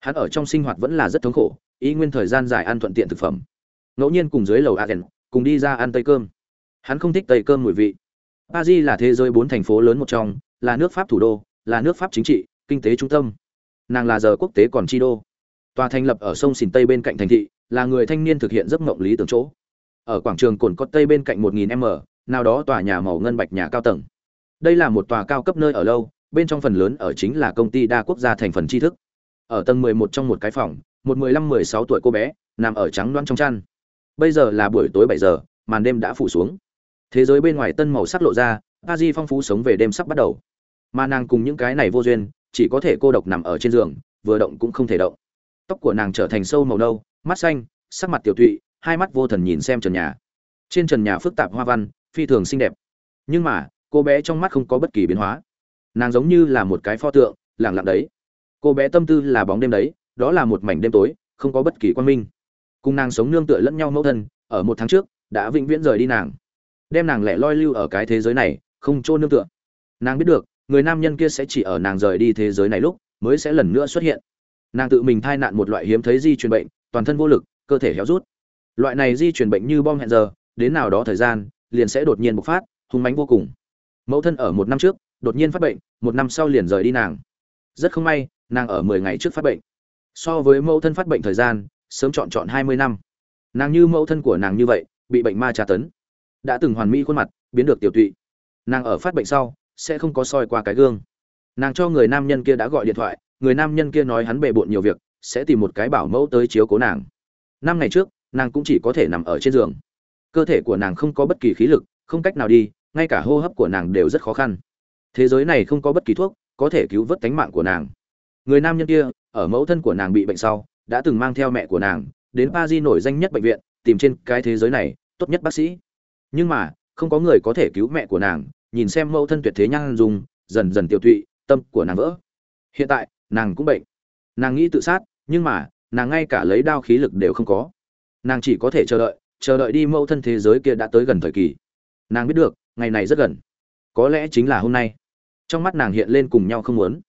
hắn ở trong sinh hoạt vẫn là rất thống khổ, ý nguyên thời gian dài ăn thuận tiện thực phẩm. Ngẫu nhiên cùng dưới lầu aden cùng đi ra ăn tây cơm. Hắn không thích tây cơm mùi vị. Paris là thế giới bốn thành phố lớn một trong, là nước pháp thủ đô, là nước pháp chính trị, kinh tế trung tâm. Nàng là giờ quốc tế còn chi đô. Tòa thành lập ở sông xìn tây bên cạnh thành thị, là người thanh niên thực hiện giấc mộng lý tưởng chỗ. Ở quảng trường cồn cốt tây bên cạnh 1000 m, nào đó tòa nhà màu ngân bạch nhà cao tầng. Đây là một tòa cao cấp nơi ở lâu, bên trong phần lớn ở chính là công ty đa quốc gia thành phần tri thức ở tầng 11 trong một cái phòng, một 15-16 tuổi cô bé, nằm ở trắng loãng trong chăn. Bây giờ là buổi tối 7 giờ, màn đêm đã phủ xuống. Thế giới bên ngoài tân màu sắc lộ ra, a di phong phú sống về đêm sắp bắt đầu. Mà nàng cùng những cái này vô duyên, chỉ có thể cô độc nằm ở trên giường, vừa động cũng không thể động. Tóc của nàng trở thành sâu màu nâu, mắt xanh, sắc mặt tiểu thụy hai mắt vô thần nhìn xem trần nhà. Trên trần nhà phức tạp hoa văn, phi thường xinh đẹp. Nhưng mà, cô bé trong mắt không có bất kỳ biến hóa. Nàng giống như là một cái pho tượng, lặng lặng đấy cô bé tâm tư là bóng đêm đấy, đó là một mảnh đêm tối, không có bất kỳ quan minh. Cùng nàng sống nương tựa lẫn nhau mẫu thân, ở một tháng trước, đã vĩnh viễn rời đi nàng. Đem nàng lẻ loi lưu ở cái thế giới này, không chôn nương tựa. Nàng biết được, người nam nhân kia sẽ chỉ ở nàng rời đi thế giới này lúc, mới sẽ lần nữa xuất hiện. Nàng tự mình thai nạn một loại hiếm thấy di truyền bệnh, toàn thân vô lực, cơ thể héo rút. Loại này di truyền bệnh như bom hẹn giờ, đến nào đó thời gian, liền sẽ đột nhiên bộc phát, hung mánh vô cùng. Mẫu thân ở một năm trước, đột nhiên phát bệnh, một năm sau liền rời đi nàng. Rất không may nàng ở mười ngày trước phát bệnh. So với mẫu thân phát bệnh thời gian, sớm chọn chọn hai mươi năm. Nàng như mẫu thân của nàng như vậy, bị bệnh ma tra tấn. Đã từng hoàn mỹ khuôn mặt, biến được tiểu tụy. Nàng ở phát bệnh sau, sẽ không có soi qua cái gương. Nàng cho người nam nhân kia đã gọi điện thoại, người nam nhân kia nói hắn bề bộn nhiều việc, sẽ tìm một cái bảo mẫu tới chiếu cố nàng. Năm ngày trước, nàng cũng chỉ có thể nằm ở trên giường. Cơ thể của nàng không có bất kỳ khí lực, không cách nào đi, ngay cả hô hấp của nàng đều rất khó khăn. Thế giới này không có bất kỳ thuốc có thể cứu vớt tánh mạng của nàng người nam nhân kia, ở mẫu thân của nàng bị bệnh sau, đã từng mang theo mẹ của nàng, đến pa di nổi danh nhất bệnh viện, tìm trên cái thế giới này, tốt nhất bác sĩ. Nhưng mà, không có người có thể cứu mẹ của nàng, nhìn xem mẫu thân tuyệt thế nhan dùng dần dần tiêu tụy, tâm của nàng vỡ. Hiện tại, nàng cũng bệnh. Nàng nghĩ tự sát, nhưng mà, nàng ngay cả lấy đao khí lực đều không có. Nàng chỉ có thể chờ đợi chờ đợi đi mẫu thân thế giới kia đã tới gần thời kỳ. Nàng biết được, ngày này rất gần. Có lẽ chính là hôm nay. Trong mắt nàng hiện lên cùng nhau không muốn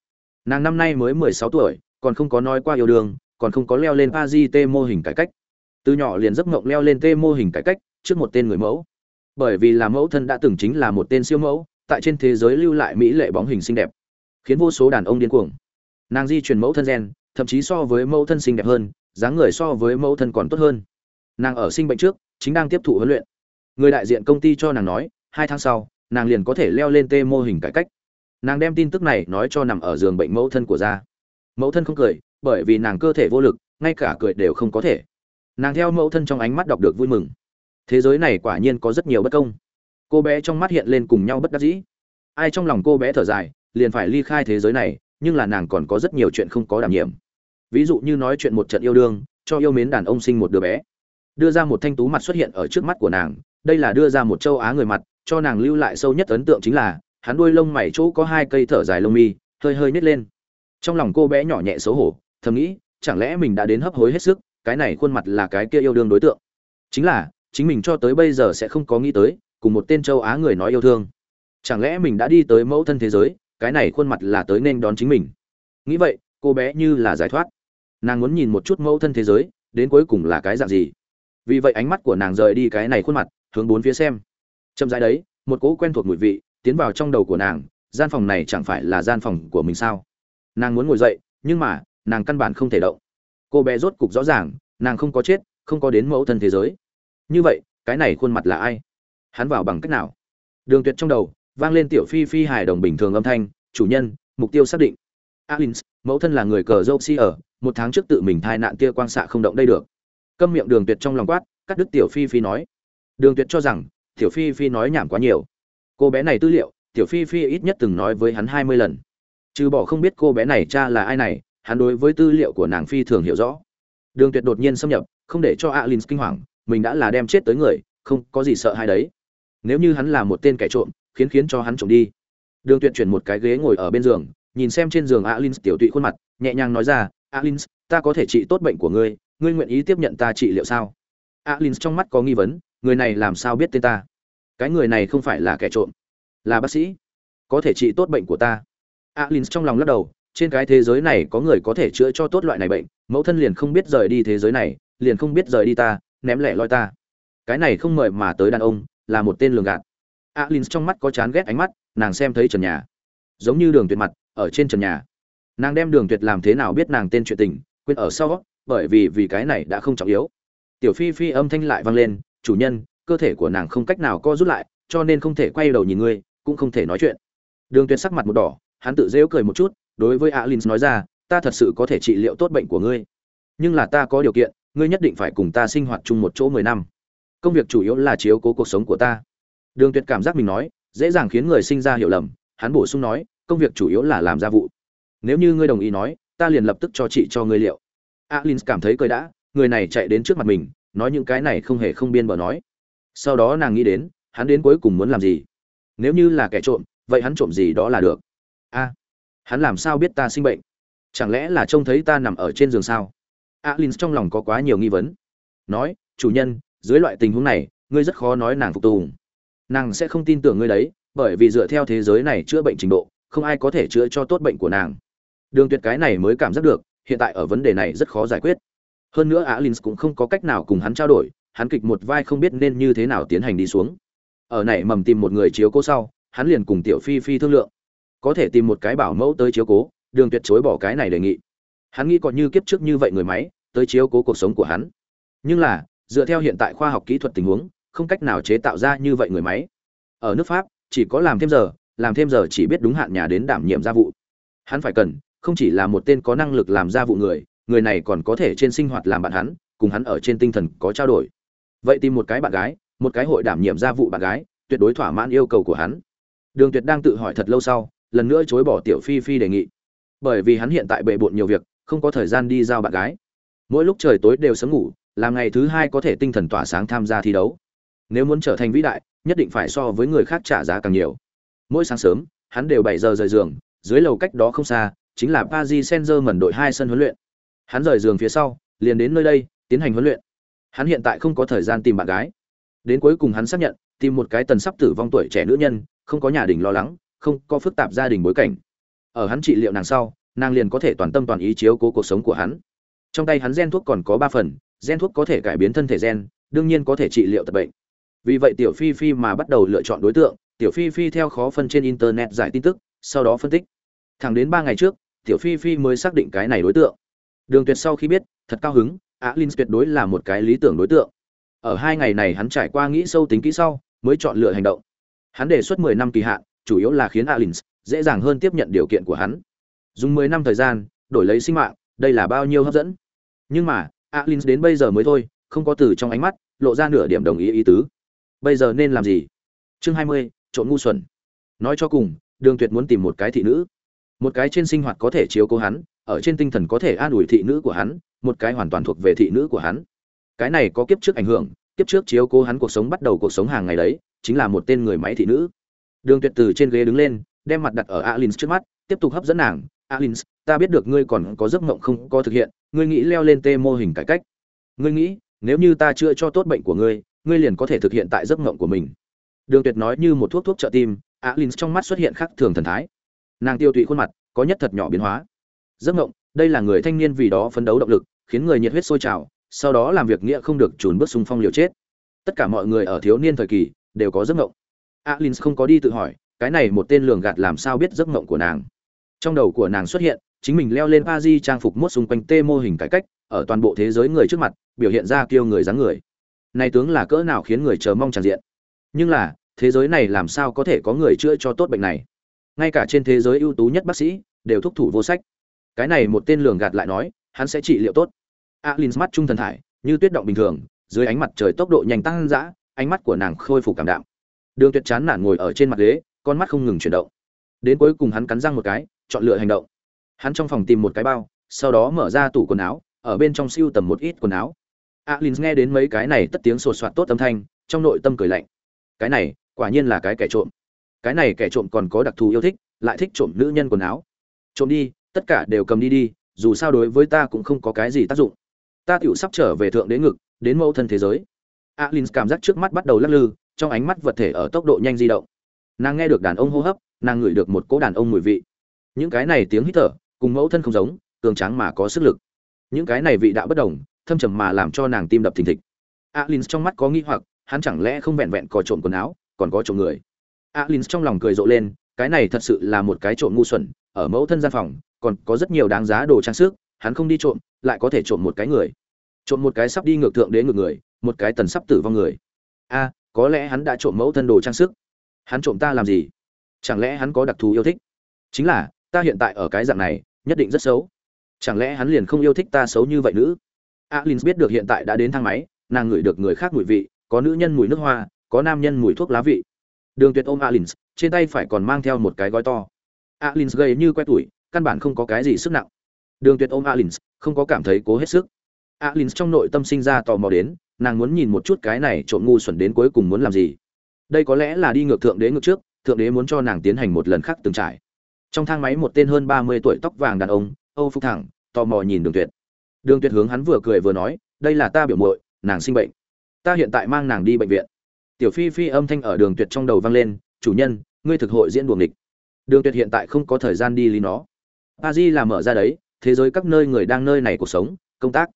nàng năm nay mới mười sáu tuổi, còn không có nói qua yêu đương, còn không có leo lên pa di t mô hình cải cách. Từ nhỏ liền giấc mộng leo lên t mô hình cải cách, trước một tên người mẫu. Bởi vì là mẫu thân đã từng chính là một tên siêu mẫu, tại trên thế giới lưu lại mỹ lệ bóng hình xinh đẹp, khiến vô số đàn ông điên cuồng. Nàng di truyền mẫu thân gen, thậm chí so với mẫu thân xinh đẹp hơn, dáng người so với mẫu thân còn tốt hơn. Nàng ở sinh bệnh trước, chính đang tiếp thụ huấn luyện. Người đại diện công ty cho nàng nói, hai tháng sau, nàng liền có thể leo lên tê mô hình cải cách nàng đem tin tức này nói cho nằm ở giường bệnh mẫu thân của gia. Mẫu thân không cười, bởi vì nàng cơ thể vô lực, ngay cả cười đều không có thể. Nàng theo mẫu thân trong ánh mắt đọc được vui mừng. Thế giới này quả nhiên có rất nhiều bất công. Cô bé trong mắt hiện lên cùng nhau bất đắc dĩ. Ai trong lòng cô bé thở dài, liền phải ly khai thế giới này, nhưng là nàng còn có rất nhiều chuyện không có đảm nhiệm. Ví dụ như nói chuyện một trận yêu đương, cho yêu mến đàn ông sinh một đứa bé. Đưa ra một thanh tú mặt xuất hiện ở trước mắt của nàng, đây là đưa ra một châu á người mặt, cho nàng lưu lại sâu nhất ấn tượng chính là hắn đuôi lông mày chỗ có hai cây thở dài lông mi, hơi hơi nhét lên. Trong lòng cô bé nhỏ nhẹ xấu hổ, thầm nghĩ, chẳng lẽ mình đã đến hấp hối hết sức, cái này khuôn mặt là cái kia yêu đương đối tượng. Chính là, chính mình cho tới bây giờ sẽ không có nghĩ tới, cùng một tên châu á người nói yêu thương. Chẳng lẽ mình đã đi tới mẫu thân thế giới, cái này khuôn mặt là tới nên đón chính mình. Nghĩ vậy, cô bé như là giải thoát. Nàng muốn nhìn một chút mẫu thân thế giới, đến cuối cùng là cái dạng gì. Vì vậy ánh mắt của nàng rời đi cái này khuôn mặt, hướng bốn phía xem. Chậm rãi đấy, một cỗ quen thuộc mùi vị tiến vào trong đầu của nàng, gian phòng này chẳng phải là gian phòng của mình sao? Nàng muốn ngồi dậy, nhưng mà, nàng căn bản không thể động. Cô bé rốt cục rõ ràng, nàng không có chết, không có đến mẫu thân thế giới. Như vậy, cái này khuôn mặt là ai? Hắn vào bằng cách nào? Đường tuyệt trong đầu, vang lên tiểu phi phi hài đồng bình thường âm thanh, chủ nhân, mục tiêu xác định. Alins mẫu thân là người cờ dâu si ở, một tháng trước tự mình thai nạn tia quang xạ không động đây được. Câm miệng đường tuyệt trong lòng quát, cắt đứt tiểu phi phi nói. Đường tuyệt cho rằng, tiểu phi phi nói nhảm quá nhiều cô bé này tư liệu, tiểu phi phi ít nhất từng nói với hắn hai mươi lần. Trừ bỏ không biết cô bé này cha là ai này, hắn đối với tư liệu của nàng phi thường hiểu rõ. Đường tuyệt đột nhiên xâm nhập, không để cho alin kinh hoàng, mình đã là đem chết tới người, không có gì sợ hai đấy. Nếu như hắn là một tên kẻ trộm, khiến khiến cho hắn trộm đi. Đường tuyệt chuyển một cái ghế ngồi ở bên giường, nhìn xem trên giường alin tiểu tụy khuôn mặt, nhẹ nhàng nói ra alin ta có thể trị tốt bệnh của ngươi ngươi nguyện ý tiếp nhận ta trị liệu sao? Alin trong mắt có nghi vấn, người này làm sao biết tên ta? Cái người này không phải là kẻ trộm, là bác sĩ. Có thể trị tốt bệnh của ta. Alin trong lòng lắc đầu, trên cái thế giới này có người có thể chữa cho tốt loại này bệnh, mẫu thân liền không biết rời đi thế giới này, liền không biết rời đi ta, ném lẻ loi ta. Cái này không mời mà tới đàn ông, là một tên lường gạt. Alin trong mắt có chán ghét ánh mắt, nàng xem thấy trần nhà. Giống như đường tuyệt mặt, ở trên trần nhà. Nàng đem đường tuyệt làm thế nào biết nàng tên chuyện tình, quên ở sau, bởi vì vì cái này đã không trọng yếu. Tiểu phi phi âm thanh lại vang lên, chủ nhân cơ thể của nàng không cách nào co rút lại, cho nên không thể quay đầu nhìn ngươi, cũng không thể nói chuyện. Đường tuyệt sắc mặt một đỏ, hắn tự dễu cười một chút, đối với alin nói ra, ta thật sự có thể trị liệu tốt bệnh của ngươi, nhưng là ta có điều kiện, ngươi nhất định phải cùng ta sinh hoạt chung một chỗ mười năm. Công việc chủ yếu là chiếu cố cuộc sống của ta. Đường tuyệt cảm giác mình nói, dễ dàng khiến người sinh ra hiểu lầm, hắn bổ sung nói, công việc chủ yếu là làm gia vụ. Nếu như ngươi đồng ý nói, ta liền lập tức cho chị cho ngươi liệu. Alin cảm thấy cười đã, người này chạy đến trước mặt mình, nói những cái này không hề không biên bờ nói sau đó nàng nghĩ đến, hắn đến cuối cùng muốn làm gì? Nếu như là kẻ trộm, vậy hắn trộm gì đó là được. A, hắn làm sao biết ta sinh bệnh? Chẳng lẽ là trông thấy ta nằm ở trên giường sao? Alin trong lòng có quá nhiều nghi vấn. Nói, chủ nhân, dưới loại tình huống này, ngươi rất khó nói nàng phục tùng. Nàng sẽ không tin tưởng ngươi đấy, bởi vì dựa theo thế giới này chữa bệnh trình độ, không ai có thể chữa cho tốt bệnh của nàng. Đường tuyệt cái này mới cảm giác được, hiện tại ở vấn đề này rất khó giải quyết. Hơn nữa alin cũng không có cách nào cùng hắn trao đổi hắn kịch một vai không biết nên như thế nào tiến hành đi xuống. Ở này mầm tìm một người chiếu cố sau, hắn liền cùng tiểu phi phi thương lượng. Có thể tìm một cái bảo mẫu tới chiếu cố, đường tuyệt chối bỏ cái này đề nghị. Hắn nghĩ còn như kiếp trước như vậy người máy, tới chiếu cố cuộc sống của hắn. Nhưng là, dựa theo hiện tại khoa học kỹ thuật tình huống, không cách nào chế tạo ra như vậy người máy. Ở nước pháp, chỉ có làm thêm giờ, làm thêm giờ chỉ biết đúng hạn nhà đến đảm nhiệm gia vụ. Hắn phải cần, không chỉ là một tên có năng lực làm gia vụ người người này còn có thể trên sinh hoạt làm bạn hắn, cùng hắn ở trên tinh thần có trao đổi vậy tìm một cái bạn gái, một cái hội đảm nhiệm gia vụ bạn gái, tuyệt đối thỏa mãn yêu cầu của hắn. Đường tuyệt đang tự hỏi thật lâu sau, lần nữa chối bỏ tiểu phi phi đề nghị. Bởi vì hắn hiện tại bệ bộn nhiều việc, không có thời gian đi giao bạn gái. Mỗi lúc trời tối đều sớm ngủ làm ngày thứ hai có thể tinh thần tỏa sáng tham gia thi đấu. Nếu muốn trở thành vĩ đại, nhất định phải so với người khác trả giá càng nhiều. Mỗi sáng sớm, hắn đều bảy giờ rời giường, dưới lầu cách đó không xa, chính là Paris Saint-Germain đội hai sân huấn luyện. Hắn rời giường phía sau, liền đến nơi đây, tiến hành huấn luyện hắn hiện tại không có thời gian tìm bạn gái. Đến cuối cùng hắn xác nhận, tìm một cái tần sắp tử vong tuổi trẻ nữ nhân, không có nhà đình lo lắng, không có phức tạp gia đình bối cảnh. Ở hắn trị liệu nàng sau, nàng liền có thể toàn tâm toàn ý chiếu cố cuộc sống của hắn. Trong tay hắn gen thuốc còn có ba phần, gen thuốc có thể cải biến thân thể gen, đương nhiên có thể trị liệu tật bệnh. Vì vậy tiểu phi phi mà bắt đầu lựa chọn đối tượng, tiểu phi phi theo khó phân trên internet giải tin tức, sau đó phân tích. Thẳng đến ba ngày trước, tiểu phi phi mới xác định cái này đối tượng. Đường tuyệt sau khi biết, thật cao hứng alin tuyệt đối là một cái lý tưởng đối tượng. Ở hai ngày này hắn trải qua nghĩ sâu tính kỹ sau, mới chọn lựa hành động. Hắn đề xuất mười năm kỳ hạn, chủ yếu là khiến alin dễ dàng hơn tiếp nhận điều kiện của hắn. Dùng mười năm thời gian, đổi lấy sinh mạng, đây là bao nhiêu hấp dẫn. Nhưng mà alin đến bây giờ mới thôi, không có từ trong ánh mắt lộ ra nửa điểm đồng ý ý tứ. Bây giờ nên làm gì? Chương hai mươi trộn ngu xuẩn. Nói cho cùng, đường tuyệt muốn tìm một cái thị nữ. Một cái trên sinh hoạt có thể chiếu cố hắn, ở trên tinh thần có thể an ủi thị nữ của hắn một cái hoàn toàn thuộc về thị nữ của hắn. Cái này có kiếp trước ảnh hưởng, kiếp trước chiếu cố hắn cuộc sống bắt đầu cuộc sống hàng ngày đấy, chính là một tên người máy thị nữ. Đường tuyệt từ trên ghế đứng lên, đem mặt đặt ở alin trước mắt, tiếp tục hấp dẫn nàng. Alin ta biết được ngươi còn có giấc mộng không có thực hiện, ngươi nghĩ leo lên tê mô hình cải cách. Ngươi nghĩ, nếu như ta chữa cho tốt bệnh của ngươi ngươi liền có thể thực hiện tại giấc mộng của mình. Đường tuyệt nói như một thuốc thuốc trợ tim alin trong mắt xuất hiện khắc thường thần thái. Nàng tiêu tụy khuôn mặt, có nhất thật nhỏ biến hóa. Giấc mộng, đây là người thanh niên vì đó phấn đấu động lực khiến người nhiệt huyết sôi trào, sau đó làm việc nghĩa không được trùn bước xung phong liều chết. Tất cả mọi người ở thiếu niên thời kỳ đều có giấc mộng. Alin không có đi tự hỏi, cái này một tên lường gạt làm sao biết giấc mộng của nàng. Trong đầu của nàng xuất hiện, chính mình leo lên Paris di trang phục mốt xung quanh tê mô hình cải cách, ở toàn bộ thế giới người trước mặt, biểu hiện ra kêu người dáng người. Này tướng là cỡ nào khiến người chờ mong tràn diện. Nhưng là, thế giới này làm sao có thể có người chữa cho tốt bệnh này? Ngay cả trên thế giới ưu tú nhất bác sĩ, đều thúc thủ vô sách. Cái này một tên lường gạt lại nói, hắn sẽ trị liệu tốt alin mắt trung thần thải, như tuyết động bình thường, dưới ánh mặt trời tốc độ nhanh tăng dã, ánh mắt của nàng khôi phục cảm đạm. Đường tuyệt chán nản ngồi ở trên mặt ghế, con mắt không ngừng chuyển động. Đến cuối cùng hắn cắn răng một cái, chọn lựa hành động. Hắn trong phòng tìm một cái bao, sau đó mở ra tủ quần áo, ở bên trong siêu tầm một ít quần áo. Alin nghe đến mấy cái này tất tiếng sột soạt tốt âm thanh, trong nội tâm cười lạnh. Cái này, quả nhiên là cái kẻ trộm. Cái này kẻ trộm còn có đặc thù yêu thích, lại thích trộm nữ nhân quần áo. Trộm đi, tất cả đều cầm đi đi, dù sao đối với ta cũng không có cái gì tác dụng ta tiểu sắp trở về thượng đế ngực, đến mẫu thân thế giới. Alin cảm giác trước mắt bắt đầu lắc lư, trong ánh mắt vật thể ở tốc độ nhanh di động. Nàng nghe được đàn ông hô hấp, nàng ngửi được một cỗ đàn ông mùi vị. Những cái này tiếng hít thở, cùng mẫu thân không giống, cường tráng mà có sức lực. Những cái này vị đạo bất đồng, thâm trầm mà làm cho nàng tim đập thình thịch. Alin trong mắt có nghi hoặc, hắn chẳng lẽ không vẹn vẹn có trộm quần áo, còn có trộm người? Alin trong lòng cười rộ lên, cái này thật sự là một cái trộm ngu xuẩn, ở mẫu thân gian phòng, còn có rất nhiều đáng giá đồ trang sức hắn không đi trộm, lại có thể trộm một cái người. Trộm một cái sắp đi ngược thượng đế ngược người, một cái tần sắp tử vong người. A, có lẽ hắn đã trộm mẫu thân đồ trang sức. Hắn trộm ta làm gì? Chẳng lẽ hắn có đặc thù yêu thích? Chính là, ta hiện tại ở cái dạng này, nhất định rất xấu. Chẳng lẽ hắn liền không yêu thích ta xấu như vậy nữ? Alin biết được hiện tại đã đến thang máy, nàng ngửi được người khác mùi vị, có nữ nhân mùi nước hoa, có nam nhân mùi thuốc lá vị. Đường tuyệt ôm alin trên tay phải còn mang theo một cái gói to. Alin gầy như que tuổi, căn bản không có cái gì sức nặng đường tuyệt ôm alin không có cảm thấy cố hết sức. Alin trong nội tâm sinh ra tò mò đến, nàng muốn nhìn một chút cái này trộm ngu xuẩn đến cuối cùng muốn làm gì. Đây có lẽ là đi ngược thượng đế ngược trước, thượng đế muốn cho nàng tiến hành một lần khác từng trải. Trong thang máy một tên hơn ba mươi tuổi tóc vàng đàn ông, âu phục thẳng, tò mò nhìn đường tuyệt. Đường tuyệt hướng hắn vừa cười vừa nói, đây là ta biểu muội, nàng sinh bệnh. Ta hiện tại mang nàng đi bệnh viện. Tiểu phi phi âm thanh ở đường tuyệt trong đầu vang lên, chủ nhân, ngươi thực hội diễn đuồng địch đường tuyệt hiện tại không có thời gian đi lý nó. A di là mở ra đấy thế giới các nơi người đang nơi này cuộc sống, công tác.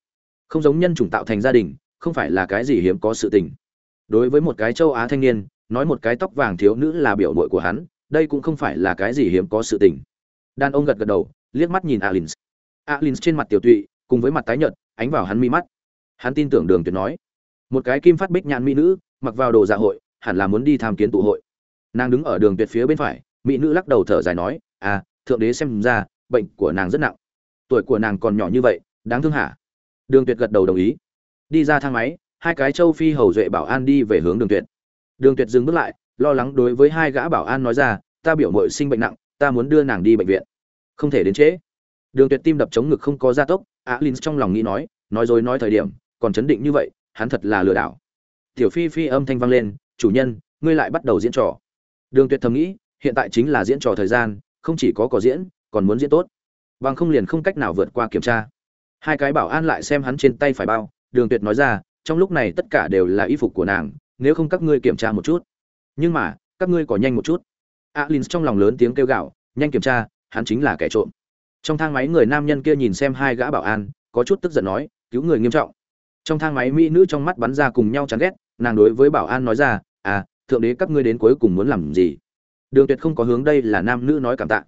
Không giống nhân chủng tạo thành gia đình, không phải là cái gì hiếm có sự tình. Đối với một cái châu á thanh niên, nói một cái tóc vàng thiếu nữ là biểu muội của hắn, đây cũng không phải là cái gì hiếm có sự tình. Đàn ông gật gật đầu, liếc mắt nhìn alin alin trên mặt tiểu tụy, cùng với mặt tái nhợt, ánh vào hắn mi mắt. Hắn tin tưởng đường tuyệt nói. Một cái kim phát bích nhạn mỹ nữ, mặc vào đồ dạ hội, hẳn là muốn đi tham kiến tụ hội. Nàng đứng ở đường tuyệt phía bên phải, mỹ nữ lắc đầu thở dài nói à thượng đế xem ra, bệnh của nàng rất nặng tuổi của nàng còn nhỏ như vậy, đáng thương hả? Đường tuyệt gật đầu đồng ý. Đi ra thang máy, hai cái châu phi hầu duệ bảo an đi về hướng đường tuyệt. Đường tuyệt dừng bước lại, lo lắng đối với hai gã bảo an nói ra, ta biểu mội sinh bệnh nặng, ta muốn đưa nàng đi bệnh viện. Không thể đến trễ. Đường tuyệt tim đập chống ngực không có gia tốc alin trong lòng nghĩ nói nói rồi nói thời điểm, còn chấn định như vậy, hắn thật là lừa đảo. Tiểu phi phi âm thanh vang lên, chủ nhân, ngươi lại bắt đầu diễn trò. Đường tuyệt thầm nghĩ, hiện tại chính là diễn trò thời gian, không chỉ có có diễn, còn muốn diễn tốt bằng không liền không cách nào vượt qua kiểm tra. Hai cái bảo an lại xem hắn trên tay phải bao, đường tuyệt nói ra, trong lúc này tất cả đều là y phục của nàng, nếu không các ngươi kiểm tra một chút. Nhưng mà, các ngươi có nhanh một chút. Alin trong lòng lớn tiếng kêu gào, nhanh kiểm tra, hắn chính là kẻ trộm. Trong thang máy người nam nhân kia nhìn xem hai gã bảo an, có chút tức giận nói, cứu người nghiêm trọng. Trong thang máy mỹ nữ trong mắt bắn ra cùng nhau chán ghét, nàng đối với bảo an nói ra à thượng đế các ngươi đến cuối cùng muốn làm gì? Đường tuyệt không có hướng đây là nam nữ nói cảm tạ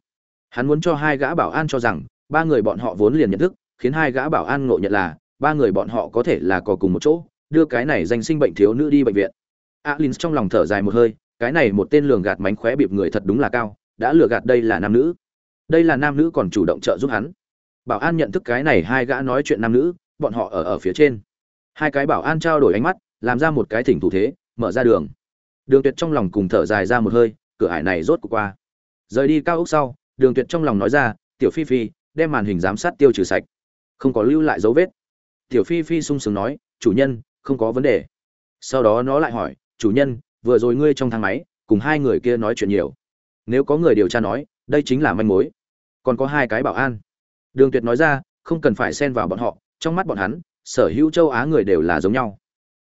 hắn muốn cho hai gã bảo an cho rằng, ba người bọn họ vốn liền nhận thức, khiến hai gã bảo an ngộ nhận là, ba người bọn họ có thể là có cùng một chỗ, đưa cái này danh sinh bệnh thiếu nữ đi bệnh viện. Alin trong lòng thở dài một hơi, cái này một tên lường gạt mánh khóe bịp người thật đúng là cao, đã lừa gạt đây là nam nữ. Đây là nam nữ còn chủ động trợ giúp hắn. Bảo an nhận thức cái này hai gã nói chuyện nam nữ, bọn họ ở ở phía trên. Hai cái bảo an trao đổi ánh mắt, làm ra một cái thỉnh thủ thế, mở ra đường. Đường tuyệt trong lòng cùng thở dài ra một hơi, cửa hải này rốt cuộc qua. Rời đi cao ốc sau đường tuyệt trong lòng nói ra, tiểu phi phi, đem màn hình giám sát tiêu trừ sạch, không có lưu lại dấu vết. Tiểu phi phi sung sướng nói, chủ nhân, không có vấn đề. Sau đó nó lại hỏi, chủ nhân, vừa rồi ngươi trong thang máy, cùng hai người kia nói chuyện nhiều. Nếu có người điều tra nói, đây chính là manh mối. Còn có hai cái bảo an. Đường tuyệt nói ra, không cần phải xen vào bọn họ, trong mắt bọn hắn, sở hữu châu á người đều là giống nhau.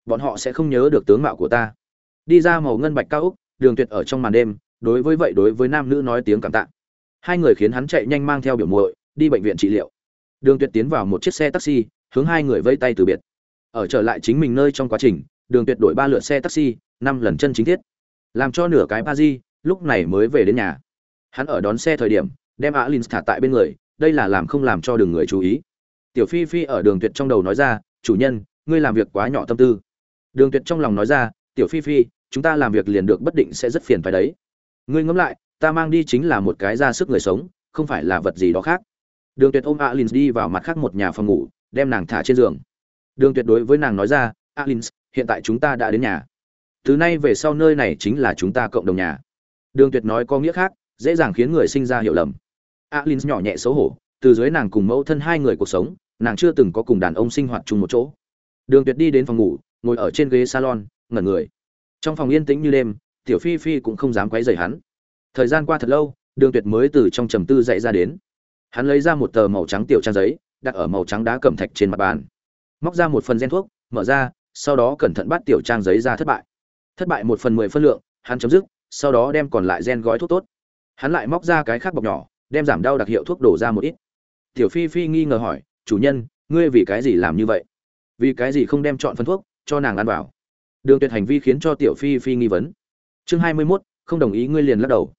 Bọn họ sẽ không nhớ được tướng mạo của ta. Đi ra màu ngân bạch cao úc, đường tuyệt ở trong màn đêm, đối với vậy đối với nam nữ nói tiếng cảm tạ hai người khiến hắn chạy nhanh mang theo biểu muội, đi bệnh viện trị liệu. Đường tuyệt tiến vào một chiếc xe taxi, hướng hai người vây tay từ biệt. Ở trở lại chính mình nơi trong quá trình, đường tuyệt đổi ba lượt xe taxi, năm lần chân chính thiết. Làm cho nửa cái ba di, lúc này mới về đến nhà. Hắn ở đón xe thời điểm, đem alin thả tại bên người, đây là làm không làm cho đường người chú ý. Tiểu phi phi ở đường tuyệt trong đầu nói ra, chủ nhân, ngươi làm việc quá nhỏ tâm tư. Đường tuyệt trong lòng nói ra, tiểu phi phi, chúng ta làm việc liền được bất định sẽ rất phiền phải đấy. Ngươi ngẫm lại ta mang đi chính là một cái ra sức người sống, không phải là vật gì đó khác. Đường tuyệt ôm alin đi vào mặt khác một nhà phòng ngủ, đem nàng thả trên giường. Đường tuyệt đối với nàng nói ra alin hiện tại chúng ta đã đến nhà. Từ nay về sau nơi này chính là chúng ta cộng đồng nhà. Đường tuyệt nói có nghĩa khác, dễ dàng khiến người sinh ra hiểu lầm. Alin nhỏ nhẹ xấu hổ, từ dưới nàng cùng mẫu thân hai người cuộc sống, nàng chưa từng có cùng đàn ông sinh hoạt chung một chỗ. Đường tuyệt đi đến phòng ngủ, ngồi ở trên ghế salon, ngẩn người. Trong phòng yên tĩnh như đêm, tiểu phi phi cũng không dám quấy rầy hắn thời gian qua thật lâu, đường tuyệt mới từ trong trầm tư dậy ra đến. Hắn lấy ra một tờ màu trắng tiểu trang giấy, đặt ở màu trắng đá cẩm thạch trên mặt bàn. Móc ra một phần gen thuốc, mở ra, sau đó cẩn thận bắt tiểu trang giấy ra thất bại. Thất bại một phần mười phân lượng, hắn chấm dứt, sau đó đem còn lại gen gói thuốc tốt. Hắn lại móc ra cái khác bọc nhỏ, đem giảm đau đặc hiệu thuốc đổ ra một ít. Tiểu phi phi nghi ngờ hỏi, chủ nhân, ngươi vì cái gì làm như vậy? Vì cái gì không đem chọn phân thuốc cho nàng ăn vào? Đường tuyệt hành vi khiến cho tiểu phi phi nghi vấn. Chương hai mươi mốt, không đồng ý ngươi liền lắc đầu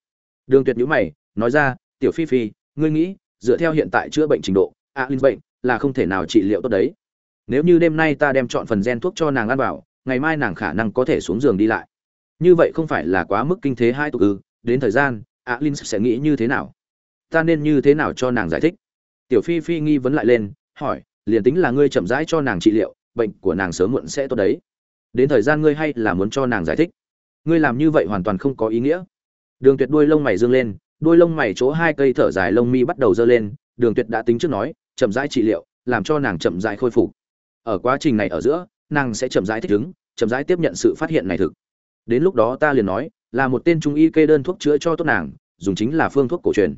đường tuyệt nhíu mày, nói ra, tiểu phi phi, ngươi nghĩ, dựa theo hiện tại chữa bệnh trình độ, a, linh bệnh là không thể nào trị liệu tốt đấy. Nếu như đêm nay ta đem chọn phần gen thuốc cho nàng ăn vào, ngày mai nàng khả năng có thể xuống giường đi lại. Như vậy không phải là quá mức kinh thế hai tục ư? Đến thời gian alin sẽ nghĩ như thế nào? Ta nên như thế nào cho nàng giải thích? Tiểu phi phi nghi vấn lại lên, hỏi, liền tính là ngươi chậm rãi cho nàng trị liệu, bệnh của nàng sớm muộn sẽ tốt đấy. Đến thời gian ngươi hay là muốn cho nàng giải thích? Ngươi làm như vậy hoàn toàn không có ý nghĩa đường tuyệt đuôi lông mày dương lên, đuôi lông mày chỗ hai cây thở dài lông mi bắt đầu dơ lên, đường tuyệt đã tính trước nói, chậm rãi trị liệu, làm cho nàng chậm rãi khôi phục. Ở quá trình này ở giữa, nàng sẽ chậm rãi thích ứng, chậm rãi tiếp nhận sự phát hiện này thực. Đến lúc đó ta liền nói, là một tên trung y kê đơn thuốc chữa cho tốt nàng, dùng chính là phương thuốc cổ truyền.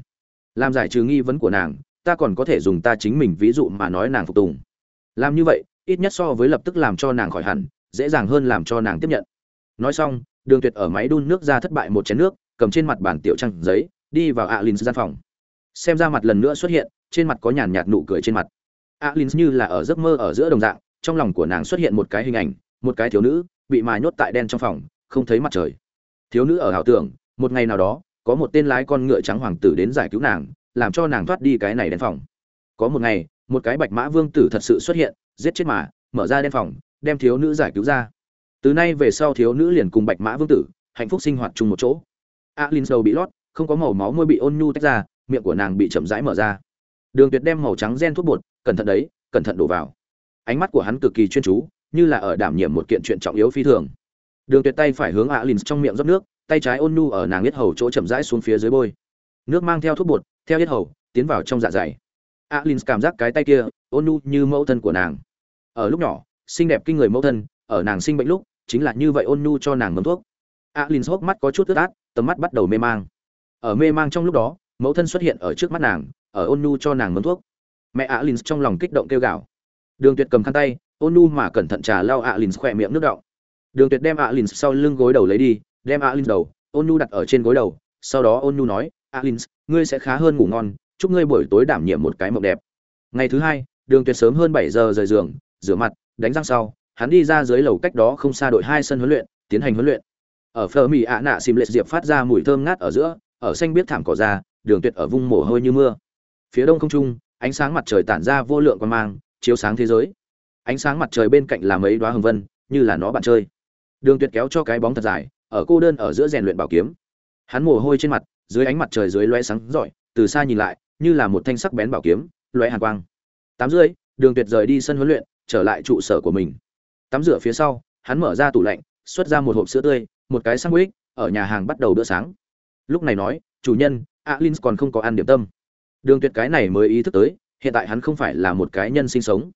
Làm giải trừ nghi vấn của nàng, ta còn có thể dùng ta chính mình ví dụ mà nói nàng phục tùng. Làm như vậy, ít nhất so với lập tức làm cho nàng khỏi hẳn, dễ dàng hơn làm cho nàng tiếp nhận. Nói xong, đường tuyệt ở máy đun nước ra thất bại một chén nước cầm trên mặt bản tiểu trăng giấy, đi vào alin gian phòng. Xem ra mặt lần nữa xuất hiện, trên mặt có nhàn nhạt nụ cười trên mặt. Alin như là ở giấc mơ ở giữa đồng dạng, trong lòng của nàng xuất hiện một cái hình ảnh, một cái thiếu nữ, bị mài nhốt tại đen trong phòng, không thấy mặt trời. Thiếu nữ ở ảo tưởng, một ngày nào đó, có một tên lái con ngựa trắng hoàng tử đến giải cứu nàng, làm cho nàng thoát đi cái này đen phòng. Có một ngày, một cái bạch mã vương tử thật sự xuất hiện, giết chết mà, mở ra đen phòng, đem thiếu nữ giải cứu ra. Từ nay về sau thiếu nữ liền cùng bạch mã vương tử, hạnh phúc sinh hoạt chung một chỗ alin đầu bị lót, không có màu máu môi bị ôn nhu tách ra, miệng của nàng bị chậm rãi mở ra. Đường tuyệt đem màu trắng gen thuốc bột, cẩn thận đấy, cẩn thận đổ vào. Ánh mắt của hắn cực kỳ chuyên chú, như là ở đảm nhiệm một kiện chuyện trọng yếu phi thường. Đường tuyệt tay phải hướng alin trong miệng rót nước, tay trái ôn nhu ở nàng yết hầu chỗ chậm rãi xuống phía dưới bôi. Nước mang theo thuốc bột, theo yết hầu, tiến vào trong dạ dày. Alin cảm giác cái tay kia, ôn nhu như mẫu thân của nàng. Ở lúc nhỏ, xinh đẹp kinh người mẫu thân, ở nàng sinh bệnh lúc, chính là như vậy ôn nhu cho nàng ngâm thuốc. Alin hốc mắt có chút ướt át tầm mắt bắt đầu mê mang. Ở mê mang trong lúc đó, mẫu thân xuất hiện ở trước mắt nàng, ở ôn nhu cho nàng mấm thuốc. Mẹ alin trong lòng kích động kêu gào. Đường tuyệt cầm khăn tay, ôn nhu mà cẩn thận trà lau alin khỏe miệng nước đọng. Đường tuyệt đem alin sau lưng gối đầu lấy đi, đem alin đầu, ôn nhu đặt ở trên gối đầu, sau đó ôn nhu nói alin ngươi sẽ khá hơn ngủ ngon, chúc ngươi buổi tối đảm nhiệm một cái mộng đẹp. Ngày thứ hai, đường tuyệt sớm hơn bảy giờ rời giường, rửa mặt, đánh răng sau, hắn đi ra dưới lầu cách đó không xa đội hai sân huấn luyện, tiến hành huấn luyện ở phở mì ạ nạ xìm lệ diệp phát ra mùi thơm ngát ở giữa, ở xanh biết thảm cỏ ra, đường tuyệt ở vung mồ hôi như mưa. Phía đông không trung, ánh sáng mặt trời tản ra vô lượng quan mang, chiếu sáng thế giới. Ánh sáng mặt trời bên cạnh là mấy đoá hồng vân, như là nó bạn chơi. Đường tuyệt kéo cho cái bóng thật dài, ở cô đơn ở giữa rèn luyện bảo kiếm. Hắn mồ hôi trên mặt, dưới ánh mặt trời dưới loe sáng rọi, từ xa nhìn lại, như là một thanh sắc bén bảo kiếm loe hàn quang. Tám rưỡi, đường tuyệt rời đi sân huấn luyện, trở lại trụ sở của mình. Tắm rửa phía sau, hắn mở ra tủ lạnh, xuất ra một hộp sữa tươi một cái sandwich, ở nhà hàng bắt đầu bữa sáng. Lúc này nói, chủ nhân alin còn không có ăn điểm tâm. Đường tuyệt cái này mới ý thức tới, hiện tại hắn không phải là một cái nhân sinh sống.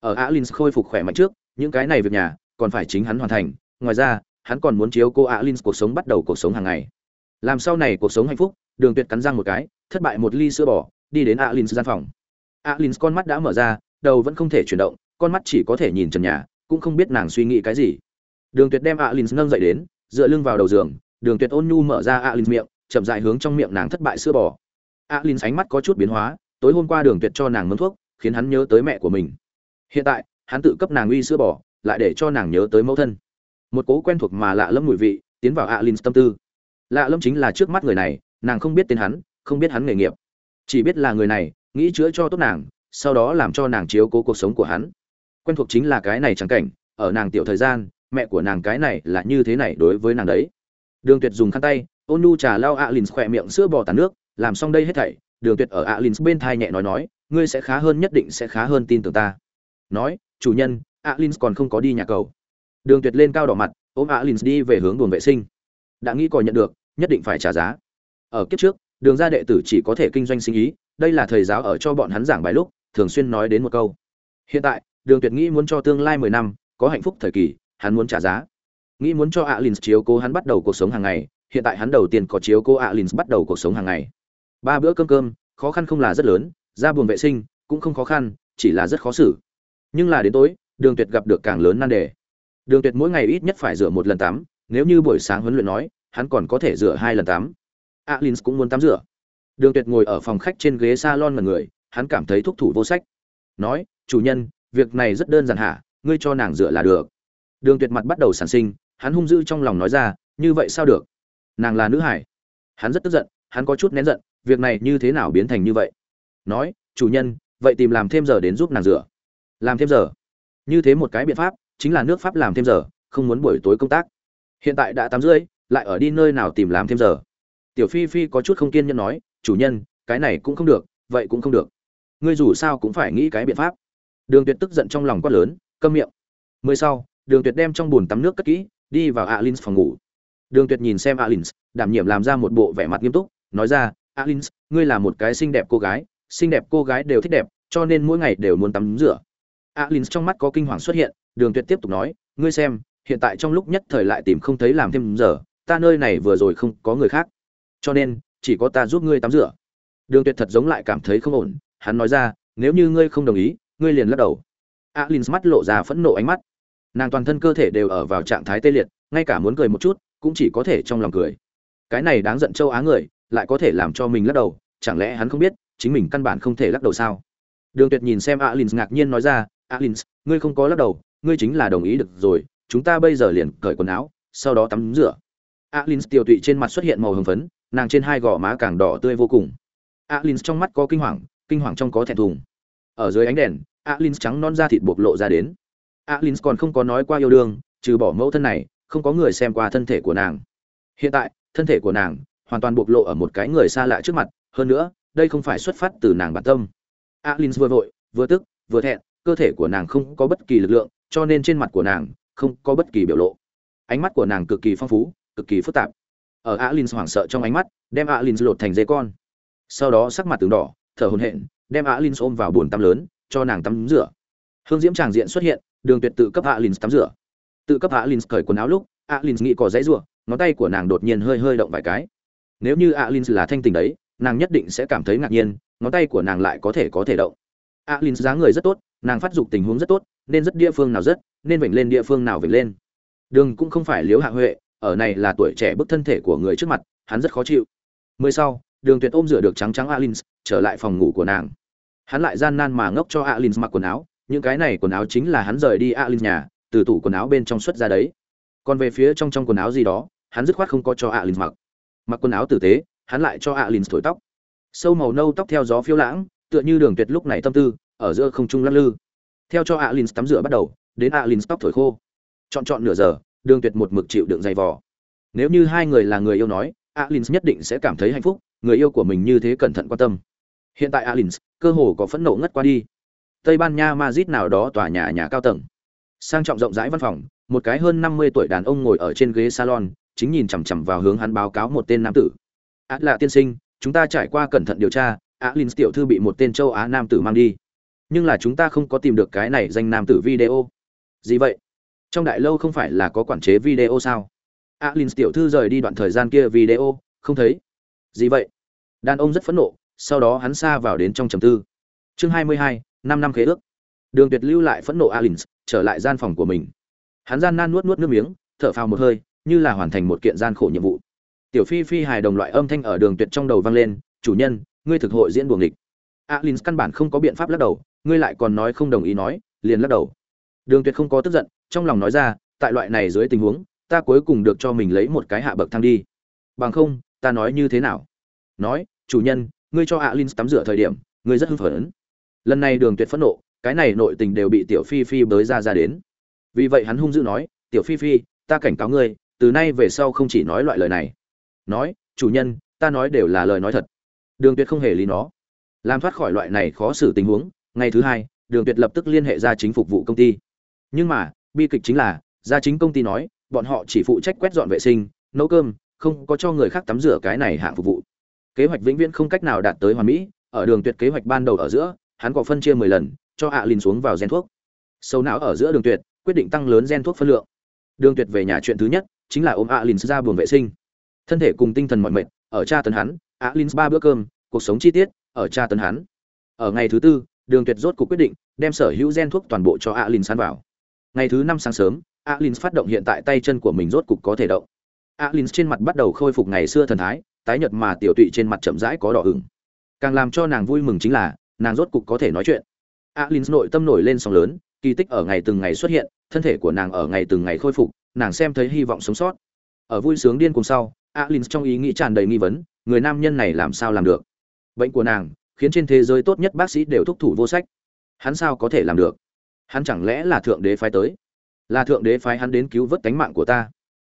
Ở alin khôi phục khỏe mạnh trước, những cái này việc nhà, còn phải chính hắn hoàn thành. Ngoài ra, hắn còn muốn chiếu cô alin cuộc sống bắt đầu cuộc sống hàng ngày. Làm sau này cuộc sống hạnh phúc, đường tuyệt cắn răng một cái, thất bại một ly sữa bò, đi đến alin gian phòng. Alin con mắt đã mở ra, đầu vẫn không thể chuyển động, con mắt chỉ có thể nhìn trần nhà, cũng không biết nàng suy nghĩ cái gì. Đường tuyệt đem alin nâng dậy đến dựa lưng vào đầu giường, đường tuyệt ôn nhu mở ra alin miệng, chậm dại hướng trong miệng nàng thất bại sữa bò. Alin ánh mắt có chút biến hóa, tối hôm qua đường tuyệt cho nàng mướn thuốc, khiến hắn nhớ tới mẹ của mình. Hiện tại, hắn tự cấp nàng uy sữa bò, lại để cho nàng nhớ tới mẫu thân. Một cố quen thuộc mà lạ lẫm mùi vị, tiến vào alin tâm tư. Lạ lẫm chính là trước mắt người này, nàng không biết tên hắn, không biết hắn nghề nghiệp. Chỉ biết là người này, nghĩ chữa cho tốt nàng, sau đó làm cho nàng chiếu cố cuộc sống của hắn. Quen thuộc chính là cái này chẳng cảnh, ở nàng tiểu thời gian mẹ của nàng cái này là như thế này đối với nàng đấy. Đường tuyệt dùng khăn tay, ôn nu trà lao ạ lynx khỏe miệng sữa bò tàn nước, làm xong đây hết thảy, đường tuyệt ở alin bên thai nhẹ nói nói, ngươi sẽ khá hơn, nhất định sẽ khá hơn tin tưởng ta. Nói, chủ nhân alin còn không có đi nhà cầu. Đường tuyệt lên cao đỏ mặt, ôm alin đi về hướng buồng vệ sinh. Đã nghĩ coi nhận được, nhất định phải trả giá. Ở kiếp trước, đường ra đệ tử chỉ có thể kinh doanh sinh ý, đây là thầy giáo ở cho bọn hắn giảng bài lúc, thường xuyên nói đến một câu. Hiện tại, đường tuyệt nghĩ muốn cho tương lai mười năm có hạnh phúc thời kỳ hắn muốn trả giá. Nghĩ muốn cho alin chiếu cố hắn bắt đầu cuộc sống hàng ngày, hiện tại hắn đầu tiên có chiếu cố alin bắt đầu cuộc sống hàng ngày. Ba bữa cơm cơm, khó khăn không là rất lớn, ra buồng vệ sinh cũng không khó khăn, chỉ là rất khó xử. Nhưng là đến tối, đường tuyệt gặp được càng lớn nan đề. Đường tuyệt mỗi ngày ít nhất phải rửa một lần tắm, nếu như buổi sáng huấn luyện nói, hắn còn có thể rửa hai lần tắm. Alin cũng muốn tắm rửa. Đường tuyệt ngồi ở phòng khách trên ghế salon mà người, hắn cảm thấy thúc thủ vô sách. Nói, chủ nhân, việc này rất đơn giản hả? Ngươi cho nàng rửa là được đường tuyệt mặt bắt đầu sản sinh, hắn hung dữ trong lòng nói ra, như vậy sao được? Nàng là nữ hải. Hắn rất tức giận, hắn có chút nén giận, việc này như thế nào biến thành như vậy? Nói, chủ nhân, vậy tìm làm thêm giờ đến giúp nàng rửa. Làm thêm giờ? Như thế một cái biện pháp, chính là nước pháp làm thêm giờ, không muốn buổi tối công tác. Hiện tại đã tám rưỡi, lại ở đi nơi nào tìm làm thêm giờ? Tiểu phi phi có chút không kiên nhẫn nói, chủ nhân, cái này cũng không được, vậy cũng không được. Ngươi dù sao cũng phải nghĩ cái biện pháp. Đường tuyệt tức giận trong lòng quát lớn, câm miệng. Mười sau đường tuyệt đem trong bồn tắm nước cất kỹ, đi vào alin phòng ngủ. Đường tuyệt nhìn xem alin đảm nhiệm làm ra một bộ vẻ mặt nghiêm túc, nói ra alin ngươi là một cái xinh đẹp cô gái, xinh đẹp cô gái đều thích đẹp, cho nên mỗi ngày đều muốn tắm rửa. Alin trong mắt có kinh hoàng xuất hiện, đường tuyệt tiếp tục nói, ngươi xem, hiện tại trong lúc nhất thời lại tìm không thấy làm thêm giờ, ta nơi này vừa rồi không có người khác. Cho nên, chỉ có ta giúp ngươi tắm rửa. Đường tuyệt thật giống lại cảm thấy không ổn, hắn nói ra, nếu như ngươi không đồng ý, ngươi liền lắc đầu. Alin mắt lộ ra phẫn nộ ánh mắt nàng toàn thân cơ thể đều ở vào trạng thái tê liệt, ngay cả muốn cười một chút, cũng chỉ có thể trong lòng cười. Cái này đáng giận châu á người, lại có thể làm cho mình lắc đầu, chẳng lẽ hắn không biết, chính mình căn bản không thể lắc đầu sao? Đường tuyệt nhìn xem alin ngạc nhiên nói ra alin ngươi không có lắc đầu, ngươi chính là đồng ý được rồi, chúng ta bây giờ liền cởi quần áo, sau đó tắm rửa. Alin tiêu tụy trên mặt xuất hiện màu hồng phấn, nàng trên hai gò má càng đỏ tươi vô cùng. Alin trong mắt có kinh hoàng kinh hoàng trong có thẹn thùng. Ở dưới ánh đèn alin trắng non da thịt bộc lộ ra đến alin còn không có nói qua yêu đương, trừ bỏ mẫu thân này, không có người xem qua thân thể của nàng. Hiện tại, thân thể của nàng hoàn toàn bộc lộ ở một cái người xa lạ trước mặt, hơn nữa, đây không phải xuất phát từ nàng bản tâm. Alin vừa vội, vừa tức, vừa thẹn, cơ thể của nàng không có bất kỳ lực lượng, cho nên trên mặt của nàng không có bất kỳ biểu lộ. Ánh mắt của nàng cực kỳ phong phú, cực kỳ phức tạp. Ở alin hoảng sợ trong ánh mắt, đem alin lột thành dây con. Sau đó sắc mặt từng đỏ, thở hổn hển, đem alin ôm vào bồn tắm lớn, cho nàng tắm rửa. Hương diễm tràng diện xuất hiện đường tuyệt tự cấp alin tắm rửa. Tự cấp alin cởi quần áo lúc alin nghĩ có dãy rủa, ngón tay của nàng đột nhiên hơi hơi động vài cái. Nếu như alin là thanh tình đấy, nàng nhất định sẽ cảm thấy ngạc nhiên, ngón tay của nàng lại có thể có thể động. Alin dáng người rất tốt, nàng phát dục tình huống rất tốt, nên rất địa phương nào rất, nên vểnh lên địa phương nào vểnh lên. Đường cũng không phải liếu hạ huệ, ở này là tuổi trẻ bức thân thể của người trước mặt, hắn rất khó chịu. Mười sau, đường tuyệt ôm rửa được trắng trắng alin trở lại phòng ngủ của nàng. Hắn lại gian nan mà ngốc cho alin mặc quần áo những cái này quần áo chính là hắn rời đi alin nhà, từ tủ quần áo bên trong xuất ra đấy. Còn về phía trong trong quần áo gì đó, hắn dứt khoát không có cho alin mặc. Mặc quần áo tử tế, hắn lại cho alin thổi tóc. Sâu màu nâu tóc theo gió phiêu lãng, tựa như đường tuyệt lúc này tâm tư, ở giữa không trung lắc lư. Theo cho alin tắm rửa bắt đầu, đến alin tóc thổi khô. Chọn chọn nửa giờ, đường tuyệt một mực chịu đựng dày vò. Nếu như hai người là người yêu nói alin nhất định sẽ cảm thấy hạnh phúc, người yêu của mình như thế cẩn thận quan tâm. Hiện tại alin cơ hồ có phẫn nộ ngất qua đi tây ban nha madrid nào đó tòa nhà nhà cao tầng. Sang trọng rộng rãi văn phòng, một cái hơn năm mươi tuổi đàn ông ngồi ở trên ghế salon, chính nhìn chằm chằm vào hướng hắn báo cáo một tên nam tử. Át là tiên sinh, chúng ta trải qua cẩn thận điều tra, alin tiểu thư bị một tên châu á nam tử mang đi. Nhưng là chúng ta không có tìm được cái này danh nam tử video. Gì vậy? Trong đại lâu không phải là có quản chế video sao? Alin tiểu thư rời đi đoạn thời gian kia video, không thấy. Gì vậy? Đàn ông rất phẫn nộ, sau đó hắn xa vào đến trong trầm tư. Chương hai mươi hai năm năm khế ước. Đường tuyệt lưu lại phẫn nộ alin trở lại gian phòng của mình. Hắn gian nan nuốt nuốt nước miếng, thở phào một hơi, như là hoàn thành một kiện gian khổ nhiệm vụ. Tiểu phi phi hài đồng loại âm thanh ở đường tuyệt trong đầu vang lên, chủ nhân, ngươi thực hội diễn buồng địch alin căn bản không có biện pháp lắc đầu, ngươi lại còn nói không đồng ý nói, liền lắc đầu. Đường tuyệt không có tức giận, trong lòng nói ra, tại loại này dưới tình huống, ta cuối cùng được cho mình lấy một cái hạ bậc thang đi. Bằng không, ta nói như thế nào? Nói, chủ nhân, ngươi cho alin tắm rửa thời điểm, ngươi rất hưng phấn lần này đường tuyệt phẫn nộ, cái này nội tình đều bị tiểu phi phi bới ra ra đến. Vì vậy hắn hung dữ nói, tiểu phi phi, ta cảnh cáo ngươi, từ nay về sau không chỉ nói loại lời này. Nói, chủ nhân, ta nói đều là lời nói thật. Đường tuyệt không hề lý nó. Làm thoát khỏi loại này khó xử tình huống, ngày thứ hai, đường tuyệt lập tức liên hệ ra chính phục vụ công ty. Nhưng mà, bi kịch chính là gia chính công ty nói, bọn họ chỉ phụ trách quét dọn vệ sinh, nấu cơm, không có cho người khác tắm rửa cái này hạng phục vụ. Kế hoạch vĩnh viễn không cách nào đạt tới hoàn mỹ, ở đường tuyệt kế hoạch ban đầu ở giữa hắn có phân chia mười lần, cho ạ à xuống vào gen thuốc. Sâu não ở giữa đường tuyệt, quyết định tăng lớn gen thuốc phân lượng. Đường tuyệt về nhà chuyện thứ nhất, chính là ôm ạ à ra buồng vệ sinh. Thân thể cùng tinh thần mọi mệt, ở cha tấn hắn, ạ Linh ba bữa cơm, cuộc sống chi tiết, ở cha tấn hắn. Ở ngày thứ tư, đường tuyệt rốt cuộc quyết định, đem sở hữu gen thuốc toàn bộ cho ạ linh sán vào. Ngày thứ năm sáng sớm, ạ Linh phát động hiện tại tay chân của mình rốt cục có thể động. ạ Linh trên mặt bắt đầu khôi phục ngày xưa thần thái, tái nhợt mà tiểu tụy trên mặt chậm rãi có đỏ ửng. Càng làm cho nàng vui mừng chính là nàng rốt cục có thể nói chuyện. Alin nội tâm nổi lên sóng lớn, kỳ tích ở ngày từng ngày xuất hiện, thân thể của nàng ở ngày từng ngày khôi phục, nàng xem thấy hy vọng sống sót. Ở vui sướng điên cùng sau alin trong ý nghĩ tràn đầy nghi vấn, người nam nhân này làm sao làm được? Bệnh của nàng, khiến trên thế giới tốt nhất bác sĩ đều thúc thủ vô sách. Hắn sao có thể làm được? Hắn chẳng lẽ là thượng đế phái tới? Là thượng đế phái hắn đến cứu vớt tánh mạng của ta.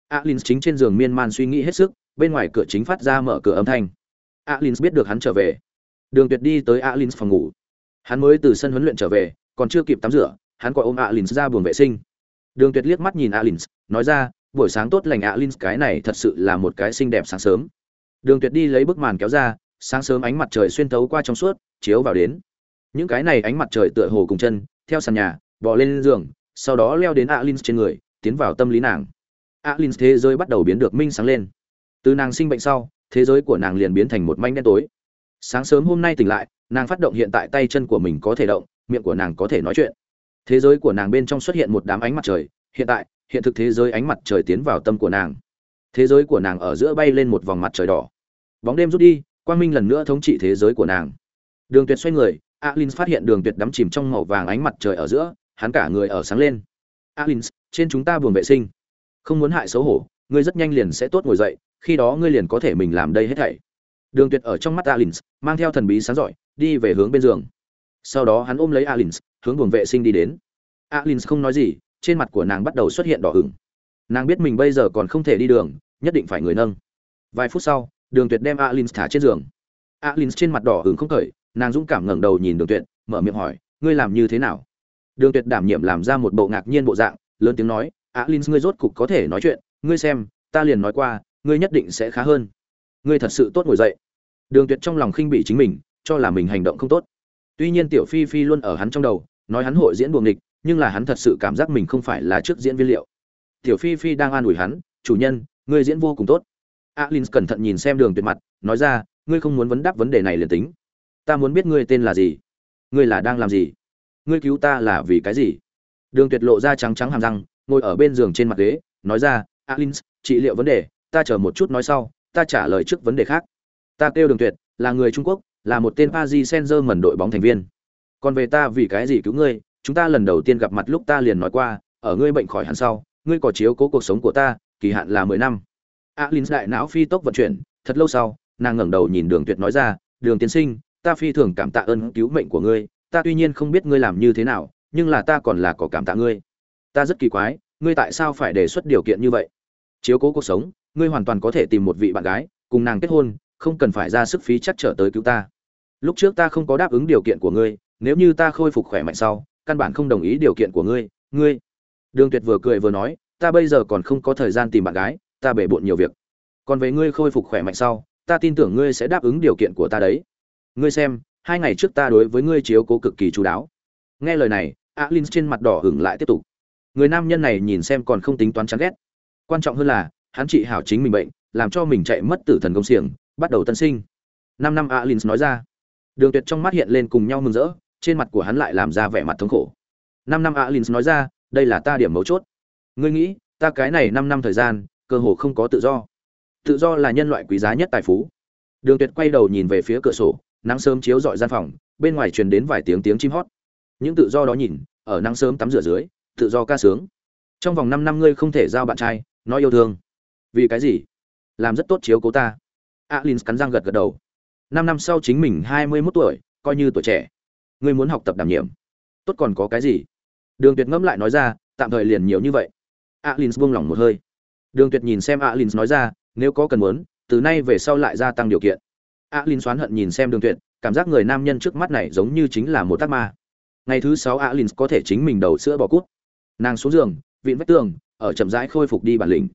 Alin chính trên giường miên man suy nghĩ hết sức, bên ngoài cửa chính phát ra mở cửa âm thanh. Alin biết được hắn trở về đường tuyệt đi tới alin phòng ngủ. Hắn mới từ sân huấn luyện trở về, còn chưa kịp tắm rửa, hắn gọi ôm alin ra buồng vệ sinh. Đường tuyệt liếc mắt nhìn alin nói ra, buổi sáng tốt lành alin cái này thật sự là một cái xinh đẹp sáng sớm. Đường tuyệt đi lấy bức màn kéo ra, sáng sớm ánh mặt trời xuyên thấu qua trong suốt, chiếu vào đến. Những cái này ánh mặt trời tựa hồ cùng chân, theo sàn nhà, bò lên giường, sau đó leo đến alin trên người, tiến vào tâm lý nàng. Alin thế giới bắt đầu biến được minh sáng lên. Từ nàng sinh bệnh sau, thế giới của nàng liền biến thành một manh đen tối sáng sớm hôm nay tỉnh lại, nàng phát động hiện tại tay chân của mình có thể động, miệng của nàng có thể nói chuyện. Thế giới của nàng bên trong xuất hiện một đám ánh mặt trời, hiện tại, hiện thực thế giới ánh mặt trời tiến vào tâm của nàng. Thế giới của nàng ở giữa bay lên một vòng mặt trời đỏ. Bóng đêm rút đi, quang minh lần nữa thống trị thế giới của nàng. Đường tuyệt xoay người alin phát hiện đường tuyệt đắm chìm trong màu vàng ánh mặt trời ở giữa, hắn cả người ở sáng lên. Alin trên chúng ta buồng vệ sinh. Không muốn hại xấu hổ, ngươi rất nhanh liền sẽ tốt ngồi dậy, khi đó ngươi liền có thể mình làm đây hết thảy đường tuyệt ở trong mắt alins, mang theo thần bí sáng giỏi, đi về hướng bên giường. Sau đó hắn ôm lấy alins, hướng buồng vệ sinh đi đến. Alins không nói gì, trên mặt của nàng bắt đầu xuất hiện đỏ ửng. Nàng biết mình bây giờ còn không thể đi đường, nhất định phải người nâng. Vài phút sau, đường tuyệt đem alins thả trên giường. Alins trên mặt đỏ ửng không khởi, nàng dũng cảm ngẩng đầu nhìn đường tuyệt, mở miệng hỏi, ngươi làm như thế nào? Đường tuyệt đảm nhiệm làm ra một bộ ngạc nhiên bộ dạng, lớn tiếng nói, alins, ngươi rốt cục có thể nói chuyện, ngươi xem, ta liền nói qua, ngươi nhất định sẽ khá hơn. Ngươi thật sự tốt ngồi dậy đường tuyệt trong lòng khinh bị chính mình cho là mình hành động không tốt. Tuy nhiên tiểu phi phi luôn ở hắn trong đầu nói hắn hội diễn buồng nghịch, nhưng là hắn thật sự cảm giác mình không phải là trước diễn viên liệu. Tiểu phi phi đang an ủi hắn chủ nhân ngươi diễn vô cùng tốt. Alins cẩn thận nhìn xem đường tuyệt mặt nói ra ngươi không muốn vấn đáp vấn đề này liền tính. Ta muốn biết ngươi tên là gì? Ngươi là đang làm gì? Ngươi cứu ta là vì cái gì? Đường tuyệt lộ ra trắng trắng hàm răng ngồi ở bên giường trên mặt ghế nói ra "Alins, trị liệu vấn đề ta chờ một chút nói sau ta trả lời trước vấn đề khác ta kêu đường tuyệt, là người trung quốc, là một tên paris saint germain đội bóng thành viên. Còn về ta vì cái gì cứu ngươi, chúng ta lần đầu tiên gặp mặt lúc ta liền nói qua, ở ngươi bệnh khỏi hẳn sau, ngươi có chiếu cố cuộc sống của ta, kỳ hạn là mười năm. Alin đại não phi tốc vận chuyển, thật lâu sau, nàng ngẩng đầu nhìn đường tuyệt nói ra, đường tiên sinh, ta phi thường cảm tạ ơn cứu mệnh của ngươi, ta tuy nhiên không biết ngươi làm như thế nào, nhưng là ta còn là có cảm tạ ngươi. Ta rất kỳ quái, ngươi tại sao phải đề xuất điều kiện như vậy? Chiếu cố cuộc sống, ngươi hoàn toàn có thể tìm một vị bạn gái, cùng nàng kết hôn không cần phải ra sức phí chắc trở tới cứu ta. Lúc trước ta không có đáp ứng điều kiện của ngươi, nếu như ta khôi phục khỏe mạnh sau, căn bản không đồng ý điều kiện của ngươi ngươi. Đường tuyệt vừa cười vừa nói, ta bây giờ còn không có thời gian tìm bạn gái, ta bể bộn nhiều việc. Còn về ngươi khôi phục khỏe mạnh sau, ta tin tưởng ngươi sẽ đáp ứng điều kiện của ta đấy. Ngươi xem, hai ngày trước ta đối với ngươi chiếu cố cực kỳ chú đáo. Nghe lời này, alin trên mặt đỏ hửng lại tiếp tục. Người nam nhân này nhìn xem còn không tính toán chán ghét. Quan trọng hơn là, hắn trị hảo chính mình bệnh, làm cho mình chạy mất tử thần công xiềng bắt đầu tân sinh. Năm năm alin nói ra. Đường tuyệt trong mắt hiện lên cùng nhau mừng rỡ, trên mặt của hắn lại làm ra vẻ mặt thống khổ. Năm năm alin nói ra, đây là ta điểm mấu chốt. Ngươi nghĩ, ta cái này năm năm thời gian, cơ hồ không có tự do. Tự do là nhân loại quý giá nhất tài phú. Đường tuyệt quay đầu nhìn về phía cửa sổ, nắng sớm chiếu dọi gian phòng, bên ngoài truyền đến vài tiếng tiếng chim hót. Những tự do đó nhìn, ở nắng sớm tắm rửa dưới, tự do ca sướng. Trong vòng năm năm ngươi không thể giao bạn trai, nói yêu thương. Vì cái gì? Làm rất tốt chiếu cố ta alin cắn răng gật gật đầu. Năm năm sau chính mình hai mươi mốt tuổi, coi như tuổi trẻ. Ngươi muốn học tập đảm nhiệm. Tốt còn có cái gì? Đường tuyệt ngẫm lại nói ra, tạm thời liền nhiều như vậy. Alin buông lỏng một hơi. Đường tuyệt nhìn xem alin nói ra, nếu có cần muốn, từ nay về sau lại gia tăng điều kiện. Alin xoán hận nhìn xem đường tuyệt, cảm giác người nam nhân trước mắt này giống như chính là một tác ma. Ngày thứ sáu alin có thể chính mình đầu sữa bỏ cút. Nàng xuống giường, vịn vách tường, ở chậm rãi khôi phục đi bản lĩnh.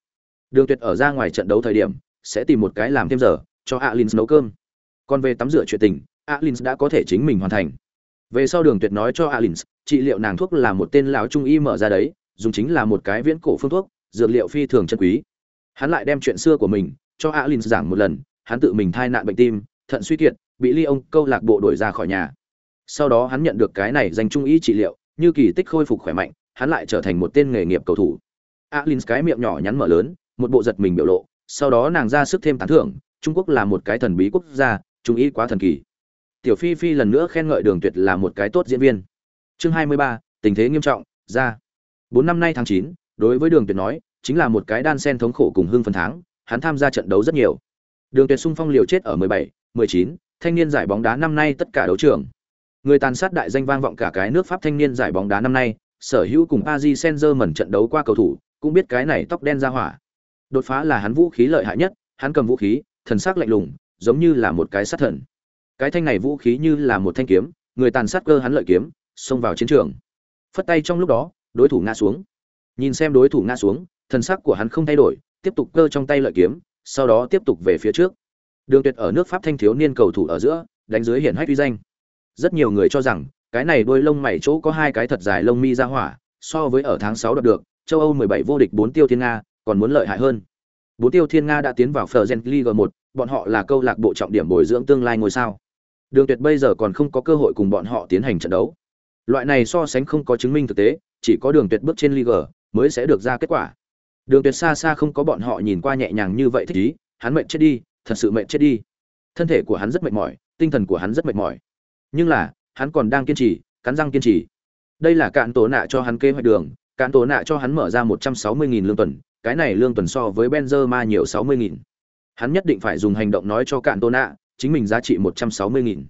Đường tuyệt ở ra ngoài trận đấu thời điểm sẽ tìm một cái làm thêm giờ, cho alin nấu cơm. Còn về tắm rửa chuyện tình alin đã có thể chính mình hoàn thành. Về sau đường tuyệt nói cho alin trị liệu nàng thuốc là một tên lão trung y mở ra đấy, dùng chính là một cái viễn cổ phương thuốc, dược liệu phi thường chân quý. Hắn lại đem chuyện xưa của mình, cho alin giảng một lần, hắn tự mình thai nạn bệnh tim, thận suy kiệt, bị ly ông câu lạc bộ đuổi ra khỏi nhà. Sau đó hắn nhận được cái này dành trung y trị liệu, như kỳ tích khôi phục khỏe mạnh, hắn lại trở thành một tên nghề nghiệp cầu thủ. Alin cái miệng nhỏ nhắn mở lớn, một bộ giật mình biểu lộ sau đó nàng ra sức thêm tán thưởng trung quốc là một cái thần bí quốc gia trung y quá thần kỳ. Tiểu phi phi lần nữa khen ngợi đường tuyệt là một cái tốt diễn viên. Chương 23, tình thế nghiêm trọng ra. Bốn năm nay tháng 9, đối với đường tuyệt nói chính là một cái đan sen thống khổ cùng hưng phần tháng hắn tham gia trận đấu rất nhiều. Đường tuyệt sung phong liều chết ở 17, 19, thanh niên giải bóng đá năm nay tất cả đấu trường. Người tàn sát đại danh vang vọng cả cái nước pháp thanh niên giải bóng đá năm nay sở hữu cùng Paris Saint-Germain trận đấu qua cầu thủ cũng biết cái này tóc đen ra hỏa đột phá là hắn vũ khí lợi hại nhất, hắn cầm vũ khí, thần sắc lạnh lùng, giống như là một cái sát thần. Cái thanh này vũ khí như là một thanh kiếm, người tàn sát cơ hắn lợi kiếm, xông vào chiến trường. Phất tay trong lúc đó, đối thủ ngã xuống. Nhìn xem đối thủ ngã xuống, thần sắc của hắn không thay đổi, tiếp tục cơ trong tay lợi kiếm, sau đó tiếp tục về phía trước. Đường tuyệt ở nước pháp thanh thiếu niên cầu thủ ở giữa, đánh dưới hiển hách uy danh. Rất nhiều người cho rằng, cái này đôi lông mày chỗ có hai cái thật dài lông mi ra hỏa, so với ở tháng 6 đoạt được, châu âu 17 vô địch bốn tiêu thiên nga còn muốn lợi hại hơn. Bốn tiêu thiên nga đã tiến vào Fergen League 1, bọn họ là câu lạc bộ trọng điểm bồi dưỡng tương lai ngôi sao. Đường tuyệt bây giờ còn không có cơ hội cùng bọn họ tiến hành trận đấu. Loại này so sánh không có chứng minh thực tế chỉ có đường tuyệt bước trên League mới sẽ được ra kết quả. Đường tuyệt xa xa không có bọn họ nhìn qua nhẹ nhàng như vậy thích ý hắn mệt chết đi thật sự mệt chết đi. Thân thể của hắn rất mệt mỏi tinh thần của hắn rất mệt mỏi. Nhưng là hắn còn đang kiên trì cắn răng kiên trì. Đây là cạn tố nạ cho hắn kế hoạch đường cạn tố nạ cho hắn mở ra một trăm sáu mươi nghìn lương tuần cái này lương tuần so với benzema nhiều sáu mươi nghìn. Hắn nhất định phải dùng hành động nói cho cạn tố nạ chính mình giá trị một trăm sáu mươi nghìn.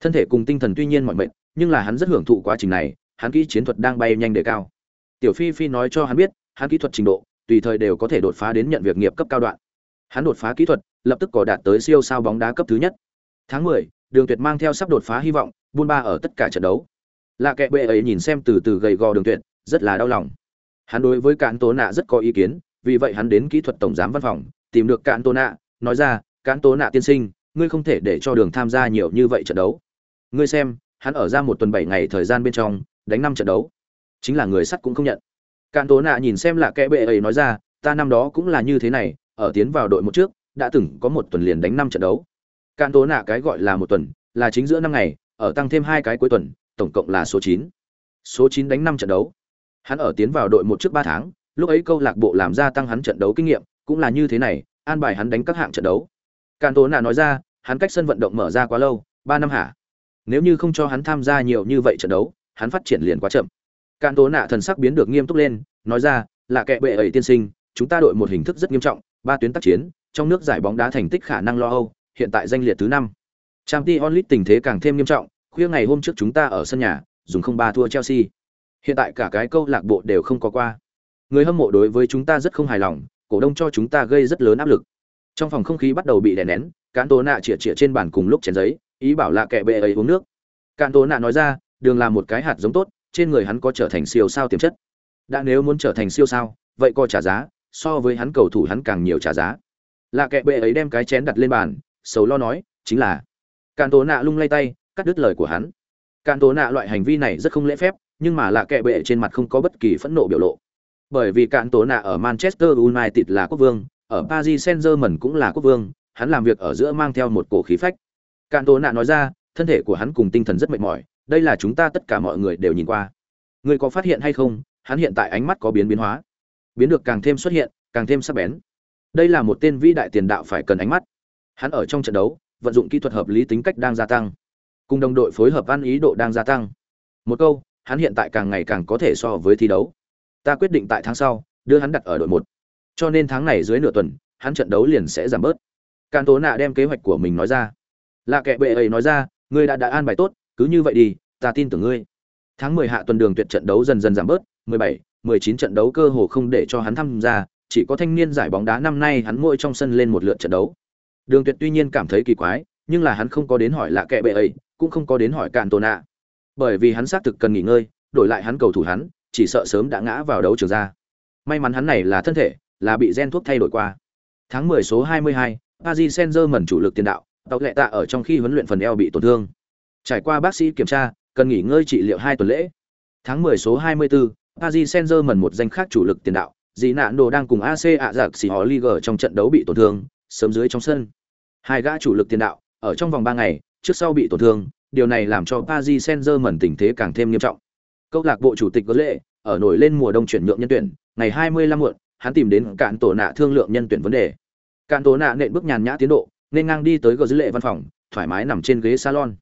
Thân thể cùng tinh thần tuy nhiên mọi mệnh nhưng là hắn rất hưởng thụ quá trình này hắn kỹ chiến thuật đang bay nhanh đề cao. Tiểu phi phi nói cho hắn biết hắn kỹ thuật trình độ tùy thời đều có thể đột phá đến nhận việc nghiệp cấp cao đoạn. Hắn đột phá kỹ thuật lập tức có đạt tới siêu sao bóng đá cấp thứ nhất. Tháng mười, đường tuyệt mang theo sắp đột phá hy vọng buôn ba ở tất cả trận đấu. Lạ kệ bệ ấy nhìn xem từ từ gầy gò đường tuyệt rất là đau lòng hắn đối với cán tố nạ rất có ý kiến, vì vậy hắn đến kỹ thuật tổng giám văn phòng, tìm được cán tố nạ nói ra cán tố nạ tiên sinh, ngươi không thể để cho đường tham gia nhiều như vậy trận đấu. Ngươi xem, hắn ở ra một tuần bảy ngày thời gian bên trong, đánh năm trận đấu. Chính là người sắt cũng không nhận. Cán tố nạ nhìn xem lạ kệ bệ ấy nói ra, ta năm đó cũng là như thế này, ở tiến vào đội một trước, đã từng có một tuần liền đánh năm trận đấu. Cán tố nạ cái gọi là một tuần, là chính giữa năm ngày, ở tăng thêm hai cái cuối tuần, tổng cộng là số chín. Số chín đánh năm trận đấu hắn ở tiến vào đội một trước ba tháng, lúc ấy câu lạc bộ làm ra tăng hắn trận đấu kinh nghiệm, cũng là như thế này, an bài hắn đánh các hạng trận đấu. Càn tố nạ nói ra, hắn cách sân vận động mở ra quá lâu, ba năm hả? Nếu như không cho hắn tham gia nhiều như vậy trận đấu, hắn phát triển liền quá chậm. Càn tố nạ thần sắc biến được nghiêm túc lên, nói ra, là kệ bệ ấy tiên sinh, chúng ta đội một hình thức rất nghiêm trọng, ba tuyến tác chiến, trong nước giải bóng đá thành tích khả năng lo âu, hiện tại danh liệt thứ năm. Champions League onlit tình thế càng thêm nghiêm trọng, khuya ngày hôm trước chúng ta ở sân nhà, dùng không ba thua chelsea hiện tại cả cái câu lạc bộ đều không có qua. Người hâm mộ đối với chúng ta rất không hài lòng, cổ đông cho chúng ta gây rất lớn áp lực. Trong phòng không khí bắt đầu bị đè nén cán tố nạ chĩa chĩa trên bàn cùng lúc chén giấy, ý bảo là kẻ bệ ấy uống nước. Cán tố nạ nói ra, đường là một cái hạt giống tốt, trên người hắn có trở thành siêu sao tiềm chất. Đã nếu muốn trở thành siêu sao, vậy coi trả giá, so với hắn cầu thủ hắn càng nhiều trả giá. Là kẻ bệ ấy đem cái chén đặt lên bàn, sầu lo nói, chính là. Cán tố nạ lung lay tay, cắt đứt lời của hắn. Cán tố nạ loại hành vi này rất không lễ phép nhưng mà lạ kệ bệ trên mặt không có bất kỳ phẫn nộ biểu lộ. Bởi vì cạn tố nạ ở manchester united là quốc vương, ở paris saint germain cũng là quốc vương, hắn làm việc ở giữa mang theo một cổ khí phách. Cạn tố nạ nói ra, thân thể của hắn cùng tinh thần rất mệt mỏi, đây là chúng ta tất cả mọi người đều nhìn qua. Người có phát hiện hay không? Hắn hiện tại ánh mắt có biến biến hóa. Biến được càng thêm xuất hiện, càng thêm sắc bén. Đây là một tên vĩ đại tiền đạo phải cần ánh mắt. Hắn ở trong trận đấu, vận dụng kỹ thuật hợp lý tính cách đang gia tăng. Cùng đồng đội phối hợp ăn ý độ đang gia tăng. Một câu hắn hiện tại càng ngày càng có thể so với thi đấu. Ta quyết định tại tháng sau, đưa hắn đặt ở đội một. Cho nên tháng này dưới nửa tuần, hắn trận đấu liền sẽ giảm bớt. Can tố nạ đem kế hoạch của mình nói ra. Lạ kệ bệ ấy nói ra, ngươi đã đã an bài tốt, cứ như vậy đi, ta tin tưởng ngươi. Tháng mười hạ tuần đường tuyệt trận đấu dần dần giảm bớt, mười bảy, mười chín trận đấu cơ hồ không để cho hắn tham gia, chỉ có thanh niên giải bóng đá năm nay hắn mỗi trong sân lên một lượt trận đấu. Đường tuyệt tuy nhiên cảm thấy kỳ quái, nhưng là hắn không có đến hỏi lạ kệ bệ ấy, cũng không có đến hỏi cạn Tố nạ bởi vì hắn xác thực cần nghỉ ngơi đổi lại hắn cầu thủ hắn chỉ sợ sớm đã ngã vào đấu trường ra. May mắn hắn này là thân thể là bị gen thuốc thay đổi qua. Tháng 10 số 22, Paris Saint-Germain chủ lực tiền đạo tàu lệ tạ ở trong khi huấn luyện phần eo bị tổn thương. Trải qua bác sĩ kiểm tra cần nghỉ ngơi trị liệu hai tuần lễ. Tháng 10 số 24, Paris Saint-Germain một danh khác chủ lực tiền đạo dì nạn đồ đang cùng AC ạ giặc xì họ Liga trong trận đấu bị tổn thương sớm dưới trong sân. Hai gã chủ lực tiền đạo ở trong vòng 3 ngày trước sau bị tổn thương điều này làm cho Paris Saint-Germain tình thế càng thêm nghiêm trọng. Câu lạc bộ chủ tịch có lệ, ở nổi lên mùa đông chuyển nhượng nhân tuyển, ngày 25 muộn, hắn tìm đến cạn tổ nạ thương lượng nhân tuyển vấn đề. Cạn tổ nạ nện bước nhàn nhã tiến độ, nên ngang đi tới gờ dữ lệ văn phòng, thoải mái nằm trên ghế salon.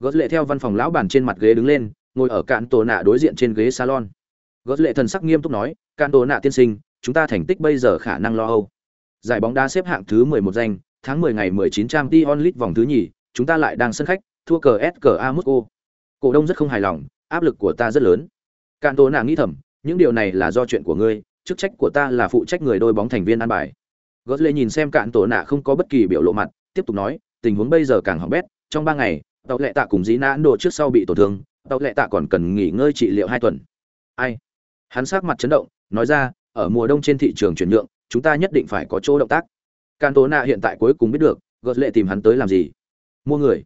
Gỡ lệ theo văn phòng lão bản trên mặt ghế đứng lên ngồi ở cạn tổ nạ đối diện trên ghế salon Gỡ lệ thần sắc nghiêm túc nói cạn tổ nạ tiên sinh chúng ta thành tích bây giờ khả năng lo âu giải bóng đá xếp hạng thứ 11 danh tháng 10 ngày 19 trang Dion onlit vòng thứ nhì chúng ta lại đang sân khách thua cờ ska Moscow. cổ đông rất không hài lòng, áp lực của ta rất lớn. Cạn tổ nàng nghĩ thầm, những điều này là do chuyện của ngươi, chức trách của ta là phụ trách người đôi bóng thành viên an bài. Gót nhìn xem cạn tổ nạ không có bất kỳ biểu lộ mặt, tiếp tục nói, tình huống bây giờ càng hỏng bét, trong ba ngày, tàu lệ tạ cùng dĩ nã ấn độ trước sau bị tổn thương, tàu lệ tạ còn cần nghỉ ngơi trị liệu hai tuần. Ai? Hắn sắc mặt chấn động, nói ra, ở mùa đông trên thị trường chuyển nhượng, chúng ta nhất định phải có chỗ động tác. Can tố nạ hiện tại cuối cùng biết được gợt lệ tìm hắn tới làm gì? Mua người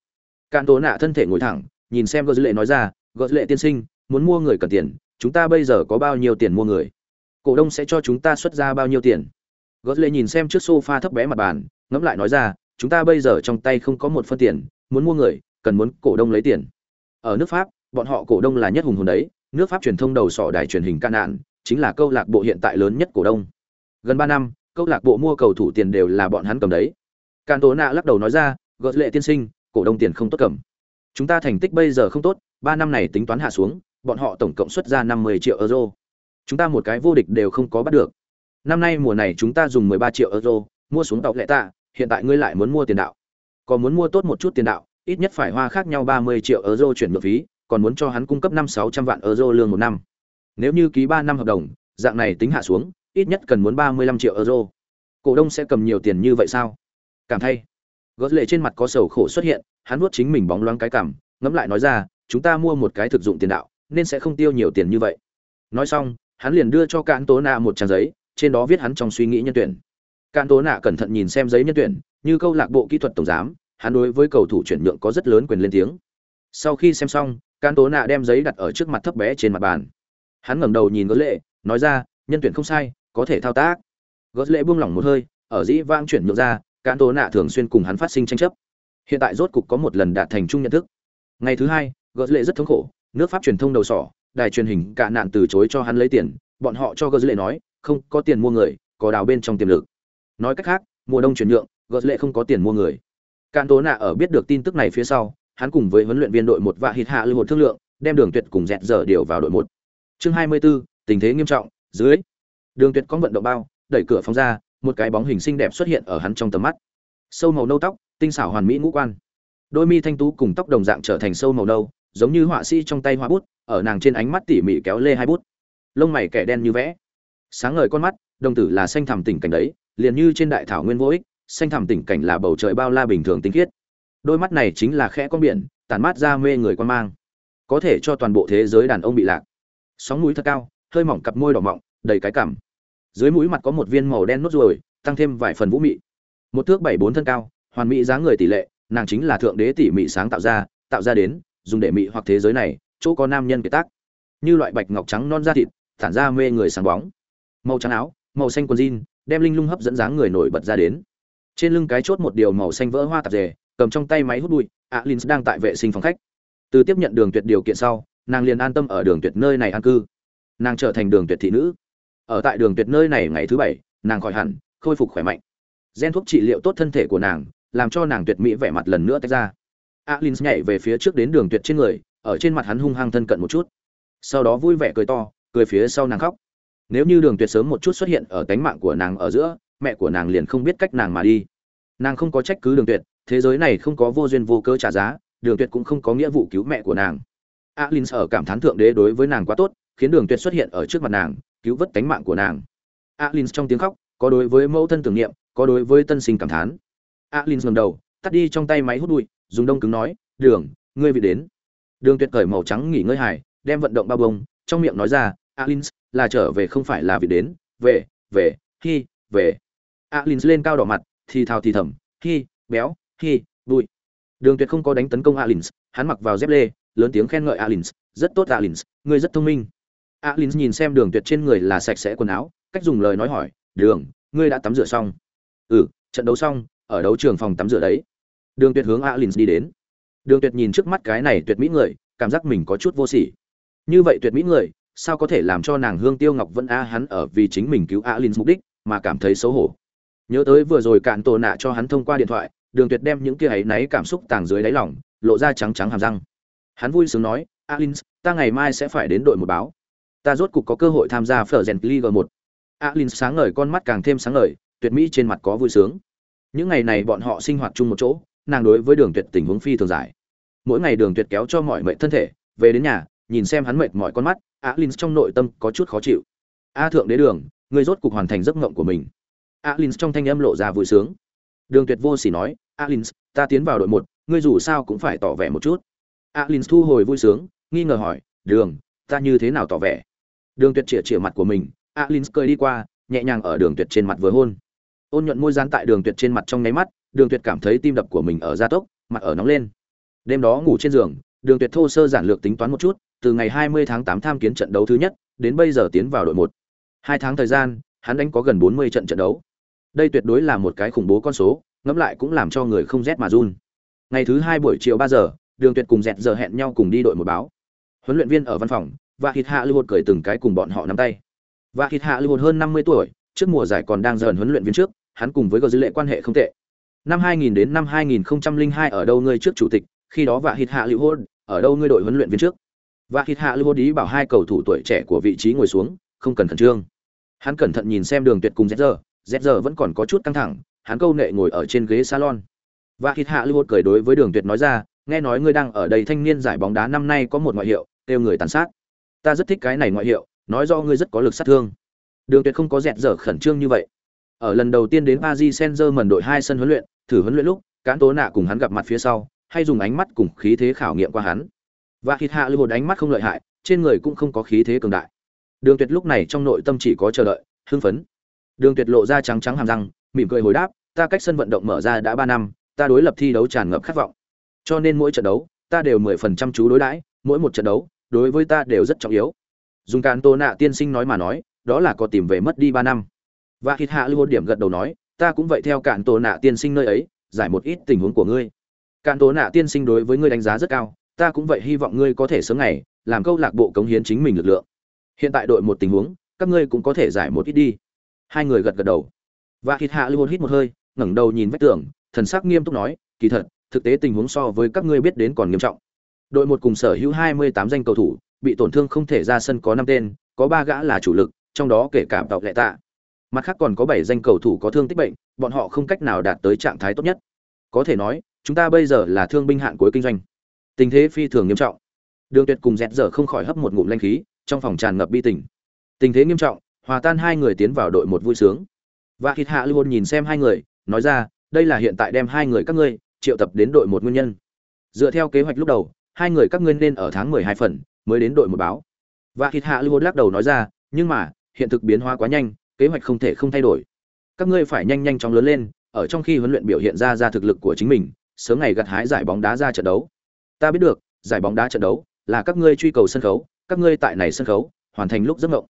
cạn tố nạ thân thể ngồi thẳng, nhìn xem gợt lệ nói ra gợt lệ tiên sinh, muốn mua người cần tiền, chúng ta bây giờ có bao nhiêu tiền mua người? Cổ đông sẽ cho chúng ta xuất ra bao nhiêu tiền? Gợt lệ nhìn xem trước sofa thấp bé mặt bàn, ngẫm lại nói ra, chúng ta bây giờ trong tay không có một phân tiền, muốn mua người, cần muốn cổ đông lấy tiền. Ở nước pháp, bọn họ cổ đông là nhất hùng hồn đấy, nước pháp truyền thông đầu sỏ đài truyền hình ca nạn, chính là câu lạc bộ hiện tại lớn nhất cổ đông. Gần ba năm, câu lạc bộ mua cầu thủ tiền đều là bọn hắn cầm đấy. Can tố nạ lắc đầu nói ra gợt lệ tiên sinh cổ đông tiền không tốt cầm chúng ta thành tích bây giờ không tốt ba năm này tính toán hạ xuống bọn họ tổng cộng xuất ra năm mươi triệu euro chúng ta một cái vô địch đều không có bắt được năm nay mùa này chúng ta dùng mười ba triệu euro mua xuống tàu lệ tạ hiện tại ngươi lại muốn mua tiền đạo còn muốn mua tốt một chút tiền đạo ít nhất phải hoa khác nhau 30 triệu euro chuyển nhượng phí, còn muốn cho hắn cung cấp năm sáu trăm vạn euro lương một năm. Nếu như ký 3 năm hợp đồng, dạng này tính hạ xuống, ít nhất cần muốn 35 triệu euro. Cổ đông sẽ cầm nhiều tiền như vậy sao? Cảm thay. Gót lệ trên mặt có sầu khổ xuất hiện, hắn nuốt chính mình bóng loáng cái cằm, ngẫm lại nói ra, chúng ta mua một cái thực dụng tiền đạo, nên sẽ không tiêu nhiều tiền như vậy. Nói xong, hắn liền đưa cho Cạn Tố Nạ một trang giấy, trên đó viết hắn trong suy nghĩ nhân tuyển. Cạn Tố Nạ cẩn thận nhìn xem giấy nhân tuyển, như câu lạc bộ kỹ thuật tổng giám, hắn đối với cầu thủ chuyển nhượng có rất lớn quyền lên tiếng. Sau khi xem xong, cạn Tố Nạ đem giấy đặt ở trước mặt thấp bé trên mặt bàn. Hắn ngẩng đầu nhìn gót Lệ, nói ra, nhân tuyển không sai, có thể thao tác. Gót Lệ buông lỏng một hơi, ở dĩ vang chuyển nhượng ra, cán Tố Nạ thường xuyên cùng hắn phát sinh tranh chấp. Hiện tại rốt cục có một lần đạt thành chung nhận thức. Ngày thứ hai, gợ Lệ rất thống khổ, nước Pháp truyền thông đầu sỏ, đài truyền hình cả nạn từ chối cho hắn lấy tiền, bọn họ cho gợ Lệ nói, không, có tiền mua người, có đào bên trong tiềm lực. Nói cách khác, mùa đông chuyển nhượng, gợ Lệ không có tiền mua người. cán Tố Nạ ở biết được tin tức này phía sau, hắn cùng với huấn luyện viên đội một và hít hạ lưu một thương lượng, đem Đường Tuyệt cùng dẹt dở điều vào đội một. Chương 24, tình thế nghiêm trọng, dưới. Đường Tuyệt có vận động bao, đẩy cửa phóng ra, một cái bóng hình xinh đẹp xuất hiện ở hắn trong tầm mắt. Sâu màu nâu tóc, tinh xảo hoàn mỹ ngũ quan. Đôi mi thanh tú cùng tóc đồng dạng trở thành sâu màu nâu, giống như họa sĩ trong tay hoa bút, ở nàng trên ánh mắt tỉ mỉ kéo lê hai bút. Lông mày kẻ đen như vẽ. Sáng ngời con mắt, đồng tử là xanh thẳm tỉnh cảnh đấy, liền như trên đại thảo nguyên vô ích, xanh thẳm tỉnh cảnh là bầu trời bao la bình thường tinh khiết đôi mắt này chính là khẽ con biển tản mát ra mê người quan mang có thể cho toàn bộ thế giới đàn ông bị lạc sóng mũi thật cao hơi mỏng cặp môi đỏ mọng đầy cái cảm dưới mũi mặt có một viên màu đen nốt ruồi, tăng thêm vài phần vũ mị. Một thước bảy bốn thân cao, hoàn mỹ dáng người tỷ lệ, nàng chính là thượng đế tỉ mị sáng tạo ra tạo ra đến, dùng để mị hoặc thế giới này, chỗ có nam nhân kiệt tác. Như loại bạch ngọc trắng non da thịt, tản ra mê người sáng bóng. Màu trắng áo, màu xanh quần jean, đem linh lung hấp dẫn dáng người nổi bật ra đến. Trên lưng cái chốt một điều màu xanh vỡ hoa tạp dề, cầm trong tay máy hút bụi alin đang tại vệ sinh phòng khách. Từ tiếp nhận đường tuyệt điều kiện sau, nàng liền an tâm ở đường tuyệt nơi này an cư. Nàng trở thành đường tuyệt thị nữ ở tại đường tuyệt nơi này ngày thứ bảy, nàng khỏi hẳn, khôi phục khỏe mạnh. Gen thuốc trị liệu tốt thân thể của nàng, làm cho nàng tuyệt mỹ vẻ mặt lần nữa tách ra. Alin nhảy về phía trước đến đường tuyệt trên người, ở trên mặt hắn hung hăng thân cận một chút. Sau đó vui vẻ cười to, cười phía sau nàng khóc. Nếu như đường tuyệt sớm một chút xuất hiện ở tánh mạng của nàng ở giữa, mẹ của nàng liền không biết cách nàng mà đi. Nàng không có trách cứ đường tuyệt, thế giới này không có vô duyên vô cớ trả giá, đường tuyệt cũng không có nghĩa vụ cứu mẹ của nàng. Alin ở cảm thán thượng đế đối với nàng quá tốt, khiến đường tuyệt xuất hiện ở trước mặt nàng cứu vớt tánh mạng của nàng. Alin trong tiếng khóc, có đối với mẫu thân tưởng niệm, có đối với tân sinh cảm thán. Alin ngẩng đầu, tắt đi trong tay máy hút bụi, dùng đông cứng nói, đường, ngươi vị đến. Đường tuyệt cởi màu trắng nghỉ ngơi hài, đem vận động bao bông, trong miệng nói ra alin là trở về không phải là vị đến, về về khi về. Alin lên cao đỏ mặt, thì thào thì thầm, hi, béo, hi, bụi. Đường tuyệt không có đánh tấn công alin hắn mặc vào dép lê, lớn tiếng khen ngợi alin rất tốt alin ngươi rất thông minh alin nhìn xem đường tuyệt trên người là sạch sẽ quần áo, cách dùng lời nói hỏi, đường, ngươi đã tắm rửa xong? Ừ trận đấu xong, ở đấu trường phòng tắm rửa đấy. Đường tuyệt hướng alin đi đến. Đường tuyệt nhìn trước mắt cái này tuyệt mỹ người, cảm giác mình có chút vô sỉ. Như vậy tuyệt mỹ người, sao có thể làm cho nàng hương tiêu ngọc vẫn a hắn ở vì chính mình cứu alin mục đích mà cảm thấy xấu hổ? Nhớ tới vừa rồi cạn tổ nạ cho hắn thông qua điện thoại, đường tuyệt đem những kia ấy náy cảm xúc tàng dưới đáy lòng, lộ ra trắng trắng hàm răng. Hắn vui sướng nói alins ta ngày mai sẽ phải đến đội một báo ta rốt cục có cơ hội tham gia phở rèn league một. Alin sáng ngời, con mắt càng thêm sáng ngời, tuyệt mỹ trên mặt có vui sướng. Những ngày này bọn họ sinh hoạt chung một chỗ, nàng đối với đường tuyệt tình huống phi thường giải. Mỗi ngày đường tuyệt kéo cho mọi mệnh thân thể, về đến nhà, nhìn xem hắn mệt mỏi con mắt, alin trong nội tâm có chút khó chịu. A thượng đế đường người rốt cục hoàn thành giấc mộng của mình. Alin trong thanh âm lộ ra vui sướng. Đường tuyệt vô sỉ nói, alin, ta tiến vào đội một, ngươi dù sao cũng phải tỏ vẻ một chút. Alin thu hồi vui sướng, nghi ngờ hỏi, đường, ta như thế nào tỏ vẻ? Đường tuyệt chĩa chĩa mặt của mình alin cười đi qua, nhẹ nhàng ở đường tuyệt trên mặt vừa hôn. Ôn nhuận môi dán tại đường tuyệt trên mặt trong nháy mắt, đường tuyệt cảm thấy tim đập của mình ở gia tốc, mặt ở nóng lên. Đêm đó ngủ trên giường, đường tuyệt thô sơ giản lược tính toán một chút, từ ngày 20 tháng 8 tham kiến trận đấu thứ nhất, đến bây giờ tiến vào đội một. Hai tháng thời gian, hắn đánh có gần 40 trận trận đấu. Đây tuyệt đối là một cái khủng bố con số, ngẫm lại cũng làm cho người không rét mà run. Ngày thứ hai buổi chiều 3 giờ, đường tuyệt cùng dẹt giờ hẹn nhau cùng đi đội một báo. Huấn luyện viên ở văn phòng và hít hạ lưu hột cười từng cái cùng bọn họ nắm tay. Và hít hạ lưu hột hơn 50 tuổi, trước mùa giải còn đang dần huấn luyện viên trước, hắn cùng với gờ dư lệ quan hệ không tệ. Năm 2000 đến năm 2002 ở đâu ngươi trước chủ tịch, khi đó và hít hạ lưu hột, ở đâu ngươi đội huấn luyện viên trước? Và hít hạ lưu hột ý bảo hai cầu thủ tuổi trẻ của vị trí ngồi xuống, không cần khẩn trương. Hắn cẩn thận nhìn xem đường tuyệt cùng giờ giờ vẫn còn có chút căng thẳng, hắn câu nệ ngồi ở trên ghế salon. Và hít hạ lưu hột cười đối với đường tuyệt nói ra, nghe nói ngươi đang ở đây thanh niên giải bóng đá năm nay có một ngoại hiệu, kêu người tàn sát ta rất thích cái này ngoại hiệu, nói do ngươi rất có lực sát thương. Đường tuyệt không có dẹt dở khẩn trương như vậy. Ở lần đầu tiên đến paris saint germain đội hai sân huấn luyện, thử huấn luyện lúc, cán tố nạ cùng hắn gặp mặt phía sau, hay dùng ánh mắt cùng khí thế khảo nghiệm qua hắn. Và hít hạ lưu một ánh mắt không lợi hại, trên người cũng không có khí thế cường đại. Đường tuyệt lúc này trong nội tâm chỉ có chờ đợi, hưng phấn. Đường tuyệt lộ ra trắng trắng hàm răng, mỉm cười hồi đáp, ta cách sân vận động mở ra đã ba năm, ta đối lập thi đấu tràn ngập khát vọng. Cho nên mỗi trận đấu, ta đều mười phần trăm chú đối đãi, mỗi một trận đấu đối với ta đều rất trọng yếu. Dùng cán tô nạ tiên sinh nói mà nói, đó là có tìm về mất đi ba năm. Và hít hạ lưu một điểm gật đầu nói, ta cũng vậy theo cạn tổ nạ tiên sinh nơi ấy, giải một ít tình huống của ngươi. Cạn tổ nạ tiên sinh đối với ngươi đánh giá rất cao, ta cũng vậy hy vọng ngươi có thể sớm ngày, làm câu lạc bộ cống hiến chính mình lực lượng. Hiện tại đội một tình huống, các ngươi cũng có thể giải một ít đi. Hai người gật gật đầu. Và hít hạ lưu một hít một hơi, ngẩng đầu nhìn vách tường, thần sắc nghiêm túc nói, kỳ thật, thực tế tình huống so với các ngươi biết đến còn nghiêm trọng. Đội một cùng sở hữu 28 danh cầu thủ, bị tổn thương không thể ra sân có 5 tên, có 3 gã là chủ lực, trong đó kể cả Tọc Lệ Tạ. Mặt khác còn có 7 danh cầu thủ có thương tích bệnh, bọn họ không cách nào đạt tới trạng thái tốt nhất. Có thể nói, chúng ta bây giờ là thương binh hạn cuối kinh doanh. Tình thế phi thường nghiêm trọng. Đường Tuyệt cùng Dẹt giờ không khỏi hấp một ngụm linh khí, trong phòng tràn ngập bi tình. Tình thế nghiêm trọng, hòa tan hai người tiến vào đội một vui sướng. Và Kịt Hạ luôn nhìn xem hai người, nói ra, đây là hiện tại đem hai người các ngươi triệu tập đến đội một nguyên nhân dựa theo kế hoạch lúc đầu hai người các ngươi nên ở tháng mười hai phần, mới đến đội một báo. Và thịt hạ lưu lắc đầu nói ra, nhưng mà, hiện thực biến hóa quá nhanh, kế hoạch không thể không thay đổi. Các ngươi phải nhanh nhanh chóng lớn lên, ở trong khi huấn luyện biểu hiện ra ra thực lực của chính mình, sớm ngày gặt hái giải bóng đá ra trận đấu. Ta biết được, giải bóng đá trận đấu là các ngươi truy cầu sân khấu, các ngươi tại này sân khấu, hoàn thành lúc giấc mộng.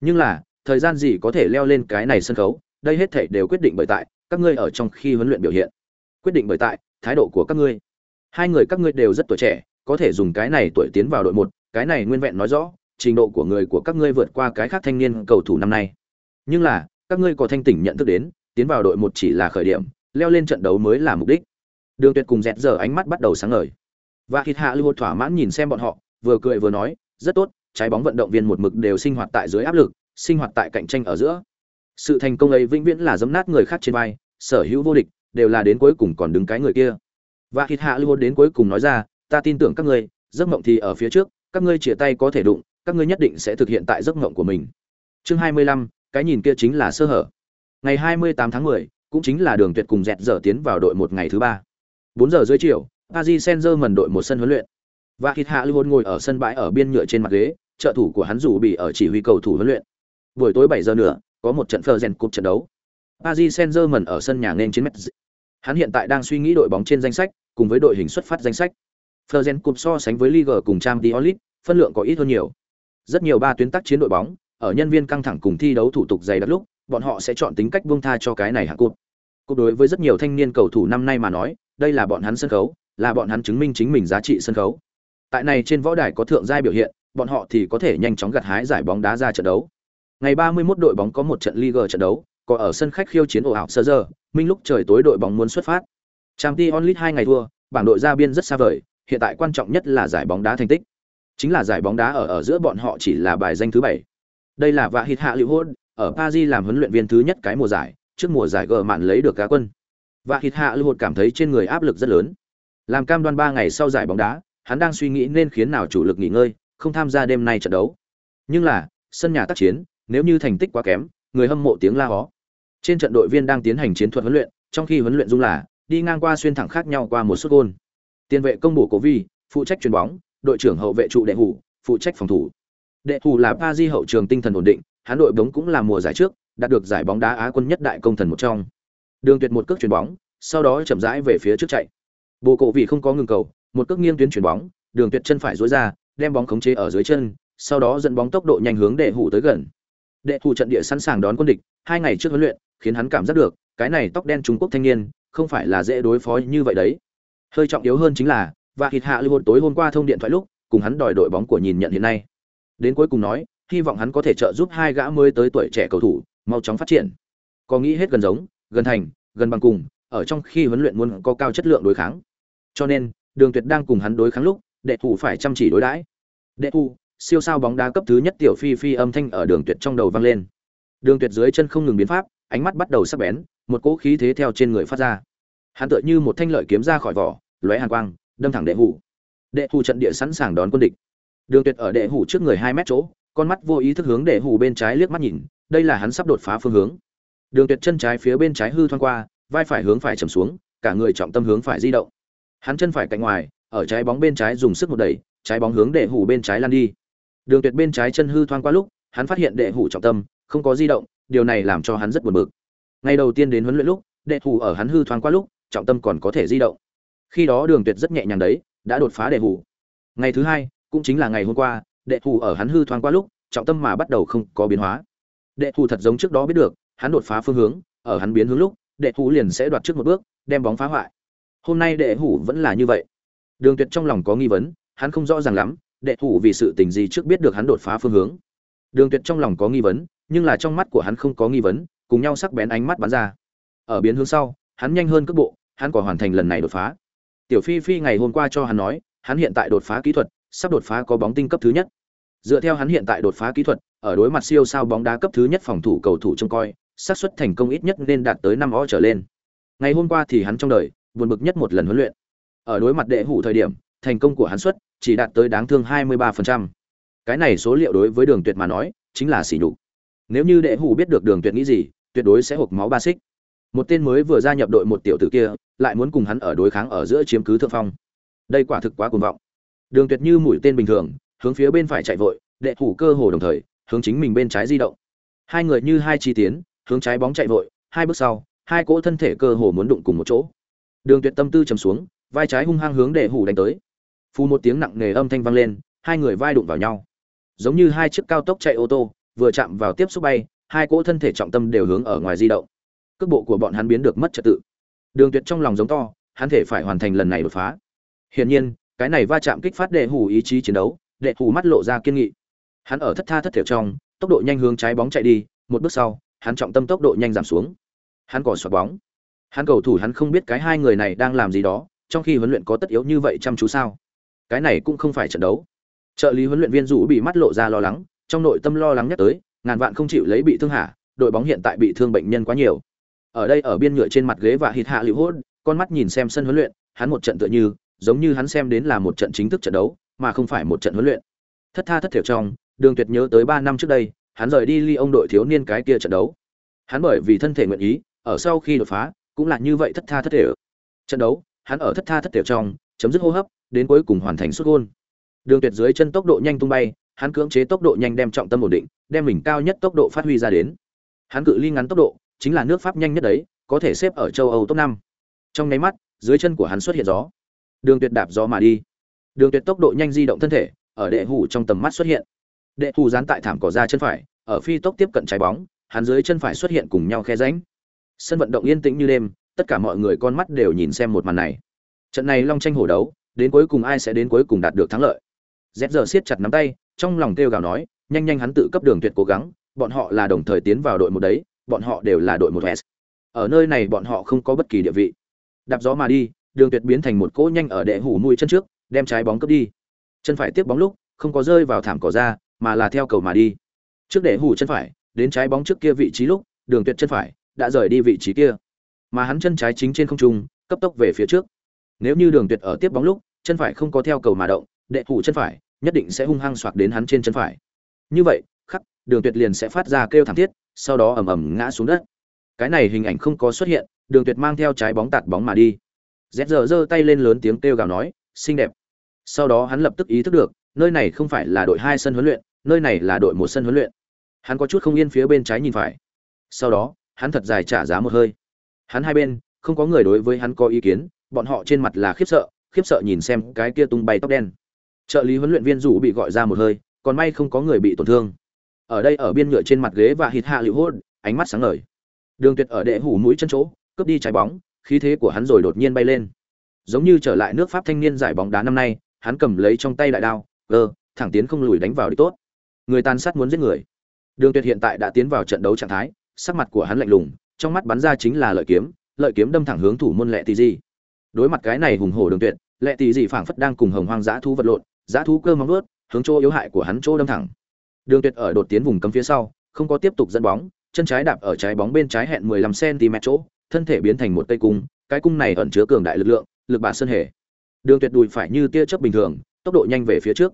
Nhưng là, thời gian gì có thể leo lên cái này sân khấu, đây hết thảy đều quyết định bởi tại, các ngươi ở trong khi huấn luyện biểu hiện. Quyết định bởi tại, thái độ của các ngươi. Hai người các ngươi đều rất tuổi trẻ có thể dùng cái này tuổi tiến vào đội một, cái này nguyên vẹn nói rõ, trình độ của người của các ngươi vượt qua cái khác thanh niên cầu thủ năm nay. Nhưng là, các ngươi có thanh tỉnh nhận thức đến, tiến vào đội một chỉ là khởi điểm, leo lên trận đấu mới là mục đích. Đường tuyệt cùng dẹt giờ ánh mắt bắt đầu sáng ngời. Và hít hạ lưu thỏa mãn nhìn xem bọn họ, vừa cười vừa nói, rất tốt, trái bóng vận động viên một mực đều sinh hoạt tại dưới áp lực, sinh hoạt tại cạnh tranh ở giữa. Sự thành công ấy vĩnh viễn là giấm nát người khác trên vai, sở hữu vô địch, đều là đến cuối cùng còn đứng cái người kia. Và hít hạ lưu đến cuối cùng nói ra ta tin tưởng các ngươi giấc mộng thì ở phía trước các ngươi chia tay có thể đụng các ngươi nhất định sẽ thực hiện tại giấc mộng của mình. Chương 25, cái nhìn kia chính là sơ hở. Ngày 28 tháng 10, cũng chính là đường tuyệt cùng dẹt giờ tiến vào đội một ngày thứ ba. Bốn giờ dưới chiều Paris Saint-Germain đội một sân huấn luyện. Và thịt hạ lưu ngồi ở sân bãi ở biên nhựa trên mặt ghế trợ thủ của hắn rủ bị ở chỉ huy cầu thủ huấn luyện. Buổi tối bảy giờ nữa có một trận phờ rèn cúp trận đấu. Paris Saint-Germain ở sân nhà nên chiến Metz. Hắn hiện tại đang suy nghĩ đội bóng trên danh sách, cùng với đội hình xuất phát danh sách. Fergen Cup so sánh với Ligue cùng Champions League, phân lượng có ít hơn nhiều. Rất nhiều ba tuyến tác chiến đội bóng, ở nhân viên căng thẳng cùng thi đấu thủ tục dày đặc lúc, bọn họ sẽ chọn tính cách buông tha cho cái này hạng cúp. Cúp đối với rất nhiều thanh niên cầu thủ năm nay mà nói, đây là bọn hắn sân khấu, là bọn hắn chứng minh chính mình giá trị sân khấu. Tại này trên võ đài có thượng giai biểu hiện, bọn họ thì có thể nhanh chóng gặt hái giải bóng đá ra trận đấu. Ngày 31 đội bóng có một trận Ligue trận đấu, có ở sân khách khiêu chiến ổ ảo sơ giờ, minh lúc trời tối đội bóng muốn xuất phát. Champions League hai ngày thua, bảng đội ra biên rất xa vời, hiện tại quan trọng nhất là giải bóng đá thành tích. Chính là giải bóng đá ở ở giữa bọn họ chỉ là bài danh thứ bảy. Đây là Vạ Hít Hạ Liễu Hôn, ở Paris làm huấn luyện viên thứ nhất cái mùa giải, trước mùa giải gỡ mạn lấy được cá quân. Vạ Hít Hạ Liễu Hôn cảm thấy trên người áp lực rất lớn. Làm cam đoan 3 ngày sau giải bóng đá, hắn đang suy nghĩ nên khiến nào chủ lực nghỉ ngơi, không tham gia đêm nay trận đấu. Nhưng là, sân nhà tác chiến, nếu như thành tích quá kém, người hâm mộ tiếng la hó. Trên trận đội viên đang tiến hành chiến thuật huấn luyện, trong khi huấn luyện dung là đi ngang qua xuyên thẳng khác nhau qua một suất gôn. Tiền vệ công bổ Cố Vi, phụ trách chuyền bóng, đội trưởng hậu vệ trụ đệ hủ, phụ trách phòng thủ. Đệ hủ là Paris hậu trường tinh thần ổn định, hắn đội bóng cũng là mùa giải trước, đạt được giải bóng đá Á quân nhất đại công thần một trong. Đường Tuyệt một cước chuyền bóng, sau đó chậm rãi về phía trước chạy. Bồ Cổ vị không có ngừng cầu, một cước nghiêng tuyến chuyền bóng, Đường Tuyệt chân phải dối ra, đem bóng khống chế ở dưới chân, sau đó dẫn bóng tốc độ nhanh hướng đệ hủ tới gần. Đệ hủ trận địa sẵn sàng đón quân địch, hai ngày trước huấn luyện, khiến hắn cảm giác được, cái này tóc đen Trung Quốc thanh niên, không phải là dễ đối phó như vậy đấy. Hơi trọng yếu hơn chính là, và hít hạ lưu tối hôm qua thông điện thoại lúc, cùng hắn đòi đội bóng của nhìn nhận hiện nay. Đến cuối cùng nói, hy vọng hắn có thể trợ giúp hai gã mới tới tuổi trẻ cầu thủ mau chóng phát triển. Có nghĩ hết gần giống, gần thành, gần bằng cùng, ở trong khi huấn luyện muốn có cao chất lượng đối kháng. Cho nên, Đường Tuyệt đang cùng hắn đối kháng lúc, đệ thủ phải chăm chỉ đối đãi. Đệ thủ, siêu sao bóng đá cấp thứ nhất tiểu phi phi âm thanh ở Đường Tuyệt trong đầu vang lên. Đường Tuyệt dưới chân không ngừng biến pháp, ánh mắt bắt đầu sắc bén, một cỗ khí thế theo trên người phát ra. Hắn tựa như một thanh lợi kiếm ra khỏi vỏ, lóe hàn quang, đâm thẳng đệ hủ. Đệ hủ trận địa sẵn sàng đón quân địch. Đường Tuyệt ở đệ hủ trước người hai mét chỗ, con mắt vô ý thức hướng đệ hủ bên trái liếc mắt nhìn, đây là hắn sắp đột phá phương hướng. Đường Tuyệt chân trái phía bên trái hư thoáng qua, vai phải hướng phải trầm xuống, cả người trọng tâm hướng phải di động. Hắn chân phải cạnh ngoài, ở trái bóng bên trái dùng sức một đẩy, trái bóng hướng đệ hủ bên trái lăn đi. Đường Tuyệt bên trái chân hư thoáng qua lúc, hắn phát hiện đệ hủ trọng tâm không có di động, điều này làm cho hắn rất buồn bực. Ngày đầu tiên đến huấn luyện lúc, đệ hủ ở hắn hư thoáng qua lúc, trọng tâm còn có thể di động. Khi đó Đường Tuyệt rất nhẹ nhàng đấy, đã đột phá đệ hủ. Ngày thứ hai, cũng chính là ngày hôm qua, đệ hủ ở hắn hư thoáng qua lúc, trọng tâm mà bắt đầu không có biến hóa. Đệ hủ thật giống trước đó biết được, hắn đột phá phương hướng, ở hắn biến hướng lúc, đệ hủ liền sẽ đoạt trước một bước, đem bóng phá hoại. Hôm nay đệ hủ vẫn là như vậy. Đường Tuyệt trong lòng có nghi vấn, hắn không rõ ràng lắm, đệ hủ vì sự tình gì trước biết được hắn đột phá phương hướng. Đường Tuyệt trong lòng có nghi vấn, nhưng là trong mắt của hắn không có nghi vấn, cùng nhau sắc bén ánh mắt bắn ra. Ở biến hướng sau, hắn nhanh hơn cước bộ, hắn có hoàn thành lần này đột phá. Tiểu Phi Phi ngày hôm qua cho hắn nói, hắn hiện tại đột phá kỹ thuật, sắp đột phá có bóng tinh cấp thứ nhất. Dựa theo hắn hiện tại đột phá kỹ thuật, ở đối mặt siêu sao bóng đá cấp thứ nhất phòng thủ cầu thủ trông coi, xác suất thành công ít nhất nên đạt tới năm o trở lên. Ngày hôm qua thì hắn trong đời buồn bực nhất một lần huấn luyện. Ở đối mặt đệ hủ thời điểm, thành công của hắn suất chỉ đạt tới đáng thương 23%. Cái này số liệu đối với Đường Tuyệt mà nói, chính là sỉ nhục. Nếu như đệ hủ biết được Đường Tuyệt nghĩ gì, tuyệt đối sẽ hộc máu ba xích. Một tên mới vừa gia nhập đội một tiểu tử kia, lại muốn cùng hắn ở đối kháng ở giữa chiếm cứ thượng phong. Đây quả thực quá cuồng vọng. Đường Tuyệt như mũi tên bình thường, hướng phía bên phải chạy vội, đệ thủ cơ hồ đồng thời, hướng chính mình bên trái di động. Hai người như hai chi tiến, hướng trái bóng chạy vội, hai bước sau, hai cỗ thân thể cơ hồ muốn đụng cùng một chỗ. Đường Tuyệt tâm tư trầm xuống, vai trái hung hăng hướng đệ hủ đánh tới. Phu một tiếng nặng nề âm thanh vang lên, hai người vai đụng vào nhau. Giống như hai chiếc cao tốc chạy ô tô, vừa chạm vào tiếp xúc bay, hai cỗ thân thể trọng tâm đều hướng ở ngoài di động. Cước bộ của bọn hắn biến được mất trật tự. Đường Tuyệt trong lòng giống to, hắn thể phải hoàn thành lần này đột phá. Hiển nhiên, cái này va chạm kích phát đệ hủ ý chí chiến đấu, đệ hủ mắt lộ ra kiên nghị. Hắn ở thất tha thất thiểu trong, tốc độ nhanh hướng trái bóng chạy đi, một bước sau, hắn trọng tâm tốc độ nhanh giảm xuống. Hắn cỏ xoạc bóng. Hắn cầu thủ hắn không biết cái hai người này đang làm gì đó, trong khi huấn luyện có tất yếu như vậy chăm chú sao? Cái này cũng không phải trận đấu. Trợ lý huấn luyện viên Dụ bị mắt lộ ra lo lắng, trong nội tâm lo lắng nhất tới, ngàn vạn không chịu lấy bị thương hạ, đội bóng hiện tại bị thương bệnh nhân quá nhiều. Ở đây ở biên nhựa trên mặt ghế và hít hạ liễu hốt, con mắt nhìn xem sân huấn luyện, hắn một trận tựa như, giống như hắn xem đến là một trận chính thức trận đấu, mà không phải một trận huấn luyện. Thất tha thất thiểu trong, Đường Tuyệt nhớ tới 3 năm trước đây, hắn rời đi ly ông đội thiếu niên cái kia trận đấu. Hắn bởi vì thân thể nguyện ý, ở sau khi đột phá, cũng là như vậy thất tha thất thiểu. Trận đấu, hắn ở thất tha thất thiểu trong, chấm dứt hô hấp, đến cuối cùng hoàn thành xuất gôn Đường Tuyệt dưới chân tốc độ nhanh tung bay, hắn cưỡng chế tốc độ nhanh đem trọng tâm ổn định, đem mình cao nhất tốc độ phát huy ra đến. Hắn cự ly ngắn tốc độ, chính là nước Pháp nhanh nhất đấy, có thể xếp ở châu Âu top năm. Trong nháy mắt, dưới chân của hắn xuất hiện gió. Đường Tuyệt đạp gió mà đi. Đường Tuyệt tốc độ nhanh di động thân thể, ở đệ hủ trong tầm mắt xuất hiện. Đệ hủ dán tại thảm cỏ ra chân phải, ở phi tốc tiếp cận trái bóng, hắn dưới chân phải xuất hiện cùng nhau khe ránh Sân vận động yên tĩnh như đêm, tất cả mọi người con mắt đều nhìn xem một màn này. Trận này long tranh hổ đấu, đến cuối cùng ai sẽ đến cuối cùng đạt được thắng lợi. rét giờ siết chặt nắm tay, trong lòng kêu gào nói, nhanh nhanh hắn tự cấp đường tuyệt cố gắng, bọn họ là đồng thời tiến vào đội một đấy, bọn họ đều là đội một S. Ở nơi này bọn họ không có bất kỳ địa vị. Đạp gió mà đi, đường tuyệt biến thành một cỗ nhanh ở đệ hủ mũi chân trước, đem trái bóng cướp đi. Chân phải tiếp bóng lúc không có rơi vào thảm cỏ ra mà là theo cầu mà đi. Trước đệ hủ chân phải đến trái bóng trước kia vị trí lúc đường tuyệt chân phải đã rời đi vị trí kia. Mà hắn chân trái chính trên không trung cấp tốc về phía trước. Nếu như đường tuyệt ở tiếp bóng lúc chân phải không có theo cầu mà động đệ hủ chân phải nhất định sẽ hung hăng soạt đến hắn trên chân phải. Như vậy khắc đường tuyệt liền sẽ phát ra kêu thảm thiết sau đó ầm ầm ngã xuống đất. Cái này hình ảnh không có xuất hiện, đường tuyệt mang theo trái bóng tạt bóng mà đi. Z giờ giơ tay lên lớn tiếng kêu gào nói, xinh đẹp. Sau đó hắn lập tức ý thức được, nơi này không phải là đội hai sân huấn luyện, nơi này là đội một sân huấn luyện. Hắn có chút không yên phía bên trái nhìn phải. Sau đó, hắn thật dài trả giá một hơi. Hắn hai bên, không có người đối với hắn có ý kiến, bọn họ trên mặt là khiếp sợ khiếp sợ nhìn xem cái kia tung bay tóc đen. Trợ lý huấn luyện viên rủ bị gọi ra một hơi, còn may không có người bị tổn thương ở đây ở biên nhựa trên mặt ghế và hít hạ liệu hốt ánh mắt sáng ngời. Đường tuyệt ở đệ hủ mũi chân chỗ, cướp đi trái bóng, khí thế của hắn rồi đột nhiên bay lên. Giống như trở lại nước pháp thanh niên giải bóng đá năm nay, hắn cầm lấy trong tay đại đao gờ thẳng tiến không lùi đánh vào đi tốt. Người tàn sát muốn giết người. Đường tuyệt hiện tại đã tiến vào trận đấu trạng thái, sắc mặt của hắn lạnh lùng, trong mắt bắn ra chính là lợi kiếm lợi kiếm đâm thẳng hướng thủ môn lệ tỷ di. Đối mặt cái này hùng hổ đường tuyệt, lệ tỷ di phảng phất đang cùng hồng hoang dã thú vật lộn dã thú cơ móng nuốt hướng chỗ yếu hại của hắn chỗ đâm thẳng đường tuyệt ở đột tiến vùng cấm phía sau, không có tiếp tục dẫn bóng, chân trái đạp ở trái bóng bên trái hẹn 15 cm chỗ, thân thể biến thành một cây cung, cái cung này ẩn chứa cường đại lực lượng, lực bà sơn hề. Đường tuyệt đùi phải như tia chớp bình thường, tốc độ nhanh về phía trước.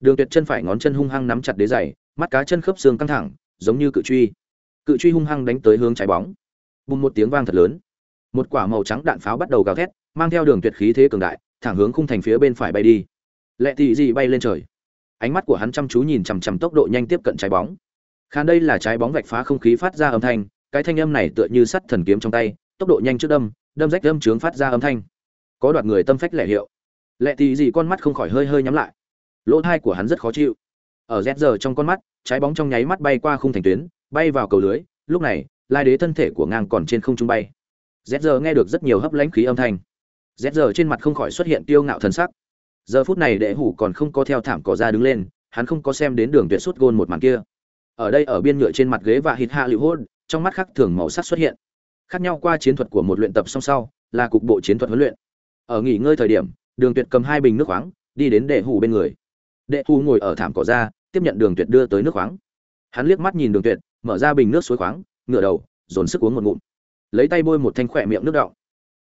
Đường tuyệt chân phải ngón chân hung hăng nắm chặt đế giày, mắt cá chân khớp xương căng thẳng, giống như cự truy. Cự truy hung hăng đánh tới hướng trái bóng. Bùng một tiếng vang thật lớn. Một quả màu trắng đạn pháo bắt đầu gào thét, mang theo đường tuyệt khí thế cường đại, thẳng hướng khung thành phía bên phải bay đi. Lệ tỷ gì bay lên trời? Ánh mắt của hắn chăm chú nhìn chằm chằm tốc độ nhanh tiếp cận trái bóng. Khán đây là trái bóng vạch phá không khí phát ra âm thanh, cái thanh âm này tựa như sắt thần kiếm trong tay, tốc độ nhanh trước đâm đâm rách đâm trướng phát ra âm thanh. Có đoạt người tâm phách lẻ hiệu. Lệ tì gì con mắt không khỏi hơi hơi nhắm lại. Lỗ thai của hắn rất khó chịu. Ở rét giờ trong con mắt, trái bóng trong nháy mắt bay qua khung thành tuyến, bay vào cầu lưới, lúc này, lai đế thân thể của ngang còn trên không trung bay. Rét giờ nghe được rất nhiều hấp lãnh khí âm thanh. Rét giờ trên mặt không khỏi xuất hiện tiêu ngạo thần sắc giờ phút này đệ hủ còn không có theo thảm cỏ ra đứng lên, hắn không có xem đến đường tuyệt suốt gôn một màn kia. Ở đây ở biên nhựa trên mặt ghế và hít hạ liệu hôn trong mắt khác thường màu sắc xuất hiện. Khác nhau qua chiến thuật của một luyện tập song sau, là cục bộ chiến thuật huấn luyện. Ở nghỉ ngơi thời điểm, đường tuyệt cầm hai bình nước khoáng, đi đến đệ hủ bên người. Đệ hủ ngồi ở thảm cỏ ra, tiếp nhận đường tuyệt đưa tới nước khoáng. Hắn liếc mắt nhìn đường tuyệt, mở ra bình nước suối khoáng, ngửa đầu, dồn sức uống một ngụm. Lấy tay bôi một thanh khỏe miệng nước đọng.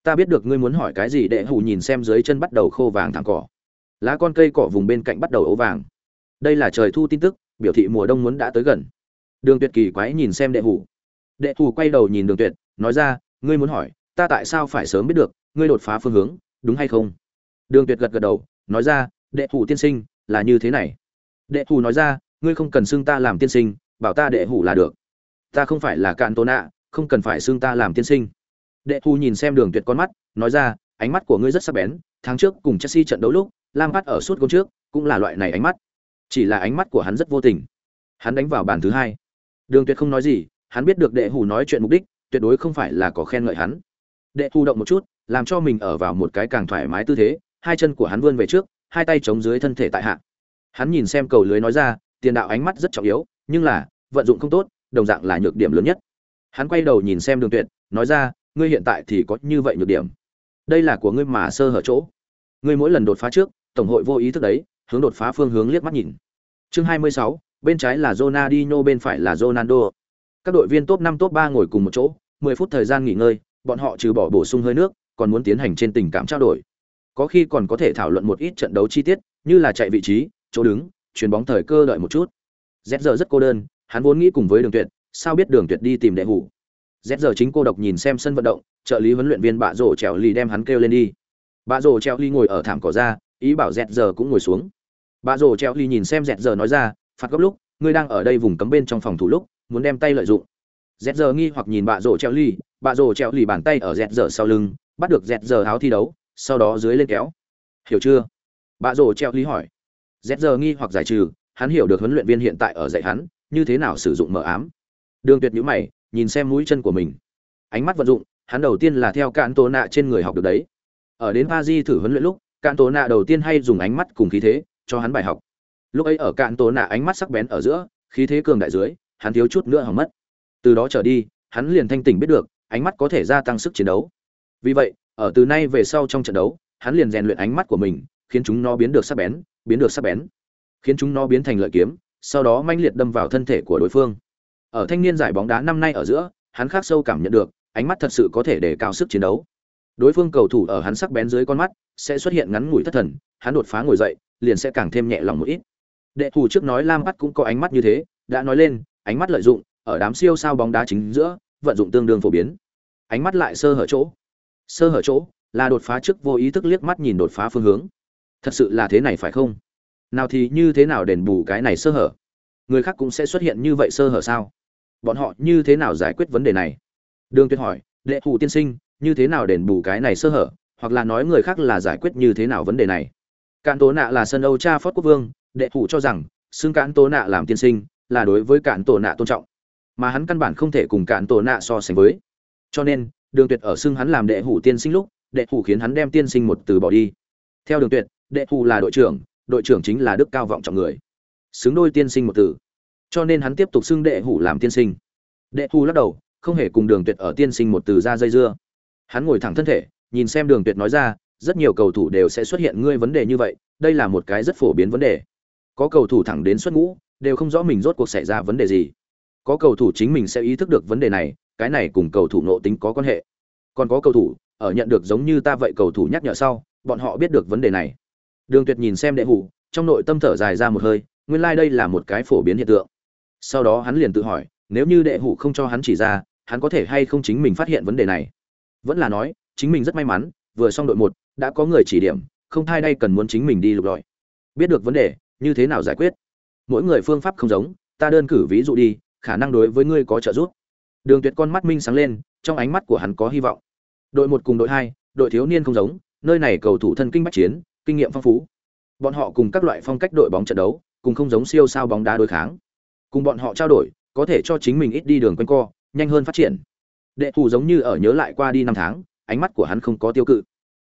Ta biết được ngươi muốn hỏi cái gì. Đệ hủ nhìn xem dưới chân bắt đầu khô vàng thảm cỏ lá con cây cỏ vùng bên cạnh bắt đầu ố vàng. Đây là trời thu tin tức, biểu thị mùa đông muốn đã tới gần. Đường tuyệt kỳ quái nhìn xem đệ hủ. Đệ hủ quay đầu nhìn đường tuyệt, nói ra, ngươi muốn hỏi, ta tại sao phải sớm biết được, ngươi đột phá phương hướng, đúng hay không? Đường tuyệt gật gật đầu, nói ra, đệ hủ tiên sinh, là như thế này. Đệ hủ nói ra, ngươi không cần xưng ta làm tiên sinh, bảo ta đệ hủ là được. Ta không phải là cạn tố nạ, không cần phải xưng ta làm tiên sinh. Đệ hủ nhìn xem đường tuyệt con mắt, nói ra, ánh mắt của ngươi rất sắc bén, tháng trước cùng chelsea trận đấu lúc lam ở suốt gôn trước, cũng là loại này ánh mắt. Chỉ là ánh mắt của hắn rất vô tình. Hắn đánh vào bàn thứ hai. Đường tuyệt không nói gì, hắn biết được đệ hủ nói chuyện mục đích, tuyệt đối không phải là có khen ngợi hắn. Đệ hủ động một chút, làm cho mình ở vào một cái càng thoải mái tư thế, hai chân của hắn vươn về trước, hai tay chống dưới thân thể tại hạ. Hắn nhìn xem cầu lưới nói ra, tiền đạo ánh mắt rất trọng yếu, nhưng là, vận dụng không tốt, đồng dạng là nhược điểm lớn nhất. Hắn quay đầu nhìn xem đường tuyệt, nói ra, ngươi hiện tại thì có như vậy nhược điểm. Đây là của ngươi mà sơ hở chỗ. Ngươi mỗi lần đột phá trước tổng hội vô ý thức đấy hướng đột phá phương hướng liếc mắt nhìn. Chương 26, bên trái là Ronaldinho bên phải là Ronaldo. Các đội viên top 5 top 3 ngồi cùng một chỗ 10 phút thời gian nghỉ ngơi bọn họ trừ bỏ bổ sung hơi nước còn muốn tiến hành trên tình cảm trao đổi. Có khi còn có thể thảo luận một ít trận đấu chi tiết như là chạy vị trí chỗ đứng chuyền bóng thời cơ đợi một chút. Z giờ rất cô đơn hắn vốn nghĩ cùng với đường tuyệt sao biết đường tuyệt đi tìm đệ hủ. Z giờ chính cô độc nhìn xem sân vận động trợ lý huấn luyện viên bạ rổ trèo ly đem hắn kêu lên đi. Bạ rổ trèo ly ngồi ở thảm cỏ ra ý bảo dẹt giờ cũng ngồi xuống. Bà rổ treo ly nhìn xem dẹt giờ nói ra phạt góc lúc ngươi đang ở đây vùng cấm bên trong phòng thủ lúc muốn đem tay lợi dụng. Dẹt giờ nghi hoặc nhìn bà rổ treo ly, bà rổ treo ly bàn tay ở dẹt giờ sau lưng bắt được dẹt giờ áo thi đấu sau đó dưới lên kéo. Hiểu chưa? Bà rổ treo ly hỏi. Dẹt giờ nghi hoặc giải trừ hắn hiểu được huấn luyện viên hiện tại ở dạy hắn như thế nào sử dụng mờ ám. Đường tuyệt nhũ mày nhìn xem mũi chân của mình. Ánh mắt vận dụng hắn đầu tiên là theo cạn tố nạ trên người học được đấy. Ở đến pa di thử huấn luyện lúc cạn tố nạ đầu tiên hay dùng ánh mắt cùng khí thế cho hắn bài học. Lúc ấy ở cạn tố nạ ánh mắt sắc bén ở giữa, khí thế cường đại dưới, hắn thiếu chút nữa hỏng mất. Từ đó trở đi, hắn liền thanh tỉnh biết được, ánh mắt có thể gia tăng sức chiến đấu. Vì vậy, ở từ nay về sau trong trận đấu, hắn liền rèn luyện ánh mắt của mình, khiến chúng nó biến được sắc bén, biến được sắc bén. Khiến chúng nó biến thành lợi kiếm, sau đó manh liệt đâm vào thân thể của đối phương. Ở thanh niên giải bóng đá năm nay ở giữa, hắn khác sâu cảm nhận được, ánh mắt thật sự có thể để cao sức chiến đấu. Đối phương cầu thủ ở hắn sắc bén dưới con mắt sẽ xuất hiện ngắn ngủi thất thần, hắn đột phá ngồi dậy, liền sẽ càng thêm nhẹ lòng một ít. Đệ thủ trước nói lam bắt cũng có ánh mắt như thế, đã nói lên, ánh mắt lợi dụng, ở đám siêu sao bóng đá chính giữa, vận dụng tương đương phổ biến. Ánh mắt lại sơ hở chỗ. Sơ hở chỗ, là đột phá trước vô ý thức liếc mắt nhìn đột phá phương hướng. Thật sự là thế này phải không? Nào thì như thế nào đền bù cái này sơ hở? Người khác cũng sẽ xuất hiện như vậy sơ hở sao? Bọn họ như thế nào giải quyết vấn đề này? Đường tuyệt hỏi, đệ thủ tiên sinh, như thế nào đền bù cái này sơ hở? Hoặc là nói người khác là giải quyết như thế nào vấn đề này. Cạn tố nạ là sân âu cha phót quốc vương, đệ thủ cho rằng, xưng cạn tố nạ làm tiên sinh, là đối với cạn tổ nạ tôn trọng. Mà hắn căn bản không thể cùng cạn tổ nạ so sánh với. Cho nên, đường tuyệt ở xưng hắn làm đệ hủ tiên sinh lúc, đệ hủ khiến hắn đem tiên sinh một từ bỏ đi. Theo đường tuyệt, đệ hủ là đội trưởng đội trưởng chính là đức cao vọng trọng người. Xứng đôi tiên sinh một từ. Cho nên hắn tiếp tục xưng đệ hủ làm tiên sinh. Đệ hủ lắc đầu, không hề cùng đường tuyệt ở tiên sinh một từ ra dây dưa. Hắn ngồi thẳng thân thể nhìn xem đường tuyệt nói ra, rất nhiều cầu thủ đều sẽ xuất hiện ngươi vấn đề như vậy, đây là một cái rất phổ biến vấn đề. Có cầu thủ thẳng đến xuất ngũ, đều không rõ mình rốt cuộc xảy ra vấn đề gì. Có cầu thủ chính mình sẽ ý thức được vấn đề này, cái này cùng cầu thủ nộ tính có quan hệ. Còn có cầu thủ, ở nhận được giống như ta vậy cầu thủ nhắc nhở sau, bọn họ biết được vấn đề này. Đường tuyệt nhìn xem đệ hủ, trong nội tâm thở dài ra một hơi, nguyên lai đây là một cái phổ biến hiện tượng. Sau đó hắn liền tự hỏi, nếu như đệ hủ không cho hắn chỉ ra, hắn có thể hay không chính mình phát hiện vấn đề này? Vẫn là nói chính mình rất may mắn, vừa xong đội một, đã có người chỉ điểm, không thay đây cần muốn chính mình đi lục lọi. Biết được vấn đề, như thế nào giải quyết? Mỗi người phương pháp không giống, ta đơn cử ví dụ đi, khả năng đối với ngươi có trợ giúp. Đường tuyệt con mắt minh sáng lên, trong ánh mắt của hắn có hy vọng. Đội một cùng đội hai, đội thiếu niên không giống, nơi này cầu thủ thân kinh bách chiến, kinh nghiệm phong phú. Bọn họ cùng các loại phong cách đội bóng trận đấu, cùng không giống siêu sao bóng đá đối kháng. Cùng bọn họ trao đổi, có thể cho chính mình ít đi đường quanh co, nhanh hơn phát triển. Đệ thủ giống như ở nhớ lại qua đi năm tháng ánh mắt của hắn không có tiêu cự.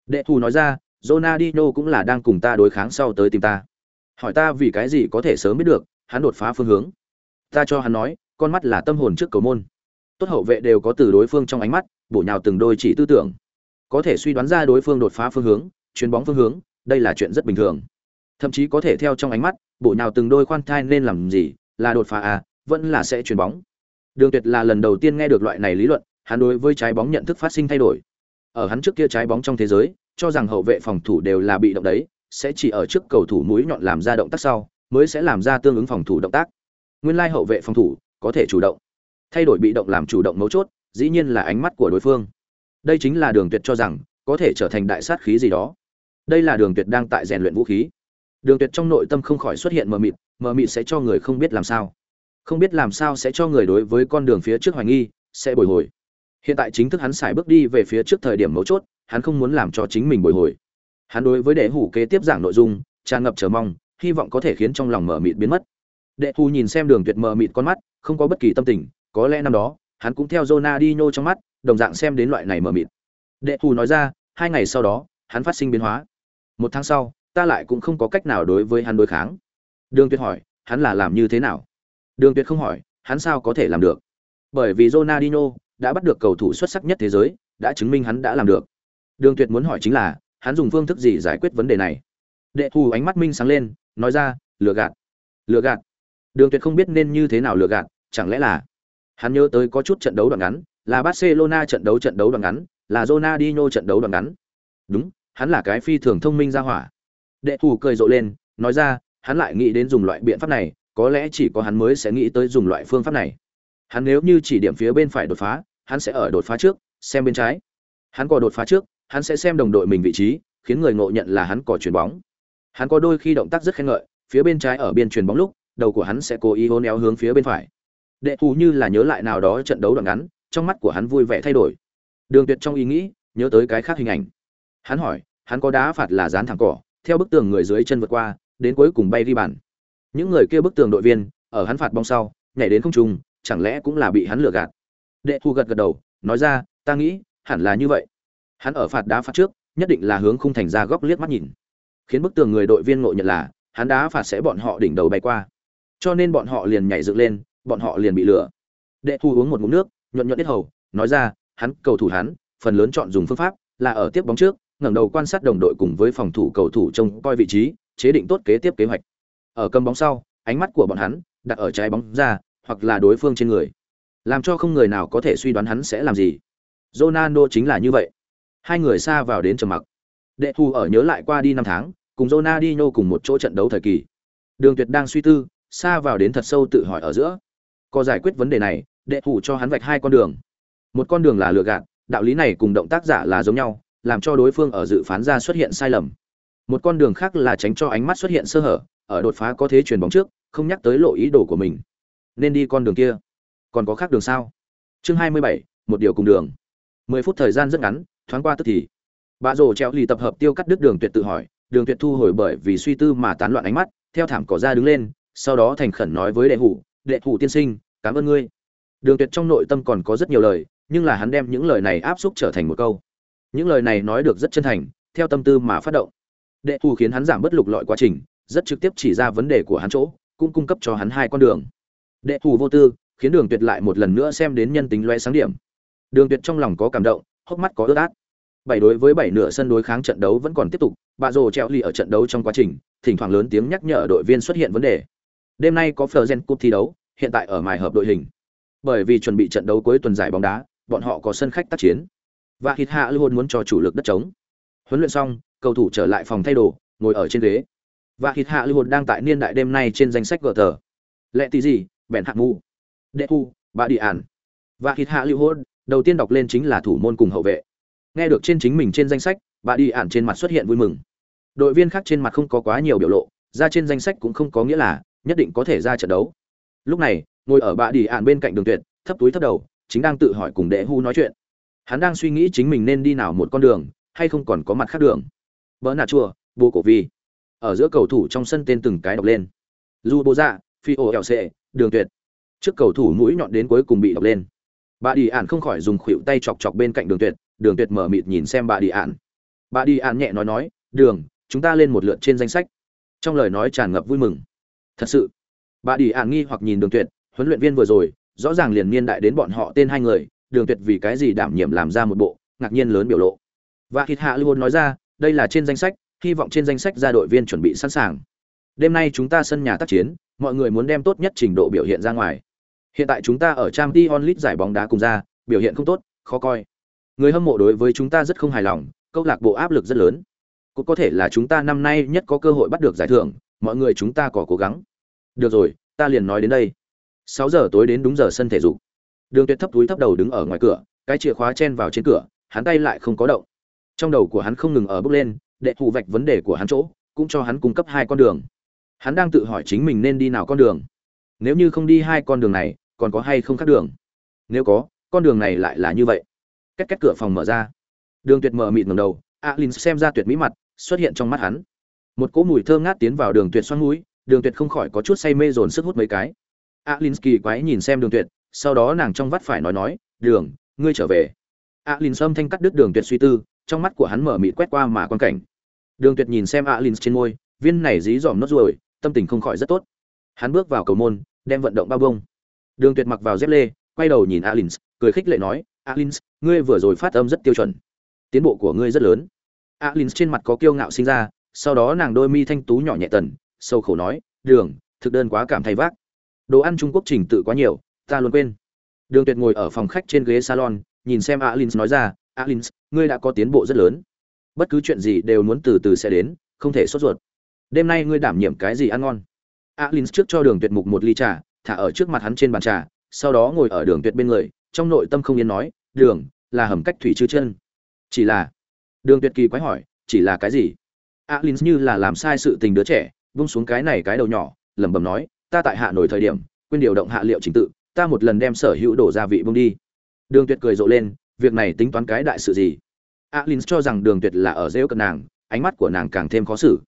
Đệ thù nói ra, Ronaldinho cũng là đang cùng ta đối kháng sau tới tìm ta. Hỏi ta vì cái gì có thể sớm biết được, hắn đột phá phương hướng. Ta cho hắn nói, con mắt là tâm hồn trước cầu môn. Tốt hậu vệ đều có từ đối phương trong ánh mắt, bổ nhào từng đôi chỉ tư tưởng. Có thể suy đoán ra đối phương đột phá phương hướng chuyến bóng phương hướng, đây là chuyện rất bình thường. Thậm chí có thể theo trong ánh mắt, bổ nhào từng đôi khoan thai nên làm gì, là đột phá à vẫn là sẽ chuyền bóng. Đường tuyệt là lần đầu tiên nghe được loại này lý luận, hắn đối với trái bóng nhận thức phát sinh thay đổi ở hắn trước kia trái bóng trong thế giới, cho rằng hậu vệ phòng thủ đều là bị động đấy, sẽ chỉ ở trước cầu thủ mũi nhọn làm ra động tác sau, mới sẽ làm ra tương ứng phòng thủ động tác. Nguyên lai hậu vệ phòng thủ có thể chủ động. Thay đổi bị động làm chủ động mấu chốt, dĩ nhiên là ánh mắt của đối phương. Đây chính là đường tuyệt cho rằng, có thể trở thành đại sát khí gì đó. Đây là đường tuyệt đang tại rèn luyện vũ khí. Đường tuyệt trong nội tâm không khỏi xuất hiện mờ mịt mờ mịt sẽ cho người không biết làm sao. Không biết làm sao sẽ cho người đối với con đường phía trước hoài nghi, sẽ bồi hồi hiện tại chính thức hắn xài bước đi về phía trước thời điểm mấu chốt, hắn không muốn làm cho chính mình bồi hồi. Hắn đối với đệ hủ kế tiếp giảng nội dung, tràn ngập chờ mong, hy vọng có thể khiến trong lòng mờ mịt biến mất. Đệ hủ nhìn xem đường tuyệt mờ mịt con mắt, không có bất kỳ tâm tình, có lẽ năm đó, hắn cũng theo Ronaldinho trong mắt, đồng dạng xem đến loại này mờ mịt. Đệ hủ nói ra, hai ngày sau đó, hắn phát sinh biến hóa. Một tháng sau, ta lại cũng không có cách nào đối với hắn đối kháng. Đường tuyệt hỏi, hắn là làm như thế nào? Đường tuyệt không hỏi, hắn sao có thể làm được? Bởi vì Ronaldinho đã bắt được cầu thủ xuất sắc nhất thế giới, đã chứng minh hắn đã làm được. Đường tuyệt muốn hỏi chính là, hắn dùng phương thức gì giải quyết vấn đề này? Đệ thù ánh mắt minh sáng lên, nói ra, lừa gạt. Lừa gạt? Đường tuyệt không biết nên như thế nào lừa gạt, chẳng lẽ là hắn nhớ tới có chút trận đấu đoạn ngắn, là barcelona trận đấu trận đấu đoạn ngắn, là Ronaldinho trận đấu đoạn ngắn. Đúng, hắn là cái phi thường thông minh ra hỏa. Đệ thù cười rộ lên, nói ra, hắn lại nghĩ đến dùng loại biện pháp này, có lẽ chỉ có hắn mới sẽ nghĩ tới dùng loại phương pháp này. Hắn nếu như chỉ điểm phía bên phải đột phá hắn sẽ ở đột phá trước, xem bên trái. Hắn có đột phá trước, hắn sẽ xem đồng đội mình vị trí, khiến người ngộ nhận là hắn có chuyền bóng. Hắn có đôi khi động tác rất khen ngợi, phía bên trái ở biên chuyền bóng lúc, đầu của hắn sẽ cố ý hôn éo hướng phía bên phải. Đệ thủ như là nhớ lại nào đó trận đấu đoạn ngắn, trong mắt của hắn vui vẻ thay đổi. Đường tuyệt trong ý nghĩ, nhớ tới cái khác hình ảnh. Hắn hỏi, hắn có đá phạt là dán thẳng cỏ, theo bức tường người dưới chân vượt qua, đến cuối cùng bay đi bàn. Những người kia bức tường đội viên, ở hắn phạt bóng sau, nhảy đến không trung, chẳng lẽ cũng là bị hắn lừa gạt? Đệ thu gật gật đầu, nói ra, ta nghĩ, hẳn là như vậy. Hắn ở phạt đá phạt trước, nhất định là hướng khung thành ra góc liếc mắt nhìn. Khiến bức tường người đội viên ngộ nhận là, hắn đá phạt sẽ bọn họ đỉnh đầu bay qua. Cho nên bọn họ liền nhảy dựng lên, bọn họ liền bị lừa. Đệ thu uống một ngụm nước, nhuận nhuận ít hầu, nói ra, hắn, cầu thủ hắn, phần lớn chọn dùng phương pháp là ở tiếp bóng trước, ngẩng đầu quan sát đồng đội cùng với phòng thủ cầu thủ trông coi vị trí, chế định tốt kế tiếp kế hoạch. Ở cầm bóng sau, ánh mắt của bọn hắn đặt ở trái bóng ra, hoặc là đối phương trên người làm cho không người nào có thể suy đoán hắn sẽ làm gì. Ronaldo chính là như vậy. Hai người xa vào đến trầm mặc. Đệ thù ở nhớ lại qua đi năm tháng, cùng Ronaldinho cùng một chỗ trận đấu thời kỳ. Đường tuyệt đang suy tư, xa vào đến thật sâu tự hỏi ở giữa. Có giải quyết vấn đề này, đệ thủ cho hắn vạch hai con đường. Một con đường là lừa gạt, đạo lý này cùng động tác giả là giống nhau, làm cho đối phương ở dự phán ra xuất hiện sai lầm. Một con đường khác là tránh cho ánh mắt xuất hiện sơ hở, ở đột phá có thế chuyền bóng trước, không nhắc tới lộ ý đồ của mình. Nên đi con đường kia còn có khác đường sao? Chương hai mươi bảy, một điều cùng đường. Mười phút thời gian rất ngắn, thoáng qua tức thì. Bà rồ treo lì tập hợp tiêu cắt đứt đường tuyệt tự hỏi, đường tuyệt thu hồi bởi vì suy tư mà tán loạn ánh mắt, theo thảm cỏ ra đứng lên, sau đó thành khẩn nói với đệ hủ đệ hủ tiên sinh, cảm ơn ngươi. Đường tuyệt trong nội tâm còn có rất nhiều lời, nhưng là hắn đem những lời này áp xúc trở thành một câu. Những lời này nói được rất chân thành, theo tâm tư mà phát động. Đệ hủ khiến hắn giảm bất lục lọi quá trình, rất trực tiếp chỉ ra vấn đề của hắn chỗ, cũng cung cấp cho hắn hai con đường. Đệ hủ vô tư khiến đường tuyệt lại một lần nữa xem đến nhân tính loe sáng điểm. Đường tuyệt trong lòng có cảm động, hốc mắt có ướt át. Bảy đối với bảy nửa sân đối kháng trận đấu vẫn còn tiếp tục, bà rồ treo lì ở trận đấu trong quá trình, thỉnh thoảng lớn tiếng nhắc nhở đội viên xuất hiện vấn đề. Đêm nay có Fleuren Cup thi đấu, hiện tại ở mài hợp đội hình. Bởi vì chuẩn bị trận đấu cuối tuần giải bóng đá, bọn họ có sân khách tác chiến. Và hít hạ luôn muốn cho chủ lực đất trống. Huấn luyện xong, cầu thủ trở lại phòng thay đồ, ngồi ở trên ghế. Và hít hạ luôn đang tại niên đại đêm nay trên danh sách gờ tờ lệ tí gì bèn hạng mù đệ thu bà đi ản. Và hít hạ lưu hôn, đầu tiên đọc lên chính là thủ môn cùng hậu vệ. Nghe được trên chính mình trên danh sách bà đi ản trên mặt xuất hiện vui mừng. Đội viên khác trên mặt không có quá nhiều biểu lộ, ra trên danh sách cũng không có nghĩa là nhất định có thể ra trận đấu. Lúc này, ngồi ở bà đi ản bên cạnh đường tuyệt, thấp túi thấp đầu, chính đang tự hỏi cùng đệ hu nói chuyện. Hắn đang suy nghĩ chính mình nên đi nào một con đường, hay không còn có mặt khác đường. Bỡ nà chua bồ cổ vi ở giữa cầu thủ trong sân tên từng cái đọc lên. Du bô dạ phi ô lc đường tuyệt trước cầu thủ mũi nhọn đến cuối cùng bị đọc lên. Bà đi ạn không khỏi dùng khuỷu tay chọc chọc bên cạnh đường tuyệt đường tuyệt mở mịt nhìn xem bà đi ạn bà đi ạn nhẹ nói nói, đường, chúng ta lên một lượt trên danh sách. Trong lời nói tràn ngập vui mừng. Thật sự? Bà đi ạn nghi hoặc nhìn đường tuyệt, huấn luyện viên vừa rồi, rõ ràng liền niên đại đến bọn họ tên hai người, đường tuyệt vì cái gì đảm nhiệm làm ra một bộ, ngạc nhiên lớn biểu lộ. Và thịt hạ luôn nói ra, đây là trên danh sách, hy vọng trên danh sách ra đội viên chuẩn bị sẵn sàng. Đêm nay chúng ta sân nhà tác chiến, mọi người muốn đem tốt nhất trình độ biểu hiện ra ngoài hiện tại chúng ta ở trang t onlit giải bóng đá cùng ra, biểu hiện không tốt, khó coi. Người hâm mộ đối với chúng ta rất không hài lòng, câu lạc bộ áp lực rất lớn. Cũng có thể là chúng ta năm nay nhất có cơ hội bắt được giải thưởng, mọi người chúng ta có cố gắng. Được rồi, ta liền nói đến đây. Sáu giờ tối đến đúng giờ sân thể dục. Đường tuyệt thấp túi thấp đầu đứng ở ngoài cửa, cái chìa khóa chen vào trên cửa, hắn tay lại không có động. Trong đầu của hắn không ngừng ở bước lên đệ thụ vạch vấn đề của hắn chỗ, cũng cho hắn cung cấp hai con đường. Hắn đang tự hỏi chính mình nên đi nào con đường. Nếu như không đi hai con đường này còn có hay không khác đường? Nếu có, con đường này lại là như vậy. Cách cách cửa phòng mở ra. Đường tuyệt mở mịt ngầm đầu, alin xem ra tuyệt mỹ mặt, xuất hiện trong mắt hắn. Một cỗ mùi thơm ngát tiến vào đường tuyệt xoăn mũi, đường tuyệt không khỏi có chút say mê dồn sức hút mấy cái. Alin kỳ quái nhìn xem đường tuyệt, sau đó nàng trong vắt phải nói nói, đường, ngươi trở về. Alin âm thanh cắt đứt đường tuyệt suy tư, trong mắt của hắn mở mịt quét qua mà quan cảnh. Đường tuyệt nhìn xem alin trên môi, viên này dí dỏm nốt ruồi, tâm tình không khỏi rất tốt. Hắn bước vào cầu môn, đem vận động bao bông đường tuyệt mặc vào dép lê quay đầu nhìn Alins, cười khích lệ nói "Alins, ngươi vừa rồi phát âm rất tiêu chuẩn. Tiến bộ của ngươi rất lớn. Alins trên mặt có kiêu ngạo sinh ra sau đó nàng đôi mi thanh tú nhỏ nhẹ tần sâu khổ nói đường thực đơn quá cảm thay vác. Đồ ăn trung quốc trình tự quá nhiều ta luôn quên. Đường tuyệt ngồi ở phòng khách trên ghế salon nhìn xem Alins nói ra "Alins, ngươi đã có tiến bộ rất lớn. Bất cứ chuyện gì đều muốn từ từ sẽ đến không thể sốt ruột. Đêm nay ngươi đảm nhiệm cái gì ăn ngon? Alins trước cho đường tuyệt mục một ly trà thả ở trước mặt hắn trên bàn trà, sau đó ngồi ở đường tuyệt bên người, trong nội tâm không yên nói, đường, là hầm cách thủy chư chân. Chỉ là đường tuyệt kỳ quái hỏi, chỉ là cái gì? Alin như là làm sai sự tình đứa trẻ vung xuống cái này cái đầu nhỏ, lẩm bẩm nói, ta tại hạ nổi thời điểm, quên điều động hạ liệu trình tự, ta một lần đem sở hữu đổ gia vị vung đi. Đường tuyệt cười rộ lên, việc này tính toán cái đại sự gì? Alin cho rằng đường tuyệt là ở rêu cận nàng, ánh mắt của nàng càng thêm khó xử.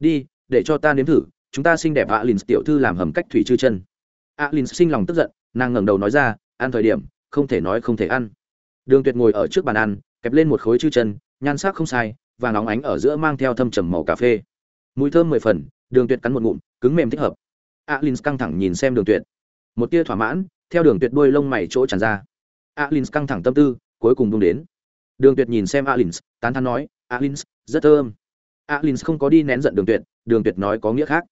Đi, để cho ta nếm thử, chúng ta xinh đẹp alin tiểu thư làm hầm cách thủy chư chân alin sinh lòng tức giận, nàng ngẩng đầu nói ra, ăn thời điểm, không thể nói không thể ăn. Đường tuyệt ngồi ở trước bàn ăn, kẹp lên một khối chư chân, nhan sắc không sai và nóng ánh ở giữa mang theo thâm trầm màu cà phê. Mùi thơm mười phần, đường tuyệt cắn một ngụm, cứng mềm thích hợp. Alin căng thẳng nhìn xem đường tuyệt. Một tia thỏa mãn, theo đường tuyệt đuôi lông mày chỗ tràn ra. Alin căng thẳng tâm tư, cuối cùng bung đến. Đường tuyệt nhìn xem alin, tán thán nói, alin, rất thơm. Alin không có đi nén giận đường tuyệt đường tuyệt nói có nghĩa khác.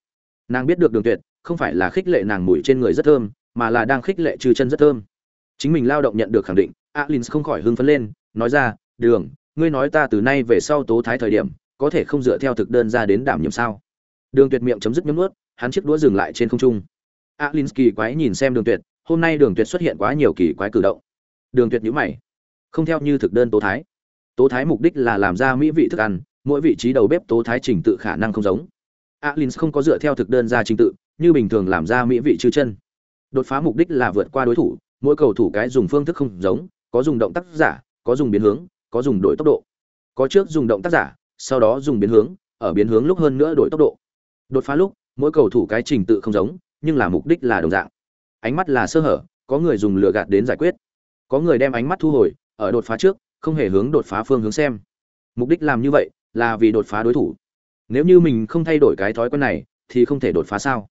Nàng biết được đường tuyệt không phải là khích lệ nàng mùi trên người rất thơm, mà là đang khích lệ trừ chân rất thơm. Chính mình lao động nhận được khẳng định alin không khỏi hưng phấn lên, nói ra, đường, ngươi nói ta từ nay về sau tố thái thời điểm, có thể không dựa theo thực đơn ra đến đảm nhiệm sao? Đường tuyệt miệng chấm dứt nhấm ướt hắn chiếc đũa dừng lại trên không trung. Alin kỳ quái nhìn xem đường tuyệt, hôm nay đường tuyệt xuất hiện quá nhiều kỳ quái cử động. Đường tuyệt nhữ mày, không theo như thực đơn tố thái. Tố thái mục đích là làm ra mỹ vị thức ăn, mỗi vị trí đầu bếp tố thái trình tự khả năng không giống. Alin không có dựa theo thực đơn ra trình tự như bình thường làm ra mỹ vị chư chân. Đột phá mục đích là vượt qua đối thủ, mỗi cầu thủ cái dùng phương thức không giống, có dùng động tác giả, có dùng biến hướng, có dùng đổi tốc độ. Có trước dùng động tác giả, sau đó dùng biến hướng, ở biến hướng lúc hơn nữa đổi tốc độ. Đột phá lúc, mỗi cầu thủ cái trình tự không giống, nhưng là mục đích là đồng dạng. Ánh mắt là sơ hở, có người dùng lừa gạt đến giải quyết. Có người đem ánh mắt thu hồi, ở đột phá trước, không hề hướng đột phá phương hướng xem. Mục đích làm như vậy, là vì đột phá đối thủ. Nếu như mình không thay đổi cái thói quen này, thì không thể đột phá sao?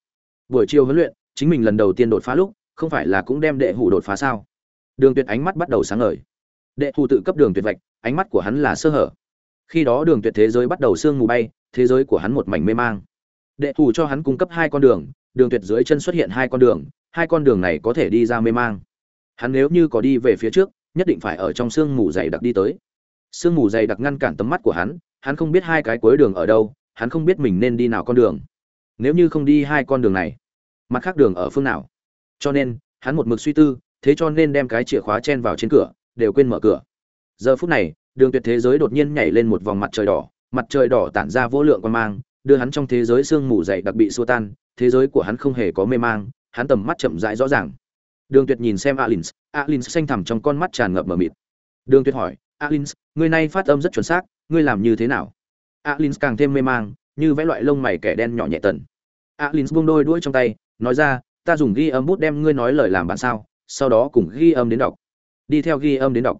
Buổi chiều huấn luyện, chính mình lần đầu tiên đột phá lúc, không phải là cũng đem đệ hủ đột phá sao? Đường tuyệt ánh mắt bắt đầu sáng ngời. Đệ hủ tự cấp đường tuyệt vạch, ánh mắt của hắn là sơ hở. Khi đó đường tuyệt thế giới bắt đầu sương mù bay, thế giới của hắn một mảnh mê mang. Đệ hủ cho hắn cung cấp hai con đường đường tuyệt dưới chân xuất hiện hai con đường, hai con đường này có thể đi ra mê mang. Hắn nếu như có đi về phía trước, nhất định phải ở trong sương mù dày đặc đi tới. Sương mù dày đặc ngăn cản tầm mắt của hắn hắn không biết hai cái cuối đường ở đâu, hắn không biết mình nên đi nào con đường. Nếu như không đi hai con đường này mặt khác đường ở phương nào. Cho nên, hắn một mực suy tư, thế cho nên đem cái chìa khóa chen vào trên cửa, đều quên mở cửa. Giờ phút này, đường tuyệt thế giới đột nhiên nhảy lên một vòng mặt trời đỏ, mặt trời đỏ tản ra vô lượng quan mang, đưa hắn trong thế giới sương mù dày đặc bị xua tan, thế giới của hắn không hề có mê mang, hắn tầm mắt chậm rãi rõ ràng. Đường tuyệt nhìn xem alin alin xanh thẳm trong con mắt tràn ngập mờ mịt. Đường tuyệt hỏi alin người này phát âm rất chuẩn xác, ngươi làm như thế nào? Alin càng thêm mê mang, như vẽ loại lông mày kẻ đen nhỏ nhẹ tần. Alin buông đôi đuôi trong tay nói ra, ta dùng ghi âm bút đem ngươi nói lời làm bạn sao, sau đó cùng ghi âm đến đọc. Đi theo ghi âm đến đọc.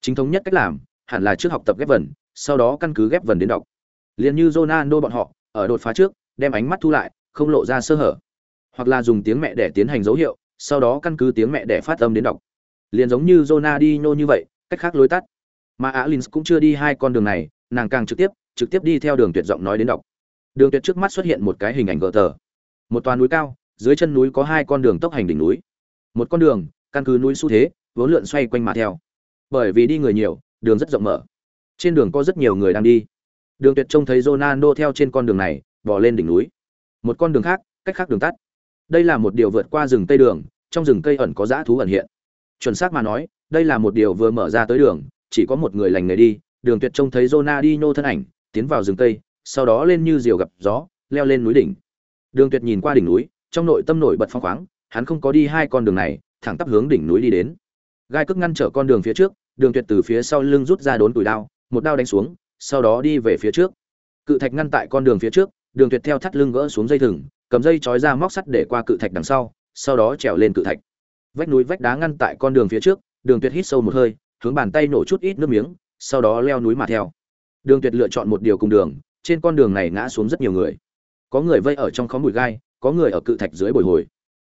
Chính thống nhất cách làm, hẳn là trước học tập ghép vần, sau đó căn cứ ghép vần đến đọc. Liền như Ronaldo bọn họ, ở đột phá trước, đem ánh mắt thu lại, không lộ ra sơ hở. Hoặc là dùng tiếng mẹ để tiến hành dấu hiệu, sau đó căn cứ tiếng mẹ để phát âm đến đọc. Liền giống như Ronaldinho như vậy, cách khác lối tắt. Mà Alins cũng chưa đi hai con đường này, nàng càng trực tiếp trực tiếp đi theo đường tuyệt giọng nói đến đọc. Đường tuyệt trước mắt xuất hiện một cái hình ảnh gờ tờ. Một toàn núi cao dưới chân núi có hai con đường tốc hành đỉnh núi. Một con đường, căn cứ núi xu thế, vốn lượn xoay quanh mà theo. Bởi vì đi người nhiều, đường rất rộng mở. Trên đường có rất nhiều người đang đi. Đường tuyệt trông thấy Ronaldo theo trên con đường này bỏ lên đỉnh núi. Một con đường khác, cách khác đường tắt. Đây là một điều vượt qua rừng tây đường, trong rừng cây ẩn có dã thú ẩn hiện. Chuẩn xác mà nói, đây là một điều vừa mở ra tới đường, chỉ có một người lành người đi. Đường tuyệt trông thấy Ronaldinho thân ảnh, tiến vào rừng cây, sau đó lên như diều gặp gió, leo lên núi đỉnh. Đường tuyệt nhìn qua đỉnh núi trong nội tâm nổi bật phong khoáng, hắn không có đi hai con đường này, thẳng tắp hướng đỉnh núi đi đến. Gai cước ngăn trở con đường phía trước, đường tuyệt từ phía sau lưng rút ra đốn tuổi đao, một đao đánh xuống, sau đó đi về phía trước. Cự thạch ngăn tại con đường phía trước, đường tuyệt theo thắt lưng gỡ xuống dây thừng, cầm dây trói ra móc sắt để qua cự thạch đằng sau sau đó trèo lên cự thạch. Vách núi vách đá ngăn tại con đường phía trước, đường tuyệt hít sâu một hơi, hướng bàn tay nổ chút ít nước miếng, sau đó leo núi mà theo. Đường tuyệt lựa chọn một điều cùng đường, trên con đường này ngã xuống rất nhiều người. Có người vây ở trong khóm bụi gai có người ở cự thạch dưới bồi hồi,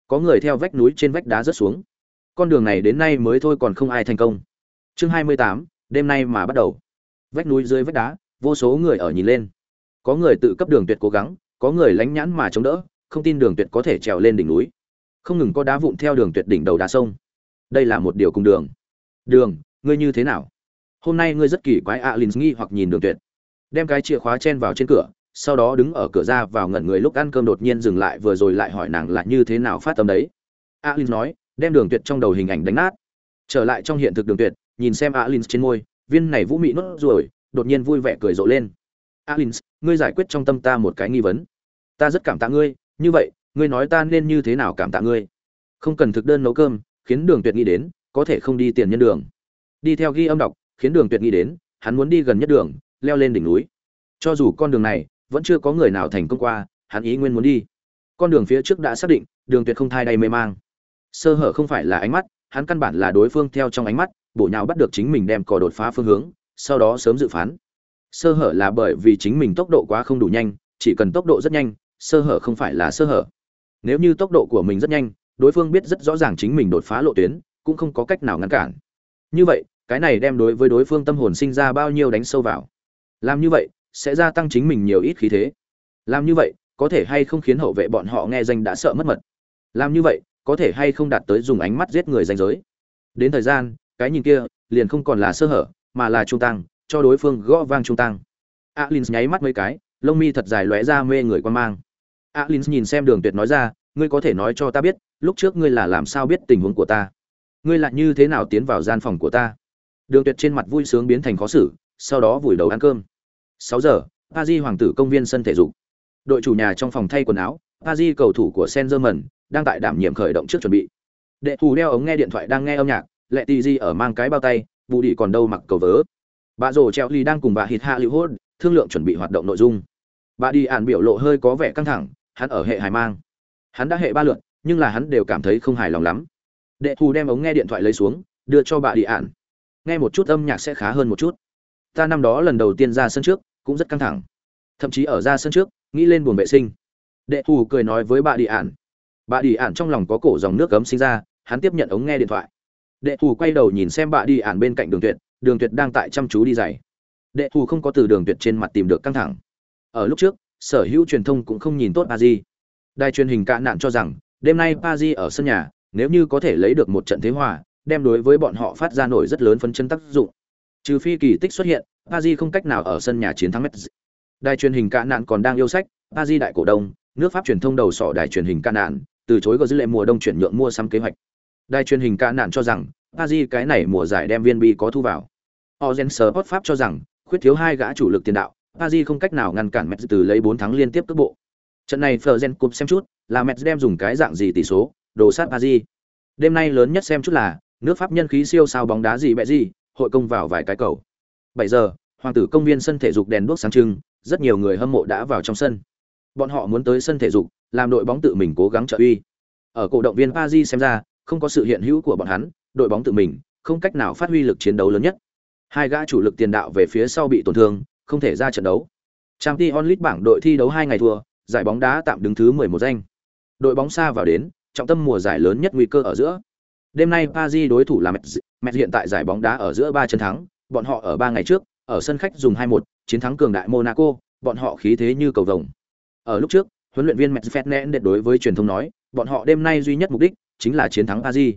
có người theo vách núi trên vách đá rớt xuống. Con đường này đến nay mới thôi còn không ai thành công. Chương hai mươi tám, đêm nay mà bắt đầu. Vách núi dưới vách đá, vô số người ở nhìn lên. Có người tự cấp đường tuyệt cố gắng, có người lánh nhãn mà chống đỡ, không tin đường tuyệt có thể trèo lên đỉnh núi. Không ngừng có đá vụn theo đường tuyệt đỉnh đầu đá sông. Đây là một điều cùng đường. Đường, ngươi như thế nào? Hôm nay ngươi rất kỳ quái alin nghi hoặc nhìn đường tuyệt. Đem cái chìa khóa chen vào trên cửa sau đó đứng ở cửa ra vào ngẩn người lúc ăn cơm đột nhiên dừng lại vừa rồi lại hỏi nàng là như thế nào phát tâm đấy. Alin nói, đem đường tuyệt trong đầu hình ảnh đánh nát. Trở lại trong hiện thực đường tuyệt, nhìn xem alin trên môi, viên này vũ mị nốt rồi đột nhiên vui vẻ cười rộ lên. Alin, ngươi giải quyết trong tâm ta một cái nghi vấn. Ta rất cảm tạ ngươi, như vậy, ngươi nói ta nên như thế nào cảm tạ ngươi? Không cần thực đơn nấu cơm, khiến đường tuyệt nghĩ đến, có thể không đi tiền nhân đường. Đi theo ghi âm đọc, khiến đường tuyệt nghĩ đến, hắn muốn đi gần nhất đường, leo lên đỉnh núi. Cho dù con đường này vẫn chưa có người nào thành công qua, hắn ý nguyên muốn đi. Con đường phía trước đã xác định, đường tuyệt không thai đầy mê mang. Sơ hở không phải là ánh mắt, hắn căn bản là đối phương theo trong ánh mắt bộ nhào bắt được chính mình đem cò đột phá phương hướng, sau đó sớm dự phán. Sơ hở là bởi vì chính mình tốc độ quá không đủ nhanh, chỉ cần tốc độ rất nhanh, sơ hở không phải là sơ hở. Nếu như tốc độ của mình rất nhanh, đối phương biết rất rõ ràng chính mình đột phá lộ tuyến, cũng không có cách nào ngăn cản. Như vậy, cái này đem đối với đối phương tâm hồn sinh ra bao nhiêu đánh sâu vào. Làm như vậy sẽ gia tăng chính mình nhiều ít khí thế. Làm như vậy, có thể hay không khiến hậu vệ bọn họ nghe danh đã sợ mất mật. Làm như vậy, có thể hay không đạt tới dùng ánh mắt giết người danh giới. Đến thời gian, cái nhìn kia, liền không còn là sơ hở, mà là trung tăng, cho đối phương gõ vang trung tăng. Alin nháy mắt mấy cái, lông mi thật dài lóe ra mê người quan mang. Alin nhìn xem đường tuyệt nói ra, ngươi có thể nói cho ta biết, lúc trước ngươi là làm sao biết tình huống của ta? Ngươi lại như thế nào tiến vào gian phòng của ta? Đường tuyệt trên mặt vui sướng biến thành khó xử, sau đó vùi đầu ăn cơm sáu giờ, Paris hoàng tử công viên sân thể dục. Đội chủ nhà trong phòng thay quần áo, Paris cầu thủ của sen đang tại đảm nhiệm khởi động trước chuẩn bị. Đệ thủ đeo ống nghe điện thoại đang nghe âm nhạc, lệ Tỷ di ở mang cái bao tay, bù đi còn đâu mặc cầu vớ. Bà rồ treo ly đang cùng bà hít hạ lưu hốt, thương lượng chuẩn bị hoạt động nội dung. Bà đi ản biểu lộ hơi có vẻ căng thẳng, hắn ở hệ hài mang. Hắn đã hệ ba lượt, nhưng là hắn đều cảm thấy không hài lòng lắm. Đệ thủ đem ống nghe điện thoại lấy xuống, đưa cho bà đi ản. Nghe một chút âm nhạc sẽ khá hơn một chút. Ta năm đó lần đầu tiên ra sân trước cũng rất căng thẳng. Thậm chí ở ra sân trước, nghĩ lên buồng vệ sinh. Đệ thù cười nói với bà đi ản. Bà đi ản trong lòng có cổ dòng nước cấm sinh ra, hắn tiếp nhận ống nghe điện thoại. Đệ thù quay đầu nhìn xem bà đi ản bên cạnh đường tuyệt đường tuyệt đang tại chăm chú đi giày. Đệ thù không có từ đường tuyệt trên mặt tìm được căng thẳng. Ở lúc trước, sở hữu truyền thông cũng không nhìn tốt a di. Đài truyền hình cạ nạn cho rằng, đêm nay pa di ở sân nhà, nếu như có thể lấy được một trận thế hòa, đem đối với bọn họ phát ra nổi rất lớn phấn chân tác dụng. Trừ phi kỳ tích xuất hiện Paris không cách nào ở sân nhà chiến thắng Metz. đài truyền hình cạ nạn còn đang yêu sách Paris đại cổ đông nước pháp truyền thông đầu sỏ đài truyền hình cạ nạn từ chối có dữ lệ mùa đông chuyển nhượng mua sắm kế hoạch đài truyền hình cạ nạn cho rằng Paris cái này mùa giải đem viên bi có thu vào Ozen Sport Pháp cho rằng khuyết thiếu hai gã chủ lực tiền đạo Paris không cách nào ngăn cản Metz từ lấy 4 thắng liên tiếp cước bộ. Trận này Fleuren Cup xem chút, là Metz đem dùng cái dạng gì tỷ số, đồ sát Paris. Đêm nay lớn nhất xem chút là nước Pháp nhân khí siêu sao bóng đá gì bẹ gì, hội công vào vài cái cầu. 7 giờ, hoàng tử công viên sân thể dục đèn đuốc sáng trưng, rất nhiều người hâm mộ đã vào trong sân. Bọn họ muốn tới sân thể dục, làm đội bóng tự mình cố gắng trợ uy. Ở cổ động viên Paris xem ra, không có sự hiện hữu của bọn hắn, đội bóng tự mình không cách nào phát huy lực chiến đấu lớn nhất. Hai gã chủ lực tiền đạo về phía sau bị tổn thương, không thể ra trận đấu. Champions League bảng đội thi đấu hai ngày thua, giải bóng đá tạm đứng thứ 11 danh. Đội bóng xa vào đến, trọng tâm mùa giải lớn nhất nguy cơ ở giữa. Đêm nay Paris đối thủ là Metz, Metz hiện tại giải bóng đá ở giữa ba chân thắng, bọn họ ở 3 ngày trước, ở sân khách dùng 2-1, chiến thắng cường đại Monaco, bọn họ khí thế như cầu vồng. Ở lúc trước, huấn luyện viên Metz Fetnen đối với truyền thông nói, bọn họ đêm nay duy nhất mục đích chính là chiến thắng Paris.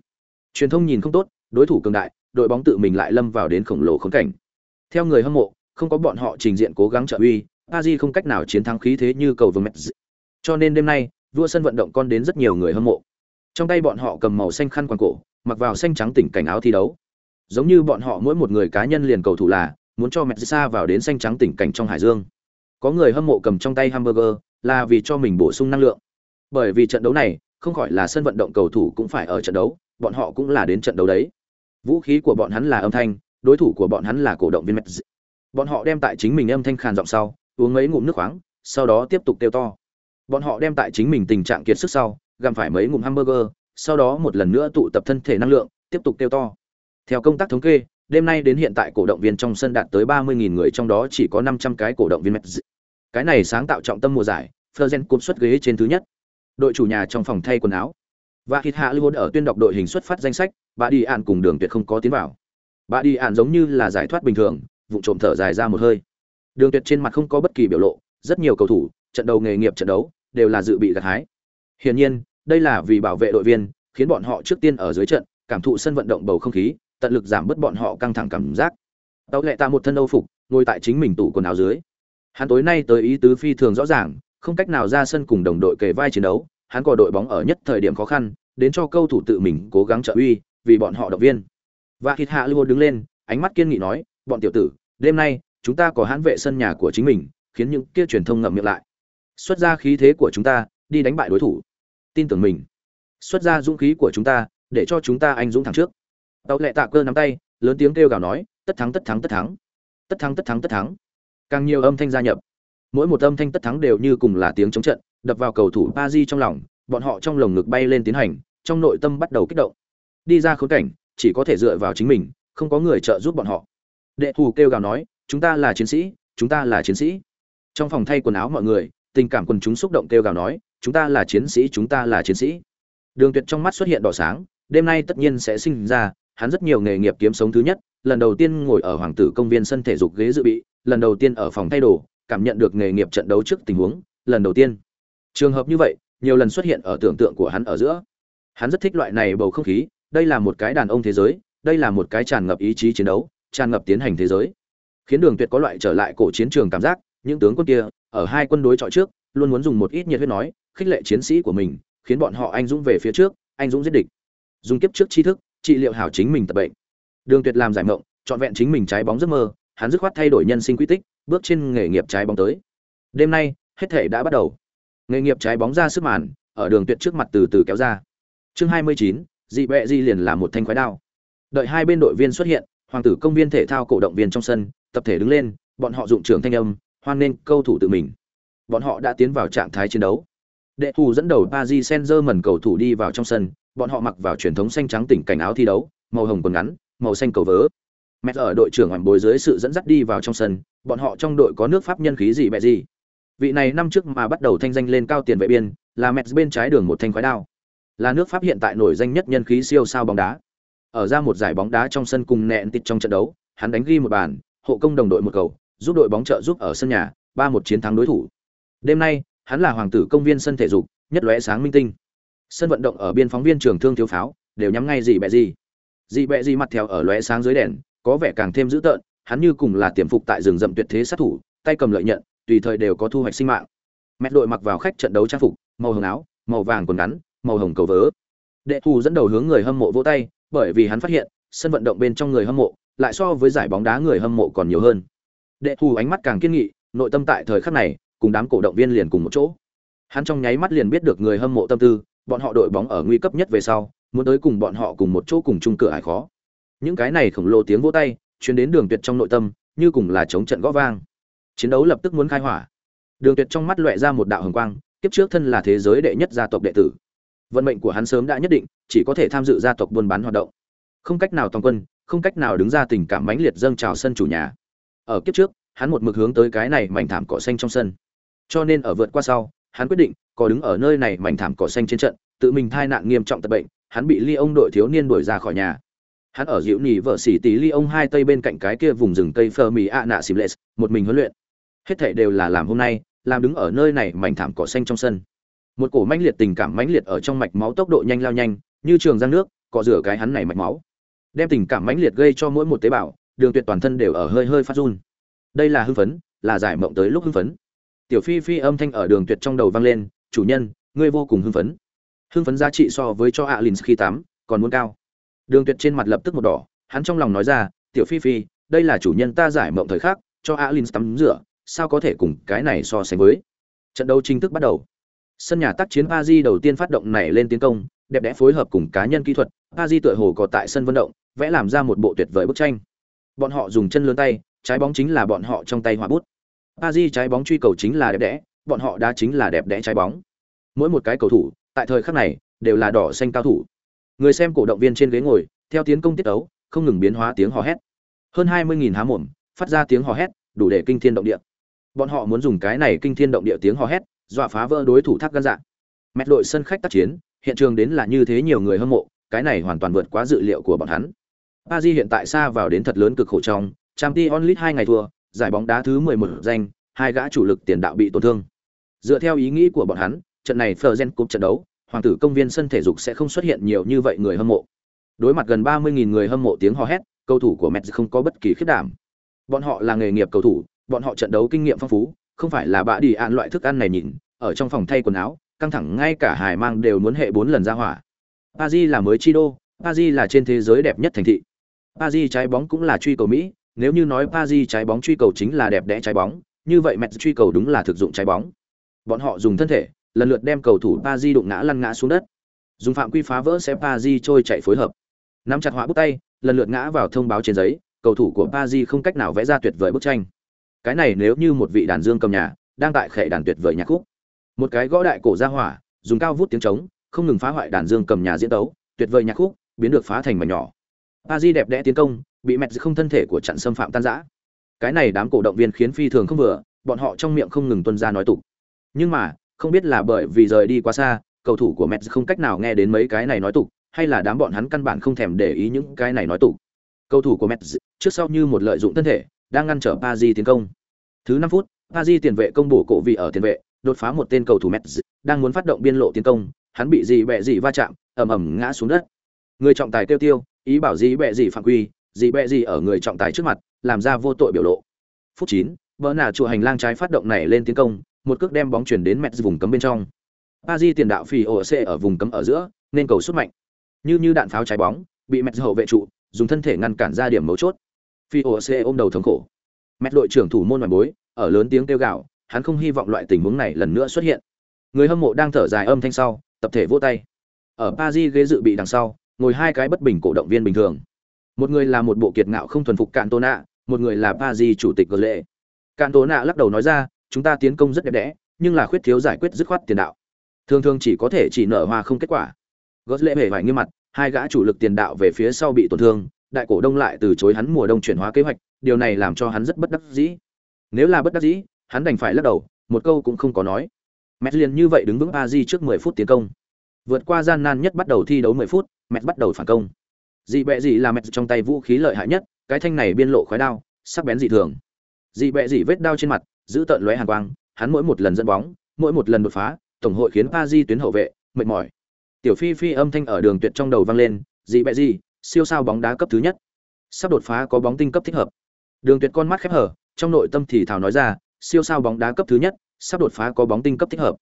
Truyền thông nhìn không tốt, đối thủ cường đại, đội bóng tự mình lại lâm vào đến khổng lồ khốn cảnh. Theo người hâm mộ, không có bọn họ trình diện cố gắng trợ uy, Paris không cách nào chiến thắng khí thế như cầu vồng Metz. Cho nên đêm nay, vua sân vận động con đến rất nhiều người hâm mộ. Trong tay bọn họ cầm màu xanh khăn quàng cổ, mặc vào xanh trắng tỉnh cảnh áo thi đấu. Giống như bọn họ mỗi một người cá nhân liền cầu thủ là muốn cho Metz vào đến xanh trắng tỉnh cảnh trong hải dương. Có người hâm mộ cầm trong tay hamburger là vì cho mình bổ sung năng lượng. Bởi vì trận đấu này, không khỏi là sân vận động cầu thủ cũng phải ở trận đấu, bọn họ cũng là đến trận đấu đấy. Vũ khí của bọn hắn là âm thanh, đối thủ của bọn hắn là cổ động viên Metz bọn họ đem tại chính mình âm thanh khàn giọng sau uống mấy ngụm nước khoáng sau đó tiếp tục kêu to bọn họ đem tại chính mình tình trạng kiệt sức sau gặm phải mấy ngụm hamburger sau đó một lần nữa tụ tập thân thể năng lượng tiếp tục kêu to theo công tác thống kê đêm nay đến hiện tại cổ động viên trong sân đạt tới 30.000 người trong đó chỉ có 500 cái cổ động viên Mets. Cái này sáng tạo trọng tâm mùa giải, Fergen cúp xuất ghế trên thứ nhất. Đội chủ nhà trong phòng thay quần áo. Và Hít Hạ luôn ở tuyên đọc đội hình xuất phát danh sách, bà đi ạn cùng đường tuyệt không có tiến vào. Bà đi ạn giống như là giải thoát bình thường, vụ trộm thở dài ra một hơi đường tuyệt trên mặt không có bất kỳ biểu lộ rất nhiều cầu thủ trận đầu nghề nghiệp trận đấu đều là dự bị gặt hái hiển nhiên đây là vì bảo vệ đội viên khiến bọn họ trước tiên ở dưới trận cảm thụ sân vận động bầu không khí tận lực giảm bớt bọn họ căng thẳng cảm giác. Tàu lệ ta một thân âu phục, ngồi tại chính mình tủ quần áo dưới. Hắn tối nay tới ý tứ phi thường rõ ràng, không cách nào ra sân cùng đồng đội kề vai chiến đấu, hắn có đội bóng ở nhất thời điểm khó khăn, đến cho câu thủ tự mình cố gắng trợ uy, vì bọn họ động viên. Và hít hạ lưu đứng lên, ánh mắt kiên nghị nói, bọn tiểu tử, đêm nay, chúng ta có hãn vệ sân nhà của chính mình, khiến những kia truyền thông ngậm miệng lại. Xuất ra khí thế của chúng ta, đi đánh bại đối thủ. Tin tưởng mình. Xuất ra dũng khí của chúng ta, để cho chúng ta anh dũng thẳng trước tàu lệ tạ cơ nắm tay, lớn tiếng kêu gào nói, tất thắng tất thắng tất thắng. Tất thắng tất thắng tất thắng. Càng nhiều âm thanh gia nhập. Mỗi một âm thanh tất thắng đều như cùng là tiếng chống trận, đập vào cầu thủ pa di trong lòng, bọn họ trong lồng ngực bay lên tiến hành, trong nội tâm bắt đầu kích động. Đi ra khốn cảnh, chỉ có thể dựa vào chính mình, không có người trợ giúp bọn họ. Đệ thù kêu gào nói, chúng ta là chiến sĩ, chúng ta là chiến sĩ. Trong phòng thay quần áo mọi người, tình cảm quần chúng xúc động kêu gào nói, chúng ta là chiến sĩ, chúng ta là chiến sĩ. Đường tuyệt trong mắt xuất hiện đỏ sáng, đêm nay tất nhiên sẽ sinh ra hắn rất nhiều nghề nghiệp kiếm sống thứ nhất, lần đầu tiên ngồi ở hoàng tử công viên sân thể dục ghế dự bị, lần đầu tiên ở phòng thay đồ, cảm nhận được nghề nghiệp trận đấu trước tình huống, lần đầu tiên. Trường hợp như vậy, nhiều lần xuất hiện ở tưởng tượng của hắn ở giữa. Hắn rất thích loại này bầu không khí, đây là một cái đàn ông thế giới, đây là một cái tràn ngập ý chí chiến đấu, tràn ngập tiến hành thế giới. Khiến đường tuyệt có loại trở lại cổ chiến trường cảm giác, những tướng quân kia, ở hai quân đối chọi trước, luôn muốn dùng một ít nhiệt huyết nói, khích lệ chiến sĩ của mình, khiến bọn họ anh dũng về phía trước, anh dũng giết địch. Dùng kiếp trước tri thức trị liệu hảo chính mình tập bệnh. Đường tuyệt làm giải mộng trọn vẹn chính mình trái bóng giấc mơ hắn dứt khoát thay đổi nhân sinh quy tích bước trên nghề nghiệp trái bóng tới. Đêm nay hết thể đã bắt đầu. Nghề nghiệp trái bóng ra sức màn ở đường tuyệt trước mặt từ từ kéo ra. Chương 29, dị bẹ di liền là một thanh khoái đao. Đợi hai bên đội viên xuất hiện hoàng tử công viên thể thao cổ động viên trong sân tập thể đứng lên bọn họ dụng trưởng thanh âm hoan nên câu thủ tự mình. Bọn họ đã tiến vào trạng thái chiến đấu. Đệ thủ dẫn đầu Paris Saint-Germain cầu thủ đi vào trong sân bọn họ mặc vào truyền thống xanh trắng tỉnh cảnh áo thi đấu, màu hồng quần ngắn, màu xanh cầu vớ. Mẹ ở đội trưởng hoàng bồi dưới sự dẫn dắt đi vào trong sân, bọn họ trong đội có nước pháp nhân khí gì mẹ gì. Vị này năm trước mà bắt đầu thanh danh lên cao tiền vệ biên, là mẹ bên trái đường một thanh khoái đao. Là nước pháp hiện tại nổi danh nhất nhân khí siêu sao bóng đá. Ở ra một giải bóng đá trong sân cùng nẹn tịt trong trận đấu, hắn đánh ghi một bàn, hộ công đồng đội một cầu, giúp đội bóng trợ giúp ở sân nhà, ba một chiến thắng đối thủ. Đêm nay, hắn là hoàng tử công viên sân thể dục, nhất lóe sáng minh tinh sân vận động ở biên phóng viên trường thương thiếu pháo, đều nhắm ngay gì bẹ gì dị bẹ gì mặt theo ở lóe sáng dưới đèn, có vẻ càng thêm dữ tợn, hắn như cùng là tiềm phục tại rừng rậm tuyệt thế sát thủ, tay cầm lợi nhận, tùy thời đều có thu hoạch sinh mạng. Mẹ đội mặc vào khách trận đấu trang phục, màu hồng áo, màu vàng quần ngắn, màu hồng cầu vớ. Đệ thù dẫn đầu hướng người hâm mộ vỗ tay, bởi vì hắn phát hiện, sân vận động bên trong người hâm mộ, lại so với giải bóng đá người hâm mộ còn nhiều hơn. Đệ thù ánh mắt càng kiên nghị, nội tâm tại thời khắc này, cùng đám cổ động viên liền cùng một chỗ. Hắn trong nháy mắt liền biết được người hâm mộ tâm tư bọn họ đội bóng ở nguy cấp nhất về sau, muốn tới cùng bọn họ cùng một chỗ cùng chung cửa hải khó. Những cái này khổng lồ tiếng vỗ tay chuyến đến đường tuyệt trong nội tâm, như cùng là chống trận gõ vang. Chiến đấu lập tức muốn khai hỏa. Đường tuyệt trong mắt loẹ ra một đạo hồng quang, kiếp trước thân là thế giới đệ nhất gia tộc đệ tử. Vận mệnh của hắn sớm đã nhất định, chỉ có thể tham dự gia tộc buôn bán hoạt động. Không cách nào toàn quân, không cách nào đứng ra tình cảm mãnh liệt dâng trào sân chủ nhà. Ở kiếp trước, hắn một mực hướng tới cái này mảnh thảm cỏ xanh trong sân. Cho nên ở vượt qua sau, hắn quyết định có đứng ở nơi này mảnh thảm cỏ xanh trên trận, tự mình thai nạn nghiêm trọng tật bệnh, hắn bị ly ông đội thiếu niên đuổi ra khỏi nhà. Hắn ở dịu nỉ vợ xỉ tí ly ông hai tây bên cạnh cái kia vùng rừng cây phơ mì ạ nạ xìm lệ một mình huấn luyện. Hết thảy đều là làm hôm nay, làm đứng ở nơi này mảnh thảm cỏ xanh trong sân. Một cổ mãnh liệt tình cảm mãnh liệt ở trong mạch máu tốc độ nhanh lao nhanh, như trường giang nước, cọ rửa cái hắn này mạch máu. Đem tình cảm mãnh liệt gây cho mỗi một tế bào, đường tuyệt toàn thân đều ở hơi hơi phát run. Đây là hưng phấn, là giải mộng tới lúc hưng phấn. Tiểu phi phi âm thanh ở đường tuyệt trong đầu vang lên chủ nhân, ngươi vô cùng hưng phấn. Hưng phấn giá trị so với cho alin khi tắm còn muốn cao. Đường tuyệt trên mặt lập tức một đỏ, hắn trong lòng nói ra, tiểu phi phi, đây là chủ nhân ta giải mộng thời khắc, cho alin tắm rửa, sao có thể cùng cái này so sánh với? Trận đấu chính thức bắt đầu. Sân nhà tác chiến Paris đầu tiên phát động này lên tiến công, đẹp đẽ phối hợp cùng cá nhân kỹ thuật, Paris tựa hồ có tại sân vận động, vẽ làm ra một bộ tuyệt vời bức tranh. Bọn họ dùng chân lớn tay, trái bóng chính là bọn họ trong tay hỏa bút. Paris trái bóng truy cầu chính là đẹp đẽ bọn họ đá chính là đẹp đẽ trái bóng. Mỗi một cái cầu thủ tại thời khắc này đều là đỏ xanh cao thủ. Người xem cổ động viên trên ghế ngồi theo tiến công tiết đấu, không ngừng biến hóa tiếng hò hét. Hơn hai mươi nghìn há mồm phát ra tiếng hò hét đủ để kinh thiên động địa. Bọn họ muốn dùng cái này kinh thiên động địa tiếng hò hét dọa phá vỡ đối thủ thác gan dạ. Mét đội sân khách tác chiến hiện trường đến là như thế nhiều người hâm mộ cái này hoàn toàn vượt quá dự liệu của bọn hắn. Paris hiện tại xa vào đến thật lớn cực khổ trong Champions League hai ngày thua giải bóng đá thứ 11 danh hai gã chủ lực tiền đạo bị tổn thương dựa theo ý nghĩ của bọn hắn, trận này Fergen Cup trận đấu, hoàng tử công viên sân thể dục sẽ không xuất hiện nhiều như vậy người hâm mộ. Đối mặt gần 30.000 người hâm mộ tiếng hò hét, cầu thủ của Mets không có bất kỳ khiết đảm. Bọn họ là nghề nghiệp cầu thủ, bọn họ trận đấu kinh nghiệm phong phú, không phải là bạ đi ăn loại thức ăn này nhìn, ở trong phòng thay quần áo, căng thẳng ngay cả hải mang đều muốn hệ bốn lần ra hỏa. Paris là mới chi đô, paris là trên thế giới đẹp nhất thành thị. Paris trái bóng cũng là truy cầu mỹ, nếu như nói paris trái bóng truy cầu chính là đẹp đẽ trái bóng, như vậy mẹ truy cầu đúng là thực dụng trái bóng bọn họ dùng thân thể, lần lượt đem cầu thủ paris đụng ngã lăn ngã xuống đất. Dùng phạm quy phá vỡ sẽ paris trôi chạy phối hợp. Nắm chặt họa bút tay, lần lượt ngã vào thông báo trên giấy, cầu thủ của paris không cách nào vẽ ra tuyệt vời bức tranh. Cái này nếu như một vị đàn dương cầm nhà, đang tại khệ đàn tuyệt vời nhạc khúc. Một cái gõ đại cổ ra hỏa, dùng cao vút tiếng trống, không ngừng phá hoại đàn dương cầm nhà diễn tấu, tuyệt vời nhạc khúc, biến được phá thành mảnh nhỏ. Pa di đẹp đẽ tiến công, bị mẹt không thân thể của trận xâm phạm tan giã cái này đám cổ động viên khiến phi thường không vừa, bọn họ trong miệng không ngừng tuân ra nói tục nhưng mà không biết là bởi vì rời đi quá xa cầu thủ của Metz không cách nào nghe đến mấy cái này nói tục hay là đám bọn hắn căn bản không thèm để ý những cái này nói tục cầu thủ của Metz trước sau như một lợi dụng thân thể đang ngăn trở Paris tiến công. Thứ 5 phút, Paris tiền vệ công bổ cổ vị ở tiền vệ, đột phá một tên cầu thủ Metz, đang muốn phát động biên lộ tiến công, hắn bị gì bẹ gì va chạm, ầm ầm ngã xuống đất. Người trọng tài kêu tiêu, ý bảo gì bẹ gì phạm quy, gì bẹ gì ở người trọng tài trước mặt, làm ra vô tội biểu lộ. Phút 9, Bỡ nà chùa hành lang trái phát động này lên tiến công, một cước đem bóng chuyển đến mẹt vùng cấm bên trong. Pazi tiền đạo phi OC ở vùng cấm ở giữa, nên cầu xuất mạnh. Như như đạn pháo trái bóng, bị mẹt hậu vệ trụ, dùng thân thể ngăn cản ra điểm mấu chốt. Phi OC ôm đầu thống khổ. Mẹt đội trưởng thủ môn ngoài bối, ở lớn tiếng kêu gào, hắn không hy vọng loại tình huống này lần nữa xuất hiện. Người hâm mộ đang thở dài âm thanh sau, tập thể vỗ tay. Ở Paris ghế dự bị đằng sau, ngồi hai cái bất bình cổ động viên bình thường. Một người là một bộ kiệt ngạo không thuần phục Cantona, một người là Paris chủ tịch lệ. Cantona lắc đầu nói ra, chúng ta tiến công rất đẹp đẽ, nhưng là khuyết thiếu giải quyết dứt khoát tiền đạo. Thường thường chỉ có thể chỉ nở hoa không kết quả. gót lệ hề vải nghiêm mặt, hai gã chủ lực tiền đạo về phía sau bị tổn thương, đại cổ đông lại từ chối hắn mùa đông chuyển hóa kế hoạch, điều này làm cho hắn rất bất đắc dĩ. Nếu là bất đắc dĩ, hắn đành phải lắc đầu, một câu cũng không có nói. mẹ liền như vậy đứng vững a di trước 10 phút tiến công. Vượt qua gian nan nhất bắt đầu thi đấu 10 phút, mẹ bắt đầu phản công. Dị bẹ gì là mẹ trong tay vũ khí lợi hại nhất, cái thanh này biên lộ khói đao, sắc bén dị thường. Dị bẹ gì vết đao trên mặt, giữ tợn lóe hàn quang, hắn mỗi một lần dẫn bóng, mỗi một lần đột phá, tổng hội khiến Aji tuyến hậu vệ mệt mỏi. Tiểu Phi Phi âm thanh ở đường tuyệt trong đầu vang lên, dị bẹ gì, siêu sao bóng đá cấp thứ nhất. Sắp đột phá có bóng tinh cấp thích hợp. Đường tuyệt con mắt khép hở, trong nội tâm thì thào nói ra, siêu sao bóng đá cấp thứ nhất, sắp đột phá có bóng tinh cấp thích hợp.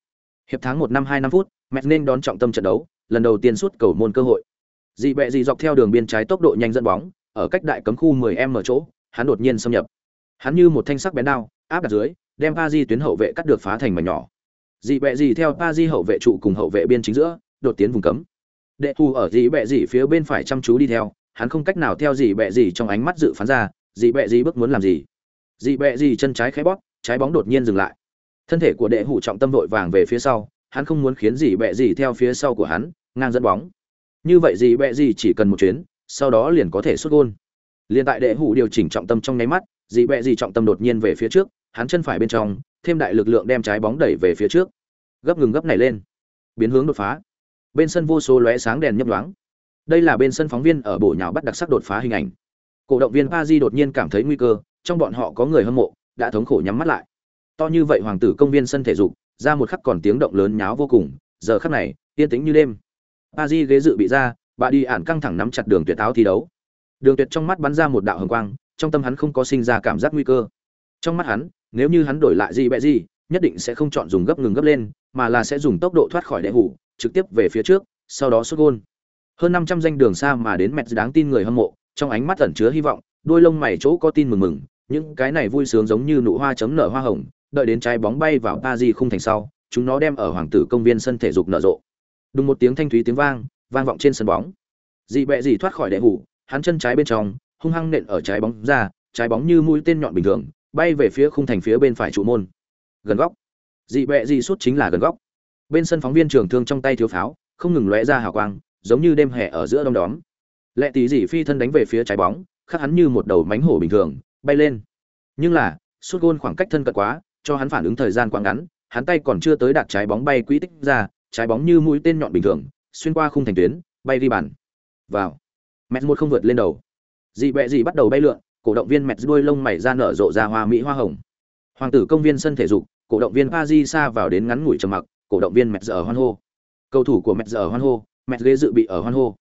Hiệp tháng một năm hai năm phút, Mets nên đón trọng tâm trận đấu, lần đầu tiên suốt cầu môn cơ hội. Dị bẹ dị dọc theo đường biên trái tốc độ nhanh dẫn bóng, ở cách đại cấm khu 10m ở chỗ, hắn đột nhiên xâm nhập. Hắn như một thanh sắc bén đao, áp đặt dưới, đem Pazi tuyến hậu vệ cắt được phá thành mảnh nhỏ. Dị bẹ dị theo Pazi hậu vệ trụ cùng hậu vệ biên chính giữa, đột tiến vùng cấm. Đệ thù ở dị bẹ dị phía bên phải chăm chú đi theo, hắn không cách nào theo dị bẹ dị trong ánh mắt dự phán ra, dị bẹ dị bước muốn làm gì. Dị bẹ dị chân trái khẽ bóp, trái bóng đột nhiên dừng lại thân thể của đệ hủ trọng tâm vội vàng về phía sau hắn không muốn khiến dị bẹ dị theo phía sau của hắn ngang dẫn bóng như vậy dị bẹ dị chỉ cần một chuyến sau đó liền có thể xuất gôn liền tại đệ hủ điều chỉnh trọng tâm trong nháy mắt dị bẹ dị trọng tâm đột nhiên về phía trước, hắn chân phải bên trong, thêm đại lực lượng đem trái bóng đẩy về phía trước. Gấp ngừng gấp này lên. Biến hướng đột phá. Bên sân vô số lóe sáng đèn nhấp nhoáng. Đây là bên sân phóng viên ở bổ nhào bắt đặc sắc đột phá hình ảnh. Cổ động viên pa di đột nhiên cảm thấy nguy cơ, trong bọn họ có người hâm mộ, đã thống khổ nhắm mắt lại. To như vậy hoàng tử công viên sân thể dục, ra một khắc còn tiếng động lớn nháo vô cùng, giờ khắc này, yên tĩnh như đêm. Pa di ghế dự bị ra, bà đi ản căng thẳng nắm chặt đường tuyệt áo thi đấu. Đường tuyệt trong mắt bắn ra một đạo hồng quang trong tâm hắn không có sinh ra cảm giác nguy cơ trong mắt hắn nếu như hắn đổi lại gì bẹ gì nhất định sẽ không chọn dùng gấp ngừng gấp lên mà là sẽ dùng tốc độ thoát khỏi đệ hủ trực tiếp về phía trước sau đó xuất gôn hơn năm trăm danh đường xa mà đến mẹt đáng tin người hâm mộ trong ánh mắt ẩn chứa hy vọng đôi lông mày chỗ có tin mừng mừng những cái này vui sướng giống như nụ hoa chấm nở hoa hồng đợi đến trái bóng bay vào Paris khung thành sau, chúng nó đem ở hoàng tử công viên sân thể dục nở rộ. đúng một tiếng thanh thúy tiếng vang, vang vọng trên sân bóng. Dị bẹ dị thoát khỏi đệ hủ, hắn chân trái bên trong, hung hăng nện ở trái bóng ra, trái bóng như mũi tên nhọn bình thường, bay về phía khung thành phía bên phải trụ môn. Gần góc. Dị bẹ dị sút chính là gần góc. Bên sân phóng viên trường thương trong tay thiếu pháo, không ngừng lóe ra hào quang, giống như đêm hè ở giữa đông đóm. Lệ tỷ dị phi thân đánh về phía trái bóng, khắc hắn như một đầu mánh hổ bình thường, bay lên. Nhưng là, sút gôn khoảng cách thân cận quá, cho hắn phản ứng thời gian quá ngắn, hắn tay còn chưa tới đạt trái bóng bay quỹ tích ra, trái bóng như mũi tên nhọn bình thường, xuyên qua khung thành tuyến, bay đi bàn. Vào. Mẹ một không vượt lên đầu. Dị bẹ dị bắt đầu bay lượn, cổ động viên mẹt đuôi lông mày ra nở rộ ra hoa mỹ hoa hồng. Hoàng tử công viên sân thể dục, cổ động viên Paris xa vào đến ngắn ngủi trầm mặc, cổ động viên mẹt ở hoan hô. Cầu thủ của mẹt ở hoan hô, mẹt ghế dự bị ở hoan hô.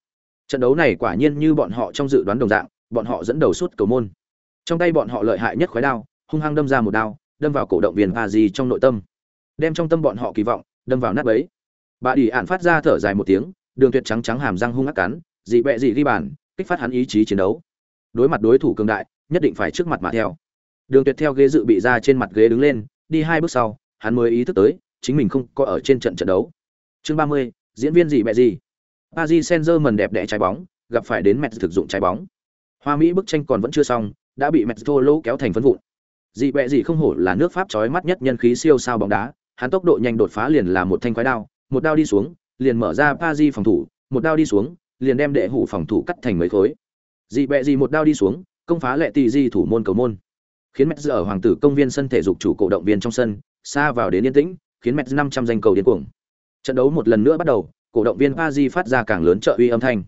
Trận đấu này quả nhiên như bọn họ trong dự đoán đồng dạng, bọn họ dẫn đầu suốt cầu môn. Trong tay bọn họ lợi hại nhất khói đao, hung hăng đâm ra một đao, đâm vào cổ động viên pa di trong nội tâm đem trong tâm bọn họ kỳ vọng đâm vào nát bấy bà đi ạn phát ra thở dài một tiếng đường tuyệt trắng trắng hàm răng hung ác cắn dị bẹ dị ghi bàn kích phát hắn ý chí chiến đấu đối mặt đối thủ cường đại nhất định phải trước mặt mà theo. Đường tuyệt theo ghế dự bị ra trên mặt ghế đứng lên đi hai bước sau hắn mới ý thức tới chính mình không có ở trên trận trận đấu. Chương ba mươi diễn viên gì bẹ gì? Paris Saint-Germain đẹp đẽ trái bóng, gặp phải đến mẹt thực dụng trái bóng. Hoa Mỹ bức tranh còn vẫn chưa xong, đã bị mẹt thô lỗ kéo thành phấn vụn. Dị bẹ gì không hổ là nước pháp chói mắt nhất nhân khí siêu sao bóng đá hắn tốc độ nhanh đột phá liền là một thanh quái đao một đao đi xuống liền mở ra Paris phòng thủ một đao đi xuống liền đem đệ hủ phòng thủ cắt thành mấy khối dị bẹ dị một đao đi xuống, công phá lệ tì di thủ môn cầu môn. Khiến mẹ ở hoàng tử công viên sân thể dục chủ cổ động viên trong sân, xa vào đến yên tĩnh, khiến mẹ năm trăm danh cầu điên cuồng. Trận đấu một lần nữa bắt đầu, cổ động viên pa di phát ra càng lớn trợ uy âm thanh.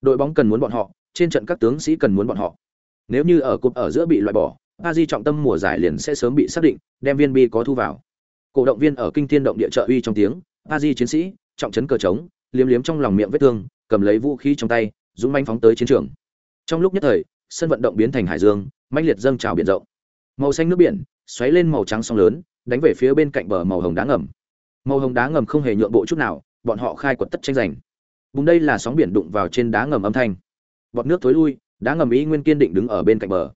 Đội bóng cần muốn bọn họ, trên trận các tướng sĩ cần muốn bọn họ. Nếu như ở cúp ở giữa bị loại bỏ pa di trọng tâm mùa giải liền sẽ sớm bị xác định, đem viên bi có thu vào. Cổ động viên ở kinh thiên động địa trợ uy trong tiếng pa di chiến sĩ, trọng trấn cờ trống, liếm liếm trong lòng miệng vết thương, cầm lấy vũ khí trong tay, dũng manh phóng tới chiến trường trong lúc nhất thời, sân vận động biến thành hải dương manh liệt dâng trào biển rộng. Màu xanh nước biển xoáy lên màu trắng sóng lớn, đánh về phía bên cạnh bờ màu hồng đá ngầm. Màu hồng đá ngầm không hề nhượng bộ chút nào, bọn họ khai quật tất tranh giành. Vùng đây là sóng biển đụng vào trên đá ngầm âm thanh. Bọt nước thối lui, đá ngầm ý nguyên kiên định đứng ở bên cạnh bờ.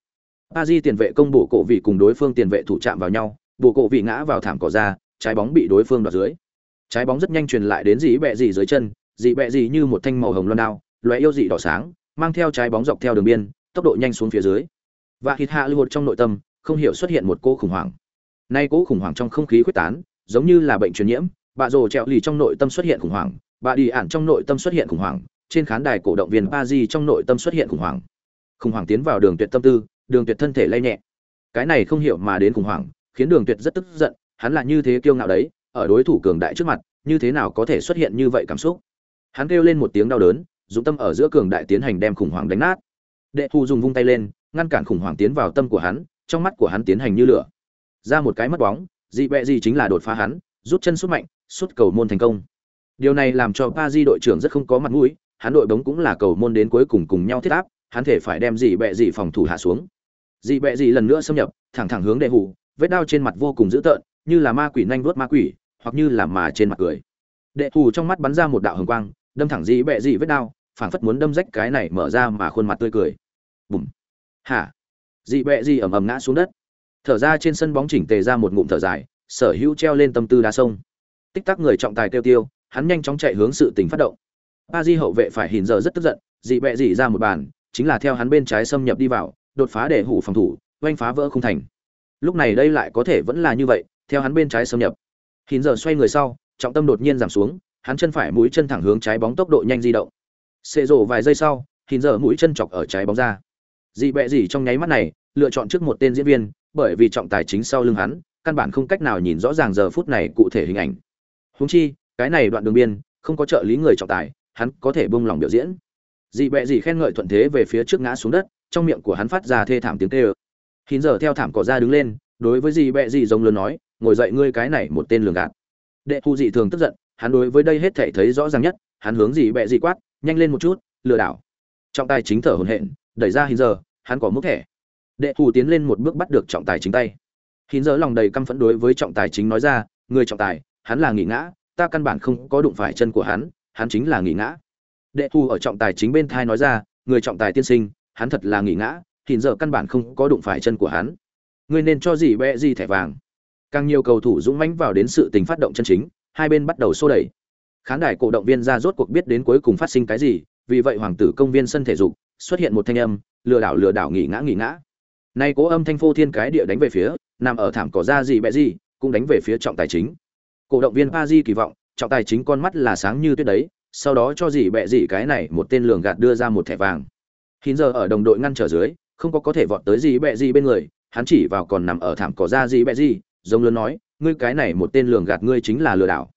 A di tiền vệ công bổ cổ vị cùng đối phương tiền vệ thủ chạm vào nhau, bổ cổ vị ngã vào thảm cỏ ra, trái bóng bị đối phương đoạt dưới. Trái bóng rất nhanh truyền lại đến dĩ bẹ dì dưới chân dị bẹ dì như một thanh màu hồng loan đao loé yêu dị đỏ sáng mang theo trái bóng dọc theo đường biên, tốc độ nhanh xuống phía dưới. Và hít hạ lưu một trong nội tâm, không hiểu xuất hiện một cô khủng hoảng. Nay cố khủng hoảng trong không khí khuếch tán, giống như là bệnh truyền nhiễm, Bà rồ trẹo lì trong nội tâm xuất hiện khủng hoảng, bà đi ản trong nội tâm xuất hiện khủng hoảng, trên khán đài cổ động viên ba trong nội tâm xuất hiện khủng hoảng. Khủng hoảng tiến vào đường tuyệt tâm tư, đường tuyệt thân thể lay nhẹ. Cái này không hiểu mà đến khủng hoảng, khiến đường tuyệt rất tức giận, hắn là như thế kiêu ngạo đấy, ở đối thủ cường đại trước mặt, như thế nào có thể xuất hiện như vậy cảm xúc? Hắn kêu lên một tiếng đau đớn dũng tâm ở giữa cường đại tiến hành đem khủng hoảng đánh nát. Đệ thu dùng vung tay lên, ngăn cản khủng hoảng tiến vào tâm của hắn, trong mắt của hắn tiến hành như lửa. Ra một cái mất bóng, dị bẹ gì chính là đột phá hắn, rút chân sút mạnh, sút cầu môn thành công. Điều này làm cho pa di đội trưởng rất không có mặt mũi, hắn đội bóng cũng là cầu môn đến cuối cùng cùng nhau thiết áp, hắn thể phải đem dị bẹ dị phòng thủ hạ xuống. Dị bẹ dị lần nữa xâm nhập, thẳng thẳng hướng đệ hủ, vết đao trên mặt vô cùng dữ tợn, như là ma quỷ nhanh vuốt ma quỷ, hoặc như là mà trên mặt cười. Đệ thù trong mắt bắn ra một đạo hồng quang đâm thẳng dĩ bẹ dị vết đao phảng phất muốn đâm rách cái này mở ra mà khuôn mặt tươi cười. Bùm. Hả? Dị bẹ dị ầm ầm ngã xuống đất. Thở ra trên sân bóng chỉnh tề ra một ngụm thở dài, sở hữu treo lên tâm tư đá sông. Tích tắc người trọng tài tiêu tiêu, hắn nhanh chóng chạy hướng sự tình phát động. Ba di hậu vệ phải hình giờ rất tức giận dị bẹ dị ra một bàn, chính là theo hắn bên trái xâm nhập đi vào, đột phá để hủ phòng thủ, oanh phá vỡ không thành. Lúc này đây lại có thể vẫn là như vậy, theo hắn bên trái xâm nhập. Hình giờ xoay người sau, trọng tâm đột nhiên giảm xuống hắn chân phải mũi chân thẳng hướng trái bóng tốc độ nhanh di động. Xệ rổ vài giây sau hình giờ mũi chân chọc ở trái bóng ra. Dị bẹ dị trong nháy mắt này, lựa chọn trước một tên diễn viên, bởi vì trọng tài chính sau lưng hắn, căn bản không cách nào nhìn rõ ràng giờ phút này cụ thể hình ảnh. Húng chi, cái này đoạn đường biên, không có trợ lý người trọng tài, hắn có thể bông lòng biểu diễn. Dị bẹ dị khen ngợi thuận thế về phía trước ngã xuống đất, trong miệng của hắn phát ra thê thảm tiếng tê ơ hín giờ theo thảm cỏ ra đứng lên, đối với dị bẹ dị giống lớn nói, ngồi dậy ngươi cái này một tên lường gạt. Đệ thu dị thường tức giận hắn đối với đây hết thể thấy rõ ràng nhất, hắn hướng gì bẹ gì quát, nhanh lên một chút, lừa đảo. Trọng tài chính thở hồn hện đẩy ra hình giờ, hắn có mức thẻ. Đệ thủ tiến lên một bước bắt được trọng tài chính tay. Hình giờ lòng đầy căm phẫn đối với trọng tài chính nói ra, người trọng tài, hắn là nghỉ ngã, ta căn bản không có đụng phải chân của hắn hắn chính là nghỉ ngã. Đệ thủ ở trọng tài chính bên thai nói ra, người trọng tài tiên sinh, hắn thật là nghỉ ngã hình giờ căn bản không có đụng phải chân của hắn. Ngươi nên cho gì bẹ gì thẻ vàng. Càng nhiều cầu thủ dũng mãnh vào đến sự tình phát động chân chính hai bên bắt đầu xô đẩy. Khán đài cổ động viên ra rốt cuộc biết đến cuối cùng phát sinh cái gì, vì vậy hoàng tử công viên sân thể dục, xuất hiện một thanh âm, lừa đảo lừa đảo nghỉ ngã nghỉ ngã. Nay cố âm thanh phô thiên cái địa đánh về phía, nằm ở thảm cỏ ra gì bẹ gì, cũng đánh về phía trọng tài chính. Cổ động viên pa di kỳ vọng, trọng tài chính con mắt là sáng như tuyết đấy, sau đó cho gì bẹ gì cái này một tên lường gạt đưa ra một thẻ vàng. Hiện giờ ở đồng đội ngăn trở dưới, không có có thể vọt tới gì bẹ gì bên người, hắn chỉ vào còn nằm ở thảm cỏ ra gì bẹ gì, giống lớn nói ngươi cái này một tên lường gạt ngươi chính là lừa đảo.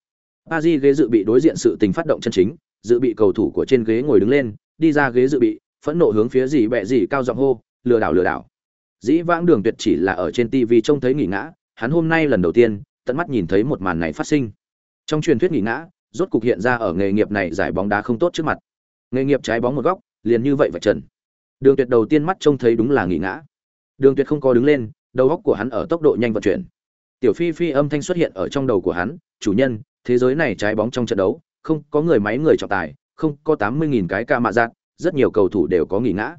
Pa di ghế dự bị đối diện sự tình phát động chân chính, dự bị cầu thủ của trên ghế ngồi đứng lên, đi ra ghế dự bị, phẫn nộ hướng phía gì bẹ gì cao giọng hô, lừa đảo lừa đảo. Dĩ vãng đường tuyệt chỉ là ở trên tv trông thấy nghỉ ngã, hắn hôm nay lần đầu tiên, tận mắt nhìn thấy một màn này phát sinh. Trong truyền thuyết nghỉ ngã, rốt cục hiện ra ở nghề nghiệp này giải bóng đá không tốt trước mặt. Nghề nghiệp trái bóng một góc, liền như vậy vạch trần. Đường tuyệt đầu tiên mắt trông thấy đúng là nghỉ ngã. Đường tuyệt không có đứng lên, đầu góc của hắn ở tốc độ nhanh vận chuyển tiểu phi phi âm thanh xuất hiện ở trong đầu của hắn chủ nhân thế giới này trái bóng trong trận đấu không có người máy người trọng tài không có tám mươi nghìn cái ca mạ dạng, rất nhiều cầu thủ đều có nghỉ ngã.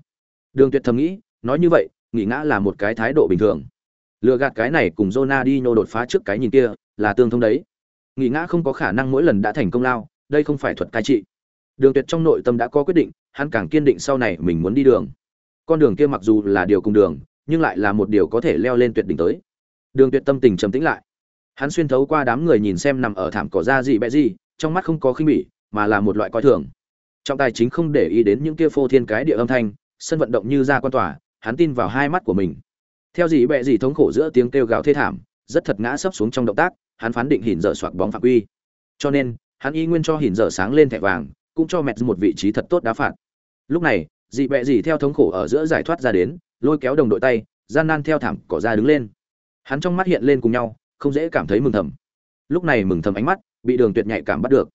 Đường tuyệt thầm nghĩ nói như vậy nghỉ ngã là một cái thái độ bình thường. Lừa gạt cái này cùng Ronaldinho đột phá trước cái nhìn kia là tương thông đấy. Nghỉ ngã không có khả năng mỗi lần đã thành công lao đây không phải thuật cai trị. Đường tuyệt trong nội tâm đã có quyết định hắn càng kiên định sau này mình muốn đi đường. Con đường kia mặc dù là điều cùng đường nhưng lại là một điều có thể leo lên tuyệt đỉnh tới đường tuyệt tâm tình trầm tĩnh lại. Hắn xuyên thấu qua đám người nhìn xem nằm ở thảm cỏ ra gì bẹ gì, trong mắt không có khinh bỉ, mà là một loại coi thường. Trọng tài chính không để ý đến những kia phô thiên cái địa âm thanh, sân vận động như ra quan tòa, hắn tin vào hai mắt của mình. Theo gì bẹ gì thống khổ giữa tiếng kêu gào thê thảm, rất thật ngã sấp xuống trong động tác, hắn phán định hỉn dở soạc bóng phạm quy. Cho nên, hắn y nguyên cho hỉn dở sáng lên thẻ vàng, cũng cho mẹ một vị trí thật tốt đá phạt. Lúc này dị bẹ gì theo thống khổ ở giữa giải thoát ra đến, lôi kéo đồng đội tay, gian nan theo thảm cỏ ra đứng lên hắn trong mắt hiện lên cùng nhau, không dễ cảm thấy mừng thầm. Lúc này mừng thầm ánh mắt bị đường tuyệt nhạy cảm bắt được.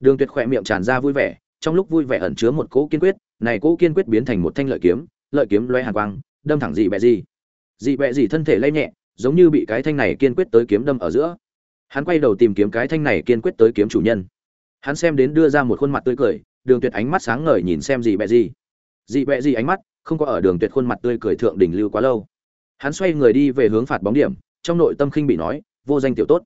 Đường tuyệt khỏe miệng tràn ra vui vẻ, trong lúc vui vẻ ẩn chứa một cỗ kiên quyết, này cỗ kiên quyết biến thành một thanh lợi kiếm lợi kiếm loe hàn quang, đâm thẳng dị bẹ gì dị bẹ gì thân thể lay nhẹ, giống như bị cái thanh này kiên quyết tới kiếm đâm ở giữa. Hắn quay đầu tìm kiếm cái thanh này kiên quyết tới kiếm chủ nhân. Hắn xem đến đưa ra một khuôn mặt tươi cười, đường tuyệt ánh mắt sáng ngời nhìn xem gì bẹ gì dị bẹ gì ánh mắt không có ở đường tuyệt khuôn mặt tươi cười thượng đỉnh lưu quá lâu hắn xoay người đi về hướng phạt bóng điểm, trong nội tâm khinh bị nói, vô danh tiểu tốt.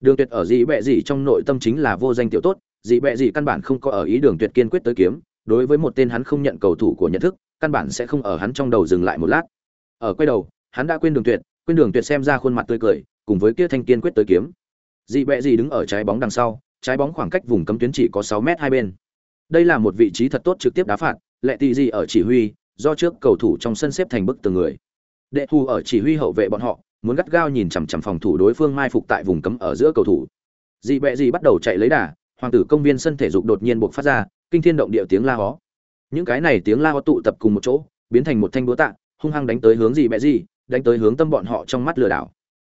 Đường tuyệt ở dị bẹ gì trong nội tâm chính là vô danh tiểu tốt, dị bẹ gì căn bản không có ở ý đường tuyệt kiên quyết tới kiếm, đối với một tên hắn không nhận cầu thủ của nhận thức, căn bản sẽ không ở hắn trong đầu dừng lại một lát. Ở quay đầu, hắn đã quên đường tuyệt, quên đường tuyệt xem ra khuôn mặt tươi cười, cùng với kia thanh kiên quyết tới kiếm. Dị bẹ gì đứng ở trái bóng đằng sau, trái bóng khoảng cách vùng cấm tuyến chỉ có 6 mét hai bên. Đây là một vị trí thật tốt trực tiếp đá phạt, lệ tị gì ở chỉ huy, do trước cầu thủ trong sân xếp thành bức từng người đệ thù ở chỉ huy hậu vệ bọn họ muốn gắt gao nhìn chằm chằm phòng thủ đối phương mai phục tại vùng cấm ở giữa cầu thủ. Dị bẹ dị bắt đầu chạy lấy đà hoàng tử công viên sân thể dục đột nhiên buộc phát ra kinh thiên động địa tiếng la hó. Những cái này tiếng la hó tụ tập cùng một chỗ biến thành một thanh búa tạ hung hăng đánh tới hướng dị bẹ dị đánh tới hướng tâm bọn họ trong mắt lừa đảo.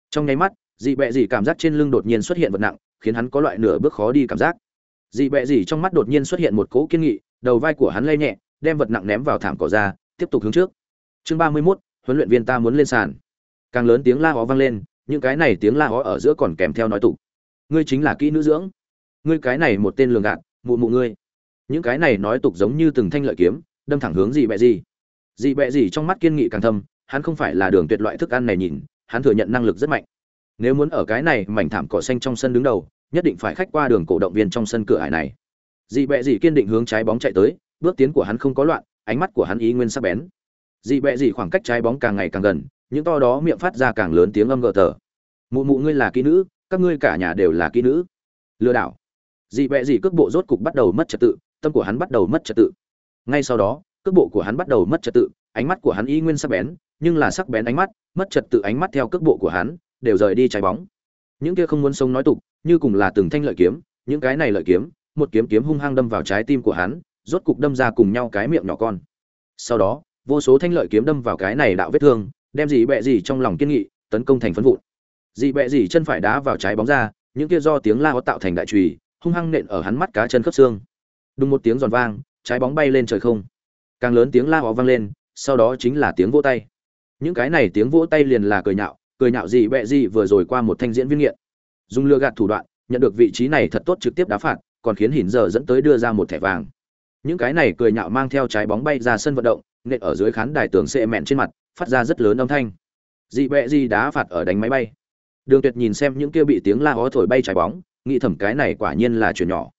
Trong nháy mắt dị bẹ dị cảm giác trên lưng đột nhiên xuất hiện vật nặng khiến hắn có loại nửa bước khó đi cảm giác. Dị bẹ dị trong mắt đột nhiên xuất hiện một cỗ kiên nghị đầu vai của hắn lay nhẹ đem vật nặng ném vào thảm cỏ ra tiếp tục hướng trước. Chương ba mươi 31, huấn luyện viên ta muốn lên sàn. Càng lớn tiếng la hó vang lên, những cái này tiếng la hó ở giữa còn kèm theo nói tục. Ngươi chính là kỹ nữ dưỡng. Ngươi cái này một tên lường gạt, mụ mụ ngươi. Những cái này nói tục giống như từng thanh lợi kiếm, đâm thẳng hướng gì bẹ gì dị bẹ gì trong mắt kiên nghị càng thâm, hắn không phải là đường tuyệt loại thức ăn này nhìn, hắn thừa nhận năng lực rất mạnh. Nếu muốn ở cái này mảnh thảm cỏ xanh trong sân đứng đầu, nhất định phải khách qua đường cổ động viên trong sân cửa ải này. Dị bẹ dị kiên định hướng trái bóng chạy tới, bước tiến của hắn không có loạn, ánh mắt của hắn ý nguyên sắc bén dị bẹ dị khoảng cách trái bóng càng ngày càng gần, những to đó miệng phát ra càng lớn tiếng âm gờ tờ. Mụ mụ ngươi là kỹ nữ, các ngươi cả nhà đều là kỹ nữ. Lừa đảo. Dị bẹ dị cước bộ rốt cục bắt đầu mất trật tự, tâm của hắn bắt đầu mất trật tự. Ngay sau đó, cước bộ của hắn bắt đầu mất trật tự, ánh mắt của hắn y nguyên sắc bén, nhưng là sắc bén ánh mắt, mất trật tự ánh mắt theo cước bộ của hắn, đều rời đi trái bóng. Những kia không muốn sống nói tục, như cùng là từng thanh lợi kiếm, những cái này lợi kiếm, một kiếm kiếm hung hăng đâm vào trái tim của hắn, rốt cục đâm ra cùng nhau cái miệng nhỏ con. Sau đó vô số thanh lợi kiếm đâm vào cái này đạo vết thương, đem gì bẹ gì trong lòng kiên nghị, tấn công thành phấn vụn. Dị bẹ gì chân phải đá vào trái bóng ra, những kia do tiếng la ó tạo thành đại chùy hung hăng nện ở hắn mắt cá chân khớp xương. Đúng một tiếng giòn vang, trái bóng bay lên trời không. Càng lớn tiếng la ó vang lên, sau đó chính là tiếng vỗ tay. Những cái này tiếng vỗ tay liền là cười nhạo cười nhạo gì bẹ gì vừa rồi qua một thanh diễn viên nghiện. Dùng lừa gạt thủ đoạn, nhận được vị trí này thật tốt trực tiếp đá phạt, còn khiến hỉn giờ dẫn tới đưa ra một thẻ vàng. Những cái này cười nhạo mang theo trái bóng bay ra sân vận động nện ở dưới khán đài tường xệ mẹn trên mặt, phát ra rất lớn âm thanh. Dị bẹ gì đá phạt ở đánh máy bay. Đường tuyệt nhìn xem những kia bị tiếng la ó thổi bay trái bóng, nghĩ thầm cái này quả nhiên là chuyện nhỏ.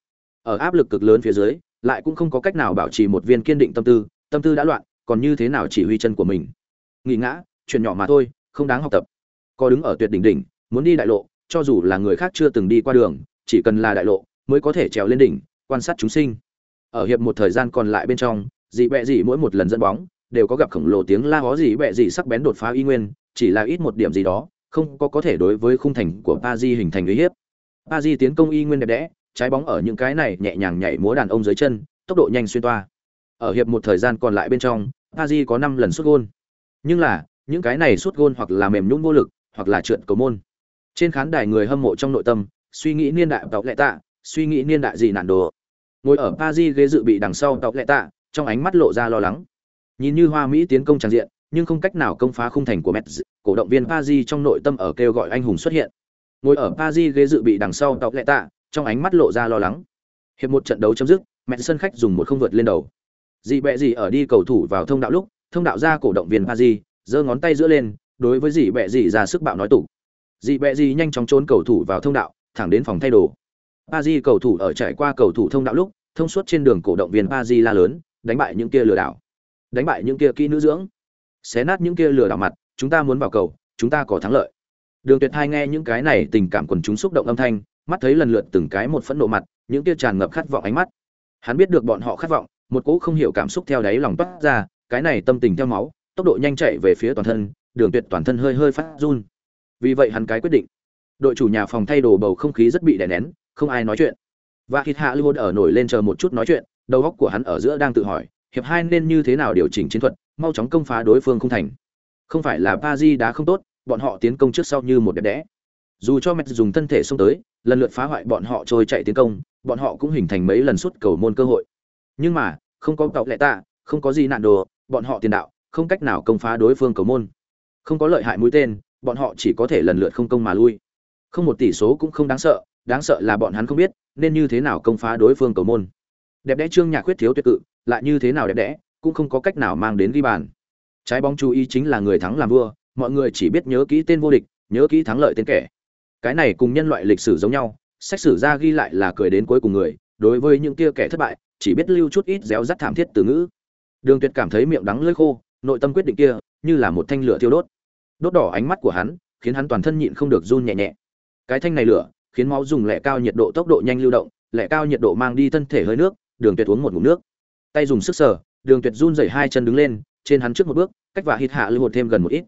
Ở áp lực cực lớn phía dưới, lại cũng không có cách nào bảo trì một viên kiên định tâm tư tâm tư đã loạn, còn như thế nào chỉ huy chân của mình? Nghỉ ngã, chuyện nhỏ mà thôi, không đáng học tập. Có đứng ở tuyệt đỉnh đỉnh, muốn đi đại lộ, cho dù là người khác chưa từng đi qua đường, chỉ cần là đại lộ, mới có thể trèo lên đỉnh, quan sát chúng sinh. Ở hiệp một thời gian còn lại bên trong dị bẹ dị mỗi một lần dẫn bóng, đều có gặp khổng lồ tiếng la hó. Dị bẹ dị sắc bén đột phá y nguyên, chỉ là ít một điểm gì đó, không có có thể đối với khung thành của pa di hình thành uy hiếp. Pa di tiến công y nguyên đẹp đẽ, trái bóng ở những cái này nhẹ nhàng nhảy múa đàn ông dưới chân, tốc độ nhanh xuyên toa. Ở hiệp một thời gian còn lại bên trong, pa di có năm lần xuất gôn. Nhưng là, những cái này xuất gôn hoặc là mềm nhũng vô lực, hoặc là trượt cầu môn. Trên khán đài người hâm mộ trong nội tâm, suy nghĩ niên đại tộc lệ tạ, suy nghĩ niên đại gì nạn đồ. Ngồi ở paris ghế dự bị đằng sau tộc lệ tạ trong ánh mắt lộ ra lo lắng nhìn như hoa mỹ tiến công tràn diện nhưng không cách nào công phá khung thành của Metz, cổ động viên Paris trong nội tâm ở kêu gọi anh hùng xuất hiện. Ngồi ở Paris ghế dự bị đằng sau Tọc lệ tạ, trong ánh mắt lộ ra lo lắng. Hiệp một trận đấu chấm dứt, Metz sân khách dùng một không vượt lên đầu. Dị bẹ gì ở đi cầu thủ vào thông đạo lúc, thông đạo ra cổ động viên Paris, giơ ngón tay giữa lên, đối với dị bẹ gì ra sức bạo nói tủ dị bẹ gì nhanh chóng trốn cầu thủ vào thông đạo thẳng đến phòng thay đồ pa cầu thủ ở trải qua cầu thủ thông đạo lúc thông suốt trên đường cổ động viên pa la lớn đánh bại những kia lừa đảo. Đánh bại những kia kỹ nữ dưỡng. Xé nát những kia lừa đảo mặt, chúng ta muốn vào cầu, chúng ta có thắng lợi. Đường tuyệt hai nghe những cái này tình cảm quần chúng xúc động âm thanh, mắt thấy lần lượt từng cái một phẫn nộ mặt, những kia tràn ngập khát vọng ánh mắt. Hắn biết được bọn họ khát vọng, một cỗ không hiểu cảm xúc theo đáy lòng toát ra, cái này tâm tình theo máu, tốc độ nhanh chạy về phía toàn thân, đường tuyệt toàn thân hơi hơi phát run. Vì vậy hắn cái quyết định. Đội chủ nhà phòng thay đồ bầu không khí rất bị đè nén, không ai nói chuyện. Và khi hạ lưu ở nổi lên chờ một chút nói chuyện đầu óc của hắn ở giữa đang tự hỏi hiệp hai nên như thế nào điều chỉnh chiến thuật mau chóng công phá đối phương không thành Không phải là Paris đá không tốt, bọn họ tiến công trước sau như một đẹp đẽ. Dù cho Messi dùng thân thể xông tới, lần lượt phá hoại bọn họ trôi chạy tiến công, bọn họ cũng hình thành mấy lần suất cầu môn cơ hội. Nhưng mà, không có cậu lệ tạ, không có gì nạn đồ, bọn họ tiền đạo, không cách nào công phá đối phương cầu môn. Không có lợi hại mũi tên, bọn họ chỉ có thể lần lượt không công mà lui. Không một tỷ số cũng không đáng sợ, đáng sợ là bọn hắn không biết nên như thế nào công phá đối phương cầu môn. Đẹp đẽ Trương Nhạc khuyết thiếu tuyệt cự, lại như thế nào đẹp đẽ, cũng không có cách nào mang đến ghi bàn. Trái bóng chú ý chính là người thắng làm vua, mọi người chỉ biết nhớ kỹ tên vô địch, nhớ kỹ thắng lợi tên kẻ. Cái này cùng nhân loại lịch sử giống nhau, sách sử ra ghi lại là cười đến cuối cùng người, đối với những kia kẻ thất bại, chỉ biết lưu chút ít réo rắt thảm thiết từ ngữ. Đường Tuyệt cảm thấy miệng đắng lưỡi khô, nội tâm quyết định kia, như là một thanh lửa thiêu đốt. Đốt đỏ ánh mắt của hắn, khiến hắn toàn thân nhịn không được run nhẹ nhẹ. Cái thanh này lửa, khiến máu dùng lẻ cao nhiệt độ tốc độ nhanh lưu động, lẻ cao nhiệt độ mang đi thân thể hơi nước, Đường Tuyệt uống một ngụm nước. Tay dùng sức sở, Đường Tuyệt run rẩy hai chân đứng lên, trên hắn trước một bước, cách vạ hít hạ lưu hột thêm gần một ít.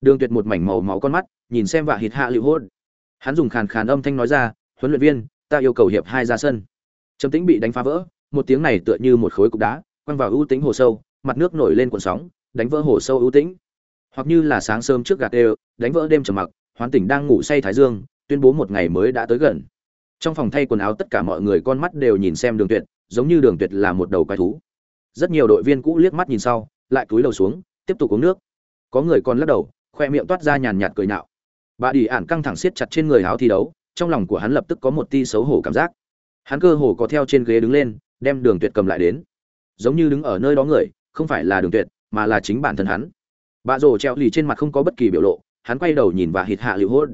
Đường Tuyệt một mảnh màu máu con mắt, nhìn xem vạ hít hạ lưu hốt, Hắn dùng khàn khàn âm thanh nói ra, "Huấn luyện viên, ta yêu cầu hiệp hai ra sân." Trầm tĩnh bị đánh phá vỡ, một tiếng này tựa như một khối cục đá, quăng vào ưu tĩnh hồ sâu, mặt nước nổi lên cuộn sóng, đánh vỡ hồ sâu ưu tĩnh. Hoặc như là sáng sớm trước gạt đều, đánh vỡ đêm trầm mặc, hoán tỉnh đang ngủ say thái dương, tuyên bố một ngày mới đã tới gần. Trong phòng thay quần áo tất cả mọi người con mắt đều nhìn xem Đường Tuyệt, giống như Đường Tuyệt là một đầu quái thú. Rất nhiều đội viên cũ liếc mắt nhìn sau, lại cúi đầu xuống, tiếp tục uống nước. Có người còn lắc đầu, khoe miệng toát ra nhàn nhạt cười nhạo. Bà đi ản căng thẳng siết chặt trên người áo thi đấu, trong lòng của hắn lập tức có một tia xấu hổ cảm giác. Hắn cơ hồ có theo trên ghế đứng lên, đem Đường Tuyệt cầm lại đến. Giống như đứng ở nơi đó người, không phải là Đường Tuyệt, mà là chính bản thân hắn. Bà rồ treo lì trên mặt không có bất kỳ biểu lộ, hắn quay đầu nhìn và hít hạ liều hốt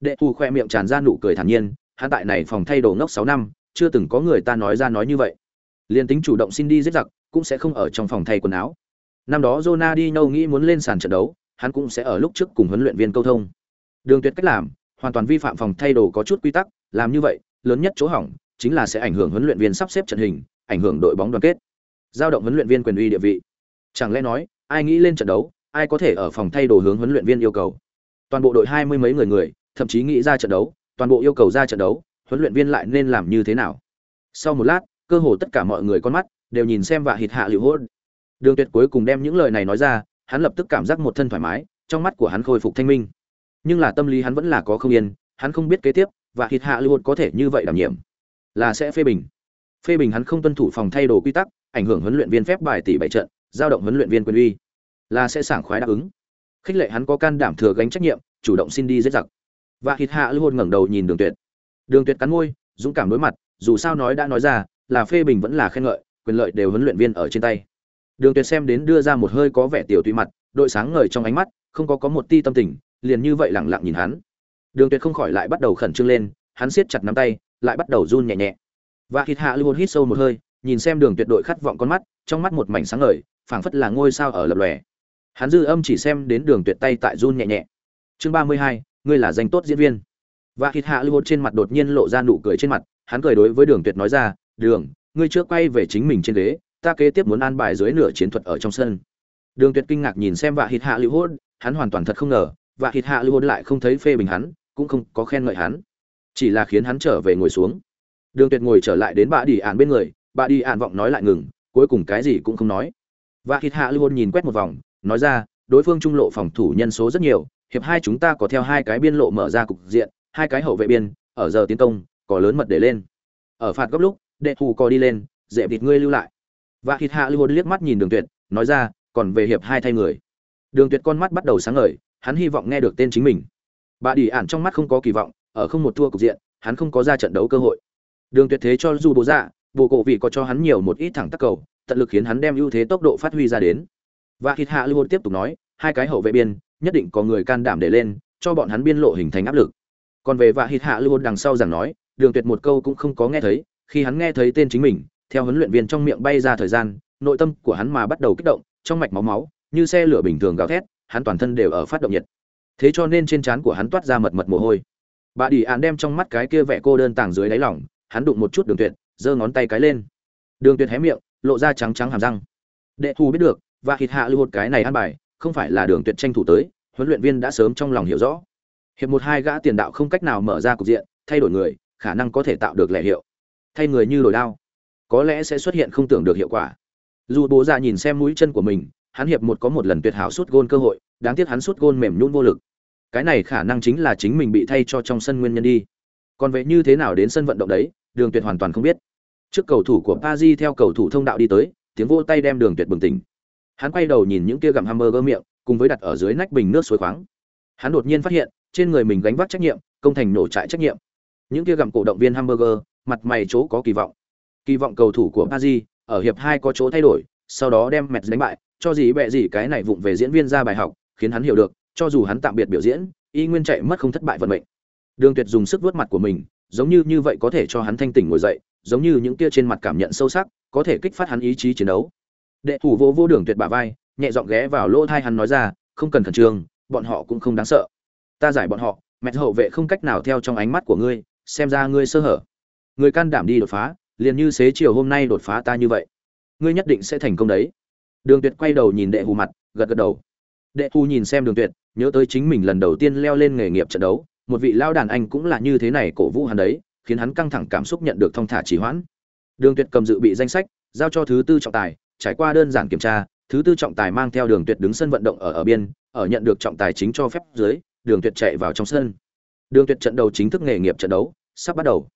Đệ tu khoe miệng tràn ra nụ cười thản nhiên, hắn tại này phòng thay đồ ngốc 6 năm, chưa từng có người ta nói ra nói như vậy. Liên tính chủ động xin đi giết giặc, cũng sẽ không ở trong phòng thay quần áo. Năm đó Ronaldinho nghĩ muốn lên sàn trận đấu, hắn cũng sẽ ở lúc trước cùng huấn luyện viên câu thông. Đường Tuyệt cách làm, hoàn toàn vi phạm phòng thay đồ có chút quy tắc, làm như vậy, lớn nhất chỗ hỏng chính là sẽ ảnh hưởng huấn luyện viên sắp xếp trận hình, ảnh hưởng đội bóng đoàn kết. Giao động huấn luyện viên quyền uy địa vị. Chẳng lẽ nói, ai nghĩ lên trận đấu, ai có thể ở phòng thay đồ hướng huấn luyện viên yêu cầu. Toàn bộ đội hai mươi mấy người người, thậm chí nghĩ ra trận đấu, toàn bộ yêu cầu ra trận đấu, huấn luyện viên lại nên làm như thế nào? Sau một lát, cơ hồ tất cả mọi người con mắt đều nhìn xem và hít hạ liệu hốt Đường Tuyệt cuối cùng đem những lời này nói ra, hắn lập tức cảm giác một thân thoải mái, trong mắt của hắn khôi phục thanh minh. Nhưng là tâm lý hắn vẫn là có không yên, hắn không biết kế tiếp và hít hạ lưu hốt có thể như vậy đảm nhiệm, là sẽ phê bình. Phê bình hắn không tuân thủ phòng thay đồ quy tắc, ảnh hưởng huấn luyện viên phép bài tỷ bảy trận, giao động huấn luyện viên quyền uy, là sẽ sảng khoái đáp ứng. Khích lệ hắn có can đảm thừa gánh trách nhiệm, chủ động xin đi giết giặc. Và hít hạ lưu hồn ngẩng đầu nhìn Đường Tuyệt. Đường Tuyệt cắn môi, dũng cảm đối mặt, dù sao nói đã nói ra, là phê bình vẫn là khen ngợi, quyền lợi đều huấn luyện viên ở trên tay. Đường Tuyệt xem đến đưa ra một hơi có vẻ tiểu tùy mặt, đội sáng ngời trong ánh mắt, không có có một ti tâm tình, liền như vậy lặng lặng nhìn hắn. Đường Tuyệt không khỏi lại bắt đầu khẩn trương lên, hắn siết chặt nắm tay, lại bắt đầu run nhẹ nhẹ. Và Kịt hạ Lưu hít sâu một hơi, nhìn xem Đường Tuyệt đội khát vọng con mắt, trong mắt một mảnh sáng ngời, phảng phất là ngôi sao ở lập lòe. Hắn dư âm chỉ xem đến Đường Tuyệt tay tại run nhẹ nhẹ. Chương 32, ngươi là danh tốt diễn viên. Và hít hạ Lưu trên mặt đột nhiên lộ ra nụ cười trên mặt, hắn cười đối với Đường Tuyệt nói ra, "Đường, ngươi chưa quay về chính mình trên ghế, ta kế tiếp muốn an bài dưới nửa chiến thuật ở trong sân." Đường Tuyệt kinh ngạc nhìn xem Vạ Hít Hạ Lưu hốt hắn hoàn toàn thật không ngờ, Vạ Hít Hạ Lưu hốt lại không thấy phê bình hắn, cũng không có khen ngợi hắn, chỉ là khiến hắn trở về ngồi xuống. Đường Tuyệt ngồi trở lại đến bà Đi ạn bên người, bà Đi ạn vọng nói lại ngừng, cuối cùng cái gì cũng không nói. Vạ Hít Hạ Lưu Hôn nhìn quét một vòng, nói ra, đối phương trung lộ phòng thủ nhân số rất nhiều, hiệp hai chúng ta có theo hai cái biên lộ mở ra cục diện, hai cái hậu vệ biên, ở giờ tiến công, có lớn mật để lên. Ở phạt góc lúc, đệ thủ có đi lên, dễ vịt ngươi lưu lại. Và thịt Hạ Lưu liếc mắt nhìn Đường Tuyệt, nói ra, còn về hiệp hai thay người. Đường Tuyệt con mắt bắt đầu sáng ngời, hắn hy vọng nghe được tên chính mình. Bà Đi ản trong mắt không có kỳ vọng, ở không một thua cục diện, hắn không có ra trận đấu cơ hội. Đường Tuyệt thế cho dù bố dạ, bộ cổ vị có cho hắn nhiều một ít thẳng tắc cầu, tận lực khiến hắn đem ưu thế tốc độ phát huy ra đến. Và thịt Hạ Lưu tiếp tục nói, hai cái hậu vệ biên, nhất định có người can đảm để lên, cho bọn hắn biên lộ hình thành áp lực. Còn về Vạ Hít Hạ Lưu đằng sau rằng nói, Đường Tuyệt một câu cũng không có nghe thấy, khi hắn nghe thấy tên chính mình, theo huấn luyện viên trong miệng bay ra thời gian, nội tâm của hắn mà bắt đầu kích động, trong mạch máu máu, như xe lửa bình thường gào thét, hắn toàn thân đều ở phát động nhiệt. Thế cho nên trên trán của hắn toát ra mật mật mồ hôi. Bà Đi Án đem trong mắt cái kia vẻ cô đơn tàng dưới đáy lòng, hắn đụng một chút Đường Tuyệt, giơ ngón tay cái lên. Đường Tuyệt hé miệng, lộ ra trắng trắng hàm răng. Đệ Thù biết được, và hít hạ lưu một cái này ăn bài, không phải là Đường Tuyệt tranh thủ tới, huấn luyện viên đã sớm trong lòng hiểu rõ. Hiệp một hai gã tiền đạo không cách nào mở ra cục diện, thay đổi người, khả năng có thể tạo được lẻ hiệu. Thay người như đổi đao, có lẽ sẽ xuất hiện không tưởng được hiệu quả. Dù bố già nhìn xem mũi chân của mình, hắn hiệp một có một lần tuyệt hảo sút gôn cơ hội đáng tiếc hắn sút gôn mềm nhũn vô lực. Cái này khả năng chính là chính mình bị thay cho trong sân nguyên nhân đi. Còn vậy như thế nào đến sân vận động đấy đường tuyệt hoàn toàn không biết. Trước cầu thủ của Pazi theo cầu thủ thông đạo đi tới tiếng vỗ tay đem đường tuyệt bừng tỉnh. Hắn quay đầu nhìn những kia gặm hamburger miệng cùng với đặt ở dưới nách bình nước suối khoáng. Hắn đột nhiên phát hiện trên người mình gánh vác trách nhiệm, công thành nổ trại trách nhiệm. Những kia gặm cổ động viên hamburger, mặt mày chỗ có kỳ vọng. Kỳ vọng cầu thủ của paris, ở hiệp hai có chỗ thay đổi, sau đó đem mẹt đánh bại, cho gì bẹ gì cái này vụng về diễn viên ra bài học, khiến hắn hiểu được, cho dù hắn tạm biệt biểu diễn, y nguyên chạy mất không thất bại vận mệnh. Đường tuyệt dùng sức vuốt mặt của mình, giống như như vậy có thể cho hắn thanh tỉnh ngồi dậy, giống như những kia trên mặt cảm nhận sâu sắc, có thể kích phát hắn ý chí chiến đấu. Đệ thủ vô vô đường tuyệt bả vai, nhẹ giọng ghé vào lỗ thai hắn nói ra, không cần khẩn trương, bọn họ cũng không đáng sợ ta giải bọn họ mẹ hậu vệ không cách nào theo trong ánh mắt của ngươi, xem ra ngươi sơ hở. Người can đảm đi đột phá, liền như xế chiều hôm nay đột phá ta như vậy. Ngươi nhất định sẽ thành công đấy. Đường tuyệt quay đầu nhìn đệ hù mặt, gật gật đầu. Đệ hù nhìn xem đường tuyệt, nhớ tới chính mình lần đầu tiên leo lên nghề nghiệp trận đấu, một vị lao đàn anh cũng là như thế này cổ vũ hắn đấy, khiến hắn căng thẳng cảm xúc nhận được thông thả trì hoãn. Đường tuyệt cầm dự bị danh sách, giao cho thứ tư trọng tài, trải qua đơn giản kiểm tra, thứ tư trọng tài mang theo đường tuyệt đứng sân vận động ở ở biên, ở nhận được trọng tài chính cho phép dưới đường tuyệt chạy vào trong sân. Đường tuyệt trận đầu chính thức nghề nghiệp trận đấu, sắp bắt đầu.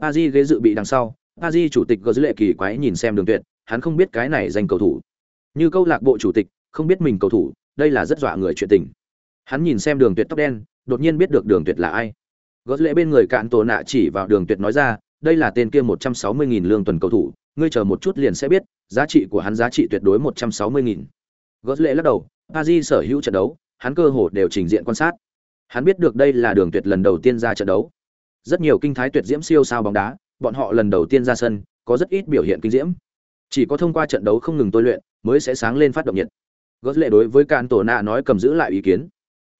Paris ghế dự bị đằng sau, Paris chủ tịch dữ lệ kỳ quái nhìn xem đường tuyệt, hắn không biết cái này danh cầu thủ. Như câu lạc bộ chủ tịch, không biết mình cầu thủ, đây là rất dọa người chuyện tình. Hắn nhìn xem đường tuyệt tóc đen, đột nhiên biết được đường tuyệt là ai. Gót lệ bên người cạn tổ nạ chỉ vào đường tuyệt nói ra, đây là tên kia một trăm sáu mươi nghìn lương tuần cầu thủ, ngươi chờ một chút liền sẽ biết, giá trị của hắn giá trị tuyệt đối một trăm sáu mươi nghìn. Gót lệ lắc đầu, paris sở hữu trận đấu, hắn cơ hồ đều trình diện quan sát hắn biết được đây là đường tuyệt lần đầu tiên ra trận đấu rất nhiều kinh thái tuyệt diễm siêu sao bóng đá bọn họ lần đầu tiên ra sân có rất ít biểu hiện kinh diễm chỉ có thông qua trận đấu không ngừng tôi luyện mới sẽ sáng lên phát động nhiệt gót lệ đối với cạn tổ nạ nói cầm giữ lại ý kiến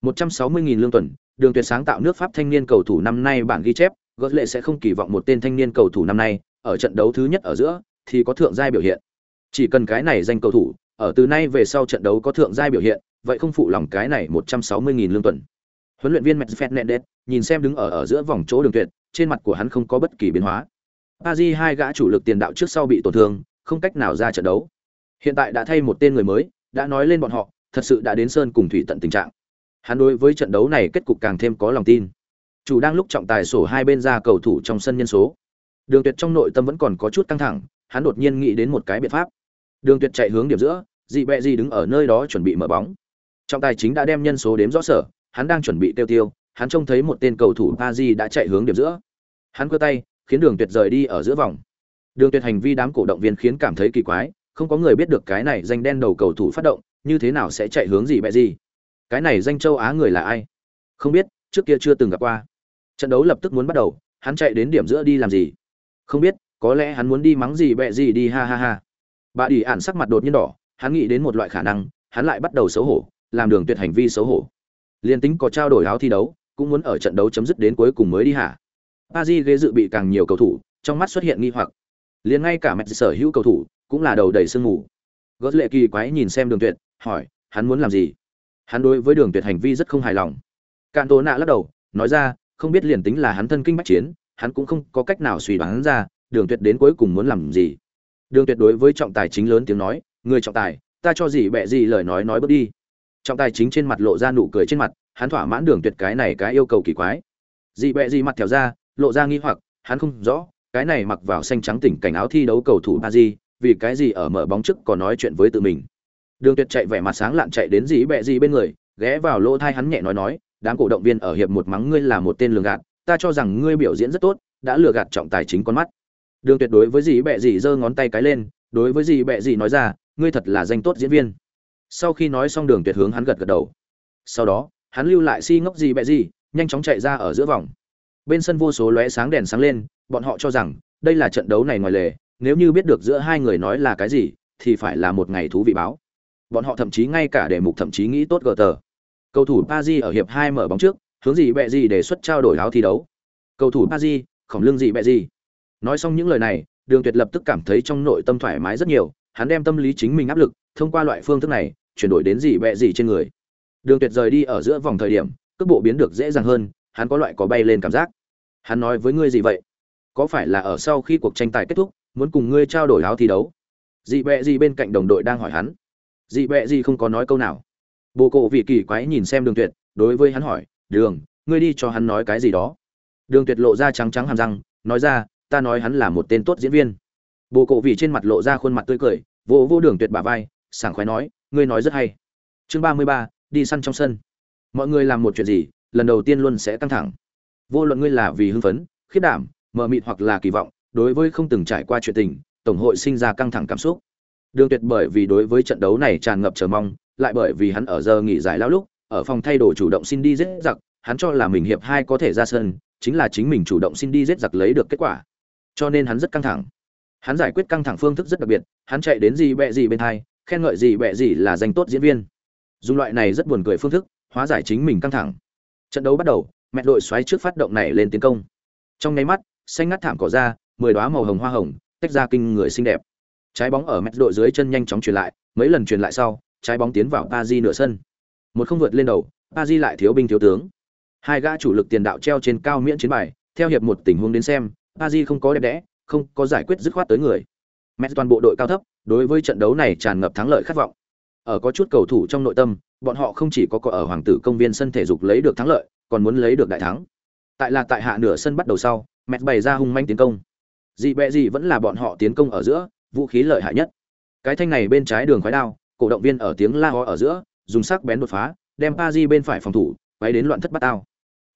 160.000 lương tuần, đường tuyệt sáng tạo nước Pháp thanh niên cầu thủ năm nay bản ghi chép, gót lệ sẽ không kỳ vọng một tên thanh niên cầu thủ năm nay, ở trận đấu thứ nhất ở giữa, thì có thượng giai biểu hiện. Chỉ cần cái này danh cầu thủ, ở từ nay về sau trận đấu có thượng giai biểu hiện, vậy không phụ lòng cái này 160.000 lương tuần. Huấn luyện viên Mets Fernandez nhìn xem đứng ở ở giữa vòng chỗ đường tuyệt, trên mặt của hắn không có bất kỳ biến hóa. Paris hai gã chủ lực tiền đạo trước sau bị tổn thương, không cách nào ra trận đấu. Hiện tại đã thay một tên người mới, đã nói lên bọn họ, thật sự đã đến sơn cùng thủy tận tình trạng. Hắn đối với trận đấu này kết cục càng thêm có lòng tin. Chủ đang lúc trọng tài sổ hai bên ra cầu thủ trong sân nhân số. Đường Tuyệt trong nội tâm vẫn còn có chút căng thẳng, hắn đột nhiên nghĩ đến một cái biện pháp. Đường Tuyệt chạy hướng điểm giữa, dị bẹ Di đứng ở nơi đó chuẩn bị mở bóng. Trọng tài chính đã đem nhân số đếm rõ sở, hắn đang chuẩn bị tiêu tiêu, hắn trông thấy một tên cầu thủ Pazi đã chạy hướng điểm giữa. Hắn giơ tay, khiến Đường Tuyệt rời đi ở giữa vòng. Đường Tuyệt hành vi đám cổ động viên khiến cảm thấy kỳ quái, không có người biết được cái này danh đen đầu cầu thủ phát động, như thế nào sẽ chạy hướng gì bẹ gì. Cái này danh châu á người là ai? Không biết trước kia chưa từng gặp qua. Trận đấu lập tức muốn bắt đầu hắn chạy đến điểm giữa đi làm gì? Không biết có lẽ hắn muốn đi mắng gì bẹ gì đi ha ha ha. Bà đi ản sắc mặt đột nhiên đỏ hắn nghĩ đến một loại khả năng hắn lại bắt đầu xấu hổ làm đường tuyệt hành vi xấu hổ liên tính có trao đổi áo thi đấu, cũng muốn ở trận đấu chấm dứt đến cuối cùng mới đi hả? Pa ghế dự bị càng nhiều cầu thủ, trong mắt xuất hiện nghi hoặc. Liền ngay cả mẹ sở hữu cầu thủ, cũng là đầu đầy sương mù. Gót lệ kỳ quái nhìn xem đường tuyệt, hỏi, hắn muốn làm gì? Hắn đối với đường tuyệt hành vi rất không hài lòng. Cạn tố nạ lắc đầu, nói ra, không biết liền tính là hắn thân kinh bách chiến, hắn cũng không có cách nào suy đoán ra, đường tuyệt đến cuối cùng muốn làm gì. Đường tuyệt đối với trọng tài chính lớn tiếng nói, người trọng tài, ta cho gì bẹ gì lời nói nói bước đi trọng tài chính trên mặt lộ ra nụ cười trên mặt, hắn thỏa mãn đường tuyệt cái này cái yêu cầu kỳ quái. Dị bẹ dị mặt theo ra, lộ ra nghi hoặc, hắn không rõ, cái này mặc vào xanh trắng tỉnh cảnh áo thi đấu cầu thủ ba di vì cái gì ở mở bóng trước còn nói chuyện với tự mình. Đường tuyệt chạy vẻ mặt sáng lạn chạy đến dĩ bẹ dị bên người, ghé vào lỗ thai hắn nhẹ nói nói, đám cổ động viên ở hiệp một mắng ngươi là một tên lường gạt, ta cho rằng ngươi biểu diễn rất tốt, đã lừa gạt trọng tài chính con mắt. Đường tuyệt đối với dĩ bẹ dị giơ ngón tay cái lên, đối với dĩ bẹ dị nói ra, ngươi thật là danh tốt diễn viên sau khi nói xong đường tuyệt hướng hắn gật gật đầu. Sau đó, hắn lưu lại si ngốc gì bẹ gì, nhanh chóng chạy ra ở giữa vòng. Bên sân vô số lóe sáng đèn sáng lên, bọn họ cho rằng, đây là trận đấu này ngoài lề, nếu như biết được giữa hai người nói là cái gì, thì phải là một ngày thú vị báo. Bọn họ thậm chí ngay cả đề mục thậm chí nghĩ tốt gờ tờ. Cầu thủ pazi ở hiệp hai mở bóng trước, hướng gì bẹ gì đề xuất trao đổi áo thi đấu. Cầu thủ pazi khổng lưng gì bẹ gì. Nói xong những lời này, đường tuyệt lập tức cảm thấy trong nội tâm thoải mái rất nhiều, hắn đem tâm lý chính mình áp lực thông qua loại phương thức này, chuyển đổi đến gì bẹ gì trên người. Đường tuyệt rời đi ở giữa vòng thời điểm, cước bộ biến được dễ dàng hơn, hắn có loại có bay lên cảm giác. Hắn nói với ngươi gì vậy? Có phải là ở sau khi cuộc tranh tài kết thúc, muốn cùng ngươi trao đổi áo thi đấu? Dị bẹ gì bên cạnh đồng đội đang hỏi hắn. Dị bẹ gì không có nói câu nào. Bồ cộ vị kỳ quái nhìn xem đường tuyệt, đối với hắn hỏi, đường, ngươi đi cho hắn nói cái gì đó? Đường tuyệt lộ ra trắng trắng hàm răng, nói ra, ta nói hắn là một tên tốt diễn viên. Bồ cộ vị trên mặt lộ ra khuôn mặt tươi cười vô vô đường tuyệt bả vai sảng khoái nói, ngươi nói rất hay. Chương ba mươi ba, đi săn trong sân. Mọi người làm một chuyện gì, lần đầu tiên luôn sẽ căng thẳng. Vô luận ngươi là vì hưng phấn khiết đảm, mờ mịt hoặc là kỳ vọng, đối với không từng trải qua chuyện tình, tổng hội sinh ra căng thẳng cảm xúc. Đường tuyệt bởi vì đối với trận đấu này tràn ngập chờ mong, lại bởi vì hắn ở giờ nghỉ giải lao lúc, ở phòng thay đồ chủ động xin đi giết giặc, hắn cho là mình hiệp hai có thể ra sân, chính là chính mình chủ động xin đi giết giặc lấy được kết quả. Cho nên hắn rất căng thẳng. Hắn giải quyết căng thẳng phương thức rất đặc biệt, hắn chạy đến gì bẹ gì bên hai khen ngợi gì bẹ gì là danh tốt diễn viên. Dùng loại này rất buồn cười phương thức, hóa giải chính mình căng thẳng. Trận đấu bắt đầu, mẹ đội xoáy trước phát động này lên tiến công. Trong nháy mắt, xanh ngắt thảm cỏ ra, mười đoá màu hồng hoa hồng, tách ra kinh người xinh đẹp. Trái bóng ở mẹ đội dưới chân nhanh chóng truyền lại, mấy lần truyền lại sau, trái bóng tiến vào Pazi nửa sân. Một không vượt lên đầu Pazi lại thiếu binh thiếu tướng. Hai gã chủ lực tiền đạo treo trên cao miễn chiến bài, theo hiệp một tình huống đến xem Pazi không có đẹp đẽ, không có giải quyết dứt khoát tới người. Mẹ toàn bộ đội cao thấp đối với trận đấu này tràn ngập thắng lợi khát vọng. Ở có chút cầu thủ trong nội tâm, bọn họ không chỉ có có ở hoàng tử công viên sân thể dục lấy được thắng lợi, còn muốn lấy được đại thắng. Tại là tại hạ nửa sân bắt đầu sau, mẹt bày ra hung manh tiến công. Dị bẹ gì vẫn là bọn họ tiến công ở giữa, vũ khí lợi hại nhất. Cái thanh này bên trái đường khói đao, cổ động viên ở tiếng la ho ở giữa, dùng sắc bén đột phá, đem pa di bên phải phòng thủ, quay đến loạn thất bát tao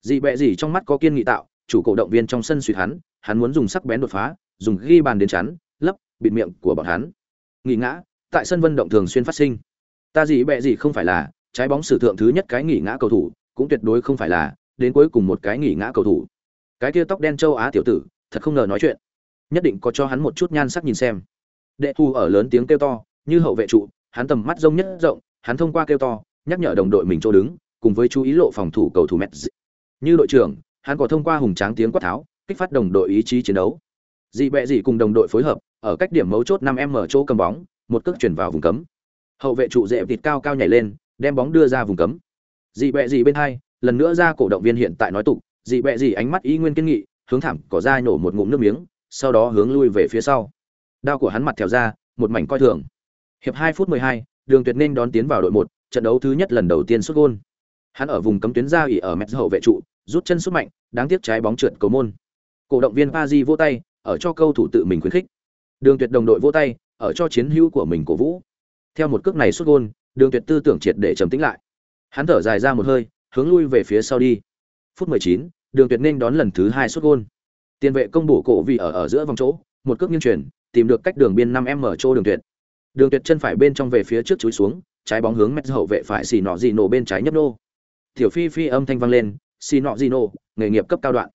dị bẹ gì trong mắt có kiên nghị tạo, chủ cổ động viên trong sân suy hắn hắn muốn dùng sắc bén đột phá, dùng ghi bàn đến chắn, lấp, bịt miệng của bọn hắn nghỉ ngã, tại sân vận động thường xuyên phát sinh. Ta gì bẹ gì không phải là, trái bóng sử thượng thứ nhất cái nghỉ ngã cầu thủ, cũng tuyệt đối không phải là, đến cuối cùng một cái nghỉ ngã cầu thủ. Cái kia tóc đen châu á tiểu tử, thật không ngờ nói chuyện. Nhất định có cho hắn một chút nhan sắc nhìn xem. Đệ thu ở lớn tiếng kêu to, như hậu vệ trụ, hắn tầm mắt rông nhất rộng, hắn thông qua kêu to, nhắc nhở đồng đội mình chỗ đứng, cùng với chú ý lộ phòng thủ cầu thủ mét như đội trưởng, hắn có thông qua hùng tráng tiếng quát tháo, kích phát đồng đội ý chí chiến đấu. Dị bẹ dị cùng đồng đội phối hợp ở cách điểm mấu chốt năm m chỗ cầm bóng một cước chuyển vào vùng cấm. Hậu vệ trụ dễ vịt cao cao nhảy lên đem bóng đưa ra vùng cấm. Dị bẹ gì bên hai lần nữa ra cổ động viên hiện tại nói tục dị bẹ gì ánh mắt ý nguyên kiên nghị hướng thẳng cỏ ra nổ một ngụm nước miếng sau đó hướng lui về phía sau. Đao của hắn mặt theo ra một mảnh coi thường. Hiệp hai phút mười hai, đường tuyệt nên đón tiến vào đội một trận đấu thứ nhất lần đầu tiên xuất gol. hắn ở vùng cấm tuyến ra ỉ ở mét hậu vệ trụ rút chân sút mạnh đáng tiếc trái bóng trượt cầu môn. Cổ động viên Pazi vỗ tay ở cho câu thủ tự mình khuyến khích đường tuyệt đồng đội vỗ tay ở cho chiến hữu của mình cổ vũ. Theo một cước này xuất gol, đường tuyệt tư tưởng triệt để trầm tĩnh lại. Hắn thở dài ra một hơi hướng lui về phía sau đi. Phút 19, đường tuyệt nên đón lần thứ hai xuất gol. tiền vệ công bổ cổ vì ở ở giữa vòng chỗ một cước nghiêng chuyển tìm được cách đường biên 5 m chỗ đường tuyệt. Đường tuyệt chân phải bên trong về phía trước chúi xuống trái bóng hướng mét hậu vệ phải xì nọ gì nổ bên trái nhấp nô. Tiểu phi phi âm thanh vang lên xì nọ gì nổ nghề nghiệp cấp cao đoạn.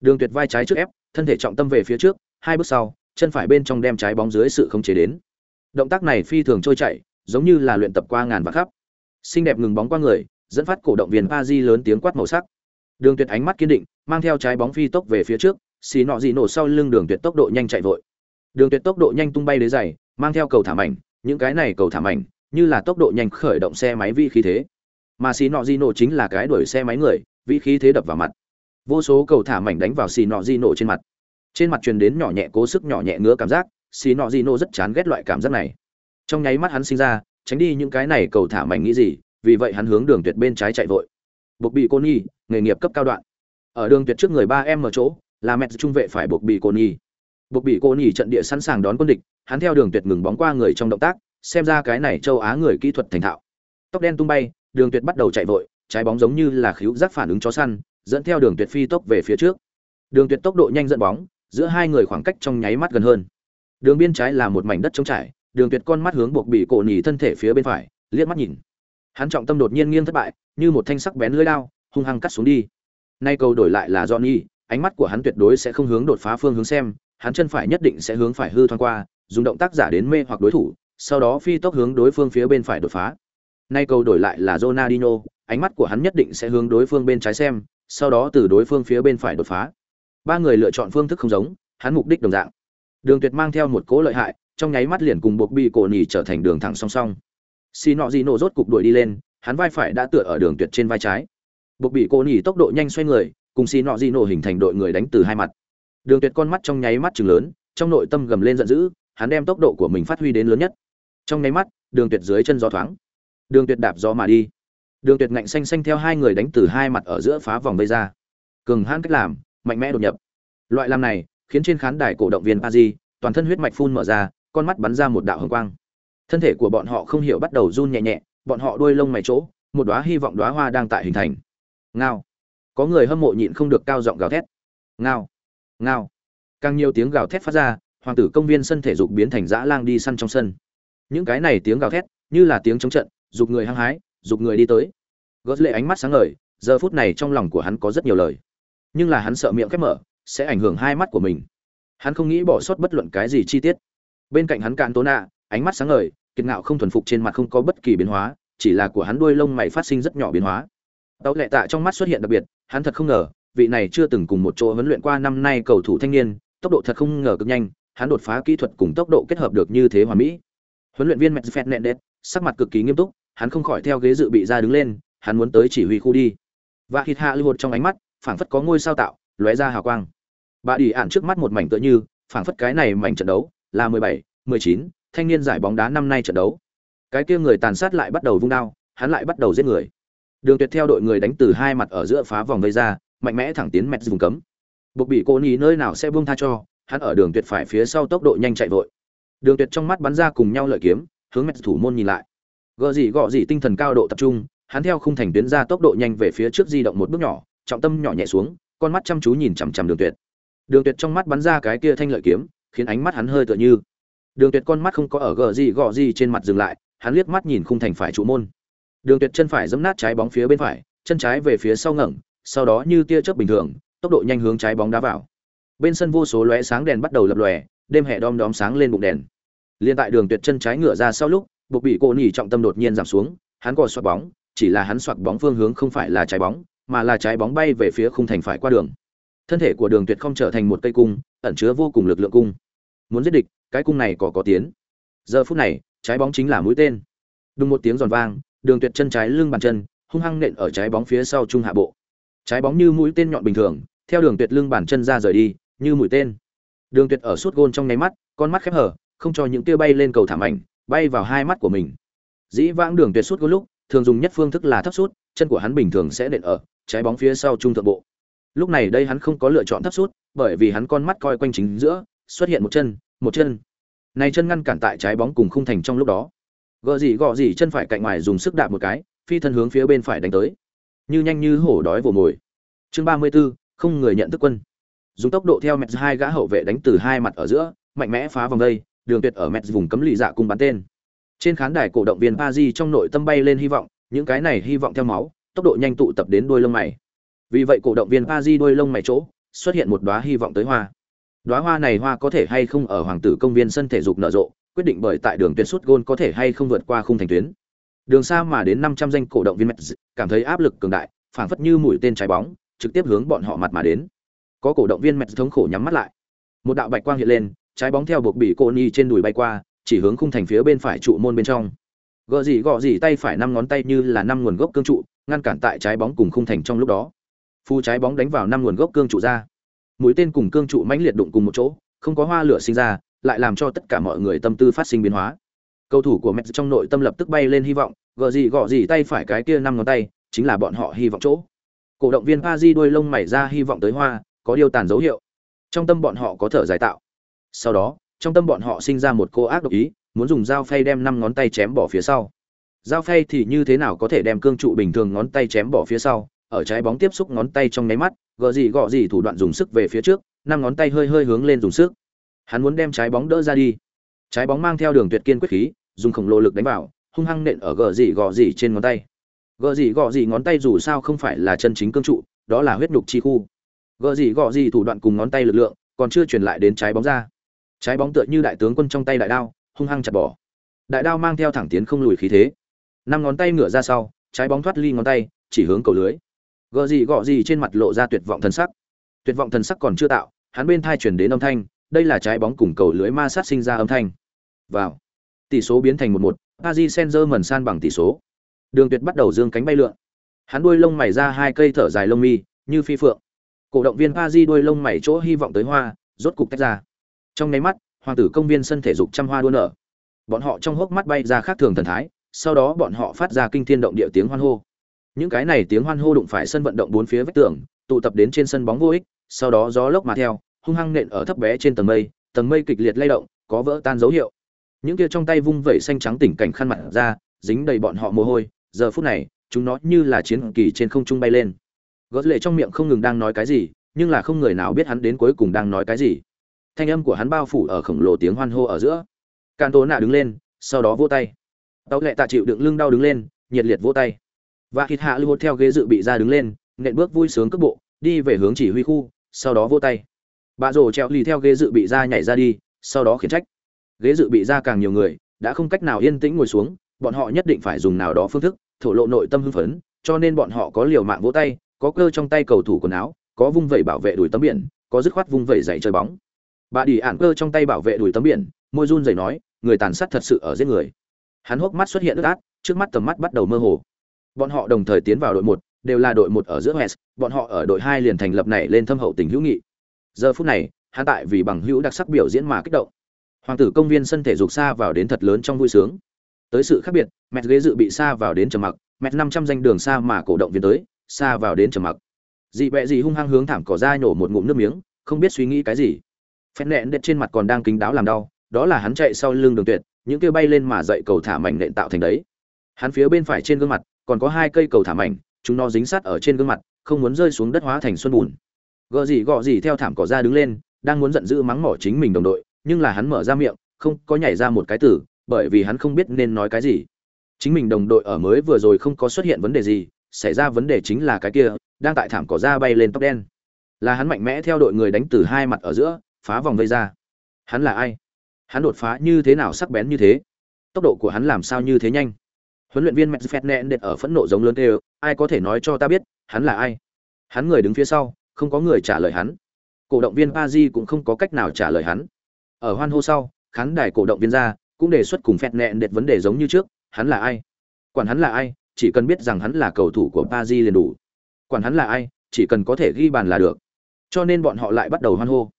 Đường tuyệt vai trái trước ép thân thể trọng tâm về phía trước hai bước sau chân phải bên trong đem trái bóng dưới sự không chế đến. Động tác này phi thường trôi chảy, giống như là luyện tập qua ngàn và khắp. Xinh đẹp ngừng bóng qua người, dẫn phát cổ động viên pa di lớn tiếng quát màu sắc. Đường tuyệt ánh mắt kiên định, mang theo trái bóng phi tốc về phía trước, xì nọ gì nổ sau lưng đường tuyệt tốc độ nhanh chạy vội. Đường tuyệt tốc độ nhanh tung bay đế dày mang theo cầu thả mảnh những cái này cầu thả mảnh như là tốc độ nhanh khởi động xe máy vi khí thế. Mà xì nọ gì nổ chính là cái đuổi xe máy người, vi khí thế đập vào mặt. Vô số cầu thả mảnh đánh vào xì nọ gì nổ trên mặt trên mặt truyền đến nhỏ nhẹ cố sức nhỏ nhẹ ngứa cảm giác, xì nọ di nô rất chán ghét loại cảm giác này. Trong nháy mắt hắn sinh ra, tránh đi những cái này cầu thả mảnh nghĩ gì, vì vậy hắn hướng đường tuyệt bên trái chạy vội. Buộc bị cô nhi, nghề nghiệp cấp cao đoạn. Ở đường tuyệt trước người ba em ở chỗ, là mẹ trung vệ phải buộc bị cô nhi. Buộc bị cô nhi trận địa sẵn sàng đón quân địch, hắn theo đường tuyệt ngừng bóng qua người trong động tác, xem ra cái này châu á người kỹ thuật thành thạo. Tóc đen tung bay, đường tuyệt bắt đầu chạy vội, trái bóng giống như là khíu giác phản ứng chó săn, dẫn theo đường tuyệt phi tốc về phía trước. Đường tuyệt tốc độ nhanh dẫn bóng giữa hai người khoảng cách trong nháy mắt gần hơn. Đường biên trái là một mảnh đất trống trải đường tuyệt con mắt hướng buộc bị cổ nhì thân thể phía bên phải liếc mắt nhìn. Hắn trọng tâm đột nhiên nghiêng thất bại như một thanh sắc bén lưỡi lao hung hăng cắt xuống đi. Nay câu đổi lại là johnny ánh mắt của hắn tuyệt đối sẽ không hướng đột phá phương hướng xem hắn chân phải nhất định sẽ hướng phải hư thoáng qua dùng động tác giả đến mê hoặc đối thủ sau đó phi tốc hướng đối phương phía bên phải đột phá. Nay câu đổi lại là Ronaldinho, ánh mắt của hắn nhất định sẽ hướng đối phương bên trái xem, sau đó từ đối phương phía bên phải đột phá. Ba người lựa chọn phương thức không giống, hắn mục đích đồng dạng. Đường Tuyệt mang theo một cố lợi hại, trong nháy mắt liền cùng buộc bị cổ nỉ trở thành đường thẳng song song. Xì nọ gì nổ rốt cục đuổi đi lên, hắn vai phải đã tựa ở đường Tuyệt trên vai trái. Buộc bị cổ nỉ tốc độ nhanh xoay người, cùng Xì nọ gì nổ hình thành đội người đánh từ hai mặt. Đường Tuyệt con mắt trong nháy mắt trừng lớn, trong nội tâm gầm lên giận dữ, hắn đem tốc độ của mình phát huy đến lớn nhất. Trong nháy mắt, đường tuyệt dưới chân gió thoáng đường tuyệt đạp gió mà đi đường tuyệt ngạnh xanh xanh theo hai người đánh từ hai mặt ở giữa phá vòng vây ra cường hãn cách làm mạnh mẽ đột nhập. Loại làm này khiến trên khán đài cổ động viên Paris, toàn thân huyết mạch phun mở ra, con mắt bắn ra một đạo hồng quang. Thân thể của bọn họ không hiểu bắt đầu run nhẹ nhẹ, bọn họ đuôi lông mày chỗ, một đóa hy vọng đóa hoa đang tại hình thành. Ngao. Có người hâm mộ nhịn không được cao giọng gào thét. Ngao. Ngao. Càng nhiều tiếng gào thét phát ra, hoàng tử công viên sân thể dục biến thành dã lang đi săn trong sân. Những cái này tiếng gào thét, như là tiếng chống trận, dục người hăng hái, dục người đi tới. Gót lệ ánh mắt sáng ngời, giờ phút này trong lòng của hắn có rất nhiều lời nhưng là hắn sợ miệng khép mở, sẽ ảnh hưởng hai mắt của mình. Hắn không nghĩ bỏ sót bất luận cái gì chi tiết. Bên cạnh hắn cạn tố nạ ánh mắt sáng ngời, kiệt ngạo không thuần phục trên mặt không có bất kỳ biến hóa, chỉ là của hắn đuôi lông mày phát sinh rất nhỏ biến hóa. Tàu lệ tạ trong mắt xuất hiện đặc biệt, hắn thật không ngờ, vị này chưa từng cùng một chỗ huấn luyện qua năm nay cầu thủ thanh niên, tốc độ thật không ngờ cực nhanh, hắn đột phá kỹ thuật cùng tốc độ kết hợp được như thế hoàn mỹ. Huấn luyện viên mcfed nện đét sắc mặt cực kỳ nghiêm túc, hắn không khỏi theo ghế dự bị ra đứng lên, hắn muốn tới chỉ huy khu đi. Và hít hạ lưu trong ánh mắt phảng phất có ngôi sao tạo lóe ra hào quang. Bà đi ạn trước mắt một mảnh tựa như phảng phất cái này mảnh trận đấu là 17, 19, thanh niên giải bóng đá năm nay trận đấu. Cái kia người tàn sát lại bắt đầu vung đao hắn lại bắt đầu giết người. Đường tuyệt theo đội người đánh từ hai mặt ở giữa phá vòng vây ra mạnh mẽ thẳng tiến mẹt vùng cấm. Buộc bị cô ní nơi nào sẽ buông tha cho hắn ở đường tuyệt phải phía sau tốc độ nhanh chạy vội. Đường tuyệt trong mắt bắn ra cùng nhau lợi kiếm hướng mẹt thủ môn nhìn lại. Gợ gì gọ gì tinh thần cao độ tập trung hắn theo khung thành tuyến ra tốc độ nhanh về phía trước di động một bước nhỏ trọng tâm nhỏ nhẹ xuống, con mắt chăm chú nhìn chằm chằm đường tuyệt. Đường tuyệt trong mắt bắn ra cái kia thanh lợi kiếm, khiến ánh mắt hắn hơi tựa như. Đường tuyệt con mắt không có ở gờ gì gọ gì trên mặt dừng lại, hắn liếc mắt nhìn khung thành phải trụ môn. Đường tuyệt chân phải giẫm nát trái bóng phía bên phải, chân trái về phía sau ngẩng, sau đó như tia chớp bình thường, tốc độ nhanh hướng trái bóng đá vào. Bên sân vô số lóe sáng đèn bắt đầu lập lòe, đêm hè đom đóm sáng lên bụng đèn. Liên tại đường tuyệt chân trái ngửa ra sau lúc, buộc bị cô nỉ trọng tâm đột nhiên giảm xuống, hắn cò xoạc bóng, chỉ là hắn xoạc bóng phương hướng không phải là trái bóng mà là trái bóng bay về phía khung thành phải qua đường. Thân thể của đường tuyệt không trở thành một cây cung, ẩn chứa vô cùng lực lượng cung. Muốn giết địch, cái cung này có có tiến. Giờ phút này, trái bóng chính là mũi tên. Đùng một tiếng giòn vang, đường tuyệt chân trái lưng bàn chân, hung hăng nện ở trái bóng phía sau trung hạ bộ. Trái bóng như mũi tên nhọn bình thường, theo đường tuyệt lưng bàn chân ra rời đi, như mũi tên. Đường tuyệt ở suốt gôn trong nháy mắt, con mắt khép hở không cho những tia bay lên cầu thảm ảnh, bay vào hai mắt của mình. Dĩ vãng đường tuyệt suốt gôn lúc, thường dùng nhất phương thức là thấp sút, chân của hắn bình thường sẽ đện ở trái bóng phía sau trung thượng bộ. Lúc này đây hắn không có lựa chọn thấp sút bởi vì hắn con mắt coi quanh chính giữa xuất hiện một chân một chân. Này chân ngăn cản tại trái bóng cùng khung thành trong lúc đó. Gõ gì gọ gì chân phải cạnh ngoài dùng sức đạp một cái phi thân hướng phía bên phải đánh tới. Như nhanh như hổ đói vồ mồi. Chương ba mươi 34, không người nhận thức quân. Dùng tốc độ theo mẹ hai gã hậu vệ đánh từ hai mặt ở giữa mạnh mẽ phá vòng đây đường tuyệt ở mẹ vùng cấm lì dạ cùng bắn tên. Trên khán đài cổ động viên Paris trong nội tâm bay lên hy vọng những cái này hy vọng theo máu tốc độ nhanh tụ tập đến đuôi lông mày. Vì vậy cổ động viên Paris đuôi lông mày chỗ xuất hiện một đóa hy vọng tới hoa. Đóa hoa này hoa có thể hay không ở hoàng tử công viên sân thể dục nở rộ, quyết định bởi tại đường tuyến sút gôn có thể hay không vượt qua khung thành tuyến. Đường xa mà đến 500 danh cổ động viên Mets cảm thấy áp lực cường đại, phảng phất như mũi tên trái bóng, trực tiếp hướng bọn họ mặt mà đến. Có cổ động viên Mets thống khổ nhắm mắt lại. Một đạo bạch quang hiện lên, trái bóng theo buộc bị cô ni trên đùi bay qua, chỉ hướng khung thành phía bên phải trụ môn bên trong. Gõ gì gõ gì tay phải năm ngón tay như là năm nguồn gốc cương trụ ngăn cản tại trái bóng cùng khung thành trong lúc đó. Phu trái bóng đánh vào năm nguồn gốc cương trụ ra. Mũi tên cùng cương trụ mãnh liệt đụng cùng một chỗ, không có hoa lửa sinh ra, lại làm cho tất cả mọi người tâm tư phát sinh biến hóa. Cầu thủ của Messi trong nội tâm lập tức bay lên hy vọng gõ gì gõ gì tay phải cái kia năm ngón tay, chính là bọn họ hy vọng chỗ. Cổ động viên Paris đuôi lông mày ra hy vọng tới hoa, có điều tàn dấu hiệu. Trong tâm bọn họ có thở giải tạo. Sau đó, trong tâm bọn họ sinh ra một cô ác độc ý, muốn dùng dao phay đem năm ngón tay chém bỏ phía sau dao phay thì như thế nào có thể đem cương trụ bình thường ngón tay chém bỏ phía sau, ở trái bóng tiếp xúc ngón tay trong nháy mắt, gò gì gò gì thủ đoạn dùng sức về phía trước, năm ngón tay hơi hơi hướng lên dùng sức. Hắn muốn đem trái bóng đỡ ra đi. Trái bóng mang theo đường tuyệt kiên quyết khí, dùng khổng lồ lực đánh vào, hung hăng nện ở gờ gì gò gì trên ngón tay. Gờ gì gò gì ngón tay dù sao không phải là chân chính cương trụ, đó là huyết nhục chi khu. Gờ gì gò gì thủ đoạn cùng ngón tay lực lượng còn chưa truyền lại đến trái bóng ra. Trái bóng tựa như đại tướng quân trong tay đại đao, hung hăng chặt bỏ. Đại đao mang theo thẳng tiến không lùi khí thế năm ngón tay ngửa ra sau, trái bóng thoát ly ngón tay, chỉ hướng cầu lưới. Gờ gì gọ gì trên mặt lộ ra tuyệt vọng thần sắc. Tuyệt vọng thần sắc còn chưa tạo, hắn bên thai chuyển đến âm thanh, đây là trái bóng cùng cầu lưới ma sát sinh ra âm thanh. Vào. Tỷ số biến thành một một, Paris Saint-Germain san bằng tỷ số. Đường tuyệt bắt đầu dương cánh bay lượn. Hắn đuôi lông mày ra hai cây thở dài lông mi, như phi phượng. Cổ động viên Paris đuôi lông mày chỗ hy vọng tới hoa, rốt cục tách ra. Trong nháy mắt, hoàng tử công viên sân thể dục trăm hoa đua nở. Bọn họ trong hốc mắt bay ra khác thường thần thái sau đó bọn họ phát ra kinh thiên động địa tiếng hoan hô. Những cái này tiếng hoan hô đụng phải sân vận động bốn phía vách tường, tụ tập đến trên sân bóng vô ích, sau đó gió lốc mà theo, hung hăng nện ở thấp bé trên tầng mây tầng mây kịch liệt lay động, có vỡ tan dấu hiệu. Những kia trong tay vung vẩy xanh trắng tỉnh cảnh khăn mặt ra, dính đầy bọn họ mồ hôi, giờ phút này, chúng nó như là chiến kỳ trên không trung bay lên. Gót lệ trong miệng không ngừng đang nói cái gì, nhưng là không người nào biết hắn đến cuối cùng đang nói cái gì. Thanh âm của hắn bao phủ ở khổng lồ tiếng hoan hô ở giữa. Can tố nạ đứng lên, sau đó vỗ tay tàu lệ tạ chịu đựng lưng đau đứng lên, nhiệt liệt vỗ tay. Và thịt hạ lưu theo ghế dự bị ra đứng lên, nện bước vui sướng cước bộ, đi về hướng chỉ huy khu, sau đó vỗ tay. Bà rồ treo lì theo ghế dự bị ra nhảy ra đi, sau đó khiển trách. Ghế dự bị ra càng nhiều người, đã không cách nào yên tĩnh ngồi xuống, bọn họ nhất định phải dùng nào đó phương thức, thổ lộ nội tâm hưng phấn, cho nên bọn họ có liều mạng vỗ tay, có cơ trong tay cầu thủ quần áo, có vung vẩy bảo vệ đuổi tấm biển, có dứt khoát vung vẩy dạy chơi bóng. Bà đi ản cơ trong tay bảo vệ đuổi tấm biển, môi run rẩy nói, người tàn sát thật sự ở giết người hắn hốc mắt xuất hiện ướt át trước mắt tầm mắt bắt đầu mơ hồ. Bọn họ đồng thời tiến vào đội một đều là đội một ở giữa West, bọn họ ở đội hai liền thành lập này lên thâm hậu tình hữu nghị. Giờ phút này hắn tại vì bằng hữu đặc sắc biểu diễn mà kích động. Hoàng tử công viên sân thể dục xa vào đến thật lớn trong vui sướng. Tới sự khác biệt mẹ ghế dự bị xa vào đến trầm mặc mẹ năm trăm danh đường xa mà cổ động viên tới xa vào đến trầm mặc. Dị bẹ dị hung hăng hướng thảm cỏ ra nhổ một ngụm nước miếng không biết suy nghĩ cái gì. Phép nẹn đệt trên mặt còn đang kính đáo làm đau đó là hắn chạy sau lưng đường tuyệt những kia bay lên mà dậy cầu thả mảnh nện tạo thành đấy. Hắn phía bên phải trên gương mặt, còn có hai cây cầu thả mảnh, chúng nó dính sát ở trên gương mặt, không muốn rơi xuống đất hóa thành xuân bùn. Gợ gì gọ gì theo thảm cỏ ra đứng lên, đang muốn giận dữ mắng mỏ chính mình đồng đội, nhưng là hắn mở ra miệng, không có nhảy ra một cái từ, bởi vì hắn không biết nên nói cái gì. Chính mình đồng đội ở mới vừa rồi không có xuất hiện vấn đề gì, xảy ra vấn đề chính là cái kia, đang tại thảm cỏ ra bay lên tóc đen. Là hắn mạnh mẽ theo đội người đánh từ hai mặt ở giữa, phá vòng vây ra. Hắn là ai? Hắn đột phá như thế nào sắc bén như thế? Tốc độ của hắn làm sao như thế nhanh? Huấn luyện viên mẹ phét nẹn đệt ở phẫn nộ giống lớn kêu, ai có thể nói cho ta biết, hắn là ai? Hắn người đứng phía sau, không có người trả lời hắn. Cổ động viên pa di cũng không có cách nào trả lời hắn. Ở hoan hô sau, khán đài cổ động viên ra, cũng đề xuất cùng phét nẹn đệt vấn đề giống như trước, hắn là ai? Quản hắn là ai, chỉ cần biết rằng hắn là cầu thủ của pa di liền đủ. Quản hắn là ai, chỉ cần có thể ghi bàn là được. Cho nên bọn họ lại bắt đầu hoan hô.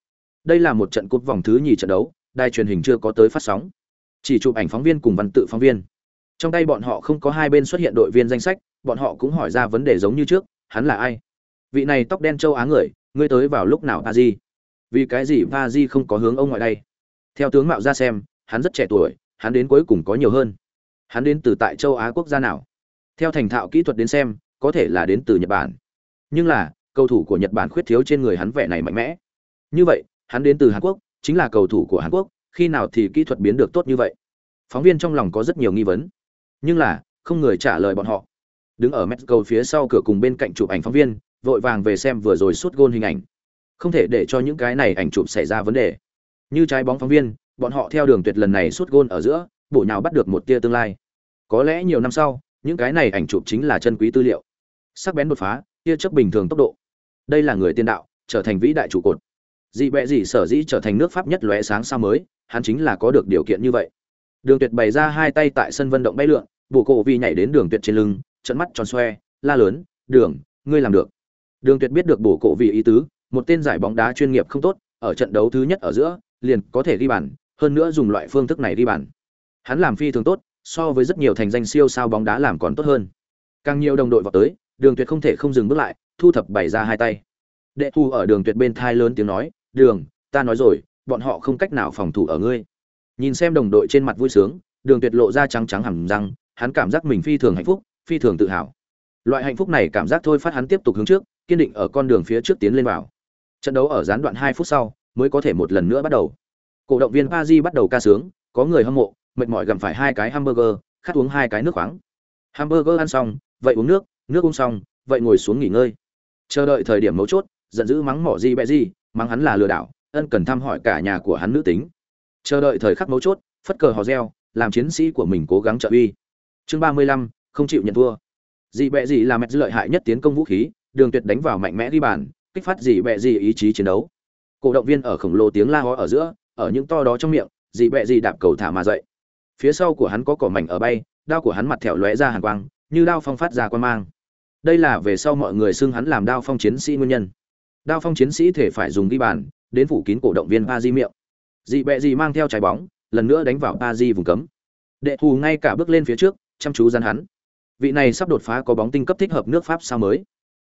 Đây là một trận cúp vòng thứ nhì trận đấu đài truyền hình chưa có tới phát sóng. Chỉ chụp ảnh phóng viên cùng văn tự phóng viên. Trong tay bọn họ không có hai bên xuất hiện đội viên danh sách, bọn họ cũng hỏi ra vấn đề giống như trước, hắn là ai? Vị này tóc đen châu á người, ngươi tới vào lúc nào pa di vì cái gì pa di không có hướng ông ngoại đây? Theo tướng mạo ra xem, hắn rất trẻ tuổi, hắn đến cuối cùng có nhiều hơn. Hắn đến từ tại châu á quốc gia nào? Theo thành thạo kỹ thuật đến xem, có thể là đến từ nhật bản. Nhưng là, cầu thủ của nhật bản khuyết thiếu trên người hắn vẻ này mạnh mẽ. Như vậy, hắn đến từ hàn quốc chính là cầu thủ của hàn quốc, khi nào thì kỹ thuật biến được tốt như vậy? Phóng viên trong lòng có rất nhiều nghi vấn. Nhưng là, không người trả lời bọn họ. Đứng ở mexico phía sau cửa cùng bên cạnh chụp ảnh phóng viên, vội vàng về xem vừa rồi suốt gôn hình ảnh. Không thể để cho những cái này ảnh chụp xảy ra vấn đề. Như trái bóng phóng viên, bọn họ theo đường tuyệt lần này suốt gôn ở giữa bộ nhào bắt được một tia tương lai. Có lẽ nhiều năm sau, những cái này ảnh chụp chính là chân quý tư liệu. Sắc bén đột phá, tia chớp bình thường tốc độ. Đây là người tiên đạo, trở thành vĩ đại trụ cột dị bẹ dị sở dĩ trở thành nước pháp nhất lóe sáng sao mới, hắn chính là có được điều kiện như vậy. Đường tuyệt bày ra hai tay tại sân vận động bay lượn bộ cổ Vi nhảy đến đường tuyệt trên lưng, trận mắt tròn xoe, la lớn, đường, ngươi làm được. Đường tuyệt biết được bổ cổ vì ý tứ, một tên giải bóng đá chuyên nghiệp không tốt, ở trận đấu thứ nhất ở giữa, liền có thể ghi bàn, hơn nữa dùng loại phương thức này ghi bàn. Hắn làm phi thường tốt, so với rất nhiều thành danh siêu sao bóng đá làm còn tốt hơn. Càng nhiều đồng đội vào tới, đường tuyệt không thể không dừng bước lại, thu thập bày ra hai tay. Đệ thu ở đường tuyệt bên thai lớn tiếng nói đường, ta nói rồi, bọn họ không cách nào phòng thủ ở ngươi. Nhìn xem đồng đội trên mặt vui sướng, đường tuyệt lộ ra trắng trắng hẳn răng, hắn cảm giác mình phi thường hạnh phúc, phi thường tự hào. Loại hạnh phúc này cảm giác thôi phát hắn tiếp tục hướng trước, kiên định ở con đường phía trước tiến lên vào. Trận đấu ở gián đoạn hai phút sau, mới có thể một lần nữa bắt đầu. Cổ động viên Paris bắt đầu ca sướng, có người hâm mộ, mệt mỏi gặm phải hai cái hamburger, khát uống hai cái nước khoáng. Hamburger ăn xong, vậy uống nước nước uống xong, vậy ngồi xuống nghỉ ngơi. Chờ đợi thời điểm mấu chốt, giận dữ mắng mỏ gì bẹ gì mang hắn là lừa đảo, ân cần thăm hỏi cả nhà của hắn nữ tính. Chờ đợi thời khắc mấu chốt, phất cờ hò reo, làm chiến sĩ của mình cố gắng trợ uy. Chương ba mươi lăm, không chịu nhận thua. Dị bẹ dị là mẹ lợi hại nhất tiến công vũ khí, đường tuyệt đánh vào mạnh mẽ đi bàn, kích phát dị bẹ dị ý chí chiến đấu. Cổ động viên ở khổng lồ tiếng la ho ở giữa, ở những to đó trong miệng, dị bẹ dị đạp cầu thả mà dậy. Phía sau của hắn có cỏ mảnh ở bay, đao của hắn mặt thẹo lóe ra hàn quang, như đao phong phát ra quan mang. Đây là về sau mọi người xưng hắn làm đao phong chiến sĩ nguyên nhân đao phong chiến sĩ thể phải dùng đi bàn, đến phủ kín cổ động viên pa di miệng. Dị bẹ gì mang theo trái bóng, lần nữa đánh vào pa di vùng cấm. Đệ thù ngay cả bước lên phía trước, chăm chú gian hắn. Vị này sắp đột phá có bóng tinh cấp thích hợp nước pháp sao mới.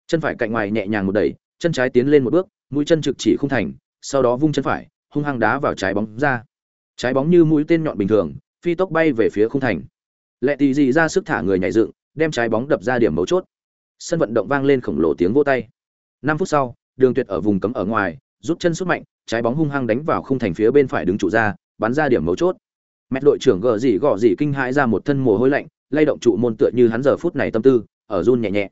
Chân phải cạnh ngoài nhẹ nhàng một đẩy, chân trái tiến lên một bước, mũi chân trực chỉ không thành, sau đó vung chân phải, hung hăng đá vào trái bóng ra. Trái bóng như mũi tên nhọn bình thường, phi tốc bay về phía khung thành. Lệ tì dị ra sức thả người nhảy dựng, đem trái bóng đập ra điểm mấu chốt. Sân vận động vang lên khổng lồ tiếng vô tay. Năm phút sau đường tuyệt ở vùng cấm ở ngoài, rút chân sút mạnh, trái bóng hung hăng đánh vào khung thành phía bên phải đứng trụ ra, bắn ra điểm mấu chốt. Mẹ đội trưởng gở gì gọ gì kinh hãi ra một thân mồ hôi lạnh, lay động trụ môn tựa như hắn giờ phút này tâm tư, ở run nhẹ nhẹ.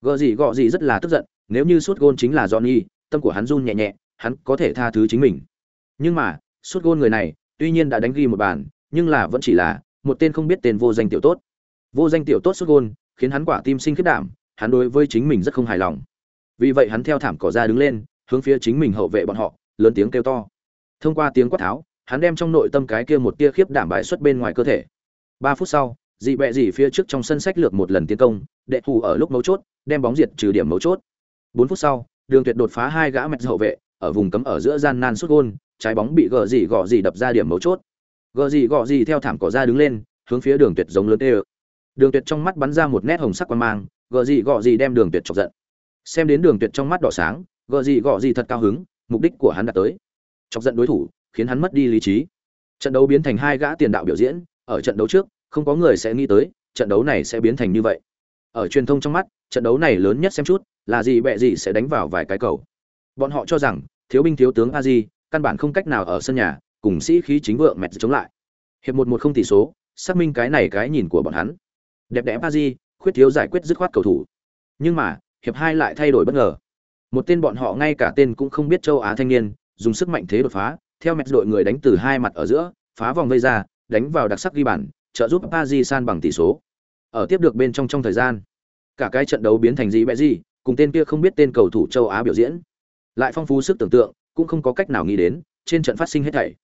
Gở gì gọ gì rất là tức giận, nếu như sút gôn chính là johnny, tâm của hắn run nhẹ nhẹ, hắn có thể tha thứ chính mình. Nhưng mà, sút gôn người này, tuy nhiên đã đánh ghi một bàn, nhưng là vẫn chỉ là một tên không biết tên vô danh tiểu tốt. Vô danh tiểu tốt sút gôn, khiến hắn quả tim sinh khiếp đảm, hắn đối với chính mình rất không hài lòng vì vậy hắn theo thảm cỏ ra đứng lên, hướng phía chính mình hậu vệ bọn họ, lớn tiếng kêu to. Thông qua tiếng quát tháo, hắn đem trong nội tâm cái kia một tia khiếp đảm bại xuất bên ngoài cơ thể. Ba phút sau, dị bẹ dị phía trước trong sân sách lược một lần tiến công, đệ thù ở lúc mấu chốt, đem bóng diệt trừ điểm mấu chốt. Bốn phút sau, đường tuyệt đột phá hai gã mẹt hậu vệ, ở vùng cấm ở giữa gian nan xuất gôn, trái bóng bị gờ dị gọ dị đập ra điểm mấu chốt. Gờ dị gọ dị theo thảm cỏ ra đứng lên, hướng phía đường tuyệt giống lớn tê đường tuyệt trong mắt bắn ra một nét hồng sắc quan mang, gờ dị gọ dị đem đường tuyệt chọc giận xem đến đường tuyệt trong mắt đỏ sáng gợ gì gọ gì thật cao hứng, mục đích của hắn đã tới. Chọc giận đối thủ, khiến hắn mất đi lý trí. Trận đấu biến thành hai gã tiền đạo biểu diễn, ở trận đấu trước, không có người sẽ nghĩ tới, trận đấu này sẽ biến thành như vậy. Ở truyền thông trong mắt, trận đấu này lớn nhất xem chút, là gì bẹ gì sẽ đánh vào vài cái cầu. Bọn họ cho rằng, thiếu binh thiếu tướng a di căn bản không cách nào ở sân nhà, cùng sĩ khí chính vượng mẹt chống lại. Hiệp một một không tỷ số, xác minh cái này cái nhìn của bọn hắn. Đẹp đẽ a di khuyết thiếu giải quyết dứt khoát cầu thủ. Nhưng mà hiệp hai lại thay đổi bất ngờ. Một tên bọn họ ngay cả tên cũng không biết châu á thanh niên, dùng sức mạnh thế đột phá, theo mẹt đội người đánh từ hai mặt ở giữa, phá vòng vây ra, đánh vào đặc sắc ghi bàn, trợ giúp Paris san bằng tỷ số. Ở tiếp được bên trong trong thời gian, cả cái trận đấu biến thành gì bẽ gì, cùng tên kia không biết tên cầu thủ châu á biểu diễn. Lại phong phú sức tưởng tượng, cũng không có cách nào nghĩ đến, trên trận phát sinh hết thảy.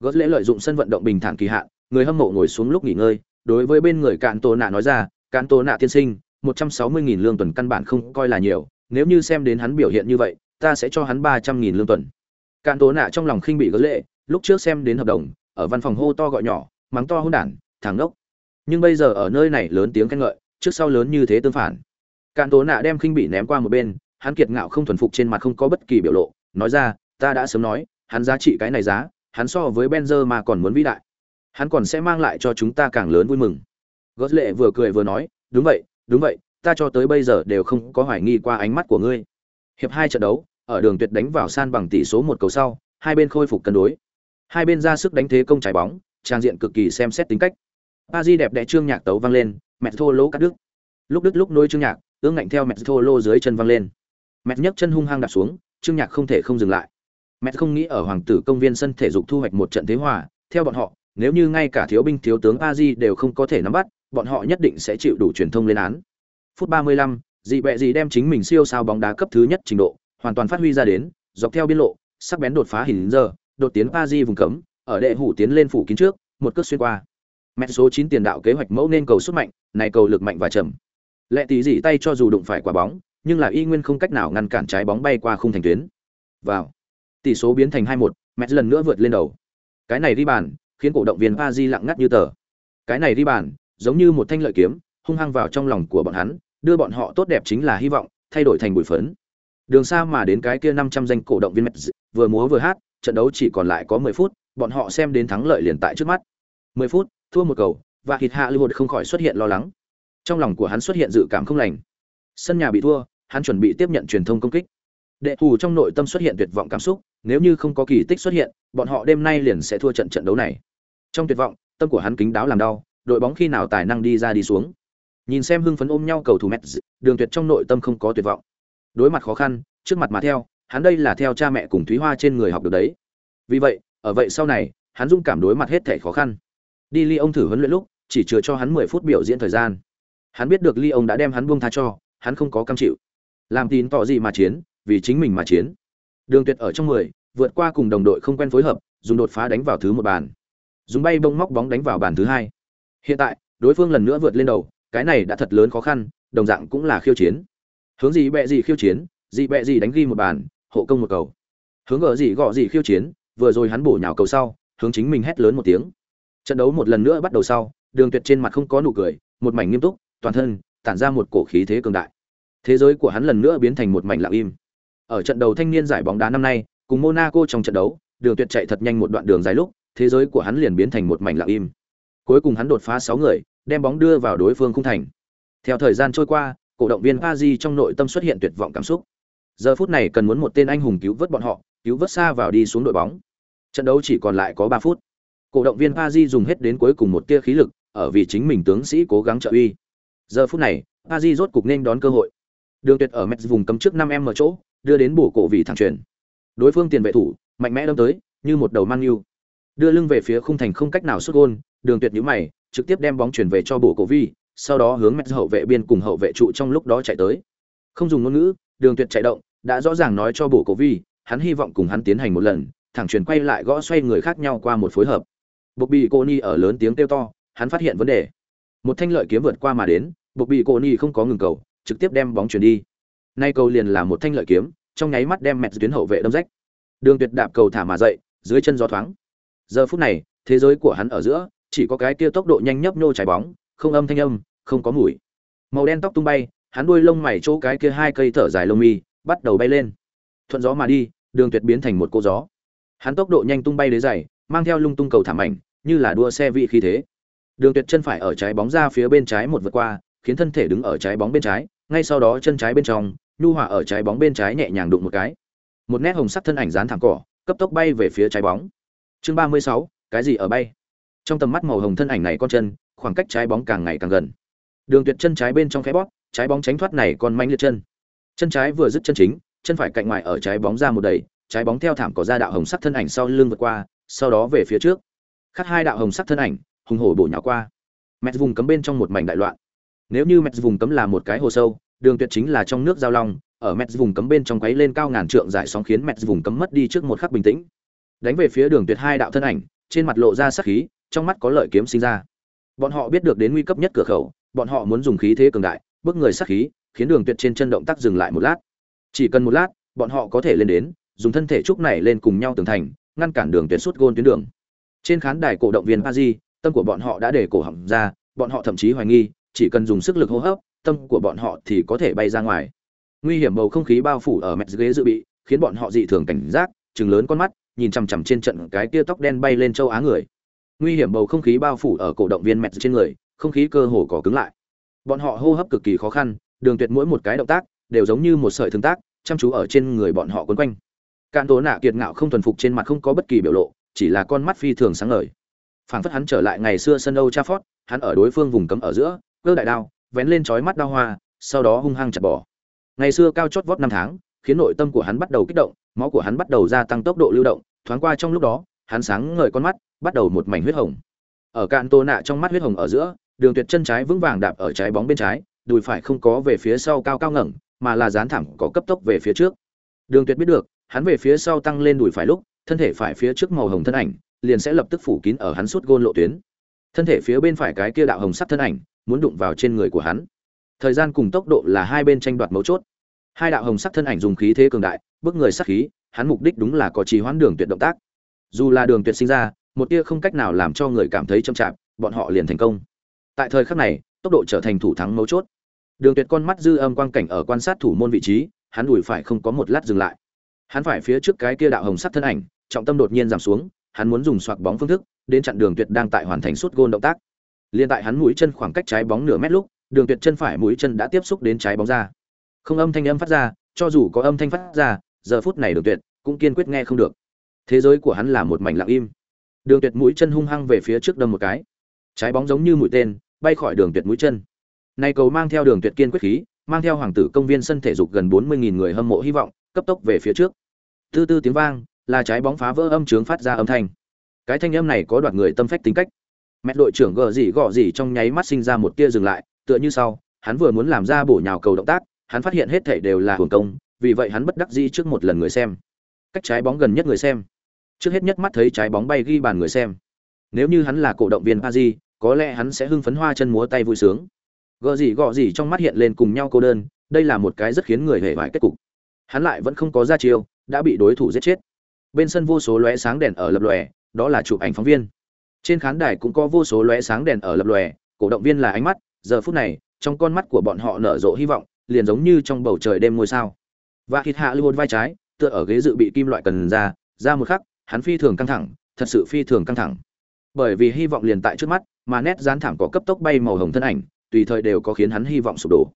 Gót lễ lợi dụng sân vận động bình thản kỳ hạn, người hâm mộ ngồi xuống lúc nghỉ ngơi, đối với bên người cạn Tô nạ nói ra cạn Tô nạ tiên sinh một trăm sáu mươi nghìn lương tuần căn bản không coi là nhiều, nếu như xem đến hắn biểu hiện như vậy, ta sẽ cho hắn ba trăm nghìn lương tuần. Cạn tố nạ trong lòng khinh bị gớt lệ, lúc trước xem đến hợp đồng, ở văn phòng hô to gọi nhỏ, mắng to hỗn đản, thằng ngốc. Nhưng bây giờ ở nơi này lớn tiếng khen ngợi, trước sau lớn như thế tương phản. Cạn tố nạ đem khinh bị ném qua một bên, hắn kiệt ngạo không thuần phục trên mặt không có bất kỳ biểu lộ, nói ra, ta đã sớm nói, hắn giá trị cái này giá, hắn so với benzer mà còn muốn vĩ đại. Hắn còn sẽ mang lại cho chúng ta càng lớn vui mừng. Gót lệ vừa cười vừa nói, đúng vậy đúng vậy, ta cho tới bây giờ đều không có hoài nghi qua ánh mắt của ngươi. Hiệp hai trận đấu, ở đường tuyệt đánh vào san bằng tỷ số một cầu sau, hai bên khôi phục cân đối. Hai bên ra sức đánh thế công trái bóng, trang diện cực kỳ xem xét tính cách. Pa di đẹp đẽ trương nhạc tấu vang lên mẹ thô lỗ cắt đứt. Lúc đứt lúc nối trương nhạc, ương ngạnh theo mẹ thô lô dưới chân vang lên. Mẹ nhấc chân hung hăng đạp xuống, trương nhạc không thể không dừng lại. Mẹ không nghĩ ở hoàng tử công viên sân thể dục thu hoạch một trận thế hòa, theo bọn họ, nếu như ngay cả thiếu binh thiếu tướng a di đều không có thể nắm bắt bọn họ nhất định sẽ chịu đủ truyền thông lên án. Phút 35, dị bẹ gì đem chính mình siêu sao bóng đá cấp thứ nhất trình độ hoàn toàn phát huy ra đến dọc theo biên lộ sắc bén đột phá hình giờ đột tiến a di vùng cấm ở đệ hủ tiến lên phủ kín trước một cước xuyên qua. Mẹ số 9 tiền đạo kế hoạch mẫu nên cầu xuất mạnh này cầu lực mạnh và chậm. Lệ tí dị tay cho dù đụng phải quả bóng nhưng là y nguyên không cách nào ngăn cản trái bóng bay qua khung thành tuyến. Vào. Tỷ số biến thành 2-1, mẹ lần nữa vượt lên đầu. Cái này đi bàn khiến cổ động viên pa di lặng ngắt như tờ. Cái này đi bàn giống như một thanh lợi kiếm, hung hăng vào trong lòng của bọn hắn, đưa bọn họ tốt đẹp chính là hy vọng, thay đổi thành bụi phấn. Đường xa mà đến cái kia 500 danh cổ động viên mets vừa múa vừa hát, trận đấu chỉ còn lại có 10 phút, bọn họ xem đến thắng lợi liền tại trước mắt. 10 phút, thua một cầu, và hít hạ lưu không khỏi xuất hiện lo lắng. Trong lòng của hắn xuất hiện dự cảm không lành. Sân nhà bị thua, hắn chuẩn bị tiếp nhận truyền thông công kích. Đệ thù trong nội tâm xuất hiện tuyệt vọng cảm xúc, nếu như không có kỳ tích xuất hiện, bọn họ đêm nay liền sẽ thua trận trận đấu này. Trong tuyệt vọng, tâm của hắn kính đáo làm đau đội bóng khi nào tài năng đi ra đi xuống. Nhìn xem hưng phấn ôm nhau cầu thủ Messi. đường tuyệt trong nội tâm không có tuyệt vọng. Đối mặt khó khăn, trước mặt mà theo, hắn đây là theo cha mẹ cùng thúy hoa trên người học được đấy. Vì vậy, ở vậy sau này, hắn dung cảm đối mặt hết thể khó khăn. Đi ly ông thử huấn luyện lúc, chỉ chừa cho hắn mười phút biểu diễn thời gian. Hắn biết được ly ông đã đem hắn buông tha cho, hắn không có cam chịu. Làm tín tỏ gì mà chiến, vì chính mình mà chiến. Đường tuyệt ở trong mười, vượt qua cùng đồng đội không quen phối hợp, dùng đột phá đánh vào thứ một bàn. Dùng bay bông móc bóng đánh vào bàn thứ hai hiện tại, đối phương lần nữa vượt lên đầu, cái này đã thật lớn khó khăn, đồng dạng cũng là khiêu chiến. Hướng gì bẹ gì khiêu chiến, gì bẹ gì đánh ghi một bàn, hộ công một cầu. Hướng gỡ gì gọ gì khiêu chiến, vừa rồi hắn bổ nhào cầu sau, hướng chính mình hét lớn một tiếng. Trận đấu một lần nữa bắt đầu sau, đường tuyệt trên mặt không có nụ cười, một mảnh nghiêm túc, toàn thân, tản ra một cổ khí thế cường đại. Thế giới của hắn lần nữa biến thành một mảnh lặng im. Ở trận đầu thanh niên giải bóng đá năm nay, cùng monaco trong trận đấu, đường tuyệt chạy thật nhanh một đoạn đường dài lúc, thế giới của hắn liền biến thành một mảnh lặng im cuối cùng hắn đột phá 6 người, đem bóng đưa vào đối phương khung thành. Theo thời gian trôi qua, cổ động viên Paris trong nội tâm xuất hiện tuyệt vọng cảm xúc. Giờ phút này cần muốn một tên anh hùng cứu vớt bọn họ, cứu vớt xa vào đi xuống đội bóng. Trận đấu chỉ còn lại có 3 phút. Cổ động viên Paris dùng hết đến cuối cùng một tia khí lực, ở vì chính mình tướng sĩ cố gắng trợ uy. Giờ phút này, Paris rốt cục nên đón cơ hội. Đường tuyệt ở mét vùng cấm trước 5 em ở chỗ, đưa đến bổ cổ vị thẳng truyền. Đối phương tiền vệ thủ, mạnh mẽ đâm tới, như một đầu mang yêu đưa lưng về phía khung thành không cách nào sút gôn đường tuyệt nhíu mày, trực tiếp đem bóng chuyển về cho bổ cổ vi, sau đó hướng mét hậu vệ biên cùng hậu vệ trụ trong lúc đó chạy tới. Không dùng ngôn ngữ, đường tuyệt chạy động, đã rõ ràng nói cho bổ cổ vi, hắn hy vọng cùng hắn tiến hành một lần, thẳng chuyển quay lại gõ xoay người khác nhau qua một phối hợp. Bộc bị cô ni ở lớn tiếng kêu to, hắn phát hiện vấn đề. Một thanh lợi kiếm vượt qua mà đến, bộc bị cô ni không có ngừng cầu, trực tiếp đem bóng chuyển đi. Nay cầu liền là một thanh lợi kiếm, trong nháy mắt đem mẹt tuyến hậu vệ đâm rách. Đường tuyệt đạp cầu thả mà dậy, dưới chân gió thoáng. Giờ phút này, thế giới của hắn ở giữa chỉ có cái kia tốc độ nhanh nhấp nhô trái bóng, không âm thanh âm, không có mùi. Màu đen tóc tung bay, hắn đuôi lông mày chỗ cái kia hai cây thở dài lông mi, bắt đầu bay lên. Thuận gió mà đi, đường tuyệt biến thành một cô gió. Hắn tốc độ nhanh tung bay đế dày mang theo lung tung cầu thảm ảnh, như là đua xe vị khí thế. Đường tuyệt chân phải ở trái bóng ra phía bên trái một vượt qua, khiến thân thể đứng ở trái bóng bên trái, ngay sau đó chân trái bên trong, nhu hòa ở trái bóng bên trái nhẹ nhàng đụng một cái. Một nét hồng sắc thân ảnh dán thẳng cỏ, cấp tốc bay về phía trái bóng. Chương ba mươi sáu, cái gì ở bay? Trong tầm mắt màu hồng thân ảnh này con chân, khoảng cách trái bóng càng ngày càng gần. Đường tuyệt chân trái bên trong khẽ bóp, trái bóng tránh thoát này còn manh liệt chân. Chân trái vừa dứt chân chính, chân phải cạnh ngoài ở trái bóng ra một đầy, trái bóng theo thảm có ra đạo hồng sắc thân ảnh sau lưng vượt qua, sau đó về phía trước. Khắc hai đạo hồng sắc thân ảnh, hùng hổ bổ nhào qua. Mẹt vùng cấm bên trong một mảnh đại loạn. Nếu như mẹt vùng cấm là một cái hồ sâu, đường tuyệt chính là trong nước giao long, ở mẹt vùng cấm bên trong quấy lên cao ngàn trượng giải sóng khiến mẹt vùng cấm mất đi trước một khắc bình tĩnh. Đánh về phía đường tuyệt hai đạo thân ảnh, trên mặt lộ ra sắc khí trong mắt có lợi kiếm sinh ra. Bọn họ biết được đến nguy cấp nhất cửa khẩu, bọn họ muốn dùng khí thế cường đại, bước người sát khí, khiến đường tuyệt trên chân động tác dừng lại một lát. Chỉ cần một lát, bọn họ có thể lên đến, dùng thân thể trúc này lên cùng nhau tường thành, ngăn cản đường tuyệt suốt gôn tuyến đường. Trên khán đài cổ động viên Paris, tâm của bọn họ đã để cổ họng ra, bọn họ thậm chí hoài nghi, chỉ cần dùng sức lực hô hấp, tâm của bọn họ thì có thể bay ra ngoài. Nguy hiểm bầu không khí bao phủ ở mẹt ghế dự bị, khiến bọn họ dị thường cảnh giác chừng lớn con mắt, nhìn chằm chằm trên trận cái tia tóc đen bay lên châu á người nguy hiểm bầu không khí bao phủ ở cổ động viên mẹt trên người không khí cơ hồ có cứng lại. Bọn họ hô hấp cực kỳ khó khăn đường tuyệt mỗi một cái động tác đều giống như một sợi thương tác chăm chú ở trên người bọn họ quấn quanh. Cạn tố nạ kiệt ngạo không thuần phục trên mặt không có bất kỳ biểu lộ chỉ là con mắt phi thường sáng ngời. Phảng phất hắn trở lại ngày xưa sân Âu Trafford, hắn ở đối phương vùng cấm ở giữa, cơ đại đao, vén lên chói mắt đao hoa, sau đó hung hăng chặt bỏ. Ngày xưa cao chót vót năm tháng, khiến nội tâm của hắn bắt đầu kích động, máu của hắn bắt đầu gia tăng tốc độ lưu động, thoáng qua trong lúc đó, hắn sáng ngời con mắt, bắt đầu một mảnh huyết hồng. Ở cạn tô nạ trong mắt huyết hồng ở giữa, đường tuyệt chân trái vững vàng đạp ở trái bóng bên trái, đùi phải không có về phía sau cao cao ngẩng, mà là dán thẳng có cấp tốc về phía trước. Đường tuyệt biết được, hắn về phía sau tăng lên đùi phải lúc, thân thể phải phía trước màu hồng thân ảnh, liền sẽ lập tức phủ kín ở hắn suốt gôn lộ tuyến. Thân thể phía bên phải cái kia đạo hồng sắc thân ảnh, muốn đụng vào trên người của hắn. Thời gian cùng tốc độ là hai bên tranh đoạt mấu chốt. Hai đạo hồng sắc thân ảnh dùng khí thế cường đại, bước người sắc khí, hắn mục đích đúng là có trì hoãn đường tuyệt động tác. Dù là đường tuyệt sinh ra, một tia không cách nào làm cho người cảm thấy chậm chạp, bọn họ liền thành công. Tại thời khắc này, tốc độ trở thành thủ thắng mấu chốt. Đường Tuyệt con mắt dư âm quang cảnh ở quan sát thủ môn vị trí, hắn đuổi phải không có một lát dừng lại. Hắn phải phía trước cái kia đạo hồng sắc thân ảnh, trọng tâm đột nhiên giảm xuống, hắn muốn dùng xoạc bóng phương thức, đến chặn Đường Tuyệt đang tại hoàn thành suốt gôn động tác. Liên tại hắn mũi chân khoảng cách trái bóng nửa mét lúc, Đường Tuyệt chân phải mũi chân đã tiếp xúc đến trái bóng ra. Không âm thanh âm phát ra, cho dù có âm thanh phát ra, giờ phút này Đường Tuyệt cũng kiên quyết nghe không được. Thế giới của hắn là một mảnh lặng im. Đường Tuyệt mũi chân hung hăng về phía trước đâm một cái. Trái bóng giống như mũi tên, bay khỏi Đường Tuyệt mũi chân. Nay cầu mang theo Đường Tuyệt kiên quyết khí, mang theo hoàng tử công viên sân thể dục gần 40.000 người hâm mộ hy vọng, cấp tốc về phía trước. Tư tư tiếng vang, là trái bóng phá vỡ âm trướng phát ra âm thanh. Cái thanh âm này có đoạt người tâm phách tính cách. Mẹ đội trưởng gờ gì gọ gì trong nháy mắt sinh ra một tia dừng lại, tựa như sau, hắn vừa muốn làm ra bổ nhào cầu động tác, hắn phát hiện hết thảy đều là hưởng công, vì vậy hắn bất đắc dĩ trước một lần người xem. Cách trái bóng gần nhất người xem. Trước hết nhất mắt thấy trái bóng bay ghi bàn người xem. Nếu như hắn là cổ động viên Paris, có lẽ hắn sẽ hưng phấn hoa chân múa tay vui sướng. Gọ gì gọ gì trong mắt hiện lên cùng nhau cô đơn, đây là một cái rất khiến người hề bại kết cục. Hắn lại vẫn không có ra chiêu, đã bị đối thủ giết chết. Bên sân vô số lóe sáng đèn ở lập lòe, đó là chụp ảnh phóng viên. trên khán đài cũng có vô số lóe sáng đèn ở lập lòe cổ động viên là ánh mắt giờ phút này trong con mắt của bọn họ nở rộ hy vọng liền giống như trong bầu trời đêm ngôi sao và Kịt hạ lưu vai trái tựa ở ghế dự bị kim loại cần ra ra một khắc hắn phi thường căng thẳng, thật sự phi thường căng thẳng. Bởi vì hy vọng liền tại trước mắt, mà nét dán thảm có cấp tốc bay màu hồng thân ảnh, tùy thời đều có khiến hắn hy vọng sụp đổ.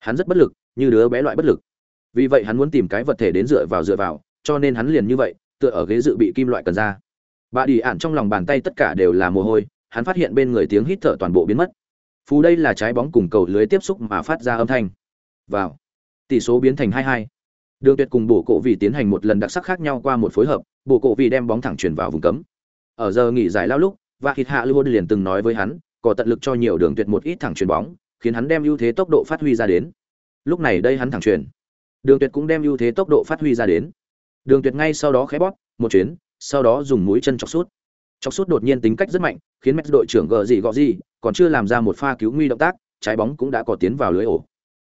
Hắn rất bất lực, như đứa bé loại bất lực. Vì vậy hắn muốn tìm cái vật thể đến dựa vào dựa vào, cho nên hắn liền như vậy, tựa ở ghế dự bị kim loại cần ra. Bà đi ạn trong lòng bàn tay tất cả đều là mồ hôi, hắn phát hiện bên người tiếng hít thở toàn bộ biến mất. Phú đây là trái bóng cùng cầu lưới tiếp xúc mà phát ra âm thanh. Vào. Tỷ số biến thành hai hai đường tuyệt cùng bổ cổ vì tiến hành một lần đặc sắc khác nhau qua một phối hợp, bổ cổ vì đem bóng thẳng chuyển vào vùng cấm. Ở giờ nghỉ giải lao lúc và hít hạ lưu liền từng nói với hắn, có tận lực cho nhiều đường tuyệt một ít thẳng chuyền bóng, khiến hắn đem ưu thế tốc độ phát huy ra đến. Lúc này đây hắn thẳng chuyền đường tuyệt cũng đem ưu thế tốc độ phát huy ra đến. Đường tuyệt ngay sau đó khẽ bóp, một chuyến, sau đó dùng mũi chân chọc sút. Chọc sút đột nhiên tính cách rất mạnh, khiến Mets đội trưởng gờ gì gọ gì, còn chưa làm ra một pha cứu nguy động tác, trái bóng cũng đã có tiến vào lưới ổ.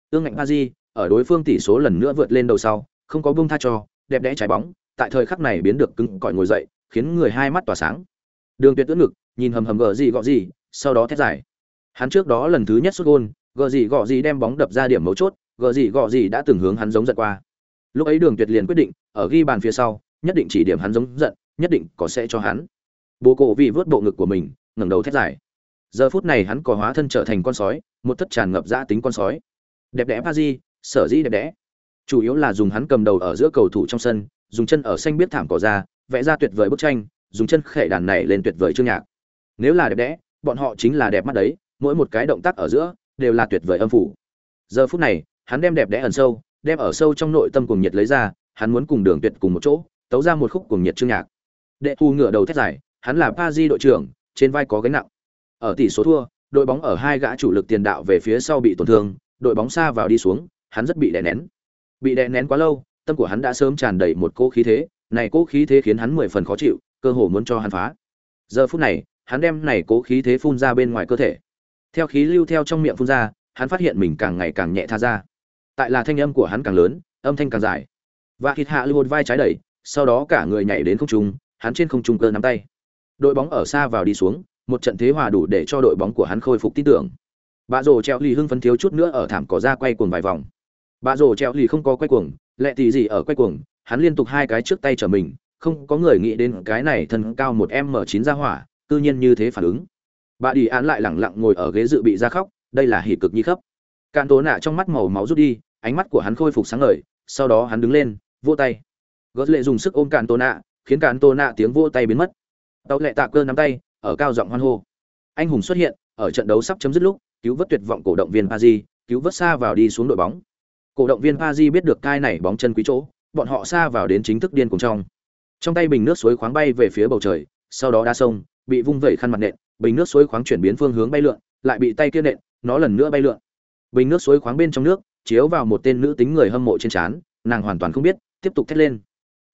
Tương ngạnh ba di ở đối phương tỷ số lần nữa vượt lên đầu sau không có buông tha cho đẹp đẽ trái bóng tại thời khắc này biến được cứng cỏi ngồi dậy khiến người hai mắt tỏa sáng. Đường tuyệt ưỡn ngực nhìn hầm hầm gở gì gọ gì sau đó thét giải hắn trước đó lần thứ nhất sút gôn gở gì gọ gì đem bóng đập ra điểm mấu chốt gở gì gọ gì đã từng hướng hắn giống giận qua. Lúc ấy đường tuyệt liền quyết định ở ghi bàn phía sau nhất định chỉ điểm hắn giống giận nhất định có sẽ cho hắn. Bố cổ vì vớt bộ ngực của mình ngẩng đầu thét giải giờ phút này hắn có hóa thân trở thành con sói một thất tràn ngập dã tính con sói. Đẹp đẽ Pazi, sở dĩ đẹp đẽ. Chủ yếu là dùng hắn cầm đầu ở giữa cầu thủ trong sân, dùng chân ở xanh biết thảm cỏ ra, vẽ ra tuyệt vời bức tranh, dùng chân khệ đàn này lên tuyệt vời chương nhạc. Nếu là đẹp đẽ, bọn họ chính là đẹp mắt đấy, mỗi một cái động tác ở giữa đều là tuyệt vời âm phủ. Giờ phút này, hắn đem đẹp đẽ ẩn sâu, đem ở sâu trong nội tâm cùng nhiệt lấy ra, hắn muốn cùng đường tuyệt cùng một chỗ, tấu ra một khúc cùng nhiệt chương nhạc. Đệ thu ngựa đầu thét dài, hắn là pa di đội trưởng, trên vai có gánh nặng. Ở tỷ số thua, đội bóng ở hai gã chủ lực tiền đạo về phía sau bị tổn thương, đội bóng xa vào đi xuống hắn rất bị đè nén. Bị đè nén quá lâu, tâm của hắn đã sớm tràn đầy một cỗ khí thế, này cỗ khí thế khiến hắn mười phần khó chịu, cơ hồ muốn cho hắn phá. Giờ phút này, hắn đem này cố khí thế phun ra bên ngoài cơ thể. Theo khí lưu theo trong miệng phun ra, hắn phát hiện mình càng ngày càng nhẹ tha ra. Tại là thanh âm của hắn càng lớn, âm thanh càng dài. Và hít hạ lưu một vai trái đẩy, sau đó cả người nhảy đến không trung, hắn trên không trung cơ nắm tay. Đội bóng ở xa vào đi xuống, một trận thế hòa đủ để cho đội bóng của hắn khôi phục tin tưởng. Bà rồ treo lì hưng phấn thiếu chút nữa ở thảm cỏ ra quay cuồng vài vòng bà rồ treo lì không có quay cuồng, lẹ tì gì ở quay cuồng, hắn liên tục hai cái trước tay trở mình, không có người nghĩ đến cái này thân cao một m chín ra hỏa tự nhiên như thế phản ứng. Bà đi án lại lẳng lặng ngồi ở ghế dự bị ra khóc, đây là hỉ cực nhi khấp cạn tố nạ trong mắt màu máu rút đi, ánh mắt của hắn khôi phục sáng ngời, sau đó hắn đứng lên, vỗ tay. Gót lệ dùng sức ôm cạn tố nạ, khiến cạn tố nạ tiếng vỗ tay biến mất. Tàu lệ tạ cơ nắm tay, ở cao giọng hoan hô. Anh hùng xuất hiện, ở trận đấu sắp chấm dứt lúc, cứu vớt tuyệt vọng cổ động viên paris, cứu vớt xa vào đi xuống đội bóng cổ động viên paris biết được cai này bóng chân quý chỗ, bọn họ xa vào đến chính thức điên cùng trong. Trong tay bình nước suối khoáng bay về phía bầu trời, sau đó đa sông, bị vung vẩy khăn mặt nện, bình nước suối khoáng chuyển biến phương hướng bay lượn, lại bị tay kia nện, nó lần nữa bay lượn. Bình nước suối khoáng bên trong nước, chiếu vào một tên nữ tính người hâm mộ trên trán, nàng hoàn toàn không biết, tiếp tục thét lên.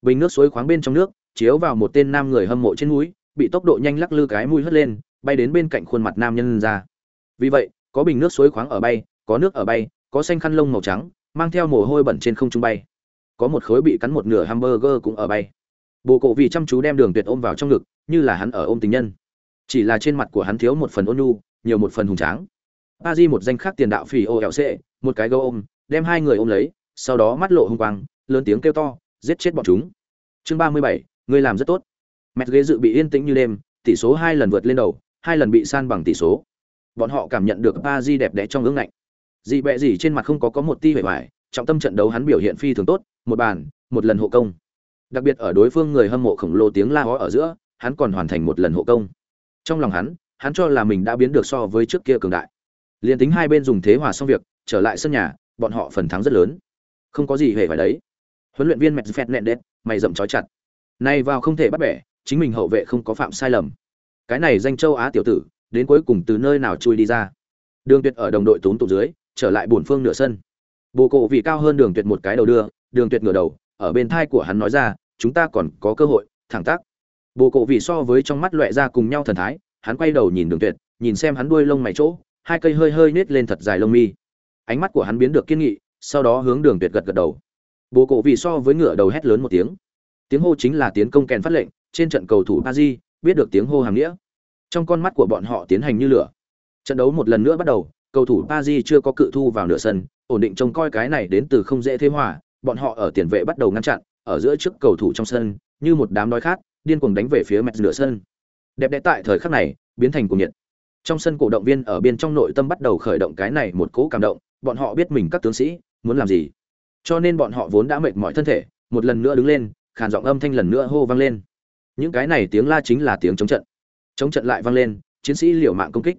Bình nước suối khoáng bên trong nước, chiếu vào một tên nam người hâm mộ trên mũi, bị tốc độ nhanh lắc lư cái mũi hất lên, bay đến bên cạnh khuôn mặt nam nhân ra. Vì vậy, có bình nước suối khoáng ở bay, có nước ở bay, có xanh khăn lông màu trắng mang theo mồ hôi bẩn trên không trung bay. Có một khối bị cắn một nửa hamburger cũng ở bay. Bồ cổ vì chăm chú đem đường tuyệt ôm vào trong ngực, như là hắn ở ôm tình nhân. Chỉ là trên mặt của hắn thiếu một phần ôn nhu, nhiều một phần hùng tráng. A di một danh khác tiền đạo phì ô hẹo xệ một cái gấu ôm, đem hai người ôm lấy, sau đó mắt lộ hung quang, lớn tiếng kêu to, giết chết bọn chúng. Chương ba mươi bảy người làm rất tốt. Mẹt ghế dự bị yên tĩnh như đêm, tỷ số hai lần vượt lên đầu, hai lần bị san bằng tỷ số. Bọn họ cảm nhận được Aji di đẹp đẽ trong ương ngạnh dị bẹ gì trên mặt không có có một ti vẻ vải, trọng tâm trận đấu hắn biểu hiện phi thường tốt, một bàn, một lần hộ công. Đặc biệt ở đối phương người hâm mộ khổng lồ tiếng la hó ở giữa, hắn còn hoàn thành một lần hộ công. Trong lòng hắn hắn cho là mình đã biến được so với trước kia cường đại. Liền tính hai bên dùng thế hòa xong việc, trở lại sân nhà, bọn họ phần thắng rất lớn. Không có gì hề phải đấy. Huấn luyện viên mẹt phẹt nẹn đét mày dậm trói chặt. Nay vào không thể bắt bẻ, chính mình hậu vệ không có phạm sai lầm. Cái này danh châu á tiểu tử, đến cuối cùng từ nơi nào chui đi ra? Đường tuyệt ở đồng đội tốn tụ dưới trở lại bổn phương nửa sân. Bồ cộ vì cao hơn đường tuyệt một cái đầu đưa đường tuyệt ngửa đầu ở bên thai của hắn nói ra chúng ta còn có cơ hội thẳng tác bồ cộ vì so với trong mắt loẹ ra cùng nhau thần thái hắn quay đầu nhìn đường tuyệt nhìn xem hắn đuôi lông mày chỗ hai cây hơi hơi nết lên thật dài lông mi. Ánh mắt của hắn biến được kiên nghị sau đó hướng đường tuyệt gật gật đầu. Bồ cộ vì so với ngựa đầu hét lớn một tiếng. Tiếng hô chính là tiến công kèn phát lệnh trên trận cầu thủ ba di biết được tiếng hô hàng nghĩa. Trong con mắt của bọn họ tiến hành như lửa. Trận đấu một lần nữa bắt đầu, cầu thủ Paris chưa có cự thu vào nửa sân, ổn định trông coi cái này đến từ không dễ thế hòa, bọn họ ở tiền vệ bắt đầu ngăn chặn, ở giữa trước cầu thủ trong sân, như một đám đói khát, điên cuồng đánh về phía mẹt nửa sân. Đẹp đẽ tại thời khắc này, biến thành cuồng nhiệt. Trong sân cổ động viên ở bên trong nội tâm bắt đầu khởi động cái này một cỗ cảm động, bọn họ biết mình các tướng sĩ muốn làm gì. Cho nên bọn họ vốn đã mệt mỏi thân thể, một lần nữa đứng lên, khàn giọng âm thanh lần nữa hô vang lên. Những cái này tiếng la chính là tiếng chống trận. Chống trận lại vang lên, chiến sĩ liều mạng công kích.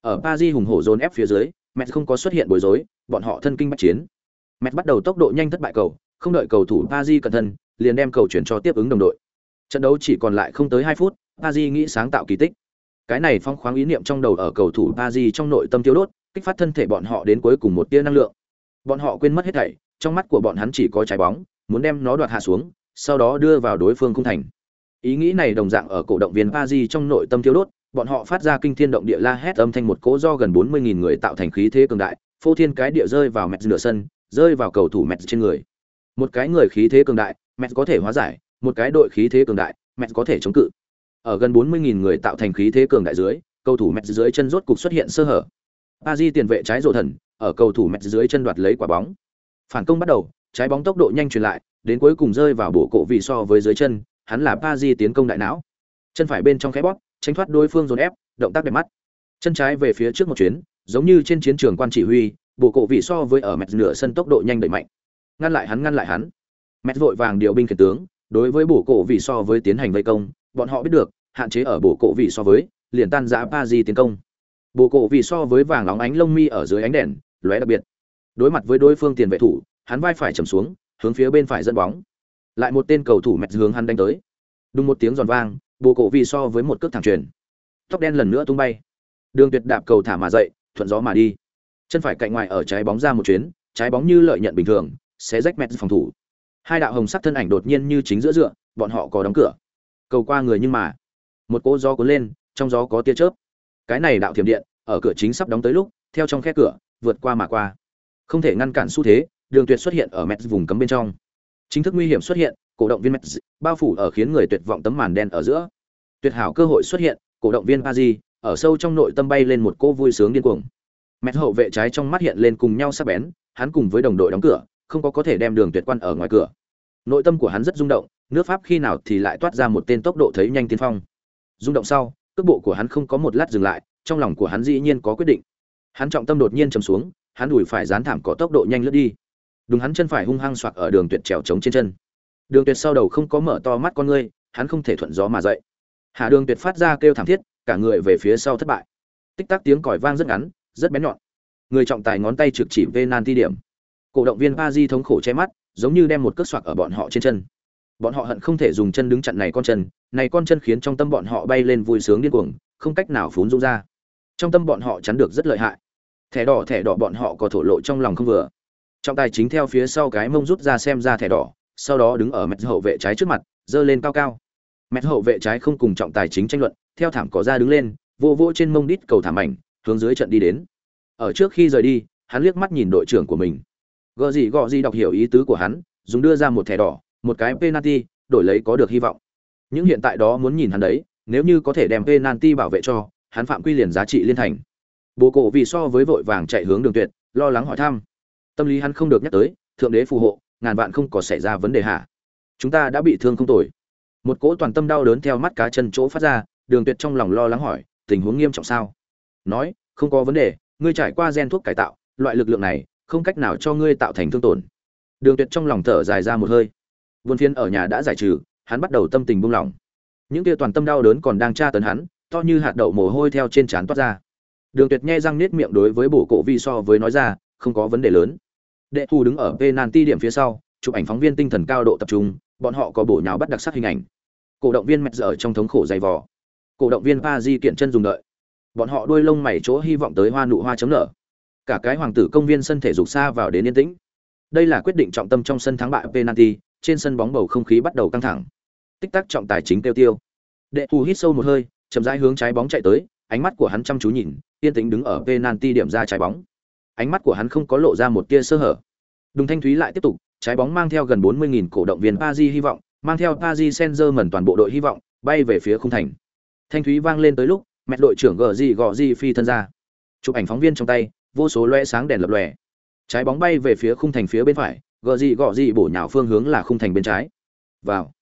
Ở Paris hùng hổ dồn ép phía dưới, Met không có xuất hiện bối rối, bọn họ thân kinh bách chiến. Met bắt đầu tốc độ nhanh thất bại cầu, không đợi cầu thủ Paris cẩn thận, liền đem cầu chuyển cho tiếp ứng đồng đội. Trận đấu chỉ còn lại không tới 2 phút, Paris nghĩ sáng tạo kỳ tích. Cái này phong khoáng ý niệm trong đầu ở cầu thủ Paris trong nội tâm tiêu đốt, kích phát thân thể bọn họ đến cuối cùng một tia năng lượng. Bọn họ quên mất hết thảy, trong mắt của bọn hắn chỉ có trái bóng, muốn đem nó đoạt hạ xuống, sau đó đưa vào đối phương khung thành. Ý nghĩ này đồng dạng ở cổ động viên Paris trong nội tâm tiêu đốt, bọn họ phát ra kinh thiên động địa la hét âm thanh một cỗ do gần 40.000 người tạo thành khí thế cường đại, phô thiên cái địa rơi vào mẹt nửa sân, rơi vào cầu thủ mẹt trên người. Một cái người khí thế cường đại, mẹt có thể hóa giải, một cái đội khí thế cường đại, mẹt có thể chống cự. Ở gần 40.000 người tạo thành khí thế cường đại dưới, cầu thủ mẹt dưới chân rốt cục xuất hiện sơ hở. Aji tiền vệ trái rồ thần, ở cầu thủ mẹt dưới chân đoạt lấy quả bóng. Phản công bắt đầu, trái bóng tốc độ nhanh truyền lại, đến cuối cùng rơi vào bộ cổ vị so với dưới chân, hắn là Aji tiến công đại não. Chân phải bên trong khẽ bóp, tránh thoát đối phương dồn ép, động tác đẹp mắt. Chân trái về phía trước một chuyến, giống như trên chiến trường quan chỉ huy, bộ cổ vị so với ở mẹt nửa sân tốc độ nhanh đẩy mạnh. Ngăn lại hắn ngăn lại hắn. Mẹt vội vàng điều binh khiển tướng, đối với bộ cổ vị so với tiến hành vây công, bọn họ biết được, hạn chế ở bộ cổ vị so với, liền tan dã ba di tiến công. Bộ cổ vị so với vàng óng ánh lông mi ở dưới ánh đèn, lóe đặc biệt. Đối mặt với đối phương tiền vệ thủ, hắn vai phải trầm xuống, hướng phía bên phải dẫn bóng. Lại một tên cầu thủ mẹt hướng hắn đánh tới. Đùng một tiếng giòn vang, bồ cổ vì so với một cước thẳng truyền. Tóc đen lần nữa tung bay. Đường tuyệt đạp cầu thả mà dậy, thuận gió mà đi. Chân phải cạnh ngoài ở trái bóng ra một chuyến, trái bóng như lợi nhận bình thường, sẽ rách mẹt phòng thủ. Hai đạo hồng sắc thân ảnh đột nhiên như chính giữa dựa, bọn họ có đóng cửa. Cầu qua người nhưng mà, một cỗ gió cuốn lên, trong gió có tia chớp. Cái này đạo thiểm điện, ở cửa chính sắp đóng tới lúc, theo trong khe cửa, vượt qua mà qua. Không thể ngăn cản xu thế, đường tuyệt xuất hiện ở mẹt vùng cấm bên trong. Chính thức nguy hiểm xuất hiện cổ động viên mẹt bao phủ ở khiến người tuyệt vọng tấm màn đen ở giữa tuyệt hảo cơ hội xuất hiện cổ động viên Paris ở sâu trong nội tâm bay lên một cô vui sướng điên cuồng. Mét hậu vệ trái trong mắt hiện lên cùng nhau sắc bén, hắn cùng với đồng đội đóng cửa, không có có thể đem đường tuyệt quan ở ngoài cửa. Nội tâm của hắn rất rung động, nước Pháp khi nào thì lại toát ra một tên tốc độ thấy nhanh tiến phong. Rung động sau, cước bộ của hắn không có một lát dừng lại, trong lòng của hắn dĩ nhiên có quyết định. Hắn trọng tâm đột nhiên trầm xuống, hắn đùi phải dán thảm có tốc độ nhanh lướt đi. Đúng hắn chân phải hung hăng xoạc ở đường tuyệt trèo chống trên chân. Đường tuyệt sau đầu không có mở to mắt con ngươi, hắn không thể thuận gió mà dậy. Hà Đường Tuyệt phát ra kêu thảm thiết, cả người về phía sau thất bại. Tích tắc tiếng còi vang rất ngắn, rất bén nhọn. Người trọng tài ngón tay trực chỉ penalty điểm. Cổ động viên Paris thống khổ che mắt, giống như đem một cước xoạc ở bọn họ trên chân. Bọn họ hận không thể dùng chân đứng chặn này con chân, này con chân khiến trong tâm bọn họ bay lên vui sướng điên cuồng, không cách nào phún dũng ra. Trong tâm bọn họ chắn được rất lợi hại. Thẻ đỏ thẻ đỏ bọn họ có thổ lộ trong lòng không vừa. Trọng tài chính theo phía sau cái mông rút ra xem ra thẻ đỏ, sau đó đứng ở mẹt hậu vệ trái trước mặt, giơ lên cao cao. Mẹt hậu vệ trái không cùng trọng tài chính tranh luận theo thảm cỏ ra đứng lên vô vô trên mông đít cầu thảm ảnh hướng dưới trận đi đến. Ở trước khi rời đi hắn liếc mắt nhìn đội trưởng của mình. Gợ gì gọ gì đọc hiểu ý tứ của hắn dùng đưa ra một thẻ đỏ một cái penalty đổi lấy có được hy vọng. Những hiện tại đó muốn nhìn hắn đấy nếu như có thể đem penalty bảo vệ cho hắn phạm quy liền giá trị liên thành. Bồ cổ vì so với vội vàng chạy hướng đường tuyệt lo lắng hỏi thăm. Tâm lý hắn không được nhắc tới thượng đế phù hộ ngàn vạn không có xảy ra vấn đề hả? Chúng ta đã bị thương không tồi. Một cỗ toàn tâm đau đớn theo mắt cá chân chỗ phát ra, đường tuyệt trong lòng lo lắng hỏi, tình huống nghiêm trọng sao? Nói, không có vấn đề, ngươi trải qua gen thuốc cải tạo, loại lực lượng này, không cách nào cho ngươi tạo thành thương tổn. Đường tuyệt trong lòng thở dài ra một hơi. Vườn phiên ở nhà đã giải trừ, hắn bắt đầu tâm tình buông lỏng. Những kia toàn tâm đau đớn còn đang tra tấn hắn, to như hạt đậu mồ hôi theo trên trán toát ra. Đường tuyệt nghe răng nết miệng đối với bổ cổ vi so với nói ra, không có vấn đề lớn đệ thù đứng ở penalty điểm phía sau, chụp ảnh phóng viên tinh thần cao độ tập trung, bọn họ có bổ nhào bắt đặc sắc hình ảnh. Cổ động viên mệt dở trong thống khổ dày vò. Cổ động viên pa di kiện chân dùng đợi. Bọn họ đuôi lông mày chỗ hy vọng tới hoa nụ hoa chấm nở. Cả cái hoàng tử công viên sân thể dục xa vào đến yên tĩnh. Đây là quyết định trọng tâm trong sân thắng bại penalty, trên sân bóng bầu không khí bắt đầu căng thẳng. Tích tắc trọng tài chính tiêu tiêu. Đệ thù hít sâu một hơi, chậm rãi hướng trái bóng chạy tới, ánh mắt của hắn chăm chú nhìn, yên tĩnh đứng ở penalty điểm ra trái bóng ánh mắt của hắn không có lộ ra một tia sơ hở. Đùng thanh thúy lại tiếp tục trái bóng mang theo gần 40.000 cổ động viên Paris hy vọng, mang theo Paris Saint-Germain toàn bộ đội hy vọng, bay về phía khung thành. Thanh thúy vang lên tới lúc, mẹ đội trưởng gở gì gọ gì phi thân ra. Chụp ảnh phóng viên trong tay vô số loe sáng đèn lập lòe. Trái bóng bay về phía khung thành phía bên phải gở gì gọ gì bổ nhào phương hướng là khung thành bên trái. Vào.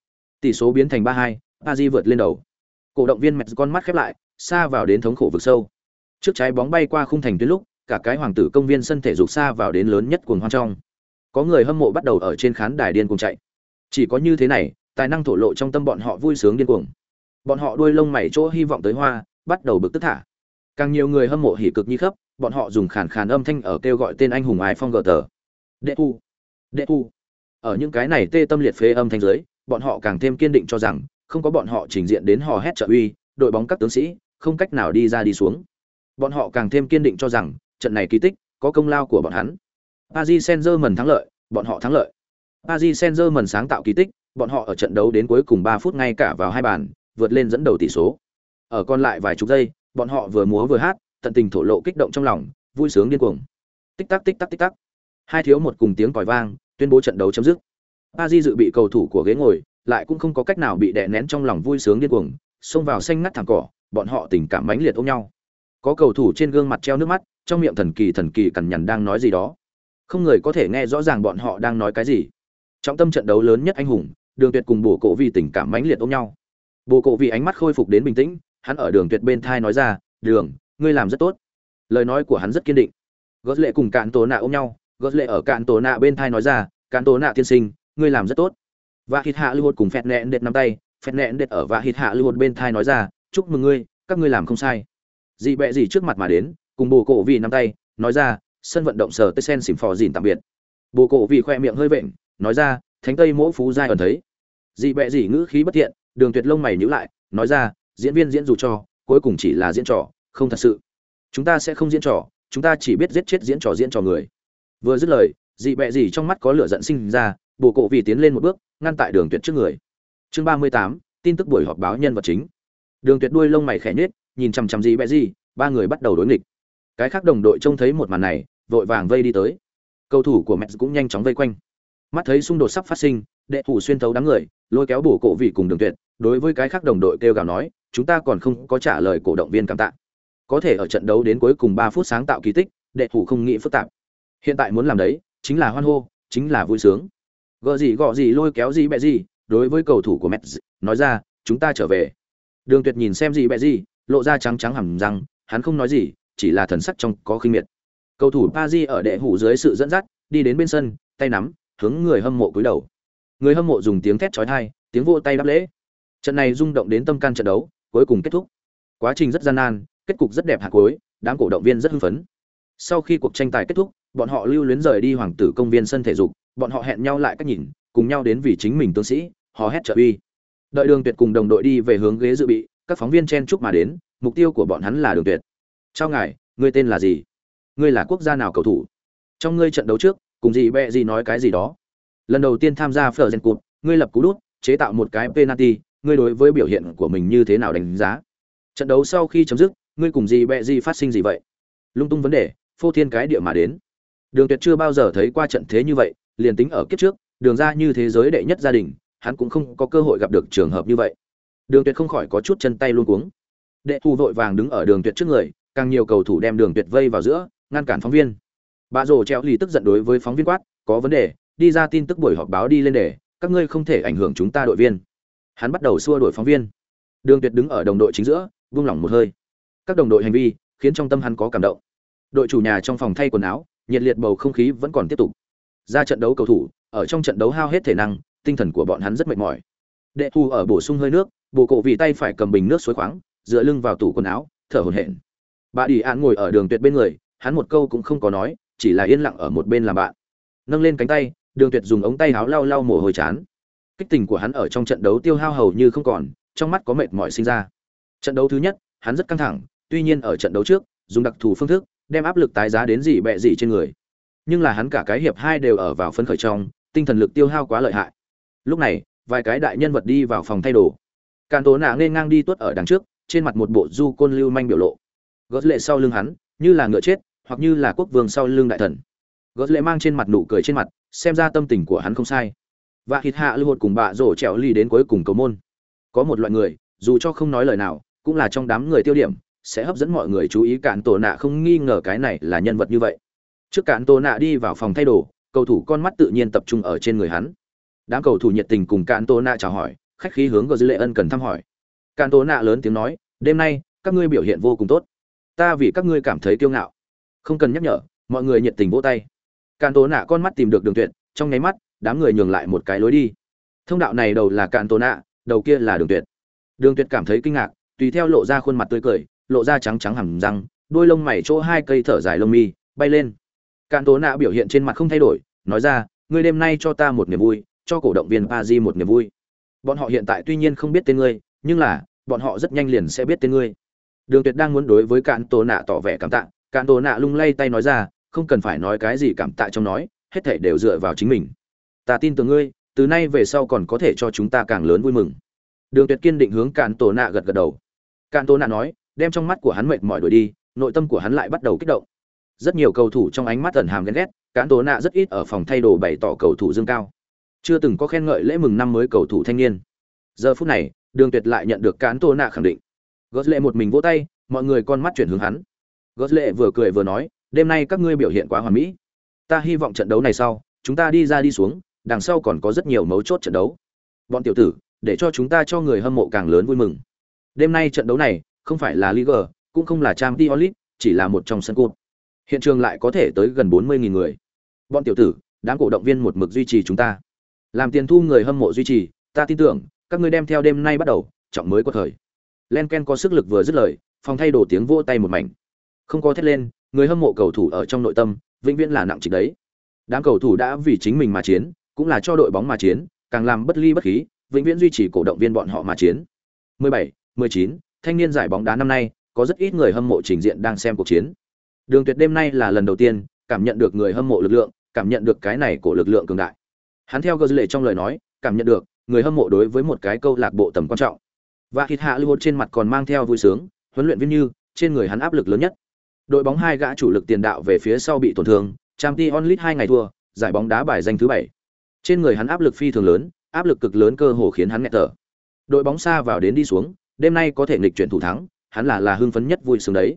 Tỷ số biến thành 3-2. Paris vượt lên đầu. Cổ động viên mẹ con mắt khép lại xa vào đến thống khổ vực sâu. Trước trái bóng bay qua khung thành tuyến lúc cả cái hoàng tử công viên sân thể dục xa vào đến lớn nhất cuồng hoang trong. Có người hâm mộ bắt đầu ở trên khán đài điên cuồng chạy. Chỉ có như thế này, tài năng thổ lộ trong tâm bọn họ vui sướng điên cuồng. Bọn họ đuôi lông mày chỗ hy vọng tới hoa, bắt đầu bực tức thả. Càng nhiều người hâm mộ hỉ cực như khắp bọn họ dùng khàn khàn âm thanh ở kêu gọi tên anh hùng ai phong gờ tờ. Đệ thu đệ thu ở những cái này tê tâm liệt phế âm thanh dưới, bọn họ càng thêm kiên định cho rằng, không có bọn họ trình diện đến hò hét trợ uy, đội bóng các tướng sĩ, không cách nào đi ra đi xuống. Bọn họ càng thêm kiên định cho rằng trận này kỳ tích, có công lao của bọn hắn. Paris Saint-Germain thắng lợi, bọn họ thắng lợi. Paris Saint-Germain sáng tạo kỳ tích, bọn họ ở trận đấu đến cuối cùng 3 phút ngay cả vào hai bàn, vượt lên dẫn đầu tỷ số. Ở còn lại vài chục giây, bọn họ vừa múa vừa hát, tận tình thổ lộ kích động trong lòng, vui sướng điên cuồng. Tích tắc tích tắc tích tắc. Hai thiếu một cùng tiếng còi vang, tuyên bố trận đấu chấm dứt. Paris dự bị cầu thủ của ghế ngồi, lại cũng không có cách nào bị đè nén trong lòng vui sướng điên cuồng, xông vào xanh ngắt thẳng cỏ, bọn họ tình cảm mãnh liệt ôm nhau. Có cầu thủ trên gương mặt treo nước mắt trong miệng thần kỳ thần kỳ cằn nhằn đang nói gì đó. Không người có thể nghe rõ ràng bọn họ đang nói cái gì. Trọng tâm trận đấu lớn nhất anh hùng, đường tuyệt cùng bồ cổ vì tình cảm mãnh liệt ôm nhau. Bồ cổ vì ánh mắt khôi phục đến bình tĩnh, hắn ở đường tuyệt bên thai nói ra, đường, ngươi làm rất tốt. Lời nói của hắn rất kiên định. Gót lệ cùng cạn tổ nạ ôm nhau gót lệ ở cạn tổ nạ bên thai nói ra cạn tổ nạ tiên sinh, ngươi làm rất tốt. Và hít hạ lưu hột cùng phẹt nẹn đệt nắm tay phẹt nẹn đệt ở và hít hạ lưu hột bên thai nói ra, chúc mừng ngươi, các ngươi làm không sai. Dị bẹ gì trước mặt mà đến cùng bồ cổ vì nắm tay, nói ra, sân vận động sở tây sen xỉm phò dìn tạm biệt. Bồ cổ vì khoe miệng hơi vện, nói ra, thánh tây mỗ phú giai ẩn thấy. Dị bẹ dị ngữ khí bất thiện, đường tuyệt lông mày nhíu lại, nói ra, diễn viên diễn dù cho, cuối cùng chỉ là diễn trò, không thật sự. Chúng ta sẽ không diễn trò, chúng ta chỉ biết giết chết diễn trò diễn trò người. Vừa dứt lời, dị bẹ dị trong mắt có lửa giận sinh ra, bồ cổ vì tiến lên một bước, ngăn tại đường tuyệt trước người. Chương ba mươi tám, tin tức buổi họp báo nhân vật chính. Đường tuyệt đuôi lông mày khẽ nhếch, nhìn chằm chằm dị bẹ dị, ba người bắt đầu đối nghịch cái khác đồng đội trông thấy một màn này, vội vàng vây đi tới. Cầu thủ của mẹ cũng nhanh chóng vây quanh. Mắt thấy xung đột sắp phát sinh, đệ thủ xuyên thấu đám người, lôi kéo bổ cổ vị cùng đường tuyệt, đối với cái khác đồng đội kêu gào nói, chúng ta còn không có trả lời cổ động viên cảm tạ. Có thể ở trận đấu đến cuối cùng ba phút sáng tạo kỳ tích, đệ thủ không nghĩ phức tạp. Hiện tại muốn làm đấy, chính là hoan hô, chính là vui sướng. Gợ gì gọ gì, lôi kéo gì bẹ gì, đối với cầu thủ của mẹ nói ra, chúng ta trở về. Đường tuyệt nhìn xem gì bẹ gì, lộ ra trắng trắng hẳn rằng, hắn không nói gì chỉ là thần sắc trong có khinh miệt. Cầu thủ Paris ở đệ hủ dưới sự dẫn dắt, đi đến bên sân, tay nắm, hướng người hâm mộ cúi đầu. Người hâm mộ dùng tiếng thét chói tai, tiếng vỗ tay đáp lễ. Trận này rung động đến tâm can trận đấu, cuối cùng kết thúc. Quá trình rất gian nan, kết cục rất đẹp hạ cuối, đám cổ động viên rất hưng phấn. Sau khi cuộc tranh tài kết thúc, bọn họ lưu luyến rời đi hoàng tử công viên sân thể dục, bọn họ hẹn nhau lại cách nhìn, cùng nhau đến vì chính mình tướng sĩ họ hét trợ uy. Đợi đường tuyệt cùng đồng đội đi về hướng ghế dự bị, các phóng viên chen chúc mà đến, mục tiêu của bọn hắn là đường tuyệt trao ngài, ngươi tên là gì? Ngươi là quốc gia nào cầu thủ? Trong ngươi trận đấu trước, cùng gì bẹ gì nói cái gì đó. Lần đầu tiên tham gia phở gen cụt ngươi lập cú đút, chế tạo một cái penalty, ngươi đối với biểu hiện của mình như thế nào đánh giá? Trận đấu sau khi chấm dứt, ngươi cùng gì bẹ gì phát sinh gì vậy? Lung tung vấn đề, phô thiên cái địa mà đến. Đường tuyệt chưa bao giờ thấy qua trận thế như vậy, liền tính ở kiếp trước, đường ra như thế giới đệ nhất gia đình, hắn cũng không có cơ hội gặp được trường hợp như vậy. Đường tuyệt không khỏi có chút chân tay luôn cuống. Đệ thu vội vàng đứng ở đường tuyệt trước người càng nhiều cầu thủ đem đường tuyệt vây vào giữa, ngăn cản phóng viên. Bà rồ treo lì tức giận đối với phóng viên quát, có vấn đề, đi ra tin tức buổi họp báo đi lên để, các ngươi không thể ảnh hưởng chúng ta đội viên. Hắn bắt đầu xua đuổi phóng viên. Đường tuyệt đứng ở đồng đội chính giữa buông lỏng một hơi. Các đồng đội hành vi khiến trong tâm hắn có cảm động. Đội chủ nhà trong phòng thay quần áo, nhiệt liệt bầu không khí vẫn còn tiếp tục. Ra trận đấu cầu thủ, ở trong trận đấu hao hết thể năng, tinh thần của bọn hắn rất mệt mỏi. Đệ thu ở bổ sung hơi nước bộ cổ vì tay phải cầm bình nước suối khoáng, dựa lưng vào tủ quần áo, thở hổn hển bà đi an ngồi ở đường tuyệt bên người, hắn một câu cũng không có nói, chỉ là yên lặng ở một bên làm bạn. Nâng lên cánh tay, đường tuyệt dùng ống tay áo lau lau mồ hôi chán. Kích tình của hắn ở trong trận đấu tiêu hao hầu như không còn, trong mắt có mệt mỏi sinh ra. Trận đấu thứ nhất, hắn rất căng thẳng, tuy nhiên ở trận đấu trước, dùng đặc thù phương thức, đem áp lực tái giá đến gì bẹ gì trên người. Nhưng là hắn cả cái hiệp hai đều ở vào phấn khởi trong, tinh thần lực tiêu hao quá lợi hại. Lúc này, vài cái đại nhân vật đi vào phòng thay đồ. Càn tố nạ nên ngang đi tuốt ở đằng trước, trên mặt một bộ du côn lưu manh biểu lộ gớt lệ sau lưng hắn, như là ngựa chết, hoặc như là quốc vương sau lưng đại thần. Gớt lệ mang trên mặt nụ cười trên mặt, xem ra tâm tình của hắn không sai. Và thịt hạ lưu hột cùng bạ rổ trèo ly đến cuối cùng cầu môn. Có một loại người, dù cho không nói lời nào, cũng là trong đám người tiêu điểm, sẽ hấp dẫn mọi người chú ý cạn tổ nạ không nghi ngờ cái này là nhân vật như vậy. Trước cạn tổ nạ đi vào phòng thay đồ, cầu thủ con mắt tự nhiên tập trung ở trên người hắn. Đám cầu thủ nhiệt tình cùng cạn tổ nạ chào hỏi, khách khí hướng gờ dư lệ ân cần thăm hỏi. Cạn tổ nạ lớn tiếng nói, đêm nay, các ngươi biểu hiện vô cùng tốt ta vì các ngươi cảm thấy kiêu ngạo. Không cần nhắc nhở, mọi người nhiệt tình vỗ tay. Cạn tổ nạ con mắt tìm được đường tuyệt, trong nháy mắt, đám người nhường lại một cái lối đi. Thông đạo này đầu là cạn tổ nạ, đầu kia là đường tuyệt. Đường tuyệt cảm thấy kinh ngạc, tùy theo lộ ra khuôn mặt tươi cười, lộ ra trắng trắng hẳn răng, đôi lông mày chỗ hai cây thở dài lông mi, bay lên. Cạn tố nạ biểu hiện trên mặt không thay đổi, nói ra, ngươi đêm nay cho ta một niềm vui, cho cổ động viên pa di một niềm vui. Bọn họ hiện tại tuy nhiên không biết tên ngươi, nhưng là, bọn họ rất nhanh liền sẽ biết tên ngươi đường tuyệt đang muốn đối với cạn tổ nạ tỏ vẻ cảm tạ, cạn tổ nạ lung lay tay nói ra, không cần phải nói cái gì cảm tạ trong nói, hết thảy đều dựa vào chính mình. Ta tin tưởng ngươi, từ nay về sau còn có thể cho chúng ta càng lớn vui mừng. Đường tuyệt kiên định hướng cạn tổ nạ gật gật đầu. Cạn tổ nạ nói, đem trong mắt của hắn mệt mỏi đuổi đi, nội tâm của hắn lại bắt đầu kích động. Rất nhiều cầu thủ trong ánh mắt ẩn hàm ghen ghét, cạn tổ nạ rất ít ở phòng thay đồ bày tỏ cầu thủ dương cao. Chưa từng có khen ngợi lễ mừng năm mới cầu thủ thanh niên. Giờ phút này, đường tuyệt lại nhận được cán Tô nạ khẳng định gớt lệ một mình vỗ tay mọi người con mắt chuyển hướng hắn gớt lệ vừa cười vừa nói đêm nay các ngươi biểu hiện quá hoàn mỹ ta hy vọng trận đấu này sau chúng ta đi ra đi xuống đằng sau còn có rất nhiều mấu chốt trận đấu bọn tiểu tử để cho chúng ta cho người hâm mộ càng lớn vui mừng đêm nay trận đấu này không phải là Liga, cũng không là Champions League, chỉ là một trong sân cúp. Hiện trường lại có thể tới gần 40.000 người. Bọn tiểu tử, đám cổ động viên một mực duy trì chúng ta. Làm tiền thu người hâm mộ duy trì, ta tin tưởng, các ngươi đem theo đêm nay bắt đầu, trọng mới có thời. Len Ken có sức lực vừa dứt lời, phòng thay đồ tiếng vỗ tay một mảnh. Không có thét lên, người hâm mộ cầu thủ ở trong nội tâm, vĩnh viễn là nặng trịch đấy. Đám cầu thủ đã vì chính mình mà chiến, cũng là cho đội bóng mà chiến, càng làm bất ly bất khí, vĩnh viễn duy trì cổ động viên bọn họ mà chiến. 17, 19, thanh niên giải bóng đá năm nay có rất ít người hâm mộ trình diện đang xem cuộc chiến. Đường Tuyệt đêm nay là lần đầu tiên cảm nhận được người hâm mộ lực lượng, cảm nhận được cái này của lực lượng cường đại. Hắn theo gơ lệ trong lời nói, cảm nhận được người hâm mộ đối với một cái câu lạc bộ tầm quan trọng. Và Kịt hạ lưu trên mặt còn mang theo vui sướng, huấn luyện viên như trên người hắn áp lực lớn nhất. Đội bóng hai gã chủ lực tiền đạo về phía sau bị tổn thương, Champions League hai ngày thua, giải bóng đá bài danh thứ bảy. Trên người hắn áp lực phi thường lớn, áp lực cực lớn cơ hồ khiến hắn nghẹt thở. Đội bóng xa vào đến đi xuống, đêm nay có thể nghịch chuyển thủ thắng, hắn là là hưng phấn nhất vui sướng đấy.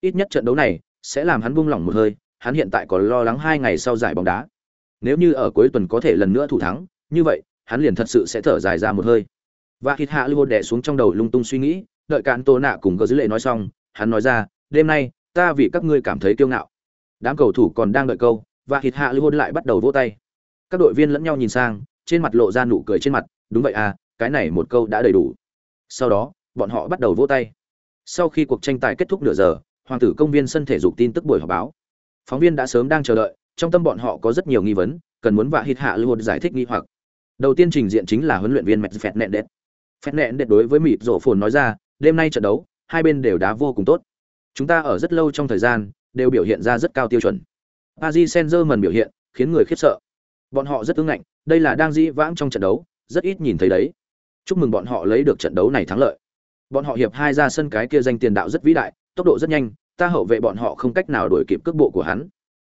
Ít nhất trận đấu này sẽ làm hắn buông lỏng một hơi, hắn hiện tại còn lo lắng hai ngày sau giải bóng đá. Nếu như ở cuối tuần có thể lần nữa thủ thắng, như vậy, hắn liền thật sự sẽ thở dài ra một hơi. Và Hít Hạ Lưu đẻ xuống trong đầu lung tung suy nghĩ, đợi cạn Tô Nạ cùng gờ Dữ Lệ nói xong, hắn nói ra, đêm nay, ta vì các ngươi cảm thấy kiêu ngạo. Đám cầu thủ còn đang đợi câu, và Hít Hạ Lưu lại bắt đầu vỗ tay. Các đội viên lẫn nhau nhìn sang, trên mặt lộ ra nụ cười trên mặt, đúng vậy à, cái này một câu đã đầy đủ. Sau đó, bọn họ bắt đầu vỗ tay sau khi cuộc tranh tài kết thúc nửa giờ hoàng tử công viên sân thể dục tin tức buổi họp báo phóng viên đã sớm đang chờ đợi trong tâm bọn họ có rất nhiều nghi vấn cần muốn vạ hít hạ lưu giải thích nghi hoặc đầu tiên trình diện chính là huấn luyện viên mẹt phẹt nẹn đệt phẹt nện đệt đối với mịt rổ phồn nói ra đêm nay trận đấu hai bên đều đá vô cùng tốt chúng ta ở rất lâu trong thời gian đều biểu hiện ra rất cao tiêu chuẩn paris saint germain biểu hiện khiến người khiếp sợ bọn họ rất ứng ngạnh đây là đang dĩ vãng trong trận đấu rất ít nhìn thấy đấy chúc mừng bọn họ lấy được trận đấu này thắng lợi Bọn họ hiệp hai ra sân cái kia danh tiền đạo rất vĩ đại, tốc độ rất nhanh, ta hậu vệ bọn họ không cách nào đuổi kịp cước bộ của hắn.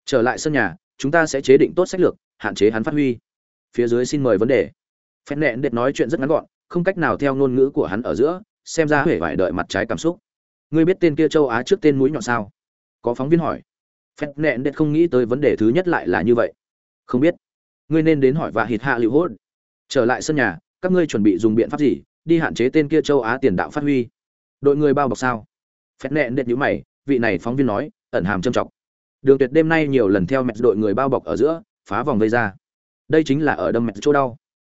Trở lại sân nhà, chúng ta sẽ chế định tốt sách lược, hạn chế hắn phát huy. Phía dưới xin mời vấn đề. Phép nện đệt nói chuyện rất ngắn gọn, không cách nào theo ngôn ngữ của hắn ở giữa, xem ra huệ vải đợi mặt trái cảm xúc. Ngươi biết tên kia châu Á trước tên mũi nhọn sao? Có phóng viên hỏi. Phép nện đệt không nghĩ tới vấn đề thứ nhất lại là như vậy. Không biết. Ngươi nên đến hỏi và hít hạ liệu hốt. Trở lại sân nhà, các ngươi chuẩn bị dùng biện pháp gì, đi hạn chế tên kia châu Á tiền đạo phát huy. Đội người bao bọc sao? phép nện đệt nhíu mày, vị này phóng viên nói, ẩn hàm châm trọng. Đường Tuyệt đêm nay nhiều lần theo mẹ đội người bao bọc ở giữa, phá vòng vây ra. Đây chính là ở đâm mẹ chỗ đau.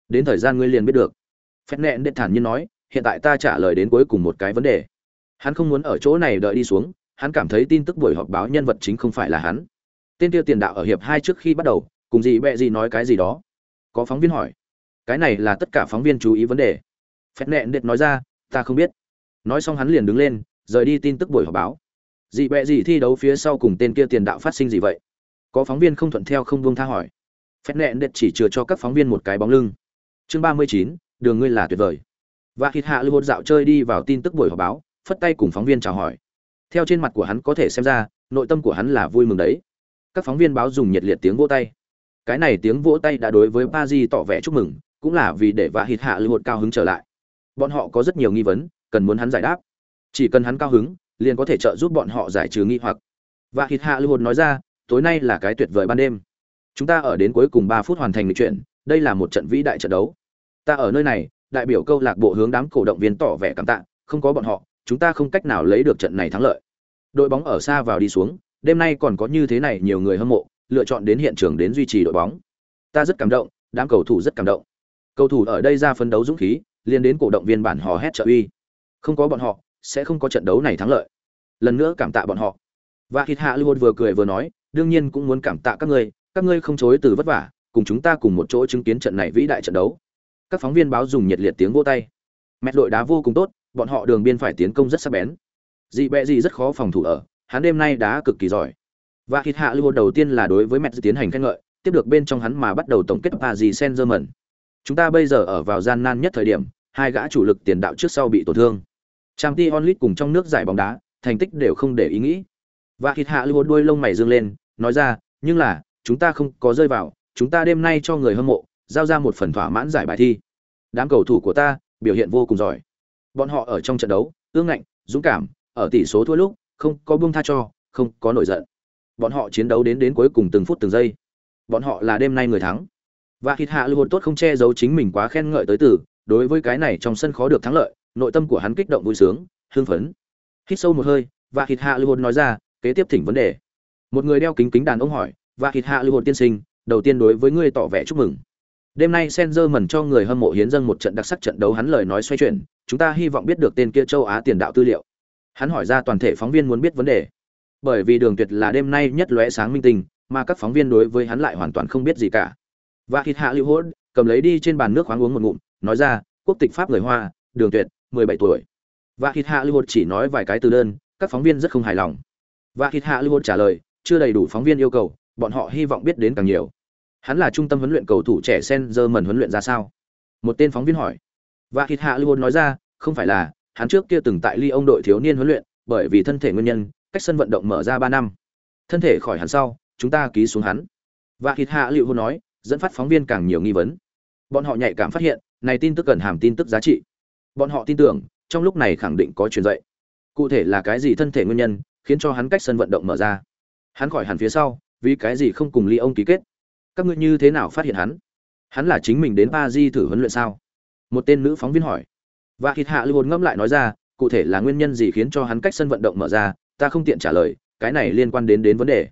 Đến thời gian ngươi liền biết được. Phép nẹn đệt thản nhiên nói, hiện tại ta trả lời đến cuối cùng một cái vấn đề. Hắn không muốn ở chỗ này đợi đi xuống, hắn cảm thấy tin tức buổi họp báo nhân vật chính không phải là hắn. Tên tiêu tiền đạo ở hiệp hai trước khi bắt đầu, cùng gì bẹ gì nói cái gì đó. Có phóng viên hỏi. Cái này là tất cả phóng viên chú ý vấn đề phép nẹn đệt nói ra ta không biết nói xong hắn liền đứng lên rời đi tin tức buổi họp báo dị bẹ gì thi đấu phía sau cùng tên kia tiền đạo phát sinh gì vậy có phóng viên không thuận theo không buông tha hỏi phép nẹn đệt chỉ chừa cho các phóng viên một cái bóng lưng chương ba mươi chín đường ngươi là tuyệt vời. Và hít hạ lưu dạo chơi đi vào tin tức buổi họp báo, phất tay cùng phóng viên chào hỏi. Theo trên mặt của hắn có thể xem ra, nội tâm của hắn là vui mừng đấy. Các phóng viên báo dùng nhiệt liệt tiếng vỗ tay. Cái này tiếng vỗ tay đã đối với pa di tỏ vẻ chúc mừng, cũng là vì để và hít hạ lưu cao hứng trở lại. Bọn họ có rất nhiều nghi vấn, cần muốn hắn giải đáp. Chỉ cần hắn cao hứng, liền có thể trợ giúp bọn họ giải trừ nghi hoặc. Và hít hạ lưu hồn nói ra, tối nay là cái tuyệt vời ban đêm. Chúng ta ở đến cuối cùng ba phút hoàn thành lịch chuyển đây là một trận vĩ đại trận đấu ta ở nơi này, đại biểu câu lạc bộ hướng đám cổ động viên tỏ vẻ cảm tạ, không có bọn họ, chúng ta không cách nào lấy được trận này thắng lợi. Đội bóng ở xa vào đi xuống, đêm nay còn có như thế này nhiều người hâm mộ, lựa chọn đến hiện trường đến duy trì đội bóng. Ta rất cảm động, đám cầu thủ rất cảm động. Cầu thủ ở đây ra phấn đấu dũng khí liên đến cổ động viên bản hò hét trợ uy. Không có bọn họ, sẽ không có trận đấu này thắng lợi. Lần nữa cảm tạ bọn họ. Và thịt hạ lưu vừa cười vừa nói, đương nhiên cũng muốn cảm tạ các ngươi các ngươi không chối từ vất vả, cùng chúng ta cùng một chỗ chứng kiến trận này vĩ đại trận đấu các phóng viên báo dùng nhiệt liệt tiếng vỗ tay. Mẹ đội đá vô cùng tốt, bọn họ đường biên phải tiến công rất sắc bén. Dị bẹ dị rất khó phòng thủ ở, hắn đêm nay đá cực kỳ giỏi. Và hít hạ lưu đầu tiên là đối với mẹ tiến hành khen ngợi, tiếp được bên trong hắn mà bắt đầu tổng kết và gì sen german chúng ta bây giờ ở vào gian nan nhất thời điểm, hai gã chủ lực tiền đạo trước sau bị tổn thương. Trang t onlit cùng trong nước giải bóng đá, thành tích đều không để ý nghĩ. Và hít hạ lưu đuôi lông mày dương lên, nói ra, nhưng là, chúng ta không có rơi vào, chúng ta đêm nay cho người hâm mộ giao ra một phần thỏa mãn giải bài thi. Đám cầu thủ của ta biểu hiện vô cùng giỏi. Bọn họ ở trong trận đấu, ương ngạnh, dũng cảm, ở tỷ số thua lúc, không có buông tha cho, không có nổi giận. Bọn họ chiến đấu đến đến cuối cùng từng phút từng giây. Bọn họ là đêm nay người thắng. Và thịt hạ lưu tốt không che giấu chính mình quá khen ngợi tới từ, đối với cái này trong sân khó được thắng lợi, nội tâm của hắn kích động vui sướng, hưng phấn. Hít sâu một hơi, và thịt hạ lưu nói ra, kế tiếp thỉnh vấn đề. Một người đeo kính kính đàn ông hỏi, và thịt hạ lưu tiên sinh, đầu tiên đối với ngươi tỏ vẻ chúc mừng đêm nay Senzerman cho người hâm mộ hiến dâng một trận đặc sắc trận đấu hắn lời nói xoay chuyển, chúng ta hy vọng biết được tên kia châu á tiền đạo tư liệu. Hắn hỏi ra toàn thể phóng viên muốn biết vấn đề. Bởi vì đường tuyệt là đêm nay nhất lóe sáng minh tinh, mà các phóng viên đối với hắn lại hoàn toàn không biết gì cả. Và hít hạ lưu hốt, cầm lấy đi trên bàn nước khoáng uống một ngụm, nói ra, quốc tịch pháp người hoa, đường tuyệt 17 tuổi. Và hít hạ lưu hốt chỉ nói vài cái từ đơn, các phóng viên rất không hài lòng. Và hít hạ lưu hốt trả lời, chưa đầy đủ phóng viên yêu cầu, bọn họ hy vọng biết đến càng nhiều hắn là trung tâm huấn luyện cầu thủ trẻ sen giờ mần huấn luyện ra sao? Một tên phóng viên hỏi. Và hít hạ lưu nói ra, không phải là, hắn trước kia từng tại ly ông đội thiếu niên huấn luyện, bởi vì thân thể nguyên nhân, cách sân vận động mở ra ba năm. Thân thể khỏi hắn sau, chúng ta ký xuống hắn. Và hít hạ liệu hôn nói, dẫn phát phóng viên càng nhiều nghi vấn. Bọn họ nhạy cảm phát hiện, này tin tức cần hàm tin tức giá trị. Bọn họ tin tưởng, trong lúc này khẳng định có truyền dạy. Cụ thể là cái gì thân thể nguyên nhân, khiến cho hắn cách sân vận động mở ra? Hắn khỏi hẳn phía sau, vì cái gì không cùng ly ông ký kết? Các ngươi như thế nào phát hiện hắn? Hắn là chính mình đến ba di thử huấn luyện sao? Một tên nữ phóng viên hỏi. Và hít hạ lưu hồn ngẫm lại nói ra, cụ thể là nguyên nhân gì khiến cho hắn cách sân vận động mở ra, ta không tiện trả lời, cái này liên quan đến đến vấn đề.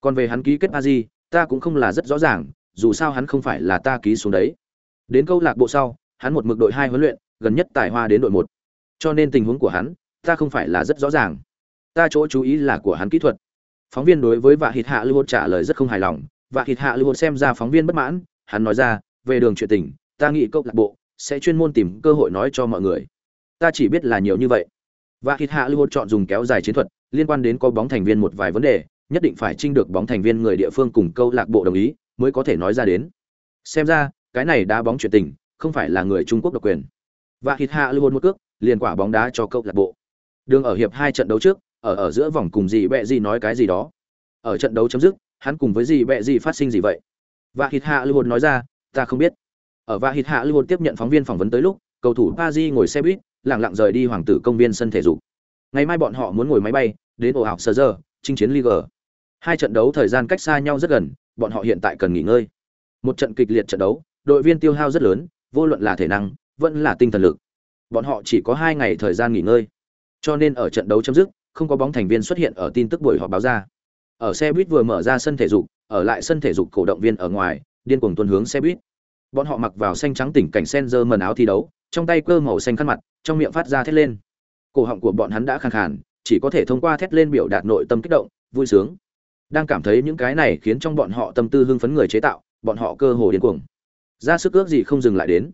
Còn về hắn ký kết Ba di ta cũng không là rất rõ ràng, dù sao hắn không phải là ta ký xuống đấy. Đến câu lạc bộ sau, hắn một mực đội hai huấn luyện, gần nhất tài hoa đến đội một. Cho nên tình huống của hắn, ta không phải là rất rõ ràng. Ta chỗ chú ý là của hắn kỹ thuật. Phóng viên đối với vạ hít hạ lưu trả lời rất không hài lòng và thịt hạ lưu xem ra phóng viên bất mãn, hắn nói ra, về đường chuyện tình, ta nghĩ câu lạc bộ sẽ chuyên môn tìm cơ hội nói cho mọi người. Ta chỉ biết là nhiều như vậy. Và thịt hạ lưu chọn dùng kéo dài chiến thuật, liên quan đến có bóng thành viên một vài vấn đề, nhất định phải trinh được bóng thành viên người địa phương cùng câu lạc bộ đồng ý, mới có thể nói ra đến. Xem ra, cái này đá bóng chuyện tình, không phải là người trung quốc độc quyền. Và thịt hạ lưu một cước, liền quả bóng đá cho câu lạc bộ. Đường ở hiệp hai trận đấu trước, ở ở giữa vòng cùng gì bẹ gì nói cái gì đó. Ở trận đấu chấm dứt hắn cùng với gì bẹ gì phát sinh gì vậy? Và hít hạ lưu Hồn nói ra, ta không biết. Ở và hít hạ lưu Hồn tiếp nhận phóng viên phỏng vấn tới lúc, cầu thủ Paris ngồi xe buýt, lẳng lặng rời đi hoàng tử công viên sân thể dục. Ngày mai bọn họ muốn ngồi máy bay, đến ổ ảo sơ giờ, chinh chiến liga hai trận đấu thời gian cách xa nhau rất gần, bọn họ hiện tại cần nghỉ ngơi. Một trận kịch liệt trận đấu, đội viên tiêu hao rất lớn, vô luận là thể năng, vẫn là tinh thần lực. Bọn họ chỉ có hai ngày thời gian nghỉ ngơi. Cho nên ở trận đấu chấm dứt, không có bóng thành viên xuất hiện ở tin tức buổi họp báo ra ở xe buýt vừa mở ra sân thể dục, ở lại sân thể dục cổ động viên ở ngoài, điên cuồng tuân hướng xe buýt. Bọn họ mặc vào xanh trắng tỉnh cảnh sen dơ mần áo thi đấu, trong tay cơ màu xanh khăn mặt, trong miệng phát ra thét lên. Cổ họng của bọn hắn đã khàn khàn, chỉ có thể thông qua thét lên biểu đạt nội tâm kích động, vui sướng. Đang cảm thấy những cái này khiến trong bọn họ tâm tư hưng phấn người chế tạo, bọn họ cơ hồ điên cuồng. Ra sức ước gì không dừng lại đến.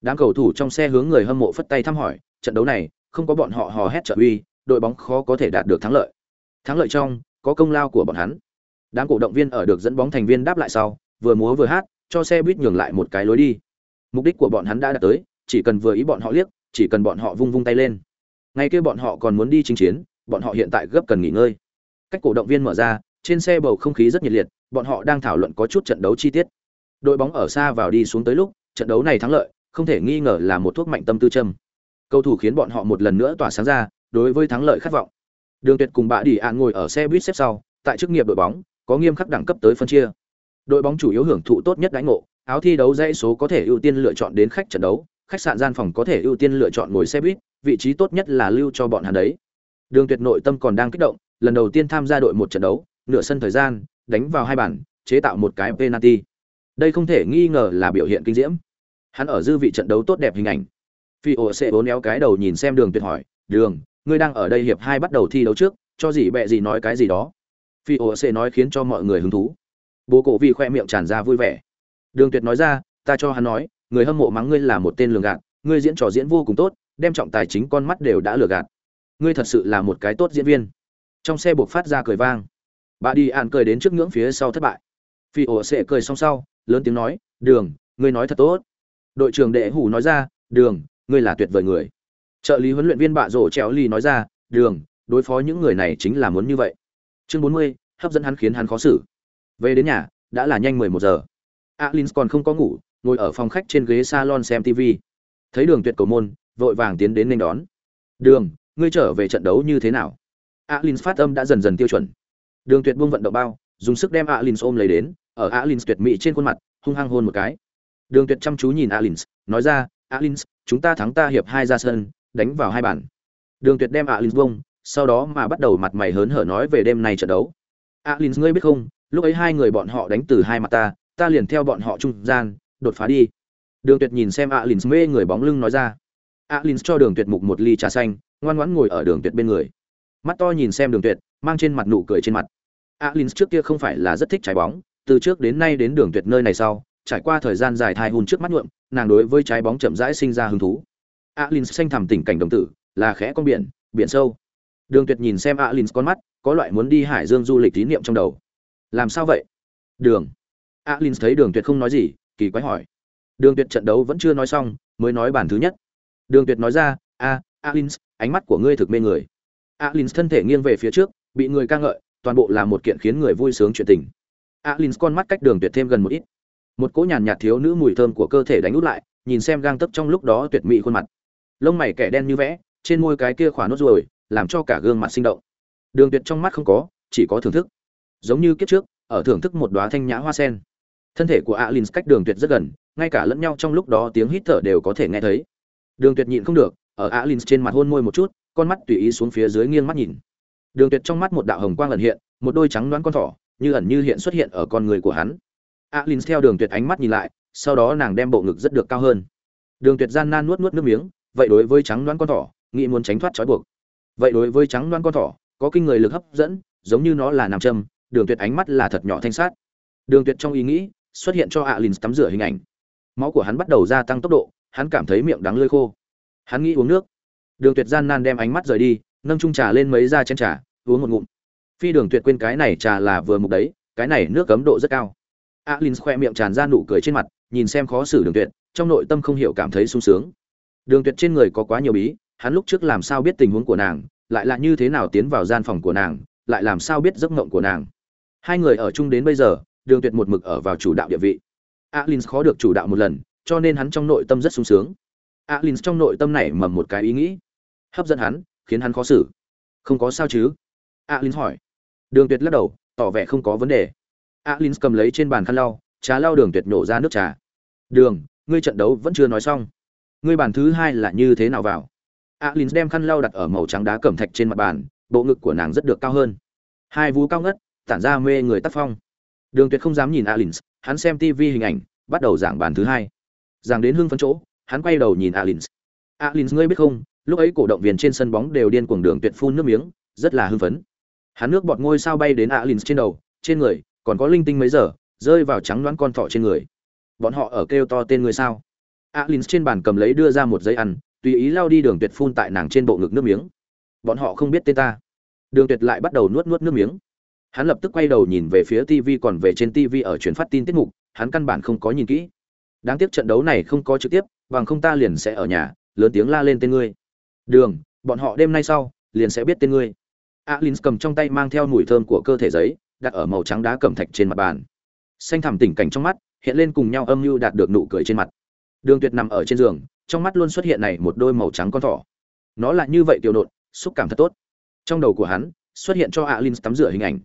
Đám cầu thủ trong xe hướng người hâm mộ phất tay thăm hỏi, trận đấu này, không có bọn họ hò hét trợ uy, đội bóng khó có thể đạt được thắng lợi. Thắng lợi trong có công lao của bọn hắn. Đám cổ động viên ở được dẫn bóng thành viên đáp lại sau, vừa múa vừa hát, cho xe buýt nhường lại một cái lối đi. Mục đích của bọn hắn đã đạt tới, chỉ cần vừa ý bọn họ liếc, chỉ cần bọn họ vung vung tay lên. Ngay kia bọn họ còn muốn đi chinh chiến, bọn họ hiện tại gấp cần nghỉ ngơi. Cách cổ động viên mở ra, trên xe bầu không khí rất nhiệt liệt, bọn họ đang thảo luận có chút trận đấu chi tiết. Đội bóng ở xa vào đi xuống tới lúc, trận đấu này thắng lợi, không thể nghi ngờ là một thuốc mạnh tâm tư châm. Cầu thủ khiến bọn họ một lần nữa tỏa sáng ra, đối với thắng lợi khát vọng. Đường Tuyệt cùng bà Đi An ngồi ở xe buýt xếp sau, tại chức nghiệp đội bóng, có nghiêm khắc đẳng cấp tới phân chia. Đội bóng chủ yếu hưởng thụ tốt nhất đãi ngộ, áo thi đấu dãy số có thể ưu tiên lựa chọn đến khách trận đấu, khách sạn gian phòng có thể ưu tiên lựa chọn ngồi xe buýt, vị trí tốt nhất là lưu cho bọn hắn đấy. Đường Tuyệt nội tâm còn đang kích động, lần đầu tiên tham gia đội một trận đấu, nửa sân thời gian, đánh vào hai bàn, chế tạo một cái penalty. Đây không thể nghi ngờ là biểu hiện kinh diễm. Hắn ở dư vị trận đấu tốt đẹp hình ảnh. Phi ổ sẽ bốn éo cái đầu nhìn xem Đường Tuyệt hỏi, "Đường, ngươi đang ở đây hiệp hai bắt đầu thi đấu trước, cho gì bẹ gì nói cái gì đó?" Phi ổ sẽ nói khiến cho mọi người hứng thú. Bố cổ Vi khoe miệng tràn ra vui vẻ. Đường Tuyệt nói ra, "Ta cho hắn nói, người hâm mộ mắng ngươi là một tên lường gạt, ngươi diễn trò diễn vô cùng tốt, đem trọng tài chính con mắt đều đã lừa gạt. Ngươi thật sự là một cái tốt diễn viên." Trong xe buộc phát ra cười vang. Bà đi ạn cười đến trước ngưỡng phía sau thất bại. Phi ổ sẽ cười xong sau, lớn tiếng nói, "Đường, ngươi nói thật tốt." Đội trưởng Đệ Hủ nói ra, "Đường, ngươi là tuyệt vời người." Trợ lý huấn luyện viên Bạ Rổ Chéo lì nói ra, "Đường, đối phó những người này chính là muốn như vậy." Chương 40, hấp dẫn hắn khiến hắn khó xử. Về đến nhà, đã là nhanh 11 giờ. alin còn không có ngủ, ngồi ở phòng khách trên ghế salon xem TV. Thấy Đường Tuyệt cầu môn, vội vàng tiến đến nên đón. "Đường, ngươi trở về trận đấu như thế nào?" alin phát âm đã dần dần tiêu chuẩn. Đường Tuyệt buông vận động bao, dùng sức đem alin ôm lấy đến, ở alin tuyệt mỹ trên khuôn mặt, hung hăng hôn một cái. Đường Tuyệt chăm chú nhìn alin nói ra, alin chúng ta thắng ta hiệp hai ra sân, đánh vào hai bàn." Đường Tuyệt đem Alins vung, sau đó mà bắt đầu mặt mày hớn hở nói về đêm nay trận đấu. "Alins ngươi biết không, lúc ấy hai người bọn họ đánh từ hai mặt ta, ta liền theo bọn họ trung gian, đột phá đi." Đường Tuyệt nhìn xem Alins mê người bóng lưng nói ra. Alins cho Đường Tuyệt mục một ly trà xanh, ngoan ngoãn ngồi ở Đường Tuyệt bên người. Mắt to nhìn xem Đường Tuyệt, mang trên mặt nụ cười trên mặt. Alins trước kia không phải là rất thích trái bóng, từ trước đến nay đến Đường Tuyệt nơi này sau, trải qua thời gian dài thai hun trước mắt nhuộm, nàng đối với trái bóng chậm rãi sinh ra hứng thú. Alins xanh thẳm tình cảnh đồng tử, là khẽ con biển, biển sâu. Đường Tuyệt nhìn xem Alins con mắt, có loại muốn đi Hải Dương du lịch tín niệm trong đầu. Làm sao vậy? Đường. Alins thấy Đường Tuyệt không nói gì, kỳ quái hỏi. Đường Tuyệt trận đấu vẫn chưa nói xong, mới nói bản thứ nhất. Đường Tuyệt nói ra, "A, Alins, ánh mắt của ngươi thực mê người." Alins thân thể nghiêng về phía trước, bị người ca ngợi, toàn bộ là một kiện khiến người vui sướng chuyện tình. Alins con mắt cách Đường Tuyệt thêm gần một ít. Một cỗ nhàn nhạt thiếu nữ mùi thơm của cơ thể đánh út lại, nhìn xem gang tấc trong lúc đó tuyệt mỹ khuôn mặt. Lông mày kẻ đen như vẽ, trên môi cái kia khỏa nốt ruồi, làm cho cả gương mặt sinh động. Đường Tuyệt trong mắt không có, chỉ có thưởng thức. Giống như kiếp trước, ở thưởng thức một đóa thanh nhã hoa sen. Thân thể của alin cách Đường Tuyệt rất gần, ngay cả lẫn nhau trong lúc đó tiếng hít thở đều có thể nghe thấy. Đường Tuyệt nhịn không được, ở alin trên mặt hôn môi một chút, con mắt tùy ý xuống phía dưới nghiêng mắt nhìn. Đường Tuyệt trong mắt một đạo hồng quang ẩn hiện, một đôi trắng đoán con thỏ, như ẩn như hiện xuất hiện ở con người của hắn. alin theo Đường Tuyệt ánh mắt nhìn lại, sau đó nàng đem bộ ngực rất được cao hơn. Đường Tuyệt gian nan nuốt nuốt nước miếng, vậy đối với trắng đoán con thỏ, nghĩ muốn tránh thoát trói buộc. Vậy đối với trắng đoán con thỏ, có kinh người lực hấp dẫn, giống như nó là nam châm, Đường Tuyệt ánh mắt là thật nhỏ thanh sát. Đường Tuyệt trong ý nghĩ, xuất hiện cho alin tắm rửa hình ảnh. Máu của hắn bắt đầu gia tăng tốc độ, hắn cảm thấy miệng đắng lưỡi khô. Hắn nghĩ uống nước. Đường Tuyệt gian nan đem ánh mắt rời đi, nâng chung trà lên mấy ra chén trà, uống một ngụm. Phi Đường Tuyệt quên cái này trà là vừa mục đấy, cái này nước cấm độ rất cao. Alin khoe miệng tràn ra nụ cười trên mặt, nhìn xem khó xử Đường Tuyệt, trong nội tâm không hiểu cảm thấy sung sướng. Đường Tuyệt trên người có quá nhiều bí, hắn lúc trước làm sao biết tình huống của nàng, lại là như thế nào tiến vào gian phòng của nàng, lại làm sao biết giấc mộng của nàng. Hai người ở chung đến bây giờ, Đường Tuyệt một mực ở vào chủ đạo địa vị. Alins khó được chủ đạo một lần, cho nên hắn trong nội tâm rất sung sướng. Alins trong nội tâm này mầm một cái ý nghĩ, hấp dẫn hắn, khiến hắn khó xử. Không có sao chứ? Alins hỏi. Đường Tuyệt lắc đầu, tỏ vẻ không có vấn đề. Alins cầm lấy trên bàn khăn lau, trà lau Đường Tuyệt nổ ra nước trà. "Đường, ngươi trận đấu vẫn chưa nói xong. Ngươi bàn thứ hai là như thế nào vào?" Alin đem khăn lau đặt ở màu trắng đá cẩm thạch trên mặt bàn, bộ ngực của nàng rất được cao hơn. Hai vú cao ngất, tản ra mê người tác phong. Đường Tuyệt không dám nhìn Alin, hắn xem TV hình ảnh, bắt đầu giảng bàn thứ hai. Giảng đến hưng phấn chỗ, hắn quay đầu nhìn Alin. Alin ngươi biết không, lúc ấy cổ động viên trên sân bóng đều điên cuồng đường tuyệt phun nước miếng, rất là hưng phấn. Hắn nước bọt ngôi sao bay đến Alin trên đầu, trên người, còn có linh tinh mấy giờ, rơi vào trắng đoán con thỏ trên người. Bọn họ ở kêu to tên người sao? Alin trên bàn cầm lấy đưa ra một giấy ăn, tùy ý lao đi đường tuyệt phun tại nàng trên bộ ngực nước miếng. Bọn họ không biết tên ta. Đường tuyệt lại bắt đầu nuốt nuốt nước miếng. Hắn lập tức quay đầu nhìn về phía TV còn về trên TV ở truyền phát tin tiết mục, hắn căn bản không có nhìn kỹ. Đáng tiếc trận đấu này không có trực tiếp, bằng không ta liền sẽ ở nhà, lớn tiếng la lên tên ngươi. Đường, bọn họ đêm nay sau, liền sẽ biết tên ngươi. Alin cầm trong tay mang theo mùi thơm của cơ thể giấy, đặt ở màu trắng đá cẩm thạch trên mặt bàn. Xanh thẳm tình cảnh trong mắt, hiện lên cùng nhau âm mưu đạt được nụ cười trên mặt. Đường Tuyệt nằm ở trên giường, trong mắt luôn xuất hiện này một đôi màu trắng con thỏ. Nó là như vậy tiểu nộn, xúc cảm thật tốt. trong đầu của hắn xuất hiện cho alin tắm rửa hình ảnh.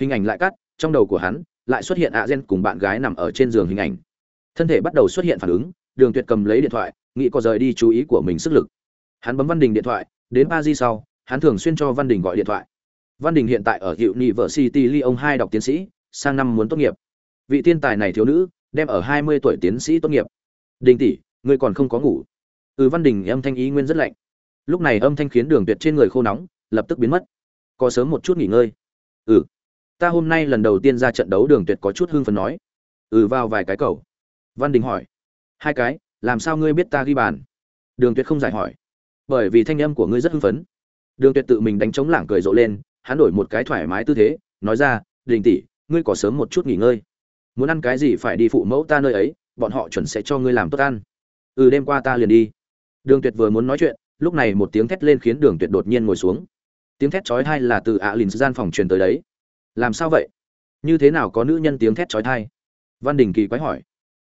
Hình ảnh lại cắt trong đầu của hắn lại xuất hiện a gen cùng bạn gái nằm ở trên giường hình ảnh. Thân thể bắt đầu xuất hiện phản ứng đường tuyệt cầm lấy điện thoại nghĩ có rời đi chú ý của mình sức lực. Hắn bấm văn đình điện thoại đến ba di sau hắn thường xuyên cho văn đình gọi điện thoại. Văn đình hiện tại ở hiệu university lyon hai đọc tiến sĩ sang năm muốn tốt nghiệp. Vị tiên tài này thiếu nữ đem ở hai mươi tuổi tiến sĩ tốt nghiệp đình tỷ, ngươi còn không có ngủ. Ừ văn đình âm thanh ý nguyên rất lạnh. Lúc này âm thanh khiến đường tuyệt trên người khô nóng, lập tức biến mất. Có sớm một chút nghỉ ngơi. Ừ. Ta hôm nay lần đầu tiên ra trận đấu, đường tuyệt có chút hưng phấn nói. Ừ vào vài cái cầu. Văn đình hỏi. Hai cái, làm sao ngươi biết ta ghi bàn? Đường tuyệt không giải hỏi. Bởi vì thanh âm của ngươi rất hưng phấn. Đường tuyệt tự mình đánh trống lảng cười rộ lên, hắn đổi một cái thoải mái tư thế, nói ra, đình tỷ, ngươi có sớm một chút nghỉ ngơi. Muốn ăn cái gì phải đi phụ mẫu ta nơi ấy bọn họ chuẩn sẽ cho ngươi làm tốt ăn. Ừ đêm qua ta liền đi. Đường tuyệt vừa muốn nói chuyện, lúc này một tiếng thét lên khiến đường tuyệt đột nhiên ngồi xuống. Tiếng thét chói tai là từ ạ lìn gian phòng truyền tới đấy. Làm sao vậy? Như thế nào có nữ nhân tiếng thét chói tai? Văn đình kỳ quái hỏi.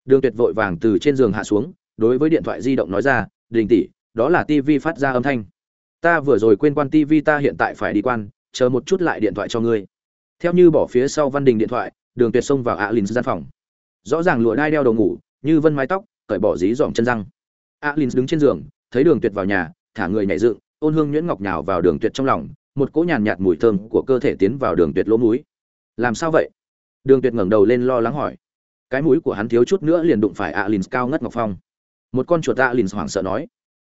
Đường tuyệt vội vàng từ trên giường hạ xuống, đối với điện thoại di động nói ra, đình tỷ, đó là tivi phát ra âm thanh. Ta vừa rồi quên quan tivi ta hiện tại phải đi quan, chờ một chút lại điện thoại cho ngươi. Theo như bỏ phía sau văn đình điện thoại, đường tuyệt xông vào ạ lìn gian phòng rõ ràng lụa đai đeo đầu ngủ, như vân mái tóc, cởi bỏ dí dỏm chân răng. Alin đứng trên giường, thấy đường tuyệt vào nhà, thả người nhảy dựng, ôn hương nhuyễn ngọc nhào vào đường tuyệt trong lòng, một cỗ nhàn nhạt mùi thơm của cơ thể tiến vào đường tuyệt lỗ mũi. Làm sao vậy? Đường tuyệt ngẩng đầu lên lo lắng hỏi. Cái mũi của hắn thiếu chút nữa liền đụng phải alin cao ngất ngọc phong. Một con chuột alin hoảng sợ nói.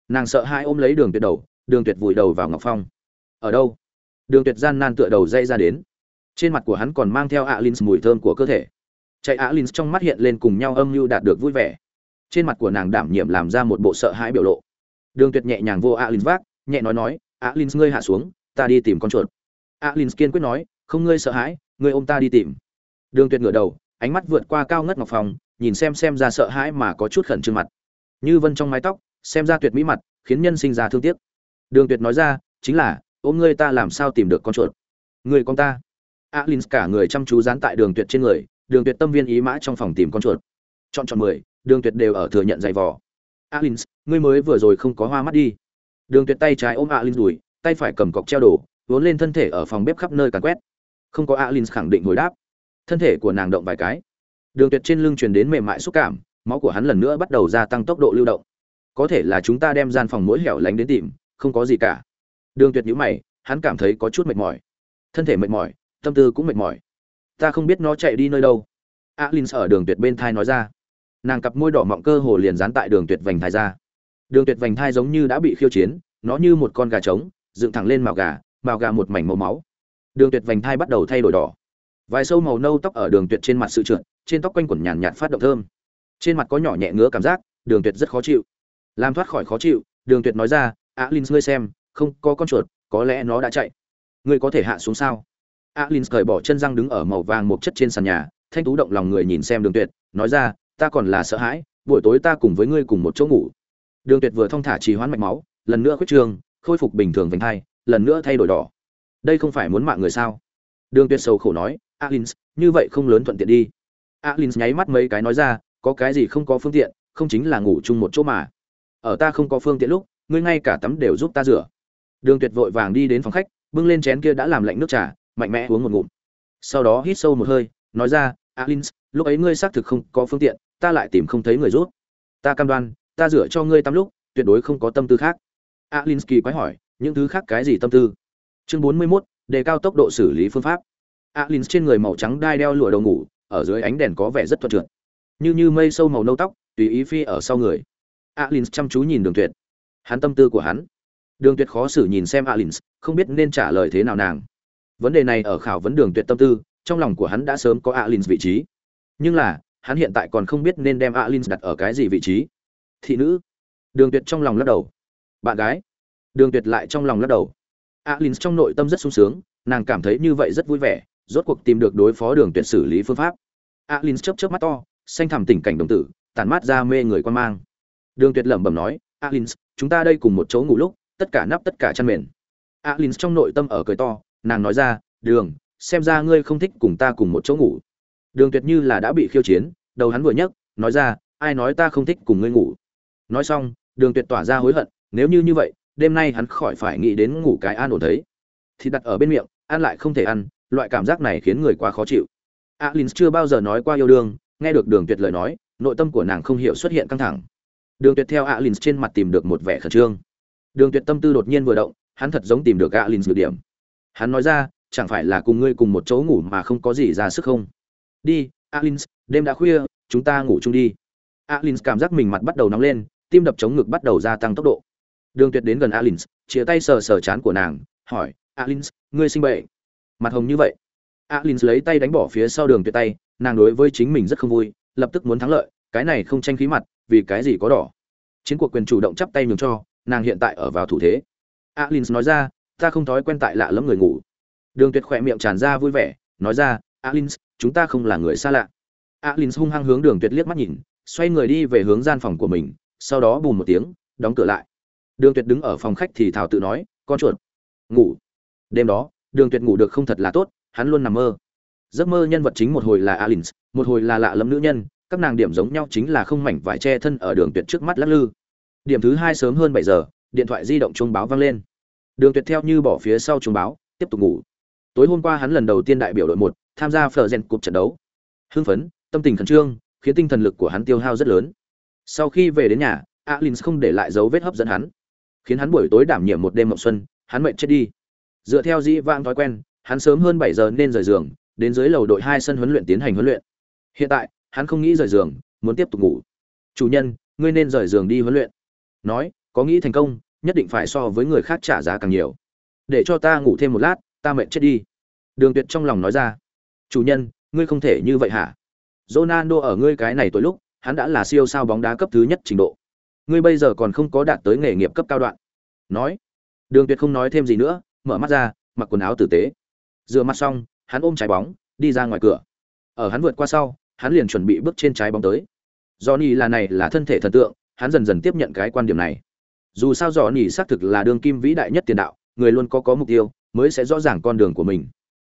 Nàng sợ hai ôm lấy đường tuyệt đầu, đường tuyệt vùi đầu vào ngọc phong. Ở đâu? Đường tuyệt gian nan tựa đầu dây ra đến. Trên mặt của hắn còn mang theo alin mùi thơm của cơ thể chạy á lynx trong mắt hiện lên cùng nhau âm mưu đạt được vui vẻ. Trên mặt của nàng đảm nhiệm làm ra một bộ sợ hãi biểu lộ. Đường tuyệt nhẹ nhàng vô á lynx vác, nhẹ nói nói, á lynx ngươi hạ xuống, ta đi tìm con chuột. Á lynx kiên quyết nói, không, ngươi sợ hãi, ngươi ôm ta đi tìm. Đường tuyệt ngửa đầu, ánh mắt vượt qua cao ngất ngọc phòng, nhìn xem xem ra sợ hãi mà có chút khẩn trương mặt. Như vân trong mái tóc, xem ra tuyệt mỹ mặt, khiến nhân sinh ra thương tiếc. Đường tuyệt nói ra, chính là, ôm ngươi ta làm sao tìm được con chuột? Người con ta. Alin cả người chăm chú dán tại đường tuyệt trên người đường tuyệt tâm viên ý mã trong phòng tìm con chuột. Chọn chọn mười, đường tuyệt đều ở thừa nhận giày vò. Alins, ngươi mới vừa rồi không có hoa mắt đi. Đường tuyệt tay trái ôm alins đùi, tay phải cầm cọc treo đồ, vốn lên thân thể ở phòng bếp khắp nơi càn quét. Không có alins khẳng định hồi đáp. Thân thể của nàng động vài cái. Đường tuyệt trên lưng truyền đến mềm mại xúc cảm, máu của hắn lần nữa bắt đầu gia tăng tốc độ lưu động. Có thể là chúng ta đem gian phòng mỗi hẻo lánh đến tìm, không có gì cả. Đường tuyệt nhíu mày, hắn cảm thấy có chút mệt mỏi. Thân thể mệt mỏi, tâm tư cũng mệt mỏi ta không biết nó chạy đi nơi đâu. Alin ở đường tuyệt bên thai nói ra. Nàng cặp môi đỏ mọng cơ hồ liền dán tại đường tuyệt vành thai ra. Đường tuyệt vành thai giống như đã bị khiêu chiến, nó như một con gà trống, dựng thẳng lên màu gà màu gà một mảnh màu máu. Đường tuyệt vành thai bắt đầu thay đổi đỏ. Vài sâu màu nâu tóc ở đường tuyệt trên mặt sự trượt, trên tóc quanh quẩn nhàn nhạt phát động thơm. Trên mặt có nhỏ nhẹ ngứa cảm giác, đường tuyệt rất khó chịu. Làm thoát khỏi khó chịu, đường tuyệt nói ra Á Linh ngươi xem, không có con chuột, có lẽ nó đã chạy. Ngươi có thể hạ xuống sao? Alin cởi bỏ chân răng đứng ở màu vàng một chất trên sàn nhà, thanh tú động lòng người nhìn xem đường tuyệt, nói ra, ta còn là sợ hãi, buổi tối ta cùng với ngươi cùng một chỗ ngủ. Đường tuyệt vừa thong thả trì hoãn mạch máu, lần nữa khuyết trương, khôi phục bình thường vành thai, lần nữa thay đổi đỏ. Đây không phải muốn mạng người sao? Đường tuyệt sầu khổ nói alin như vậy không lớn thuận tiện đi. Alin nháy mắt mấy cái nói ra, có cái gì không có phương tiện, không chính là ngủ chung một chỗ mà. Ở ta không có phương tiện lúc, ngươi ngay cả tắm đều giúp ta rửa. Đường tuyệt vội vàng đi đến phòng khách, bưng lên chén kia đã làm lạnh nước trà mạnh mẽ uống một ngụm. Sau đó hít sâu một hơi nói ra alins lúc ấy ngươi xác thực không có phương tiện ta lại tìm không thấy người rút ta cam đoan ta rửa cho ngươi tắm lúc tuyệt đối không có tâm tư khác. Alinsky quái hỏi những thứ khác cái gì tâm tư? Chương bốn mươi 41, đề cao tốc độ xử lý phương pháp. Alins trên người màu trắng đai đeo lụa đầu ngủ ở dưới ánh đèn có vẻ rất thuận trượt. Như như mây sâu màu nâu tóc tùy ý phi ở sau người. Alins chăm chú nhìn đường tuyệt. Hắn tâm tư của hắn. Đường tuyệt khó xử nhìn xem alins không biết nên trả lời thế nào nàng vấn đề này ở khảo vấn đường tuyệt tâm tư, trong lòng của hắn đã sớm có alin vị trí. Nhưng là, hắn hiện tại còn không biết nên đem alin đặt ở cái gì vị trí. Thị nữ. Đường tuyệt trong lòng lắc đầu. Bạn gái. Đường tuyệt lại trong lòng lắc đầu. Alin trong nội tâm rất sung sướng, nàng cảm thấy như vậy rất vui vẻ, rốt cuộc tìm được đối phó đường tuyệt xử lý phương pháp. Alin chớp chớp mắt to, xanh thẳm tình cảnh đồng tử tàn mát ra mê người quan mang. Đường tuyệt lẩm bẩm nói alin chúng ta đây cùng một chỗ ngủ lúc, tất cả nắp tất cả chăn mền. Alin trong nội tâm ở cười to nàng nói ra, đường, xem ra ngươi không thích cùng ta cùng một chỗ ngủ. Đường tuyệt như là đã bị khiêu chiến, đầu hắn vừa nhấc, nói ra, ai nói ta không thích cùng ngươi ngủ? Nói xong, đường tuyệt tỏa ra hối hận, nếu như như vậy, đêm nay hắn khỏi phải nghĩ đến ngủ cái an ổn thấy. Thì đặt ở bên miệng, ăn lại không thể ăn, loại cảm giác này khiến người quá khó chịu. Alin chưa bao giờ nói qua yêu đương, nghe được đường tuyệt lời nói, nội tâm của nàng không hiểu xuất hiện căng thẳng. Đường tuyệt theo alin trên mặt tìm được một vẻ khẩn trương. Đường tuyệt tâm tư đột nhiên vừa động, hắn thật giống tìm được alin nhược điểm hắn nói ra, chẳng phải là cùng ngươi cùng một chỗ ngủ mà không có gì ra sức không? Đi alin đêm đã khuya, chúng ta ngủ chung đi. Alin cảm giác mình mặt bắt đầu nóng lên, tim đập chống ngực bắt đầu gia tăng tốc độ. Đường tuyệt đến gần alin chia tay sờ sờ chán của nàng, hỏi alin ngươi sinh bệnh? Mặt hồng như vậy. Alin lấy tay đánh bỏ phía sau đường tuyệt tay, nàng đối với chính mình rất không vui, lập tức muốn thắng lợi, cái này không tranh khí mặt, vì cái gì có đỏ? Chiến cuộc quyền chủ động chắp tay nhường cho, nàng hiện tại ở vào thủ thế. Alin nói ra ta không thói quen tại lạ lẫm người ngủ. Đường tuyệt khỏe miệng tràn ra vui vẻ, nói ra alin chúng ta không là người xa lạ. Alin hung hăng hướng đường tuyệt liếc mắt nhìn, xoay người đi về hướng gian phòng của mình, sau đó bùm một tiếng, đóng cửa lại. Đường tuyệt đứng ở phòng khách thì thảo tự nói, con chuột, ngủ. Đêm đó, đường tuyệt ngủ được không thật là tốt, hắn luôn nằm mơ. Giấc mơ nhân vật chính một hồi là alin một hồi là lạ lẫm nữ nhân, các nàng điểm giống nhau chính là không mảnh vải che thân ở đường tuyệt trước mắt lắc lư. Điểm thứ hai sớm hơn bảy giờ, điện thoại di động chuông báo vang lên đường tuyệt theo như bỏ phía sau trung báo, tiếp tục ngủ. Tối hôm qua hắn lần đầu tiên đại biểu đội một, tham gia phờ rèn cục trận đấu. Hưng phấn, tâm tình khẩn trương, khiến tinh thần lực của hắn tiêu hao rất lớn. Sau khi về đến nhà alin không để lại dấu vết hấp dẫn hắn, khiến hắn buổi tối đảm nhiệm một đêm mộng xuân, hắn mệt chết đi. Dựa theo dĩ vãng thói quen, hắn sớm hơn bảy giờ nên rời giường, đến dưới lầu đội hai sân huấn luyện tiến hành huấn luyện. Hiện tại, hắn không nghĩ rời giường, muốn tiếp tục ngủ. Chủ nhân, ngươi nên rời giường đi huấn luyện. Nói, có nghĩ thành công nhất định phải so với người khác trả giá càng nhiều. Để cho ta ngủ thêm một lát, ta mệt chết đi. Đường tuyệt trong lòng nói ra. Chủ nhân, ngươi không thể như vậy hả? Ronaldo ở ngươi cái này tuổi lúc, hắn đã là siêu sao bóng đá cấp thứ nhất trình độ. Ngươi bây giờ còn không có đạt tới nghề nghiệp cấp cao đoạn. Nói. Đường tuyệt không nói thêm gì nữa, mở mắt ra, mặc quần áo tử tế. Rửa mặt xong, hắn ôm trái bóng, đi ra ngoài cửa. Ở hắn vượt qua sau, hắn liền chuẩn bị bước trên trái bóng tới. Johnny là này là thân thể thần tượng, hắn dần dần tiếp nhận cái quan điểm này dù sao dò nỉ xác thực là đường kim vĩ đại nhất tiền đạo, người luôn có có mục tiêu, mới sẽ rõ ràng con đường của mình.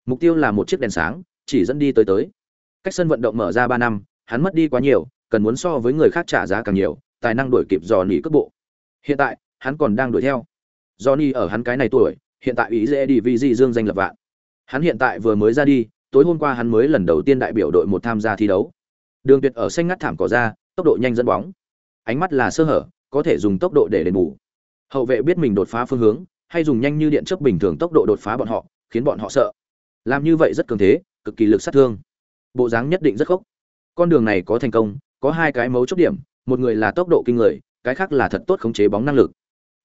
Mục tiêu là một chiếc đèn sáng, chỉ dẫn đi tới tới. Cách sân vận động mở ra ba năm, hắn mất đi quá nhiều, cần muốn so với người khác trả giá càng nhiều, tài năng đuổi kịp dò nỉ cước bộ. Hiện tại, hắn còn đang đuổi theo. Johnny ở hắn cái này tuổi, hiện tại ý dễ đi vì gì dương danh lập vạn. Hắn hiện tại vừa mới ra đi, tối hôm qua hắn mới lần đầu tiên đại biểu đội một tham gia thi đấu. Đường tuyệt ở xanh ngắt thảm cỏ ra, tốc độ nhanh dẫn bóng. Ánh mắt là sơ hở có thể dùng tốc độ để đền bù. Hậu vệ biết mình đột phá phương hướng, hay dùng nhanh như điện chớp bình thường tốc độ đột phá bọn họ, khiến bọn họ sợ. Làm như vậy rất cường thế, cực kỳ lực sát thương. Bộ dáng nhất định rất khốc. Con đường này có thành công, có hai cái mấu chốt điểm, một người là tốc độ kinh người, cái khác là thật tốt khống chế bóng năng lực.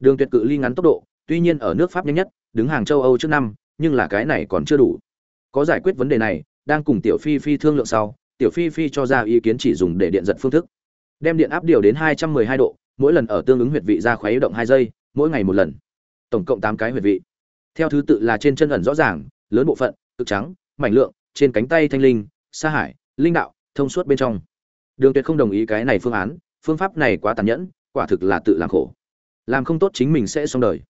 Đường tuyệt cự ly ngắn tốc độ, tuy nhiên ở nước pháp nhanh nhất, đứng hàng châu âu trước năm, nhưng là cái này còn chưa đủ. Có giải quyết vấn đề này, đang cùng tiểu phi phi thương lượng sau, tiểu phi phi cho ra ý kiến chỉ dùng để điện giật phương thức. Đem điện áp điều đến 212 độ mỗi lần ở tương ứng huyệt vị ra khuấy động hai giây, mỗi ngày một lần. Tổng cộng 8 cái huyệt vị. Theo thứ tự là trên chân ẩn rõ ràng, lớn bộ phận, cực trắng, mảnh lượng, trên cánh tay thanh linh, sa hải, linh đạo, thông suốt bên trong. Đường tuyệt không đồng ý cái này phương án, phương pháp này quá tàn nhẫn, quả thực là tự làm khổ. Làm không tốt chính mình sẽ xong đời.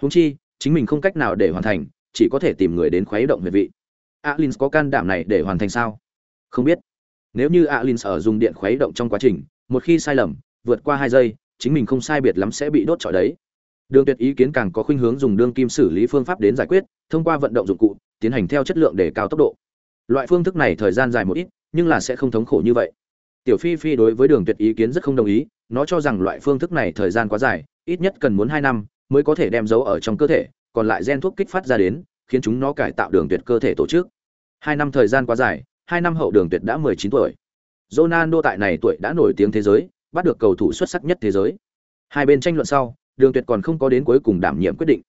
Huống chi, chính mình không cách nào để hoàn thành, chỉ có thể tìm người đến khuấy động huyệt vị. Alin có can đảm này để hoàn thành sao? Không biết. Nếu như alin ở dùng điện khuấy động trong quá trình, một khi sai lầm, vượt qua hai giây chính mình không sai biệt lắm sẽ bị đốt trọi đấy. Đường tuyệt ý kiến càng có khuynh hướng dùng đương kim xử lý phương pháp đến giải quyết, thông qua vận động dụng cụ, tiến hành theo chất lượng để cao tốc độ. Loại phương thức này thời gian dài một ít, nhưng là sẽ không thống khổ như vậy. Tiểu phi phi đối với đường tuyệt ý kiến rất không đồng ý, nó cho rằng loại phương thức này thời gian quá dài, ít nhất cần muốn hai năm mới có thể đem dấu ở trong cơ thể, còn lại gen thuốc kích phát ra đến, khiến chúng nó cải tạo đường tuyệt cơ thể tổ chức. Hai năm thời gian quá dài, hai năm hậu đường tuyệt đã mười chín tuổi. Ronaldo tại này tuổi đã nổi tiếng thế giới bắt được cầu thủ xuất sắc nhất thế giới hai bên tranh luận sau đường tuyệt còn không có đến cuối cùng đảm nhiệm quyết định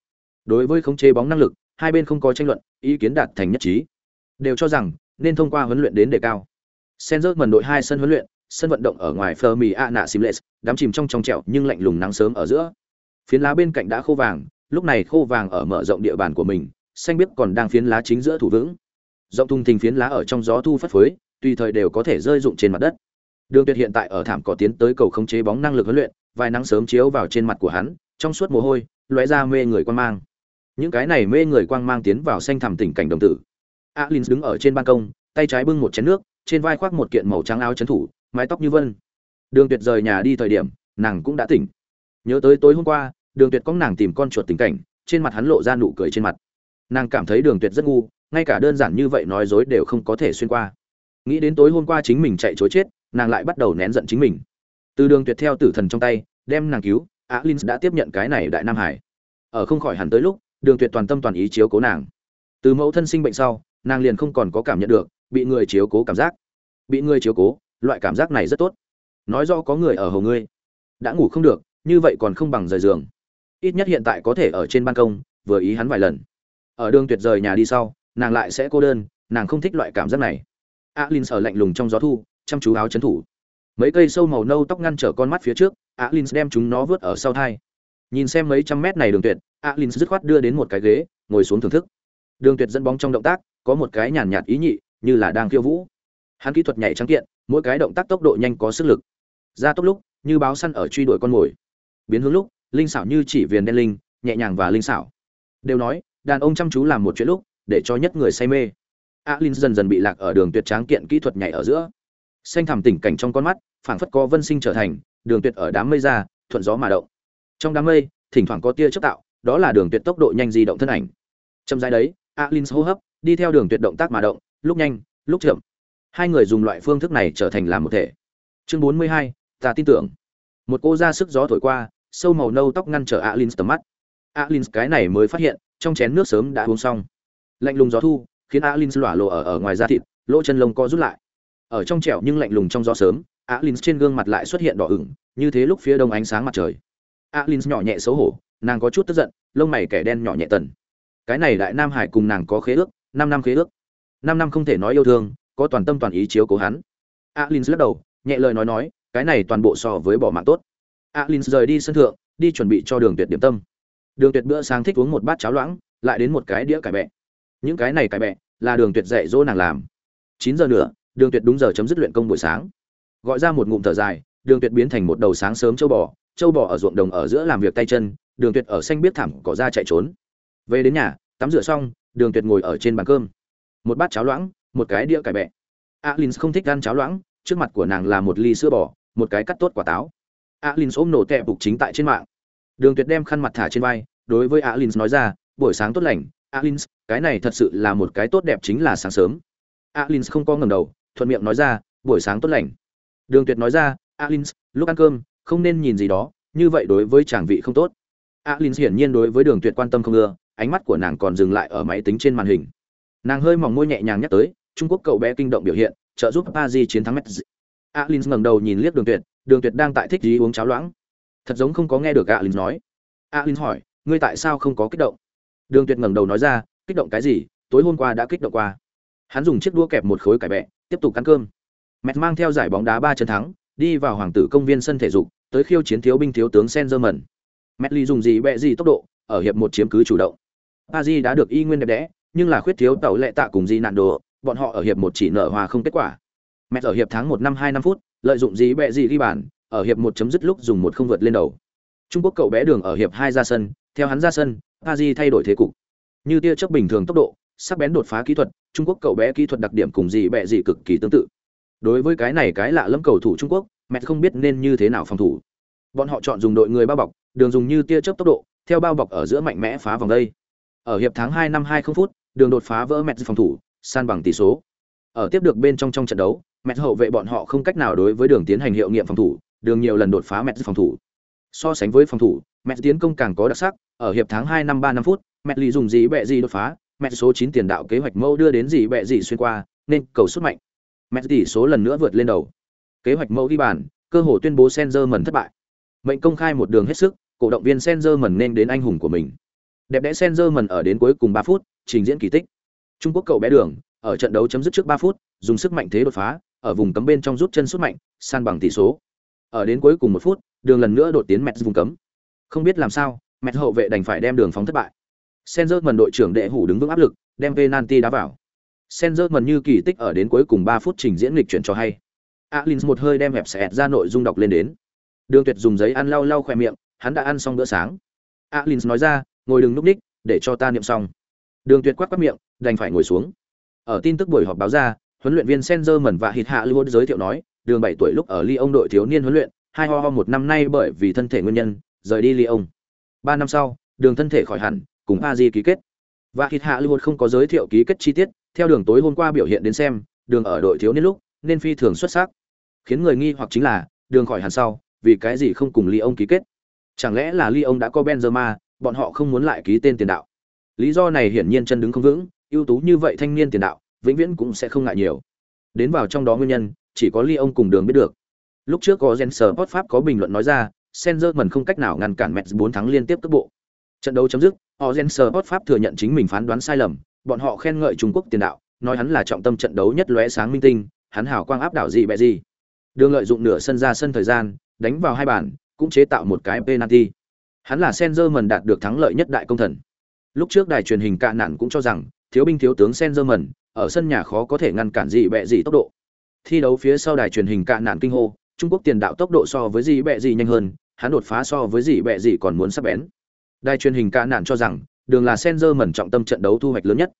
đối với khống chế bóng năng lực hai bên không có tranh luận ý kiến đạt thành nhất trí đều cho rằng nên thông qua huấn luyện đến đề cao Senzer mần đội hai sân huấn luyện sân vận động ở ngoài Fermi Ana Simles, đám chìm trong trong trẻo nhưng lạnh lùng nắng sớm ở giữa. Phiến lá bên cạnh đã khô vàng, lúc này khô vàng ở mở rộng địa bàn của mình, xanh biếc còn đang phiến lá chính giữa thủ vững. Rộng thùng thình phiến lá ở trong gió thu phất phới, tùy thời đều có thể rơi rụng trên mặt đất. Đường Tuyệt hiện tại ở thảm cỏ tiến tới cầu khống chế bóng năng lực huấn luyện, vài nắng sớm chiếu vào trên mặt của hắn, trong suốt mồ hôi, lóe ra mê người quang mang. Những cái này mê người quang mang tiến vào xanh thẳm tình cảnh đồng tử. Alins đứng ở trên ban công, tay trái bưng một chén nước, trên vai khoác một kiện màu trắng áo trấn thủ, mái tóc như vân. Đường Tuyệt rời nhà đi thời điểm, nàng cũng đã tỉnh. Nhớ tới tối hôm qua, Đường Tuyệt có nàng tìm con chuột tình cảnh, trên mặt hắn lộ ra nụ cười trên mặt. nàng cảm thấy đường tuyệt rất ngu ngay cả đơn giản như vậy nói dối đều không có thể xuyên qua nghĩ đến tối hôm qua chính mình chạy chối chết nàng lại bắt đầu nén giận chính mình. Từ đường tuyệt theo tử thần trong tay, đem nàng cứu alin đã tiếp nhận cái này đại nam hải. Ở không khỏi hẳn tới lúc, đường tuyệt toàn tâm toàn ý chiếu cố nàng. Từ mẫu thân sinh bệnh sau, nàng liền không còn có cảm nhận được, bị người chiếu cố cảm giác. Bị người chiếu cố, loại cảm giác này rất tốt. Nói rõ có người ở hầu ngươi. Đã ngủ không được, như vậy còn không bằng rời giường. Ít nhất hiện tại có thể ở trên ban công, vừa ý hắn vài lần. Ở đường tuyệt rời nhà đi sau, nàng lại sẽ cô đơn, nàng không thích loại cảm giác này. Alin sở lạnh lùng trong gió thu chăm chú áo chấn thủ. Mấy cây sâu màu nâu tóc ngăn trở con mắt phía trước alin đem chúng nó vớt ở sau thai. Nhìn xem mấy trăm mét này đường tuyệt alin dứt khoát đưa đến một cái ghế, ngồi xuống thưởng thức. Đường tuyệt dẫn bóng trong động tác, có một cái nhàn nhạt ý nhị, như là đang khiêu vũ. Hắn kỹ thuật nhảy trắng kiện, mỗi cái động tác tốc độ nhanh có sức lực. Ra tốc lúc, như báo săn ở truy đuổi con mồi. Biến hướng lúc, linh xảo như chỉ viền đen linh, nhẹ nhàng và linh xảo. Đều nói, đàn ông chăm chú làm một chuyện lúc, để cho nhất người say mê. Alin dần dần bị lạc ở đường tuyệt tráng kiện kỹ thuật nhảy ở giữa xanh thẳm tình cảnh trong con mắt phảng phất có vân sinh trở thành đường tuyệt ở đám mây ra thuận gió mà động. Trong đám mây thỉnh thoảng có tia chớp tạo đó là đường tuyệt tốc độ nhanh di động thân ảnh. Chậm dài đấy alin hô hấp đi theo đường tuyệt động tác mà động lúc nhanh lúc chậm. Hai người dùng loại phương thức này trở thành làm một thể. Chương 42, ta tin tưởng. Một cô ra sức gió thổi qua sâu màu nâu tóc ngăn trở alin tầm mắt. Alin cái này mới phát hiện trong chén nước sớm đã uống xong. Lạnh lùng gió thu khiến alin lỏa lộ ở ở ngoài da thịt lỗ chân lông co rút lại ở trong trẻo nhưng lạnh lùng trong gió sớm alin trên gương mặt lại xuất hiện đỏ ửng, như thế lúc phía đông ánh sáng mặt trời. Alin nhỏ nhẹ xấu hổ, nàng có chút tức giận, lông mày kẻ đen nhỏ nhẹ tần. Cái này đại nam hải cùng nàng có khế ước, năm năm khế ước. Năm năm không thể nói yêu thương, có toàn tâm toàn ý chiếu cố hắn. Alin lắc đầu, nhẹ lời nói nói, cái này toàn bộ so với bỏ mạng tốt. Alin rời đi sân thượng, đi chuẩn bị cho đường tuyệt điểm tâm. Đường tuyệt bữa sáng thích uống một bát cháo loãng, lại đến một cái đĩa cải bẹ. Những cái này cải bẹ là đường tuyệt dạy dỗ nàng làm. Chín giờ nữa đường tuyệt đúng giờ chấm dứt luyện công buổi sáng. Gọi ra một ngụm thở dài, đường tuyệt biến thành một đầu sáng sớm châu bò châu bò ở ruộng đồng ở giữa làm việc tay chân, đường tuyệt ở xanh biết thảm cỏ ra chạy trốn. Về đến nhà, tắm rửa xong, đường tuyệt ngồi ở trên bàn cơm. Một bát cháo loãng, một cái đĩa cải bẹ. Alin không thích ăn cháo loãng, trước mặt của nàng là một ly sữa bò, một cái cắt tốt quả táo. Alin ôm nổ tẹp bục chính tại trên mạng. Đường tuyệt đem khăn mặt thả trên vai, đối với alin nói ra, buổi sáng tốt lành, alin, cái này thật sự là một cái tốt đẹp chính là sáng sớm. Alin không có ngẩng đầu thuận miệng nói ra, buổi sáng tốt lành. Đường tuyệt nói ra alin lúc ăn cơm, không nên nhìn gì đó, như vậy đối với chàng vị không tốt. Alin hiển nhiên đối với đường tuyệt quan tâm không ưa, ánh mắt của nàng còn dừng lại ở máy tính trên màn hình. Nàng hơi mỏng môi nhẹ nhàng nhắc tới, trung quốc cậu bé kinh động biểu hiện, trợ giúp paris chiến thắng metz. Alin ngẩng đầu nhìn liếc đường tuyệt đường tuyệt đang tại thích gì uống cháo loãng. Thật giống không có nghe được alin nói. Alin hỏi, ngươi tại sao không có kích động? Đường tuyệt ngẩng đầu nói ra, kích động cái gì? Tối hôm qua đã kích động qua hắn dùng chiếc đũa kẹp một khối cải bẹ, tiếp tục ăn cơm. Mẹt mang theo giải bóng đá ba trận thắng, đi vào hoàng tử công viên sân thể dục, tới khiêu chiến thiếu binh thiếu tướng sen dơ mẩn mẹt ly dùng gì bẹ gì tốc độ, ở hiệp một chiếm cứ chủ động. Paji di đã được y nguyên đẹp đẽ, nhưng là khuyết thiếu tàu lệ tạ cùng di nạn đồ, bọn họ ở hiệp một chỉ nở hòa không kết quả. Mẹt ở hiệp tháng một năm hai năm phút, lợi dụng gì bẹ gì ghi bàn, ở hiệp một chấm dứt lúc dùng một không vượt lên đầu. Trung quốc cậu bé đường ở hiệp hai ra sân, theo hắn ra sân Paji di thay đổi thế cục. Như tia chớp bình thường tốc độ sắc bén đột phá kỹ thuật, trung quốc cậu bé kỹ thuật đặc điểm cùng gì bẹ gì cực kỳ tương tự. Đối với cái này cái lạ lẫm cầu thủ trung quốc, mẹ không biết nên như thế nào phòng thủ. Bọn họ chọn dùng đội người bao bọc, đường dùng như tia chớp tốc độ, theo bao bọc ở giữa mạnh mẽ phá vòng đây. Ở hiệp tháng hai năm hai không phút, đường đột phá vỡ mẹ phòng thủ, san bằng tỷ số. Ở tiếp được bên trong trong trận đấu, mẹ hậu vệ bọn họ không cách nào đối với đường tiến hành hiệu nghiệm phòng thủ, đường nhiều lần đột phá mẹ phòng thủ. So sánh với phòng thủ, mẹ tiến công càng có đặc sắc, ở hiệp tháng hai năm ba năm phút, mẹ lì dùng gì bẹ gì đột phá mẹ số chín tiền đạo kế hoạch mâu đưa đến gì bẹ gì xuyên qua, nên cầu xuất mạnh. Mẹ tỷ số lần nữa vượt lên đầu. Kế hoạch mâu ghi bàn, cơ hội tuyên bố Senzerman thất bại. Mệnh công khai một đường hết sức, cổ động viên Senzer mần nên đến anh hùng của mình. Đẹp đẽ Senzerman ở đến cuối cùng ba phút, trình diễn kỳ tích. Trung quốc cậu bé đường, ở trận đấu chấm dứt trước ba phút, dùng sức mạnh thế đột phá, ở vùng cấm bên trong rút chân xuất mạnh, san bằng tỷ số. Ở đến cuối cùng một phút, đường lần nữa đột tiến mẹt vùng cấm. Không biết làm sao mẹt hậu vệ đành phải đem đường phóng thất bại. Senzerman đội trưởng đệ hủ đứng vững áp lực, đem penalty đá vào. Senzerman như kỳ tích ở đến cuối cùng ba phút trình diễn lịch chuyển cho hay. Alins một hơi đem hẹp xẹt ra nội dung đọc lên đến. Đường tuyệt dùng giấy ăn lau lau khỏe miệng, hắn đã ăn xong bữa sáng. Alins nói ra, ngồi đừng lúc ních, để cho ta niệm xong. Đường tuyệt quát quát miệng, đành phải ngồi xuống. Ở tin tức buổi họp báo ra, huấn luyện viên Senzerman và hít hạ lưu giới thiệu nói, đường bảy tuổi lúc ở Lyon đội thiếu niên huấn luyện, hai ho ho một năm nay bởi vì thân thể nguyên nhân, rời đi Lyon. Ba năm sau, đường thân thể khỏi hẳn cùng a di ký kết. Và hít hạ lưu không có giới thiệu ký kết chi tiết, theo đường tối hôm qua biểu hiện đến xem, đường ở đội thiếu niên lúc, nên phi thường xuất sắc. Khiến người nghi hoặc chính là, đường khỏi hẳn sau, vì cái gì không cùng ly ông ký kết? Chẳng lẽ là ly ông đã có benzema, bọn họ không muốn lại ký tên tiền đạo? Lý do này hiển nhiên chân đứng không vững, ưu tú như vậy thanh niên tiền đạo, vĩnh viễn cũng sẽ không ngại nhiều. Đến vào trong đó nguyên nhân, chỉ có ly ông cùng đường biết được. Lúc trước có gen sờ pháp có bình luận nói ra senzer mần không cách nào ngăn cản mets bốn tháng liên tiếp cấp bộ trận đấu chấm dứt, họ gen pháp thừa nhận chính mình phán đoán sai lầm, bọn họ khen ngợi trung quốc tiền đạo, nói hắn là trọng tâm trận đấu nhất lóe sáng minh tinh, hắn hảo quang áp đảo gì bẹ gì. Đường lợi dụng nửa sân ra sân thời gian, đánh vào hai bàn, cũng chế tạo một cái penalty. Hắn là Senzerman đạt được thắng lợi nhất đại công thần. Lúc trước đài truyền hình cạn nạn cũng cho rằng, thiếu binh thiếu tướng Senzerman ở sân nhà khó có thể ngăn cản gì bẹ gì tốc độ. Thi đấu phía sau đài truyền hình cạn nạn kinh hô, trung quốc tiền đạo tốc độ so với gì bẹ gì nhanh hơn, hắn đột phá so với gì bẹ gì còn muốn sắp bén đài truyền hình ca nạn cho rằng, đường là senzer trọng tâm trận đấu thu hoạch lớn nhất.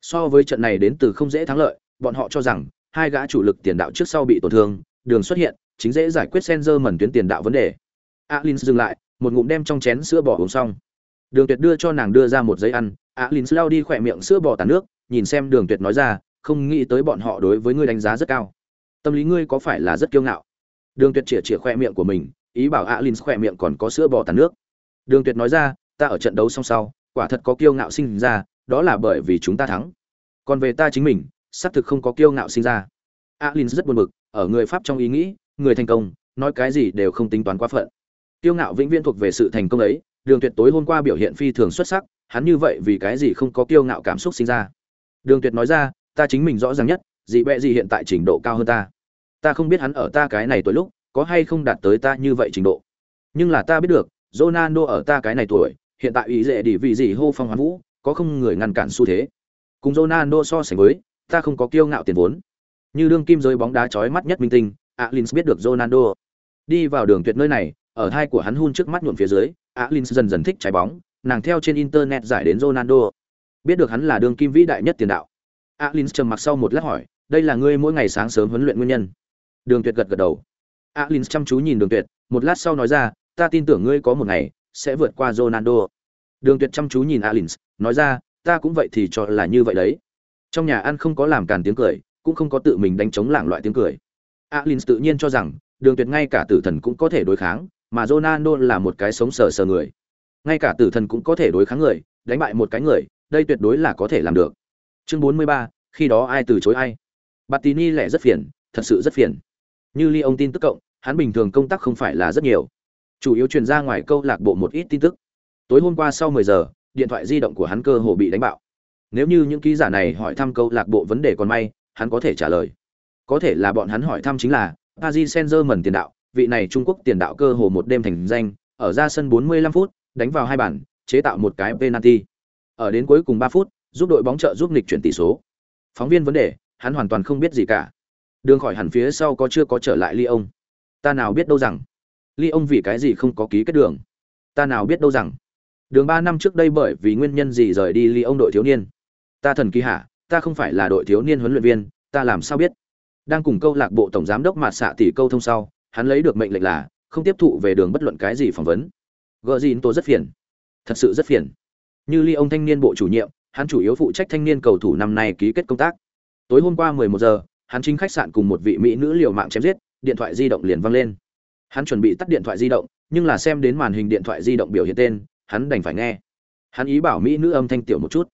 So với trận này đến từ không dễ thắng lợi, bọn họ cho rằng, hai gã chủ lực tiền đạo trước sau bị tổn thương, đường xuất hiện, chính dễ giải quyết senzer mẩn tuyến tiền đạo vấn đề. Alin dừng lại, một ngụm đem trong chén sữa bò uống xong. Đường tuyệt đưa cho nàng đưa ra một giấy ăn, alin lao đi khỏe miệng sữa bò tàn nước, nhìn xem đường tuyệt nói ra, không nghĩ tới bọn họ đối với ngươi đánh giá rất cao. Tâm lý ngươi có phải là rất kiêu ngạo? Đường tuyệt chĩa chĩa khoe miệng của mình, ý bảo alin khoe miệng còn có sữa bò tàn nước. Đường tuyệt nói ra ta ở trận đấu song sau, quả thật có kiêu ngạo sinh ra, đó là bởi vì chúng ta thắng. Còn về ta chính mình, xác thực không có kiêu ngạo sinh ra. Alin rất buồn bực, ở người pháp trong ý nghĩ, người thành công, nói cái gì đều không tính toán quá phận. Kiêu ngạo vĩnh viễn thuộc về sự thành công ấy, đường tuyệt tối hôm qua biểu hiện phi thường xuất sắc, hắn như vậy vì cái gì không có kiêu ngạo cảm xúc sinh ra. Đường tuyệt nói ra, ta chính mình rõ ràng nhất, dị bẹ gì hiện tại trình độ cao hơn ta. Ta không biết hắn ở ta cái này tuổi lúc, có hay không đạt tới ta như vậy trình độ. Nhưng là ta biết được, Ronaldo ở ta cái này tuổi hiện tại ý dễ đi vì gì hô phong hoán vũ, có không người ngăn cản xu thế. Cùng Ronaldo so sánh với, ta không có kiêu ngạo tiền vốn. Như đương kim giới bóng đá chói mắt nhất minh tinh, Alins biết được Ronaldo. Đi vào đường tuyệt nơi này, ở thai của hắn hun trước mắt nhuộm phía dưới, Alins dần dần thích trái bóng, nàng theo trên internet giải đến Ronaldo. Biết được hắn là đương kim vĩ đại nhất tiền đạo. Alins trầm mặc sau một lát hỏi, đây là ngươi mỗi ngày sáng sớm huấn luyện nguyên nhân? Đường tuyệt gật gật đầu. Alins chăm chú nhìn đường tuyệt, một lát sau nói ra, ta tin tưởng ngươi có một ngày sẽ vượt qua Ronaldo. Đường tuyệt chăm chú nhìn Alins nói ra ta cũng vậy thì cho là như vậy đấy. Trong nhà ăn không có làm càn tiếng cười cũng không có tự mình đánh chống lảng loại tiếng cười. Alins tự nhiên cho rằng đường tuyệt ngay cả tử thần cũng có thể đối kháng mà Ronaldo là một cái sống sờ sờ người. Ngay cả tử thần cũng có thể đối kháng người đánh bại một cái người đây tuyệt đối là có thể làm được. Chương 43, khi đó ai từ chối ai? Battini lẻ rất phiền thật sự rất phiền. Như ly ông tin tức cộng hắn bình thường công tác không phải là rất nhiều chủ yếu truyền ra ngoài câu lạc bộ một ít tin tức. Tối hôm qua sau 10 giờ, điện thoại di động của hắn cơ hồ bị đánh bạo. Nếu như những ký giả này hỏi thăm câu lạc bộ vấn đề còn may, hắn có thể trả lời. Có thể là bọn hắn hỏi thăm chính là, Paris Saint-Germain tiền đạo, vị này Trung Quốc tiền đạo cơ hồ một đêm thành danh, ở ra sân 45 phút, đánh vào hai bàn, chế tạo một cái penalty. Ở đến cuối cùng 3 phút, giúp đội bóng trợ giúp nghịch chuyển tỷ số. Phóng viên vấn đề, hắn hoàn toàn không biết gì cả. Đường khỏi hẳn phía sau có chưa có trở lại ly ông ta nào biết đâu rằng ly ông vì cái gì không có ký kết đường? Ta nào biết đâu rằng, đường ba năm trước đây bởi vì nguyên nhân gì rời đi ly ông đội thiếu niên? Ta thần kỳ hả? Ta không phải là đội thiếu niên huấn luyện viên, ta làm sao biết? Đang cùng câu lạc bộ tổng giám đốc mạt xạ tỷ câu thông sau, hắn lấy được mệnh lệnh là không tiếp thụ về đường bất luận cái gì phỏng vấn. Gợ gì tôi rất phiền. Thật sự rất phiền. Như ly ông thanh niên bộ chủ nhiệm, hắn chủ yếu phụ trách thanh niên cầu thủ năm nay ký kết công tác. Tối hôm qua 11 giờ, hắn chính khách sạn cùng một vị mỹ nữ liều mạng chém giết, điện thoại di động liền văng lên hắn chuẩn bị tắt điện thoại di động, nhưng là xem đến màn hình điện thoại di động biểu hiện tên, hắn đành phải nghe. Hắn ý bảo mỹ nữ âm thanh tiểu một chút.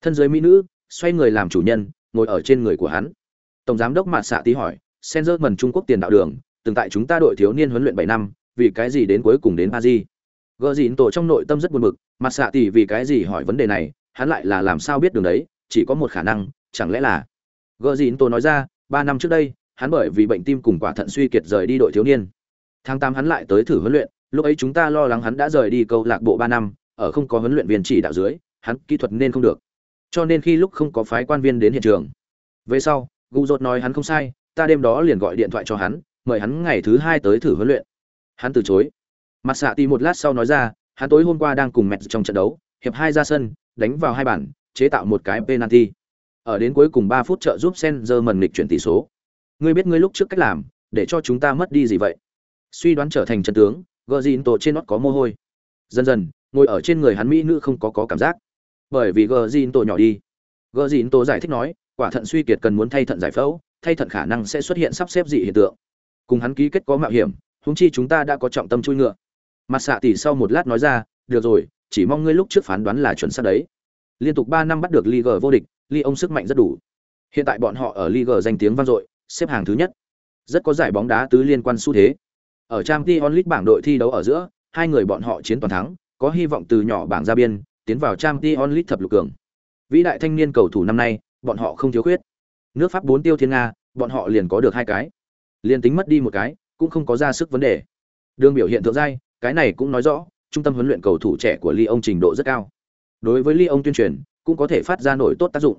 Thân giới mỹ nữ, xoay người làm chủ nhân, ngồi ở trên người của hắn. Tổng giám đốc mạt xạ tí hỏi senzer mần trung quốc tiền đạo đường, từng tại chúng ta đội thiếu niên huấn luyện bảy năm, vì cái gì đến cuối cùng đến ba di? Gợ dịn tổ trong nội tâm rất buồn bực mặt xạ tỷ vì cái gì hỏi vấn đề này, hắn lại là làm sao biết đường đấy, chỉ có một khả năng, chẳng lẽ là gợ dịn tổ nói ra, ba năm trước đây, hắn bởi vì bệnh tim cùng quả thận suy kiệt rời đi đội thiếu niên tháng tám hắn lại tới thử huấn luyện, lúc ấy chúng ta lo lắng hắn đã rời đi câu lạc bộ ba năm, ở không có huấn luyện viên chỉ đạo dưới, hắn kỹ thuật nên không được. Cho nên khi lúc không có phái quan viên đến hiện trường. Về sau, gu dột nói hắn không sai, ta đêm đó liền gọi điện thoại cho hắn, mời hắn ngày thứ hai tới thử huấn luyện. Hắn từ chối. Mặt xạ tì một lát sau nói ra, hắn tối hôm qua đang cùng mẹ trong trận đấu, hiệp hai ra sân, đánh vào hai bản, chế tạo một cái penalty. Ở đến cuối cùng ba phút trợ giúp sen giờ mần nghịch chuyển tỷ số. Ngươi biết ngươi lúc trước cách làm, để cho chúng ta mất đi gì vậy? Suy đoán trở thành chân tướng gờ dìn tổ trên nót có mồ hôi. Dần dần, ngồi ở trên người hắn mỹ nữ không có có cảm giác. Bởi vì gờ dìn tổ nhỏ đi. Gờ dìn tổ giải thích nói, quả thận suy kiệt cần muốn thay thận giải phẫu, thay thận khả năng sẽ xuất hiện sắp xếp dị hiện tượng. Cùng hắn ký kết có mạo hiểm húng chi chúng ta đã có trọng tâm chui ngựa. Mặt xạ tỷ sau một lát nói ra, được rồi, chỉ mong ngươi lúc trước phán đoán là chuẩn xác đấy. Liên tục ba năm bắt được Liga vô địch ly ông sức mạnh rất đủ. Hiện tại bọn họ ở Liga danh tiếng vang dội, xếp hàng thứ nhất. Rất có giải bóng đá tứ liên quan xu thế ở trang t onlit bảng đội thi đấu ở giữa hai người bọn họ chiến toàn thắng có hy vọng từ nhỏ bảng ra biên tiến vào trang t onlit thập lục cường vĩ đại thanh niên cầu thủ năm nay bọn họ không thiếu khuyết nước pháp bốn tiêu thiên nga bọn họ liền có được hai cái liền tính mất đi một cái cũng không có ra sức vấn đề đường biểu hiện thượng giai cái này cũng nói rõ trung tâm huấn luyện cầu thủ trẻ của Lyon trình độ rất cao. Đối với Lyon tuyên truyền, cũng có thể phát ra nổi tốt tác dụng.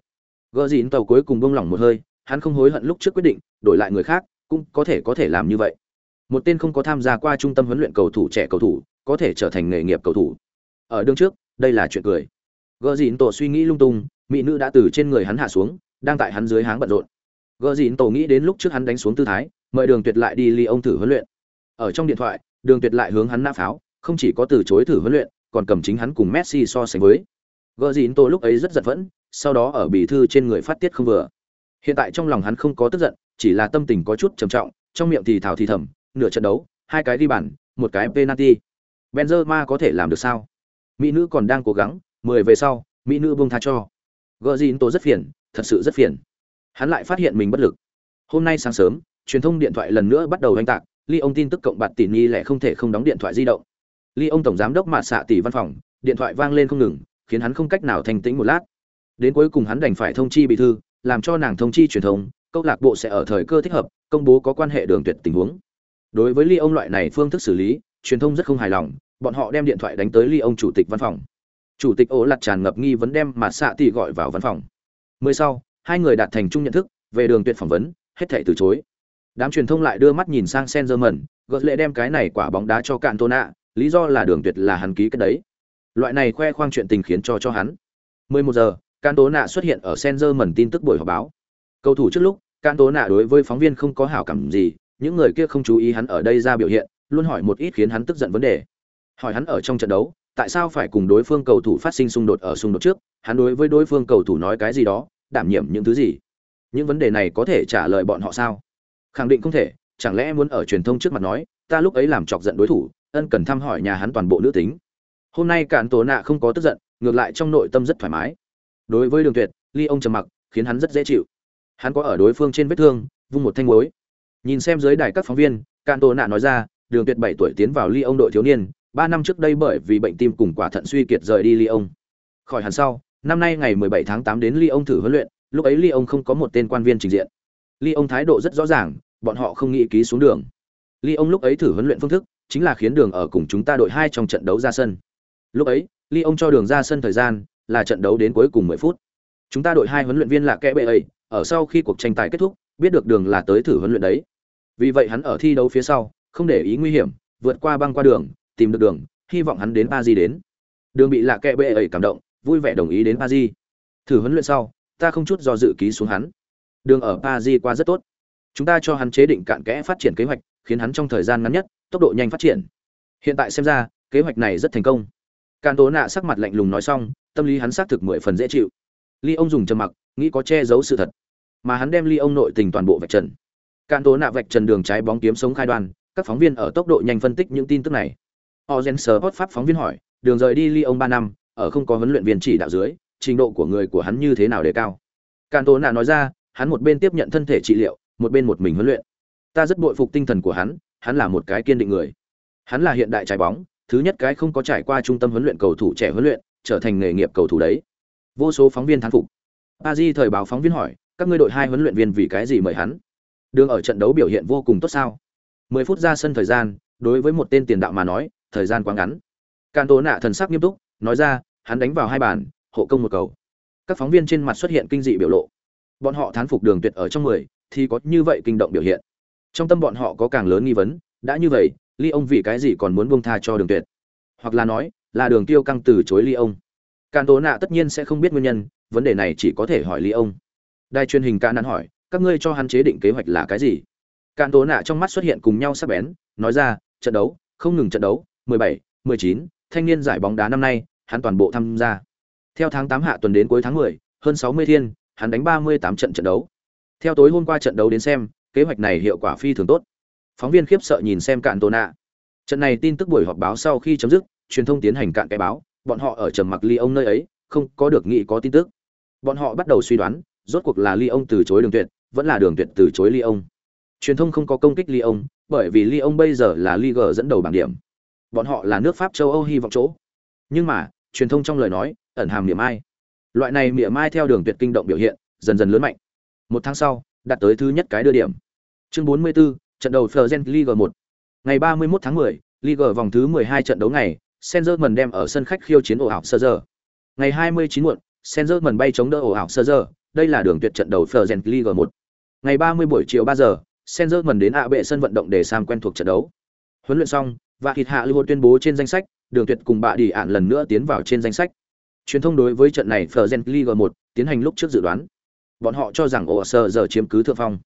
Gỡ dịn tàu cuối cùng buông lỏng một hơi, hắn không hối hận lúc trước quyết định, đổi lại người khác, cũng có thể có thể làm như vậy. Một tên không có tham gia qua trung tâm huấn luyện cầu thủ trẻ cầu thủ, có thể trở thành nghề nghiệp cầu thủ. Ở đương trước, đây là chuyện cười. Gỡ dịn tổ suy nghĩ lung tung, mỹ nữ đã từ trên người hắn hạ xuống, đang tại hắn dưới háng bận rộn. Gỡ dịn tổ nghĩ đến lúc trước hắn đánh xuống tư thái, mời Đường Tuyệt lại đi Lyon thử huấn luyện. Ở trong điện thoại, Đường Tuyệt lại hướng hắn nã pháo, không chỉ có từ chối thử huấn luyện, còn cầm chính hắn cùng Messi so sánh với. Gỡ dịn tổ lúc ấy rất giận vẫn, sau đó ở bì thư trên người phát tiết không vừa. Hiện tại trong lòng hắn không có tức giận, chỉ là tâm tình có chút trầm trọng, trong miệng thì thào thì thầm, nửa trận đấu, hai cái đi bàn, một cái penalty. Benzema có thể làm được sao? Mỹ nữ còn đang cố gắng, 10 về sau, mỹ nữ buông tha cho. Gỡ dịn tổ rất phiền, thật sự rất phiền. Hắn lại phát hiện mình bất lực. Hôm nay sáng sớm, truyền thông điện thoại lần nữa bắt đầu hoành tạc, Ly ông tin tức cộng bạt tỷ nhi lại không thể không đóng điện thoại di động ly ông tổng giám đốc mạ xạ tỷ văn phòng điện thoại vang lên không ngừng khiến hắn không cách nào thành tĩnh một lát đến cuối cùng hắn đành phải thông chi bí thư làm cho nàng thông chi truyền thông câu lạc bộ sẽ ở thời cơ thích hợp công bố có quan hệ đường tuyệt tình huống đối với ly ông loại này phương thức xử lý, truyền thông rất không hài lòng, bọn họ đem điện thoại đánh tới ly ông chủ tịch văn phòng. Chủ tịch ố lặt tràn ngập nghi vấn đem mà xạ tỷ gọi vào văn phòng. Mười sau, hai người đạt thành chung nhận thức, về đường tuyệt phỏng vấn, hết thể từ chối. Đám truyền thông lại đưa mắt nhìn sang sen dơ mẩn gợt lệ đem cái này quả bóng đá cho cạn tôn ạ lý do là đường tuyệt là hắn ký cái đấy. Loại này khoe khoang chuyện tình khiến cho cho hắn. 11 giờ can tố nạ xuất hiện ở sen dơ mẩn tin tức buổi họp báo. Cầu thủ trước lúc can tố nạ đối với phóng viên không có hảo cảm gì những người kia không chú ý hắn ở đây ra biểu hiện, luôn hỏi một ít khiến hắn tức giận vấn đề. Hỏi hắn ở trong trận đấu, tại sao phải cùng đối phương cầu thủ phát sinh xung đột ở xung đột trước? Hắn đối với đối phương cầu thủ nói cái gì đó, đảm nhiệm những thứ gì? Những vấn đề này có thể trả lời bọn họ sao? Khẳng định không thể, chẳng lẽ muốn ở truyền thông trước mặt nói, ta lúc ấy làm chọc giận đối thủ, ân cần thăm hỏi nhà hắn toàn bộ nữ tính. Hôm nay cản tố nạ không có tức giận, ngược lại trong nội tâm rất thoải mái. Đối với đường tuyệt, ly ông trầm mặc, khiến hắn rất dễ chịu. Hắn có ở đối phương trên vết thương, vung một thanh muối nhìn xem dưới đài các phóng viên can tô nạ nói ra đường tuyệt bảy tuổi tiến vào ly ông đội thiếu niên ba năm trước đây bởi vì bệnh tim cùng quả thận suy kiệt rời đi ly ông khỏi hẳn sau năm nay ngày 17 tháng 8 đến ly ông thử huấn luyện lúc ấy ly ông không có một tên quan viên trình diện ly ông thái độ rất rõ ràng bọn họ không nghĩ ký xuống đường ly ông lúc ấy thử huấn luyện phương thức chính là khiến đường ở cùng chúng ta đội hai trong trận đấu ra sân. Lúc ấy, Ly ông cho đường ra sân thời gian là trận đấu đến cuối cùng 10 phút. Chúng ta đội hai huấn luyện viên là kẽ bệ ấy, ở sau khi cuộc tranh tài kết thúc, biết được đường là tới thử huấn luyện đấy. Vì vậy hắn ở thi đấu phía sau, không để ý nguy hiểm, vượt qua băng qua đường, tìm được đường, hy vọng hắn đến Paris đến. Đường bị lạ kệ bệ ấy cảm động, vui vẻ đồng ý đến Paris. Thử huấn luyện sau, ta không chút do dự ký xuống hắn. Đường ở Paris qua rất tốt. Chúng ta cho hắn chế định cạn kẽ phát triển kế hoạch, khiến hắn trong thời gian ngắn nhất tốc độ nhanh phát triển hiện tại xem ra kế hoạch này rất thành công can tố nạ sắc mặt lạnh lùng nói xong tâm lý hắn xác thực mười phần dễ chịu ly ông dùng trầm mặc nghĩ có che giấu sự thật mà hắn đem ly ông nội tình toàn bộ vạch trần Cạn tố nạ vạch trần đường trái bóng kiếm sống khai đoàn. các phóng viên ở tốc độ nhanh phân tích những tin tức này Ozen Sport pháp phóng viên hỏi, đường rời đi Lyon 3 năm, ở không có huấn luyện viên chỉ đạo dưới, trình độ của người của hắn như thế nào để cao? Cantona nói ra, hắn một bên tiếp nhận thân thể trị liệu, một bên một mình huấn luyện. Ta rất bội phục tinh thần của hắn, hắn là một cái kiên định người. Hắn là hiện đại trái bóng, thứ nhất cái không có trải qua trung tâm huấn luyện cầu thủ trẻ huấn luyện, trở thành nghề nghiệp cầu thủ đấy. Vô số phóng viên thán phục. Paris thời báo phóng viên hỏi, các ngươi đội hai huấn luyện viên vì cái gì mời hắn? Đường ở trận đấu biểu hiện vô cùng tốt sao? 10 phút ra sân thời gian, đối với một tên tiền đạo mà nói, thời gian quá ngắn. Can Tố nạ thần sắc nghiêm túc, nói ra, hắn đánh vào hai bàn, hộ công một cầu. Các phóng viên trên mặt xuất hiện kinh dị biểu lộ. Bọn họ thán phục Đường Tuyệt ở trong 10, thì có như vậy kinh động biểu hiện trong tâm bọn họ có càng lớn nghi vấn đã như vậy ly ông vì cái gì còn muốn buông tha cho đường tuyệt hoặc là nói là đường tiêu căng từ chối ly ông Can tố nạ tất nhiên sẽ không biết nguyên nhân vấn đề này chỉ có thể hỏi ly ông đài truyền hình ca nắn hỏi các ngươi cho hắn chế định kế hoạch là cái gì cạn tố nạ trong mắt xuất hiện cùng nhau sắc bén nói ra trận đấu không ngừng trận đấu 17, 19, thanh niên giải bóng đá năm nay hắn toàn bộ tham gia Theo tháng 8 hạ tuần đến cuối tháng 10, hơn 60 thiên, hắn đánh 38 trận trận đấu. Theo tối hôm qua trận đấu đến xem, kế hoạch này hiệu quả phi thường tốt. Phóng viên khiếp sợ nhìn xem cạn tố nạ. Trận này tin tức buổi họp báo sau khi chấm dứt, truyền thông tiến hành cạn cái báo, bọn họ ở trầm mặc ly ông nơi ấy, không có được nghĩ có tin tức. Bọn họ bắt đầu suy đoán, rốt cuộc là ly ông từ chối đường tuyệt, vẫn là đường tuyệt từ chối ly ông. Truyền thông không có công kích ly ông, bởi vì ly ông bây giờ là Ligue dẫn đầu bảng điểm. Bọn họ là nước Pháp châu Âu hy vọng chỗ. Nhưng mà, truyền thông trong lời nói, ẩn hàm niệm ai. Loại này niệm ai theo đường tuyệt kinh động biểu hiện, dần dần lớn mạnh. Một tháng sau, đạt tới thứ nhất cái đưa điểm. Chương 44, trận đầu Fergen Ligue 1. Ngày 31 tháng 10, Ligue vòng thứ 12 trận đấu ngày, Senzerman đem ở sân khách khiêu chiến ổ ảo sơ giờ. Ngày 29 muộn, Senzerman bay chống đỡ ổ ảo sơ giờ, đây là đường tuyệt trận đầu Fergen League 1. Ngày 30 buổi chiều 3 giờ, Senzer mần đến ạ bệ sân vận động để sang quen thuộc trận đấu. Huấn luyện xong, và thịt hạ lưu tuyên bố trên danh sách, đường tuyệt cùng bạ đi ạn lần nữa tiến vào trên danh sách. Truyền thông đối với trận này Fergen League 1 tiến hành lúc trước dự đoán. Bọn họ cho rằng Oser giờ chiếm cứ thượng phong.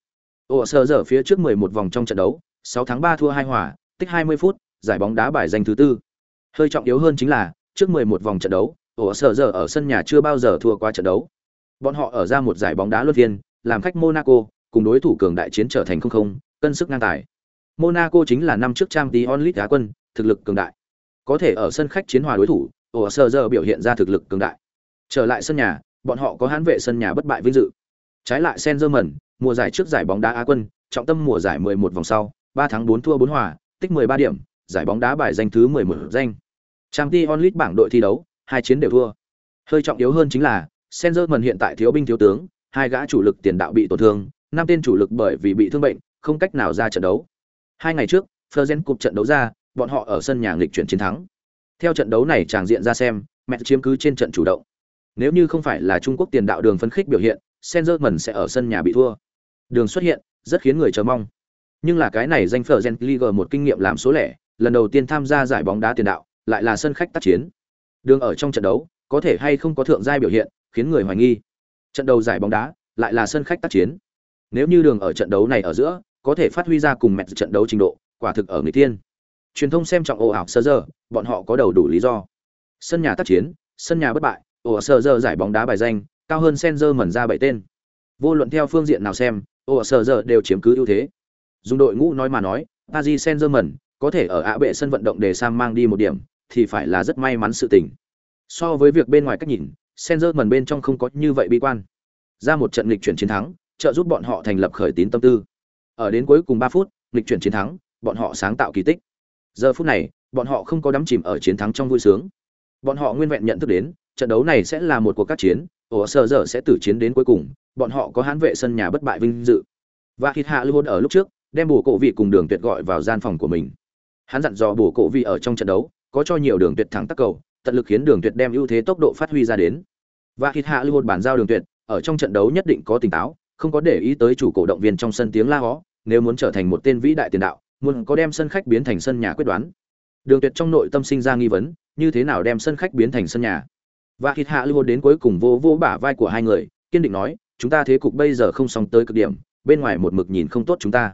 Oser giờ phía trước 11 vòng trong trận đấu, 6 tháng 3 thua 2 hòa, tích 20 phút, giải bóng đá bài danh thứ tư. Hơi trọng yếu hơn chính là, trước 11 vòng trận đấu, Oser giờ ở sân nhà chưa bao giờ thua qua trận đấu. Bọn họ ở ra một giải bóng đá luân phiên, làm khách Monaco, cùng đối thủ cường đại chiến trở thành không không, cân sức ngang tài. Monaco chính là năm trước Champions League đá quân, thực lực cường đại. Có thể ở sân khách chiến hòa đối thủ, ổ giờ biểu hiện ra thực lực cường đại. Trở lại sân nhà, bọn họ có hãn vệ sân nhà bất bại vinh dự. Trái lại Saint-Germain, mùa giải trước giải bóng đá Á quân, trọng tâm mùa giải 11 vòng sau, 3 thắng 4 thua 4 hòa, tích 13 điểm, giải bóng đá bài danh thứ 11 danh. Champions League bảng đội thi đấu, hai chiến đều thua. Hơi trọng yếu hơn chính là, Sengerman hiện tại thiếu binh thiếu tướng, hai gã chủ lực tiền đạo bị tổn thương, năm tên chủ lực bởi vì bị thương bệnh, không cách nào ra trận đấu. Hai ngày trước, Fergen cục trận đấu ra, bọn họ ở sân nhà nghịch chuyển chiến thắng. Theo trận đấu này tràng diện ra xem, mẹ chiếm cứ trên trận chủ động. Nếu như không phải là Trung Quốc tiền đạo đường phấn khích biểu hiện, Sengerman sẽ ở sân nhà bị thua. Đường xuất hiện, rất khiến người chờ mong. Nhưng là cái này danh Fergen League một kinh nghiệm làm số lẻ, lần đầu tiên tham gia giải bóng đá tiền đạo, lại là sân khách tác chiến. Đường ở trong trận đấu, có thể hay không có thượng giai biểu hiện, khiến người hoài nghi. Trận đầu giải bóng đá, lại là sân khách tác chiến. Nếu như đường ở trận đấu này ở giữa, có thể phát huy ra cùng mẹ trận đấu trình độ, quả thực ở người tiên. Truyền thông xem trọng ồ ảo sơ giờ, bọn họ có đầu đủ lý do. Sân nhà tác chiến, sân nhà bất bại, ồ sơ giờ giải bóng đá bài danh, cao hơn Senzer mẩn ra bảy tên. Vô luận theo phương diện nào xem, ồ sơ giờ đều chiếm cứ ưu thế. Dùng đội ngũ nói mà nói, Paris Saint-Germain có thể ở ạ bệ sân vận động để Sam mang đi một điểm, thì phải là rất may mắn sự tình. So với việc bên ngoài cách nhìn, Saint-Germain bên trong không có như vậy bi quan. Ra một trận lịch chuyển chiến thắng, trợ giúp bọn họ thành lập khởi tín tâm tư. Ở đến cuối cùng 3 phút, lịch chuyển chiến thắng, bọn họ sáng tạo kỳ tích. Giờ phút này, bọn họ không có đắm chìm ở chiến thắng trong vui sướng. Bọn họ nguyên vẹn nhận thức đến, trận đấu này sẽ là một cuộc các chiến, ổ sở giờ sẽ tử chiến đến cuối cùng, bọn họ có hãn vệ sân nhà bất bại vinh dự. Và khi Hạ Lưu ở lúc trước, đem bổ cổ vị cùng đường tuyệt gọi vào gian phòng của mình hắn dặn dò bổ cổ vị ở trong trận đấu có cho nhiều đường tuyệt thắng tắc cầu tận lực khiến đường tuyệt đem ưu thế tốc độ phát huy ra đến và hít hạ lưu một bản giao đường tuyệt, ở trong trận đấu nhất định có tỉnh táo, không có để ý tới chủ cổ động viên trong sân tiếng la hó, nếu muốn trở thành một tên vĩ đại tiền đạo, muốn có đem sân khách biến thành sân nhà quyết đoán. Đường tuyệt trong nội tâm sinh ra nghi vấn, như thế nào đem sân khách biến thành sân nhà? Và hít hạ lưu đến cuối cùng vô vô bả vai của hai người, kiên định nói, chúng ta thế cục bây giờ không xong tới cực điểm, bên ngoài một mực nhìn không tốt chúng ta.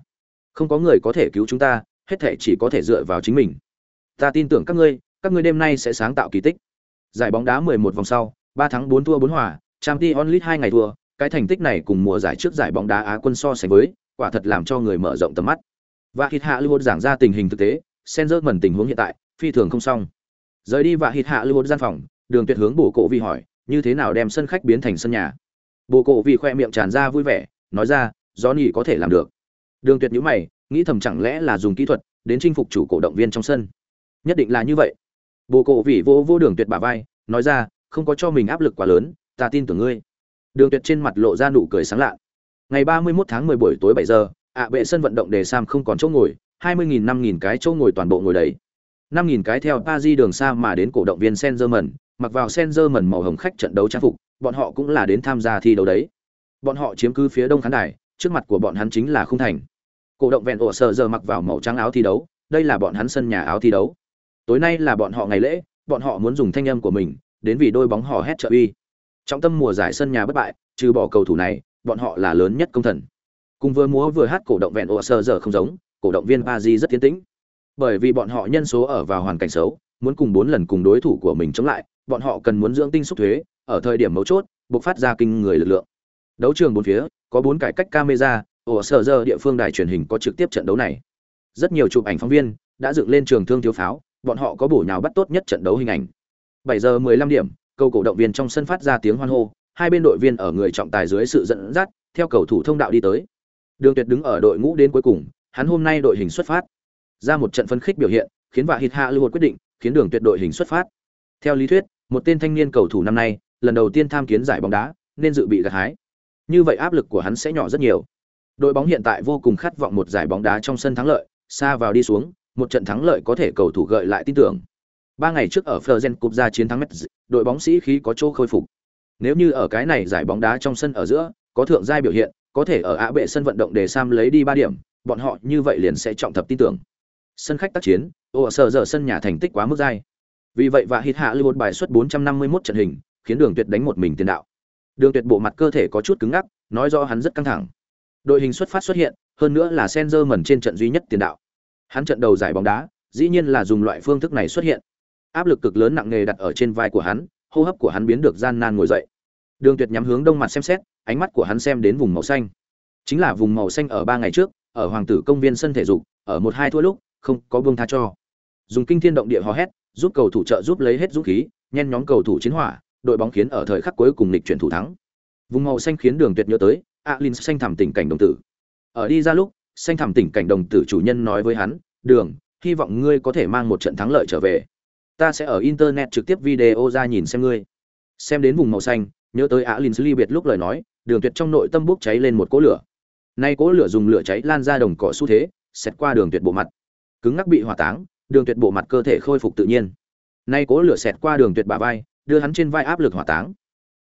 Không có người có thể cứu chúng ta, hết thể chỉ có thể dựa vào chính mình. Ta tin tưởng các ngươi các ngươi đêm nay sẽ sáng tạo kỳ tích. Giải bóng đá 11 vòng sau 3 thắng 4 thua 4 hòa Champions League 2 ngày thua cái thành tích này cùng mùa giải trước giải bóng đá Á quân so sánh với quả thật làm cho người mở rộng tầm mắt và hít hạ lưu giảng ra tình hình thực tế Senzer mẩn tình huống hiện tại phi thường không xong rời đi và hít hạ lưu gian phòng đường tuyệt hướng bổ cổ vi hỏi như thế nào đem sân khách biến thành sân nhà bổ cổ vi khoe miệng tràn ra vui vẻ nói ra Johnny có thể làm được Đường Tuyệt nhíu mày, nghĩ thầm chẳng lẽ là dùng kỹ thuật đến chinh phục chủ cổ động viên trong sân. Nhất định là như vậy. Bồ Cổ vi vô vô Đường Tuyệt bả vai, nói ra, không có cho mình áp lực quá lớn, ta tin tưởng ngươi. Đường Tuyệt trên mặt lộ ra nụ cười sáng lạ. Ngày 31 tháng 10 buổi tối 7 giờ, ạ bệ sân vận động đề Sam không còn chỗ ngồi, 20.000 5000 cái chỗ ngồi toàn bộ ngồi đầy. 5000 cái theo Paris đường xa mà đến cổ động viên Senzerman, mặc vào Senzerman màu hồng khách trận đấu trang phục, bọn họ cũng là đến tham gia thi đấu đấy. Bọn họ chiếm cứ phía đông khán đài, trước mặt của bọn hắn chính là khung thành cổ động vẹn ổ sợ giờ mặc vào màu trắng áo thi đấu đây là bọn hắn sân nhà áo thi đấu tối nay là bọn họ ngày lễ bọn họ muốn dùng thanh âm của mình đến vì đôi bóng họ hét trợ uy. Trọng tâm mùa giải sân nhà bất bại, trừ bỏ cầu thủ này, bọn họ là lớn nhất công thần. Cùng vừa múa vừa hát cổ động vẹn ổ sờ giờ không giống, cổ động viên Paris rất tiến tĩnh. Bởi vì bọn họ nhân số ở vào hoàn cảnh xấu, muốn cùng bốn lần cùng đối thủ của mình chống lại, bọn họ cần muốn dưỡng tinh xúc thuế, ở thời điểm mấu chốt, bộc phát ra kinh người lực lượng. Đấu trường bốn phía, có bốn cải cách camera, ổ sở giờ địa phương đài truyền hình có trực tiếp trận đấu này. Rất nhiều chụp ảnh phóng viên đã dựng lên trường thương thiếu pháo, bọn họ có bổ nhào bắt tốt nhất trận đấu hình ảnh. 7 giờ 15 điểm cầu cổ động viên trong sân phát ra tiếng hoan hô, hai bên đội viên ở người trọng tài dưới sự dẫn dắt, theo cầu thủ thông đạo đi tới. Đường tuyệt đứng ở đội ngũ đến cuối cùng, hắn hôm nay đội hình xuất phát. Ra một trận phân khích biểu hiện, khiến vạ hít hạ lưu quyết định, khiến đường tuyệt đội hình xuất phát. Theo lý thuyết, một tên thanh niên cầu thủ năm nay, lần đầu tiên tham kiến giải bóng đá, nên dự bị gặt hái. Như vậy áp lực của hắn sẽ nhỏ rất nhiều. Đội bóng hiện tại vô cùng khát vọng một giải bóng đá trong sân thắng lợi, xa vào đi xuống, một trận thắng lợi có thể cầu thủ gợi lại tin tưởng ba ngày trước ở Fleuren Cup ra chiến thắng Metz, đội bóng sĩ khí có chỗ khôi phục. Nếu như ở cái này giải bóng đá trong sân ở giữa có thượng giai biểu hiện có thể ở ạ bệ sân vận động để sam lấy đi ba điểm bọn họ như vậy liền sẽ trọng thập tin tưởng. Sân khách tác chiến ô sờ giờ sân nhà thành tích quá mức dai. Vì vậy và hít hạ lưu một bài xuất 451 trận hình khiến đường tuyệt đánh một mình tiền đạo. Đường tuyệt bộ mặt cơ thể có chút cứng ngắc nói do hắn rất căng thẳng. Đội hình xuất phát xuất hiện hơn nữa là Senzer mẩn trên trận duy nhất tiền đạo. Hắn trận đầu giải bóng đá dĩ nhiên là dùng loại phương thức này xuất hiện áp lực cực lớn nặng nề đặt ở trên vai của hắn, hô hấp của hắn biến được gian nan ngồi dậy. Đường tuyệt nhắm hướng đông mặt xem xét, ánh mắt của hắn xem đến vùng màu xanh. Chính là vùng màu xanh ở ba ngày trước, ở hoàng tử công viên sân thể dục, ở một hai thua lúc, không có buông tha cho. Dùng kinh thiên động địa hò hét, giúp cầu thủ trợ giúp lấy hết dũng khí, nhen nhóm cầu thủ chiến hỏa, đội bóng khiến ở thời khắc cuối cùng lịch chuyển thủ thắng. Vùng màu xanh khiến đường tuyệt nhớ tới, alin xanh thảm tình cảnh đồng tử. Ở đi ra lúc, xanh thảm tình cảnh đồng tử chủ nhân nói với hắn, đường, hy vọng ngươi có thể mang một trận thắng lợi trở về ta sẽ ở internet trực tiếp video ra nhìn xem ngươi. Xem đến vùng màu xanh, nhớ tới alin ly biệt lúc lời nói, đường tuyệt trong nội tâm bốc cháy lên một cỗ lửa. Nay cỗ lửa dùng lửa cháy lan ra đồng cỏ xu thế xét qua đường tuyệt bộ mặt. Cứng ngắc bị hỏa táng, đường tuyệt bộ mặt cơ thể khôi phục tự nhiên. Nay cỗ lửa xẹt qua đường tuyệt bả vai, đưa hắn trên vai áp lực hỏa táng.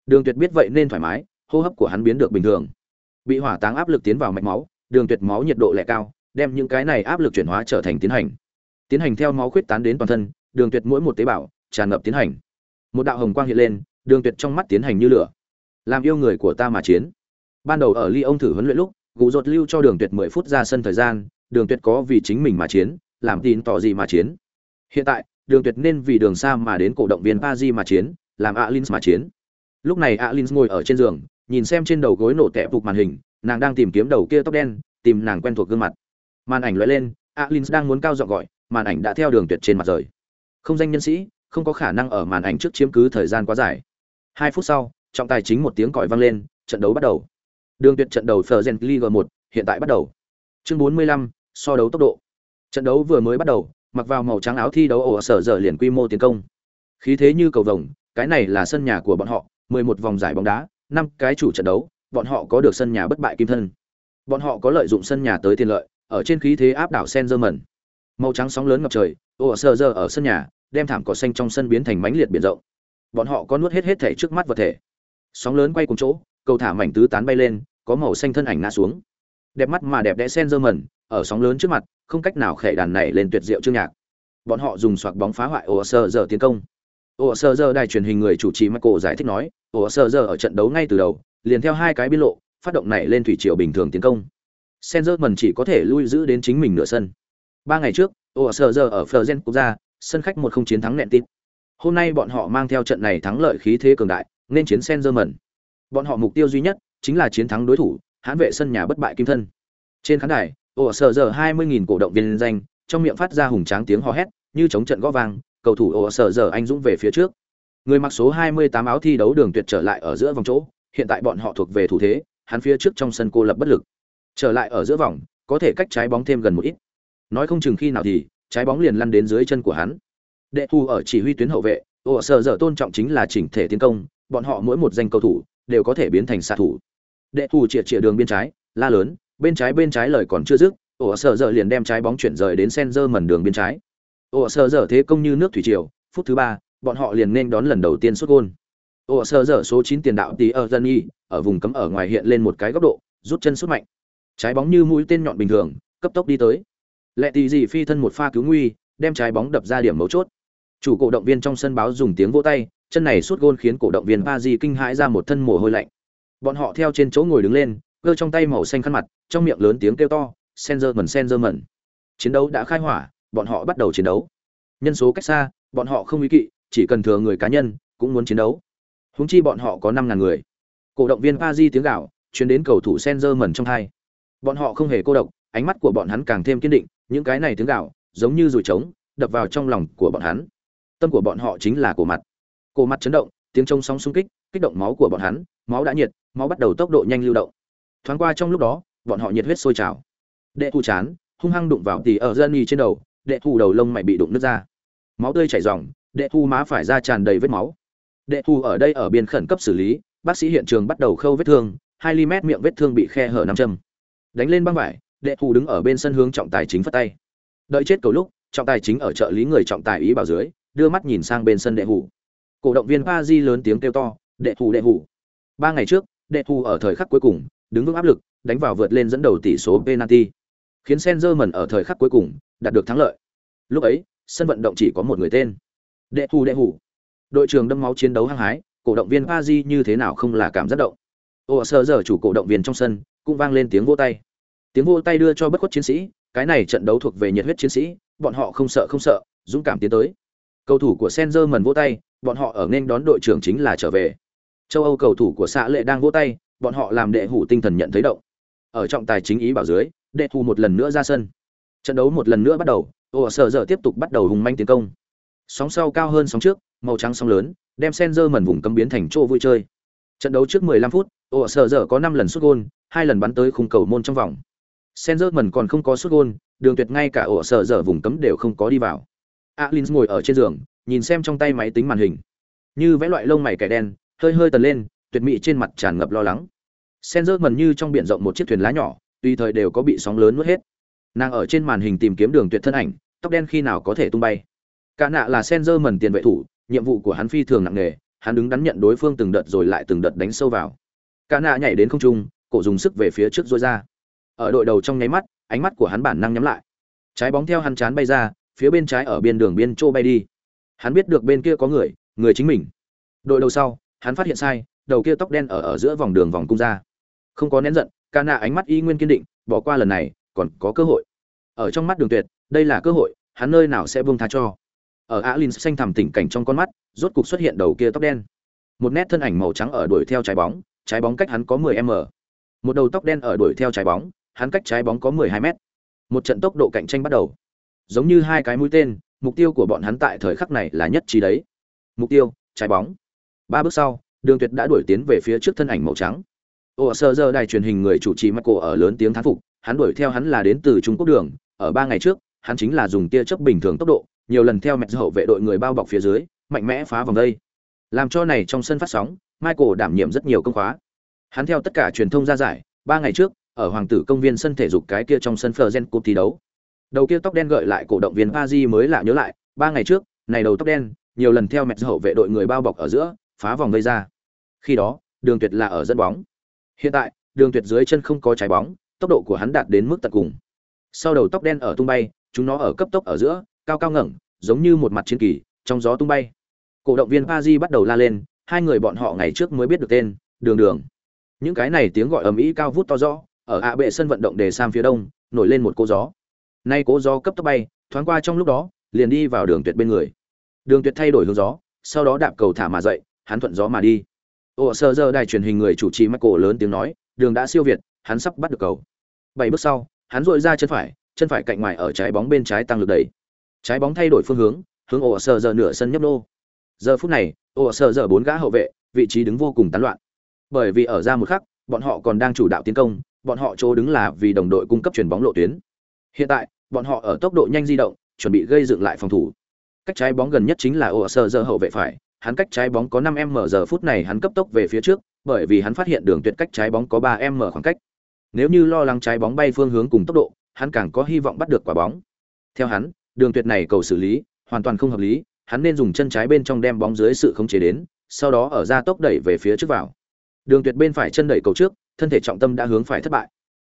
Đường tuyệt biết vậy nên thoải mái, hô hấp của hắn biến được bình thường. Bị hỏa táng áp lực tiến vào mạch máu, đường tuyệt máu nhiệt độ lẻ cao, đem những cái này áp lực chuyển hóa trở thành tiến hành. Tiến hành theo máu khuyết tán đến toàn thân đường tuyệt mỗi một tế bào, tràn ngập tiến hành. Một đạo hồng quang hiện lên, đường tuyệt trong mắt tiến hành như lửa. Làm yêu người của ta mà chiến. Ban đầu ở ly ông thử huấn luyện lúc, gù rột lưu cho đường tuyệt mười phút ra sân thời gian, đường tuyệt có vì chính mình mà chiến, làm tin tỏ gì mà chiến. Hiện tại, đường tuyệt nên vì đường xa mà đến cổ động viên paris mà chiến, làm alins mà chiến. Lúc này alins ngồi ở trên giường, nhìn xem trên đầu gối nổ tẹp phục màn hình, nàng đang tìm kiếm đầu kia tóc đen, tìm nàng quen thuộc gương mặt. Màn ảnh lóe lên, alins đang muốn cao giọng gọi, màn ảnh đã theo đường tuyệt trên mặt rời không danh nhân sĩ không có khả năng ở màn ảnh trước chiếm cứ thời gian quá dài. Hai phút sau trọng tài chính một tiếng còi vang lên trận đấu bắt đầu. Đường tuyệt trận đầu Fergen League một hiện tại bắt đầu. Chương 45, so đấu tốc độ. Trận đấu vừa mới bắt đầu mặc vào màu trắng áo thi đấu ổ sở dở liền quy mô tiến công. Khí thế như cầu vồng cái này là sân nhà của bọn họ 11 vòng giải bóng đá năm cái chủ trận đấu bọn họ có được sân nhà bất bại kim thân. Bọn họ có lợi dụng sân nhà tới tiền lợi ở trên khí thế áp đảo Saint mẩn. màu trắng sóng lớn ngập trời ổ sở dở ở sân nhà đem thảm cỏ xanh trong sân biến thành mánh liệt biển rộng. Bọn họ có nuốt hết hết thể trước mắt vật thể. Sóng lớn quay cùng chỗ, cầu thả mảnh tứ tán bay lên, có màu xanh thân ảnh ngã xuống. Đẹp mắt mà đẹp đẽ sen dơ mẩn, ở sóng lớn trước mặt, không cách nào khệ đàn này lên tuyệt diệu chương nhạc. Bọn họ dùng soạc bóng phá hoại ổ sơ giờ tiến công. Ổ sơ giờ đài truyền hình người chủ trì michael giải thích nói ổ sơ giờ ở trận đấu ngay từ đầu, liền theo hai cái biên lộ, phát động này lên thủy triều bình thường tiến công. Sen dơ mẩn chỉ có thể lui giữ đến chính mình nửa sân. Ba ngày trước ổ sơ giờ ở florence quốc gia sân khách một không chiến thắng nẹn tít. Hôm nay bọn họ mang theo trận này thắng lợi khí thế cường đại, nên chiến sen dơ mẩn bọn họ mục tiêu duy nhất chính là chiến thắng đối thủ hãn vệ sân nhà bất bại kim thân. Trên khán đài ổ sở giờ hai mươi nghìn cổ động viên danh, trong miệng phát ra hùng tráng tiếng hò hét, như chống trận gõ vang, cầu thủ ổ sở giờ anh dũng về phía trước. Người mặc số hai mươi tám áo thi đấu đường tuyệt trở lại ở giữa vòng chỗ, hiện tại bọn họ thuộc về thủ thế, hắn phía trước trong sân cô lập bất lực. Trở lại ở giữa vòng, có thể cách trái bóng thêm gần một ít. Nói không chừng khi nào thì trái bóng liền lăn đến dưới chân của hắn. Đệ thu ở chỉ huy tuyến hậu vệ ổ sở giờ tôn trọng chính là chỉnh thể tiến công, bọn họ mỗi một danh cầu thủ đều có thể biến thành xạ thủ. Đệ thủ chĩa chĩa đường bên trái, la lớn, bên trái bên trái lời còn chưa dứt ổ sở dở liền đem trái bóng chuyển rời đến center mần đường bên trái. Ổ sở dở thế công như nước thủy triều, phút thứ ba, bọn họ liền nên đón lần đầu tiên xuất gol. ổ sở dở số chín tiền đạo tí ở dân y, ở vùng cấm ở ngoài hiện lên một cái góc độ, rút chân sút mạnh. Trái bóng như mũi tên nhọn bình thường, cấp tốc đi tới lệ tì gì phi thân một pha cứu nguy đem trái bóng đập ra điểm mấu chốt. Chủ cổ động viên trong sân báo dùng tiếng vỗ tay chân này suốt gôn khiến cổ động viên ba di kinh hãi ra một thân mồ hôi lạnh. Bọn họ theo trên chỗ ngồi đứng lên cơ trong tay màu xanh khăn mặt trong miệng lớn tiếng kêu to senzer mần senzer mần chiến đấu đã khai hỏa bọn họ bắt đầu chiến đấu. Nhân số cách xa bọn họ không ý kỵ chỉ cần thừa người cá nhân cũng muốn chiến đấu. Húng chi bọn họ có năm ngàn người. Cổ động viên Paris tiếng gào, truyền đến cầu thủ senzer mần trong hai. Bọn họ không hề cô độc, ánh mắt của bọn hắn càng thêm kiên định, những cái này tiếng gạo giống như dùi trống, đập vào trong lòng của bọn hắn. Tâm của bọn họ chính là cổ mặt. Cổ mặt chấn động, tiếng trống sóng xung kích, kích động máu của bọn hắn, máu đã nhiệt, máu bắt đầu tốc độ nhanh lưu động. Thoáng qua trong lúc đó, bọn họ nhiệt huyết sôi trào. Đệ thủ chán, hung hăng đụng vào tỉ ở Jenny trên đầu, đệ thu đầu lông mày bị đụng nứt ra. Máu tươi chảy ròng, đệ thu má phải ra tràn đầy vết máu. Đệ thu ở đây ở biên khẩn cấp xử lý, bác sĩ hiện trường bắt đầu khâu vết thương, hai ly mét miệng vết thương bị khe hở nằm châm. Đánh lên băng vải, đệ thù đứng ở bên sân hướng trọng tài chính phất tay. Đợi chết cầu lúc, trọng tài chính ở trợ lý người trọng tài ý bảo dưới, đưa mắt nhìn sang bên sân đệ hủ Cổ động viên Paris lớn tiếng kêu to, "Đệ thù đệ hủ Ba ngày trước, đệ thù ở thời khắc cuối cùng, đứng vững áp lực, đánh vào vượt lên dẫn đầu tỷ số penalty, khiến Sengerman ở thời khắc cuối cùng đạt được thắng lợi. Lúc ấy, sân vận động chỉ có một người tên, đệ thù đệ hủ Đội trưởng đâm máu chiến đấu hăng hái, cổ động viên Paris như thế nào không là cảm giác động. Ô sơ giờ chủ cổ động viên trong sân cũng vang lên tiếng vỗ tay. Tiếng vỗ tay đưa cho bất khuất chiến sĩ, cái này trận đấu thuộc về nhiệt huyết chiến sĩ, bọn họ không sợ không sợ, dũng cảm tiến tới. Cầu thủ của Sengerman vỗ tay, bọn họ ở nên đón đội trưởng chính là trở về. Châu Âu cầu thủ của xã lệ đang vỗ tay, bọn họ làm đệ hủ tinh thần nhận thấy động. Ở trọng tài chính ý bảo dưới, đệ hủ một lần nữa ra sân. Trận đấu một lần nữa bắt đầu, ồ Sở giờ tiếp tục bắt đầu hùng manh tiến công. Sóng sau cao hơn sóng trước, màu trắng sóng lớn, đem Senzer mần vùng cấm biến thành chỗ vui chơi. Trận đấu trước 15 phút, ồ Sở giờ có 5 lần sút gôn, hai lần bắn tới khung cầu môn trong vòng. Senzerman còn không có sút gôn, đường tuyệt ngay cả ổ Sở giờ vùng cấm đều không có đi vào. Alins ngồi ở trên giường, nhìn xem trong tay máy tính màn hình. Như vẽ loại lông mày kẻ đen, hơi hơi tần lên, tuyệt mỹ trên mặt tràn ngập lo lắng. Senzerman như trong biển rộng một chiếc thuyền lá nhỏ, tùy thời đều có bị sóng lớn nuốt hết. Nàng ở trên màn hình tìm kiếm đường tuyệt thân ảnh, tóc đen khi nào có thể tung bay. Cả nạ là Senzerman tiền vệ thủ, nhiệm vụ của hắn phi thường nặng nề, hắn đứng đắn nhận đối phương từng đợt rồi lại từng đợt đánh sâu vào. Cả nạ nhảy đến không trung, cổ dùng sức về phía trước rũa ra. Ở đội đầu trong nháy mắt, ánh mắt của hắn bản năng nhắm lại. Trái bóng theo hắn chán bay ra, phía bên trái ở biên đường biên trô bay đi. Hắn biết được bên kia có người, người chính mình. Đội đầu sau, hắn phát hiện sai, đầu kia tóc đen ở ở giữa vòng đường vòng cung ra. Không có nén giận, ca nạ ánh mắt y nguyên kiên định, bỏ qua lần này, còn có cơ hội. Ở trong mắt Đường Tuyệt, đây là cơ hội, hắn nơi nào sẽ buông tha cho ở alin xanh thẳm tỉnh cảnh trong con mắt rốt cục xuất hiện đầu kia tóc đen một nét thân ảnh màu trắng ở đuổi theo trái bóng trái bóng cách hắn có 10 m một đầu tóc đen ở đuổi theo trái bóng hắn cách trái bóng có 12 m một trận tốc độ cạnh tranh bắt đầu. Giống như hai cái mũi tên mục tiêu của bọn hắn tại thời khắc này là nhất trí đấy. Mục tiêu trái bóng. Ba bước sau đường tuyệt đã đuổi tiến về phía trước thân ảnh màu trắng. Ồ sơ giờ đài truyền hình người chủ trì michael ở lớn tiếng thán phục hắn đuổi theo hắn là đến từ trung quốc đường. Ở ba ngày trước hắn chính là dùng tia chớp bình thường tốc độ nhiều lần theo mẹ hậu vệ đội người bao bọc phía dưới, mạnh mẽ phá vòng đây. Làm cho này trong sân phát sóng, Michael đảm nhiệm rất nhiều công khóa. Hắn theo tất cả truyền thông ra giải, ba ngày trước, ở Hoàng tử công viên sân thể dục cái kia trong sân Florent Cup thi đấu. Đầu kia tóc đen gợi lại cổ động viên Paris mới lạ nhớ lại, ba ngày trước, này đầu tóc đen, nhiều lần theo mẹ hậu vệ đội người bao bọc ở giữa, phá vòng vây ra. Khi đó, Đường Tuyệt là ở dẫn bóng. Hiện tại, Đường Tuyệt dưới chân không có trái bóng, tốc độ của hắn đạt đến mức tận cùng. Sau đầu tóc đen ở tung bay, chúng nó ở cấp tốc ở giữa, cao cao ngẩng, giống như một mặt chiến kỳ, trong gió tung bay. Cổ động viên Paris bắt đầu la lên, hai người bọn họ ngày trước mới biết được tên, Đường Đường. Những cái này tiếng gọi ầm ĩ cao vút to rõ, ở ạ bệ sân vận động đề sang phía đông, nổi lên một cô gió. Nay cố gió cấp tốc bay, thoáng qua trong lúc đó, liền đi vào Đường Tuyệt bên người. Đường Tuyệt thay đổi hướng gió, sau đó đạp cầu thả mà dậy, hắn thuận gió mà đi. Ồ sơ giờ đài truyền hình người chủ trì Michael lớn tiếng nói, Đường đã siêu việt, hắn sắp bắt được cầu. Bảy bước sau, hắn dội ra chân phải, chân phải cạnh ngoài ở trái bóng bên trái tăng lực đẩy trái bóng thay đổi phương hướng hướng ồ sơ giờ nửa sân nhấp nô giờ phút này ồ sơ giờ bốn gã hậu vệ vị trí đứng vô cùng tán loạn bởi vì ở ra một khắc bọn họ còn đang chủ đạo tiến công bọn họ chỗ đứng là vì đồng đội cung cấp chuyền bóng lộ tuyến. Hiện tại, bọn họ ở tốc độ nhanh di động, chuẩn bị gây dựng lại phòng thủ. Cách trái bóng gần nhất chính là Oser giờ hậu vệ phải. Hắn cách trái bóng có 5 m giờ phút này hắn cấp tốc về phía trước, bởi vì hắn phát hiện đường tuyệt cách trái bóng có 3 m khoảng cách. Nếu như lo lắng trái bóng bay phương hướng cùng tốc độ, hắn càng có hy vọng bắt được quả bóng. Theo hắn, đường tuyệt này cầu xử lý, hoàn toàn không hợp lý, hắn nên dùng chân trái bên trong đem bóng dưới sự khống chế đến, sau đó ở ra tốc đẩy về phía trước vào. Đường tuyệt bên phải chân đẩy cầu trước thân thể trọng tâm đã hướng phải thất bại.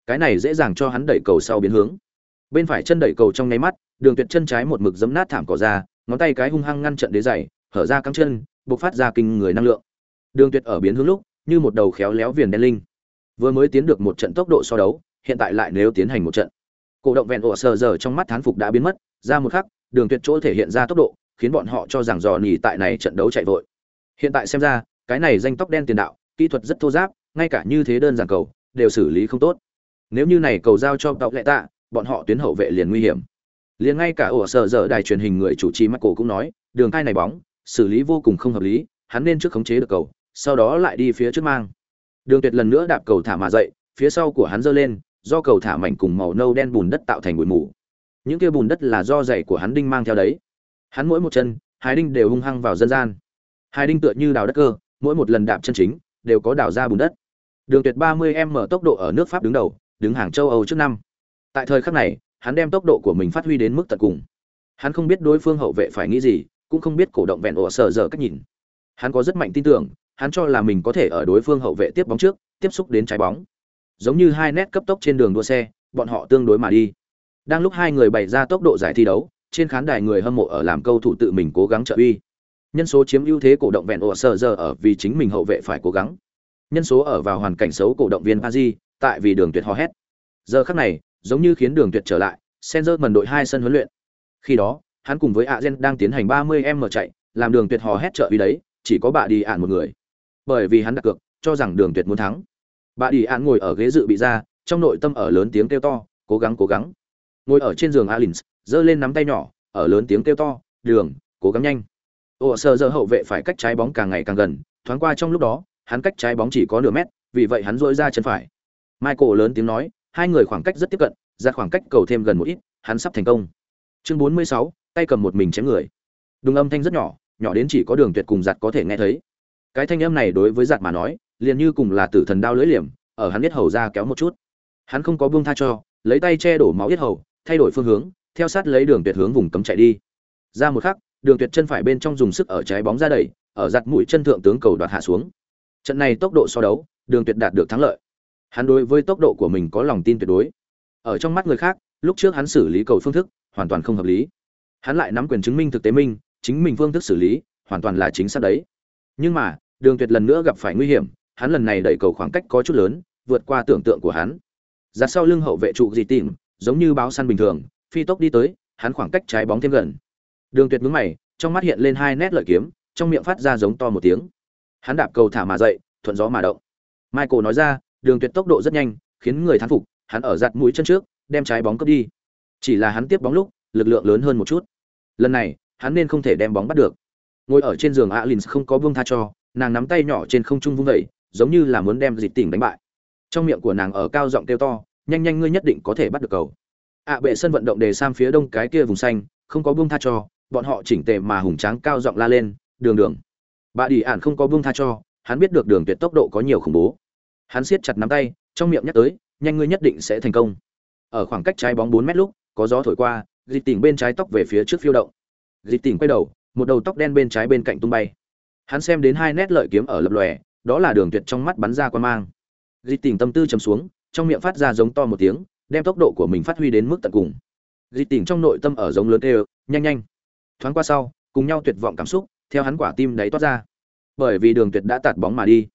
Cái này dễ dàng cho hắn đẩy cầu sau biến hướng. Bên phải chân đẩy cầu trong nháy mắt, đường tuyệt chân trái một mực giấm nát thảm cỏ ra, ngón tay cái hung hăng ngăn trận đế dày hở ra căng chân, bộc phát ra kinh người năng lượng. Đường tuyệt ở biến hướng lúc, như một đầu khéo léo viền đen linh. Vừa mới tiến được một trận tốc độ so đấu, hiện tại lại nếu tiến hành một trận. Cổ động vẹn ổ sờ giờ trong mắt thán phục đã biến mất, ra một khắc, đường tuyệt chỗ thể hiện ra tốc độ, khiến bọn họ cho rằng dò nỉ tại này trận đấu chạy vội. Hiện tại xem ra, cái này danh tóc đen tiền đạo, kỹ thuật rất thô giáp ngay cả như thế đơn giản cầu, đều xử lý không tốt. Nếu như này cầu giao cho tàu lệ tạ, bọn họ tuyến hậu vệ liền nguy hiểm. Liền ngay cả ổ sở dở đài truyền hình người chủ trì Michael cũng nói, đường cai này bóng, xử lý vô cùng không hợp lý, hắn nên trước khống chế được cầu, sau đó lại đi phía trước mang. Đường tuyệt lần nữa đạp cầu thả mà dậy, phía sau của hắn giơ lên, do cầu thả mảnh cùng màu nâu đen bùn đất tạo thành bụi mù. Những kia bùn đất là do giày của hắn đinh mang theo đấy. Hắn mỗi một chân, hai đinh đều hung hăng vào dân gian. Hai đinh tựa như đào đất cơ, mỗi một lần đạp chân chính đều có đào ra bùn đất. Đường tuyệt 30 m tốc độ ở nước pháp đứng đầu, đứng hàng châu âu trước năm. Tại thời khắc này, hắn đem tốc độ của mình phát huy đến mức tận cùng. Hắn không biết đối phương hậu vệ phải nghĩ gì, cũng không biết cổ động vẹn ổ sở giờ cách nhìn. Hắn có rất mạnh tin tưởng, hắn cho là mình có thể ở đối phương hậu vệ tiếp bóng trước, tiếp xúc đến trái bóng. Giống như hai nét cấp tốc trên đường đua xe, bọn họ tương đối mà đi. Đang lúc hai người bày ra tốc độ giải thi đấu, trên khán đài người hâm mộ ở làm câu thủ tự mình cố gắng trợ uy nhân số chiếm ưu thế cổ động vẹn ổ sở giờ ở vì chính mình hậu vệ phải cố gắng nhân số ở vào hoàn cảnh xấu cổ động viên Paris, tại vì đường tuyệt hò hét. Giờ khắc này, giống như khiến đường tuyệt trở lại, Senzer mần đội hai sân huấn luyện. Khi đó, hắn cùng với Azen đang tiến hành 30m chạy, làm đường tuyệt hò hét trợ uy đấy, chỉ có bà đi ạn một người. Bởi vì hắn đặt cược, cho rằng đường tuyệt muốn thắng. Bà đi ạn ngồi ở ghế dự bị ra, trong nội tâm ở lớn tiếng kêu to, cố gắng cố gắng. Ngồi ở trên giường Alins, giơ lên nắm tay nhỏ, ở lớn tiếng kêu to, đường, cố gắng nhanh. Ồ sờ giờ hậu vệ phải cách trái bóng càng ngày càng gần, thoáng qua trong lúc đó, hắn cách trái bóng chỉ có nửa mét, vì vậy hắn duỗi ra chân phải. Michael lớn tiếng nói, hai người khoảng cách rất tiếp cận, ra khoảng cách cầu thêm gần một ít, hắn sắp thành công. Chương 46, tay cầm một mình chém người. Đúng âm thanh rất nhỏ, nhỏ đến chỉ có đường tuyệt cùng giặt có thể nghe thấy. Cái thanh âm này đối với giặt mà nói, liền như cùng là tử thần đao lưỡi liềm, ở hắn biết hầu ra kéo một chút. Hắn không có buông tha cho, lấy tay che đổ máu yết hầu, thay đổi phương hướng, theo sát lấy đường tuyệt hướng vùng cấm chạy đi. Ra một khắc, đường tuyệt chân phải bên trong dùng sức ở trái bóng ra đẩy, ở giặt mũi chân thượng tướng cầu đoạt hạ xuống. Trận này tốc độ so đấu, Đường Tuyệt đạt được thắng lợi. Hắn đối với tốc độ của mình có lòng tin tuyệt đối. Ở trong mắt người khác, lúc trước hắn xử lý cầu phương thức hoàn toàn không hợp lý. Hắn lại nắm quyền chứng minh thực tế minh, chính mình phương thức xử lý hoàn toàn là chính xác đấy. Nhưng mà, Đường Tuyệt lần nữa gặp phải nguy hiểm, hắn lần này đẩy cầu khoảng cách có chút lớn, vượt qua tưởng tượng của hắn. Ra sau lưng hậu vệ trụ gì tìm, giống như báo săn bình thường, phi tốc đi tới, hắn khoảng cách trái bóng thêm gần. Đường Tuyệt nhướng mày, trong mắt hiện lên hai nét lợi kiếm, trong miệng phát ra giống to một tiếng. Hắn đạp cầu thả mà dậy, thuận gió mà động. Michael nói ra, đường tuyệt tốc độ rất nhanh, khiến người thán phục, hắn ở giật mũi chân trước, đem trái bóng cướp đi. Chỉ là hắn tiếp bóng lúc, lực lượng lớn hơn một chút. Lần này, hắn nên không thể đem bóng bắt được. Ngồi ở trên giường Alins không có buông tha cho, nàng nắm tay nhỏ trên không trung vung dậy, giống như là muốn đem dịch tỉnh đánh bại. Trong miệng của nàng ở cao giọng kêu to, nhanh nhanh ngươi nhất định có thể bắt được cầu. ạ bệ sân vận động đề sang phía đông cái kia vùng xanh, không có buông tha cho, bọn họ chỉnh tề mà hùng tráng cao giọng la lên, đường đường. Bà đi ản không có buông tha cho hắn biết được đường tuyệt tốc độ có nhiều khủng bố. Hắn siết chặt nắm tay trong miệng nhắc tới nhanh ngươi nhất định sẽ thành công. Ở khoảng cách trái bóng bốn mét lúc có gió thổi qua dịch tỉnh bên trái tóc về phía trước phiêu động. Dịch tỉnh quay đầu một đầu tóc đen bên trái bên cạnh tung bay. Hắn xem đến hai nét lợi kiếm ở lập lòe đó là đường tuyệt trong mắt bắn ra quan mang. Dịch tỉnh tâm tư chấm xuống trong miệng phát ra giống to một tiếng đem tốc độ của mình phát huy đến mức tận cùng. Dịch tỉnh trong nội tâm ở giống lớn kêu nhanh nhanh thoáng qua sau, cùng nhau tuyệt vọng cảm xúc, theo hắn quả tim đấy toát ra. Bởi vì đường tuyệt đã tạt bóng mà đi.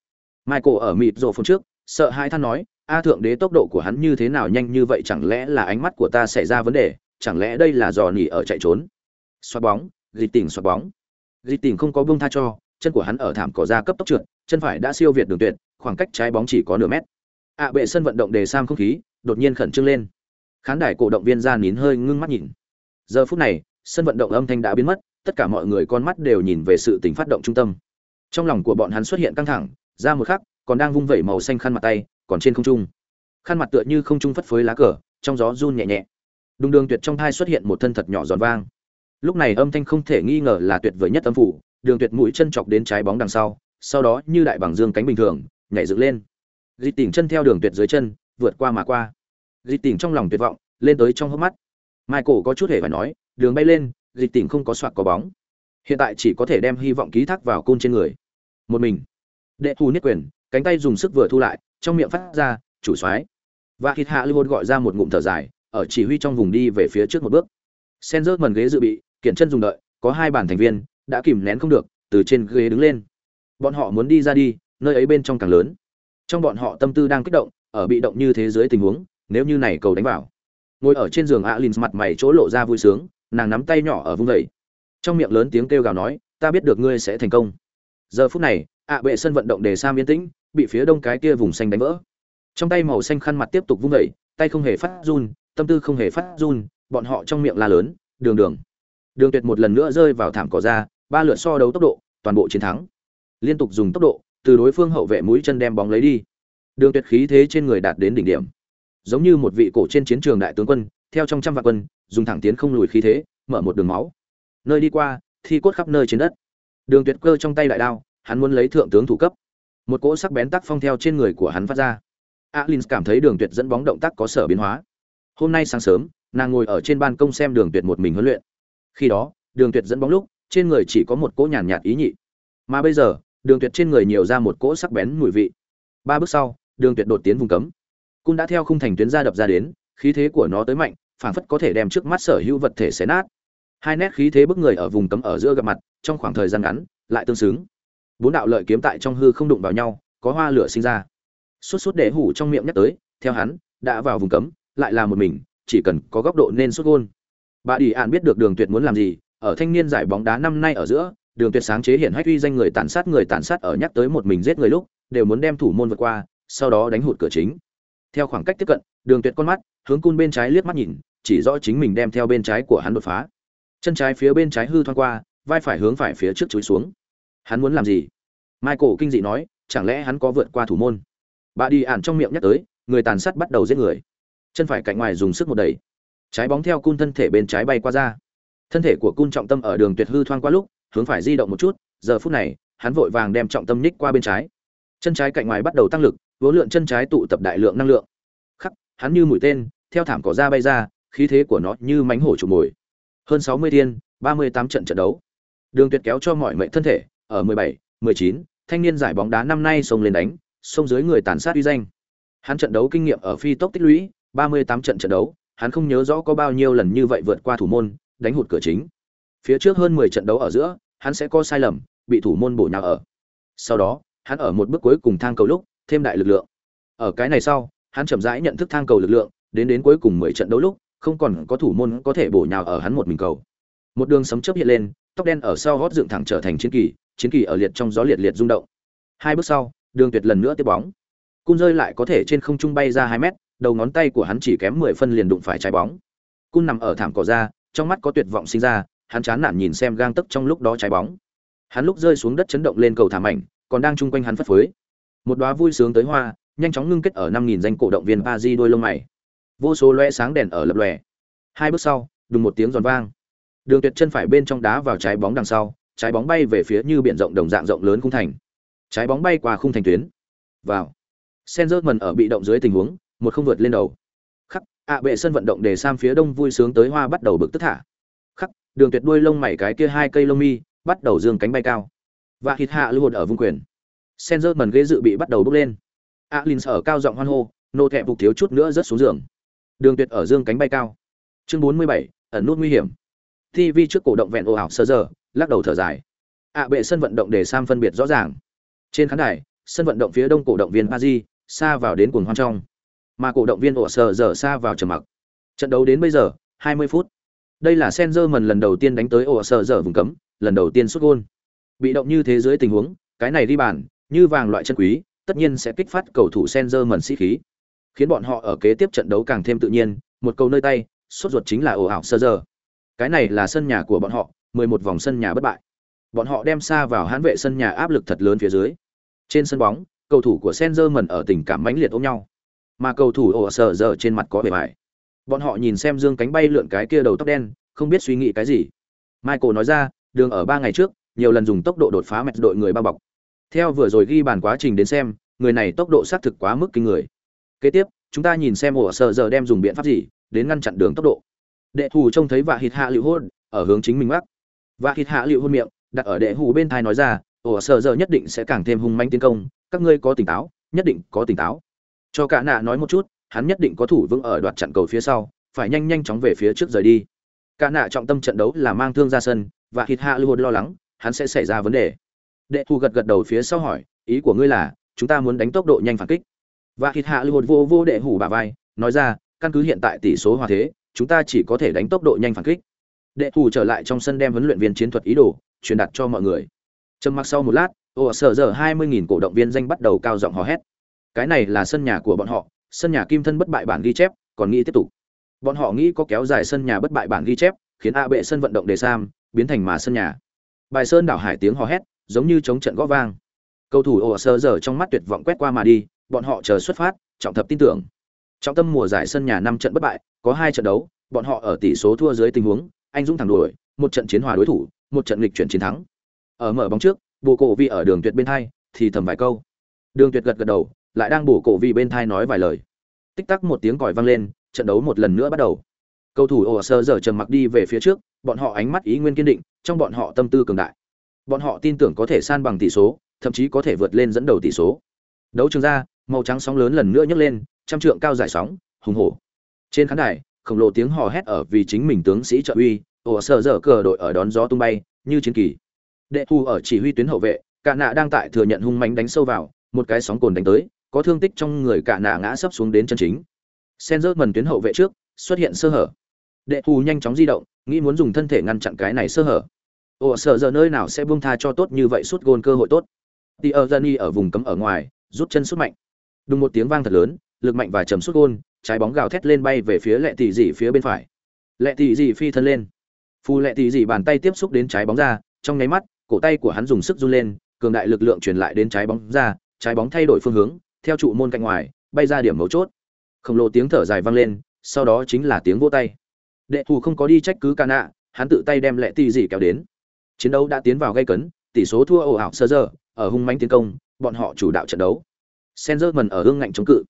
Michael ở mịt rồ phun trước, sợ hai than nói, a thượng đế tốc độ của hắn như thế nào nhanh như vậy chẳng lẽ là ánh mắt của ta xảy ra vấn đề, chẳng lẽ đây là dò nỉ ở chạy trốn? Xoát bóng, dịch tỉnh xoát bóng. Dịch tỉnh không có bông tha cho, chân của hắn ở thảm cỏ ra cấp tốc trượt, chân phải đã siêu việt đường tuyệt, khoảng cách trái bóng chỉ có nửa mét. Ạ bệ sân vận động đề sam không khí, đột nhiên khẩn trương lên. Khán đài cổ động viên ra nín hơi ngưng mắt nhìn. Giờ phút này sân vận động âm thanh đã biến mất, tất cả mọi người con mắt đều nhìn về sự tình phát động trung tâm. Trong lòng của bọn hắn xuất hiện căng thẳng, ra một khắc, còn đang vung vẩy màu xanh khăn mặt tay, còn trên không trung. Khăn mặt tựa như không trung phất phới lá cờ, trong gió run nhẹ nhẹ. Đùng đường tuyệt trong thai xuất hiện một thân thật nhỏ giòn vang. Lúc này âm thanh không thể nghi ngờ là tuyệt vời nhất âm phủ, đường tuyệt mũi chân chọc đến trái bóng đằng sau sau đó như đại bằng dương cánh bình thường, nhảy dựng lên. Di tỉnh chân theo đường tuyệt dưới chân, vượt qua mà qua. Di tỉnh trong lòng tuyệt vọng, lên tới trong hốc mắt. Michael có chút hề phải nói đường bay lên, dịch tỉnh không có soạt có bóng. Hiện tại chỉ có thể đem hy vọng ký thác vào côn trên người. Một mình. Đệ thù niết quyền, cánh tay dùng sức vừa thu lại, trong miệng phát ra, chủ soái. Và hít hạ lưu gọi ra một ngụm thở dài, ở chỉ huy trong vùng đi về phía trước một bước. Sen rớt mần ghế dự bị kiển chân dùng đợi, có hai bản thành viên, đã kìm nén không được, từ trên ghế đứng lên. Bọn họ muốn đi ra đi, nơi ấy bên trong càng lớn. Trong bọn họ tâm tư đang kích động, ở bị động như thế giới tình huống, nếu như này cầu đánh vào. Ngồi ở trên giường alin mặt mày chỗ lộ ra vui sướng nàng nắm tay nhỏ ở vung vẩy trong miệng lớn tiếng kêu gào nói, ta biết được ngươi sẽ thành công. Giờ phút này, ạ bệ sân vận động để sam yên tĩnh, bị phía đông cái kia vùng xanh đánh vỡ. Trong tay màu xanh khăn mặt tiếp tục vung vẩy tay không hề phát run, tâm tư không hề phát run, bọn họ trong miệng la lớn, đường đường. Đường tuyệt một lần nữa rơi vào thảm cỏ ra, ba lượt so đấu tốc độ, toàn bộ chiến thắng. Liên tục dùng tốc độ, từ đối phương hậu vệ mũi chân đem bóng lấy đi. Đường tuyệt khí thế trên người đạt đến đỉnh điểm. Giống như một vị cổ trên chiến trường đại tướng quân theo trong trăm vạn quân, dùng thẳng tiến không lùi khí thế, mở một đường máu. Nơi đi qua, thi cốt khắp nơi trên đất. Đường tuyệt cơ trong tay đại đao, hắn muốn lấy thượng tướng thủ cấp. Một cỗ sắc bén tác phong theo trên người của hắn phát ra. Alin cảm thấy đường tuyệt dẫn bóng động tác có sở biến hóa. Hôm nay sáng sớm, nàng ngồi ở trên ban công xem đường tuyệt một mình huấn luyện. Khi đó, đường tuyệt dẫn bóng lúc, trên người chỉ có một cỗ nhàn nhạt ý nhị. Mà bây giờ, đường tuyệt trên người nhiều ra một cỗ sắc bén mùi vị. Ba bước sau, đường tuyệt đột tiến vùng cấm. Cung đã theo khung thành tuyến ra đập ra đến, khí thế của nó tới mạnh phảng phất có thể đem trước mắt sở hữu vật thể xé nát. Hai nét khí thế bức người ở vùng cấm ở giữa gặp mặt, trong khoảng thời gian ngắn, lại tương xứng. Bốn đạo lợi kiếm tại trong hư không đụng vào nhau, có hoa lửa sinh ra. Suốt suốt để hủ trong miệng nhắc tới, theo hắn, đã vào vùng cấm, lại là một mình, chỉ cần có góc độ nên xuất gôn. Bà đi ạn biết được đường tuyệt muốn làm gì, ở thanh niên giải bóng đá năm nay ở giữa, đường tuyệt sáng chế hiện hách uy danh người tàn sát người tàn sát ở nhắc tới một mình giết người lúc, đều muốn đem thủ môn vượt qua, sau đó đánh hụt cửa chính theo khoảng cách tiếp cận, đường tuyệt con mắt hướng cun bên trái liếc mắt nhìn, chỉ rõ chính mình đem theo bên trái của hắn đột phá. Chân trái phía bên trái hư thoáng qua, vai phải hướng phải phía trước chúi xuống. Hắn muốn làm gì? Michael kinh dị nói, chẳng lẽ hắn có vượt qua thủ môn? Bà đi ản trong miệng nhắc tới, người tàn sát bắt đầu giết người. Chân phải cạnh ngoài dùng sức một đẩy. Trái bóng theo cun thân thể bên trái bay qua ra. Thân thể của cun trọng tâm ở đường tuyệt hư thoang qua lúc, hướng phải di động một chút. Giờ phút này, hắn vội vàng đem trọng tâm ních qua bên trái. Chân trái cạnh ngoài bắt đầu tăng lực vốn lượn chân trái tụ tập đại lượng năng lượng. Khắc, hắn như mũi tên, theo thảm cỏ ra bay ra, khí thế của nó như mánh hổ chủ mồi. Hơn sáu mươi thiên, ba mươi tám trận trận đấu. Đường tuyệt kéo cho mọi mệnh thân thể, ở mười bảy, mười chín, thanh niên giải bóng đá năm nay xông lên đánh, xông dưới người tàn sát uy danh. Hắn trận đấu kinh nghiệm ở phi tốc tích lũy, ba mươi tám trận trận đấu, hắn không nhớ rõ có bao nhiêu lần như vậy vượt qua thủ môn, đánh hụt cửa chính. Phía trước hơn mười trận đấu ở giữa, hắn sẽ có sai lầm, bị thủ môn bổ nhào ở. Sau đó, hắn ở một bước cuối cùng thang cầu lúc thêm đại lực lượng. Ở cái này sau, hắn chậm rãi nhận thức thang cầu lực lượng, đến đến cuối cùng mười trận đấu lúc, không còn có thủ môn có thể bổ nhào ở hắn một mình cầu. Một đường sấm chớp hiện lên, tóc đen ở sau gót dựng thẳng trở thành chiến kỳ chiến kỳ ở liệt trong gió liệt liệt rung động. Hai bước sau, đường tuyệt lần nữa tiếp bóng. Cung rơi lại có thể trên không trung bay ra hai mét, đầu ngón tay của hắn chỉ kém mười phân liền đụng phải trái bóng. Cung nằm ở thảm cỏ ra, trong mắt có tuyệt vọng sinh ra, hắn chán nản nhìn xem gang tấc trong lúc đó trái bóng. Hắn lúc rơi xuống đất chấn động lên cầu thảm ảnh, còn đang chung quanh hắn phất phới một đóa vui sướng tới hoa, nhanh chóng ngưng kết ở năm nghìn danh cổ động viên pa di đôi lông mày. Vô số loe sáng đèn ở lập lòe. Hai bước sau, đùng một tiếng giòn vang. Đường tuyệt chân phải bên trong đá vào trái bóng đằng sau, trái bóng bay về phía như biển rộng đồng dạng rộng lớn khung thành. Trái bóng bay qua khung thành tuyến. Vào. Senzer mần ở bị động dưới tình huống, một không vượt lên đầu. Khắc, ạ bệ sân vận động để sang phía đông vui sướng tới hoa bắt đầu bực tức thả. Khắc, đường tuyệt đuôi lông mày cái kia hai cây lông mi, bắt đầu dương cánh bay cao. Và thịt hạ lưu hột ở vùng quyền. Senzer mần ghế dự bị bắt đầu bốc lên. Alin ở cao giọng hoan hô, nô thẹp phục thiếu chút nữa rớt xuống giường. Đường tuyệt ở dương cánh bay cao. Chương bốn mươi bảy, ẩn nút nguy hiểm. Tv trước cổ động vẹn ồ ảo sơ giờ, lắc đầu thở dài. Ạ bệ sân vận động để sam phân biệt rõ ràng. Trên khán đài, sân vận động phía đông cổ động viên paris xa vào đến cuồng hoan trong, mà cổ động viên ổ sờ giờ xa vào trầm mặc. Trận đấu đến bây giờ 20 phút. Đây là Sengerman lần đầu tiên đánh tới ổ sờ giờ vùng cấm, lần đầu tiên xuất gôn. Bị động như thế giới tình huống, cái này đi bàn như vàng loại chân quý, tất nhiên sẽ kích phát cầu thủ Sengerman sĩ khí, khiến bọn họ ở kế tiếp trận đấu càng thêm tự nhiên. Một câu nơi tay, sốt ruột chính là ồ ảo sơ giờ cái này là sân nhà của bọn họ 11 vòng sân nhà bất bại. Bọn họ đem xa vào hãn vệ sân nhà áp lực thật lớn phía dưới. Trên sân bóng, cầu thủ của Sengerman ở tình cảm mãnh liệt ôm nhau. Mà cầu thủ ồ sơ giờ trên mặt có vẻ bại. bọn họ nhìn xem dương cánh bay lượn cái kia đầu tóc đen, không biết suy nghĩ cái gì. Michael nói ra, đường ở ba ngày trước, nhiều lần dùng tốc độ đột phá mẹt đội người bao bọc theo vừa rồi ghi bàn quá trình đến xem, người này tốc độ xác thực quá mức kinh người. Kế tiếp, chúng ta nhìn xem ổ sở giờ đem dùng biện pháp gì, đến ngăn chặn đường tốc độ. Đệ thủ trông thấy vạ hít hạ liệu hôn, ở hướng chính mình mắc. Vạ hít hạ liệu hôn miệng, đặt ở đệ hủ bên tai nói ra, ổ sở giờ nhất định sẽ càng thêm hung manh tiến công, các ngươi có tỉnh táo, nhất định có tỉnh táo. Cho cả nạ nói một chút, hắn nhất định có thủ vững ở đoạt chặn cầu phía sau, phải nhanh nhanh chóng về phía trước rời đi. Cả nạ trọng tâm trận đấu là mang thương ra sân và hít hạ luôn lo lắng, hắn sẽ xảy ra vấn đề đệ thù gật gật đầu phía sau hỏi, ý của ngươi là, chúng ta muốn đánh tốc độ nhanh phản kích. Và thịt hạ luôn vô vô đệ hủ bà vai, nói ra, căn cứ hiện tại tỷ số hòa thế, chúng ta chỉ có thể đánh tốc độ nhanh phản kích. Đệ thù trở lại trong sân đem huấn luyện viên chiến thuật ý đồ, truyền đạt cho mọi người. Trầm mặc sau một lát ồ sở giờ hai mươi nghìn cổ động viên danh bắt đầu cao giọng hò hét. Cái này là sân nhà của bọn họ, sân nhà kim thân bất bại bản ghi chép, còn nghĩ tiếp tục. Bọn họ nghĩ có kéo dài sân nhà bất bại bản ghi chép, khiến a bệ sân vận động đề sam, biến thành mà sân nhà. Bài sơn đảo hải tiếng hò hét giống như chống trận gõ vang. Cầu thủ ồ sơ giờ trong mắt tuyệt vọng quét qua mà đi, bọn họ chờ xuất phát, trọng thập tin tưởng. Trọng tâm mùa giải sân nhà năm trận bất bại, có hai trận đấu, bọn họ ở tỷ số thua dưới tình huống, anh dũng thẳng đuổi, một trận chiến hòa đối thủ, một trận lịch chuyển chiến thắng. Ở mở bóng trước, bồ cổ vi ở đường tuyệt bên thai thì thầm vài câu. Đường tuyệt gật gật đầu, lại đang bổ cổ vi bên thai nói vài lời. Tích tắc một tiếng còi vang lên, trận đấu một lần nữa bắt đầu. Cầu thủ ồ sơ giờ trầm mặc đi về phía trước, bọn họ ánh mắt ý nguyên kiên định, trong bọn họ tâm tư cường đại bọn họ tin tưởng có thể san bằng tỷ số, thậm chí có thể vượt lên dẫn đầu tỷ số. Đấu trường ra, màu trắng sóng lớn lần nữa nhấc lên, trăm trượng cao giải sóng, hùng hổ. Trên khán đài, khổng lồ tiếng hò hét ở vì chính mình tướng sĩ trợ uy, ồ sở dở cờ đội ở đón gió tung bay, như chiến kỳ. Đệ thu ở chỉ huy tuyến hậu vệ, cả nạ đang tại thừa nhận hung mánh đánh sâu vào, một cái sóng cồn đánh tới, có thương tích trong người cả nạ ngã sấp xuống đến chân chính. Sen rớt mần tuyến hậu vệ trước, xuất hiện sơ hở. Đệ thu nhanh chóng di động, nghĩ muốn dùng thân thể ngăn chặn cái này sơ hở ồ, sợ giờ nơi nào sẽ buông tha cho tốt như vậy suốt gôn cơ hội tốt. Tỉ ơ ở ở vùng cấm ở ngoài, rút chân sút mạnh. Đúng một tiếng vang thật lớn, lực mạnh và chầm sút gôn, trái bóng gào thét lên bay về phía lệ tỷ dị phía bên phải. Lệ tỷ dị phi thân lên. Phù lệ tỷ dị bàn tay tiếp xúc đến trái bóng ra, trong nháy mắt, cổ tay của hắn dùng sức run lên, cường đại lực lượng truyền lại đến trái bóng ra, trái bóng thay đổi phương hướng, theo trụ môn cạnh ngoài, bay ra điểm mấu chốt. Khổng lồ tiếng thở dài vang lên, sau đó chính là tiếng vỗ tay. Đệ thù không có đi trách cứ ca nạ hắn tự tay đem lệ tỷ dị kéo đến chiến đấu đã tiến vào gây cấn, tỷ số thua ồ ảo sơ giờ, ở hung manh tiến công, bọn họ chủ đạo trận đấu. Senzer mần ở hương ngạnh chống cự.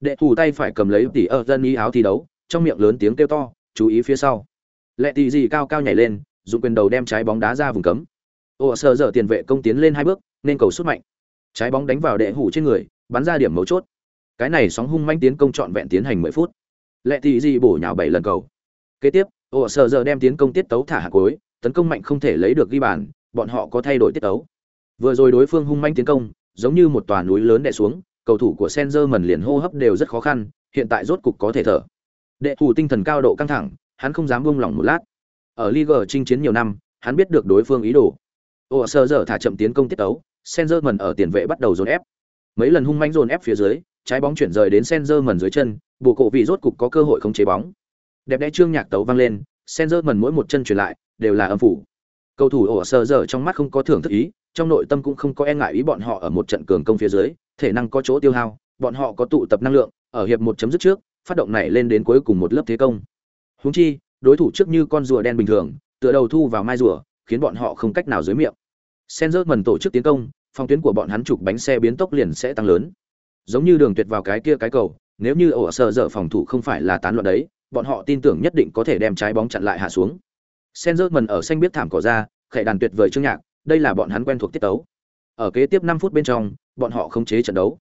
Đệ thủ tay phải cầm lấy tỷ ở dân y áo thi đấu, trong miệng lớn tiếng kêu to, chú ý phía sau. Lệ tỷ gì cao cao nhảy lên, dùng quyền đầu đem trái bóng đá ra vùng cấm. Ồ sơ giờ tiền vệ công tiến lên hai bước, nên cầu sút mạnh. Trái bóng đánh vào đệ hủ trên người, bắn ra điểm mấu chốt. Cái này sóng hung manh tiến công trọn vẹn tiến hành mười phút. Lệ tỷ gì bổ nhào bảy lần cầu. Kế tiếp ồ sơ giờ đem tiến công tiết tấu thả hạ cối tấn công mạnh không thể lấy được ghi bàn, bọn họ có thay đổi tiết tấu. Vừa rồi đối phương hung manh tiến công, giống như một tòa núi lớn đè xuống, cầu thủ của Senzer mần liền hô hấp đều rất khó khăn, hiện tại rốt cục có thể thở. Đệ thủ tinh thần cao độ căng thẳng, hắn không dám buông lỏng một lát. Ở Liga chinh chiến nhiều năm, hắn biết được đối phương ý đồ. Ồ sơ giờ thả chậm tiến công tiết tấu Senzer mần ở tiền vệ bắt đầu dồn ép. Mấy lần hung manh dồn ép phía dưới, trái bóng chuyển rời đến Senzer mần dưới chân bù cổ vị rốt cục có cơ hội không chế bóng. Đẹp đẽ trương nhạc tấu vang lên Senzer mần mỗi một chân chuyển lại đều là âm phủ. Cầu thủ ổ sơ giờ trong mắt không có thưởng thức ý, trong nội tâm cũng không có e ngại ý bọn họ ở một trận cường công phía dưới, thể năng có chỗ tiêu hao, bọn họ có tụ tập năng lượng, ở hiệp một chấm dứt trước, phát động này lên đến cuối cùng một lớp thế công. Húng chi, đối thủ trước như con rùa đen bình thường, tựa đầu thu vào mai rùa, khiến bọn họ không cách nào dưới miệng. Senzer mần tổ chức tiến công phong tuyến của bọn hắn trục bánh xe biến tốc liền sẽ tăng lớn. Giống như đường tuyệt vào cái kia cái cầu, nếu như ổ sơ dở phòng thủ không phải là tán loạn đấy, bọn họ tin tưởng nhất định có thể đem trái bóng chặn lại hạ xuống sen ở xanh biết thảm cỏ ra khệ đàn tuyệt vời chương nhạc, đây là bọn hắn quen thuộc tiết tấu. Ở kế tiếp năm phút bên trong, bọn họ khống chế trận đấu.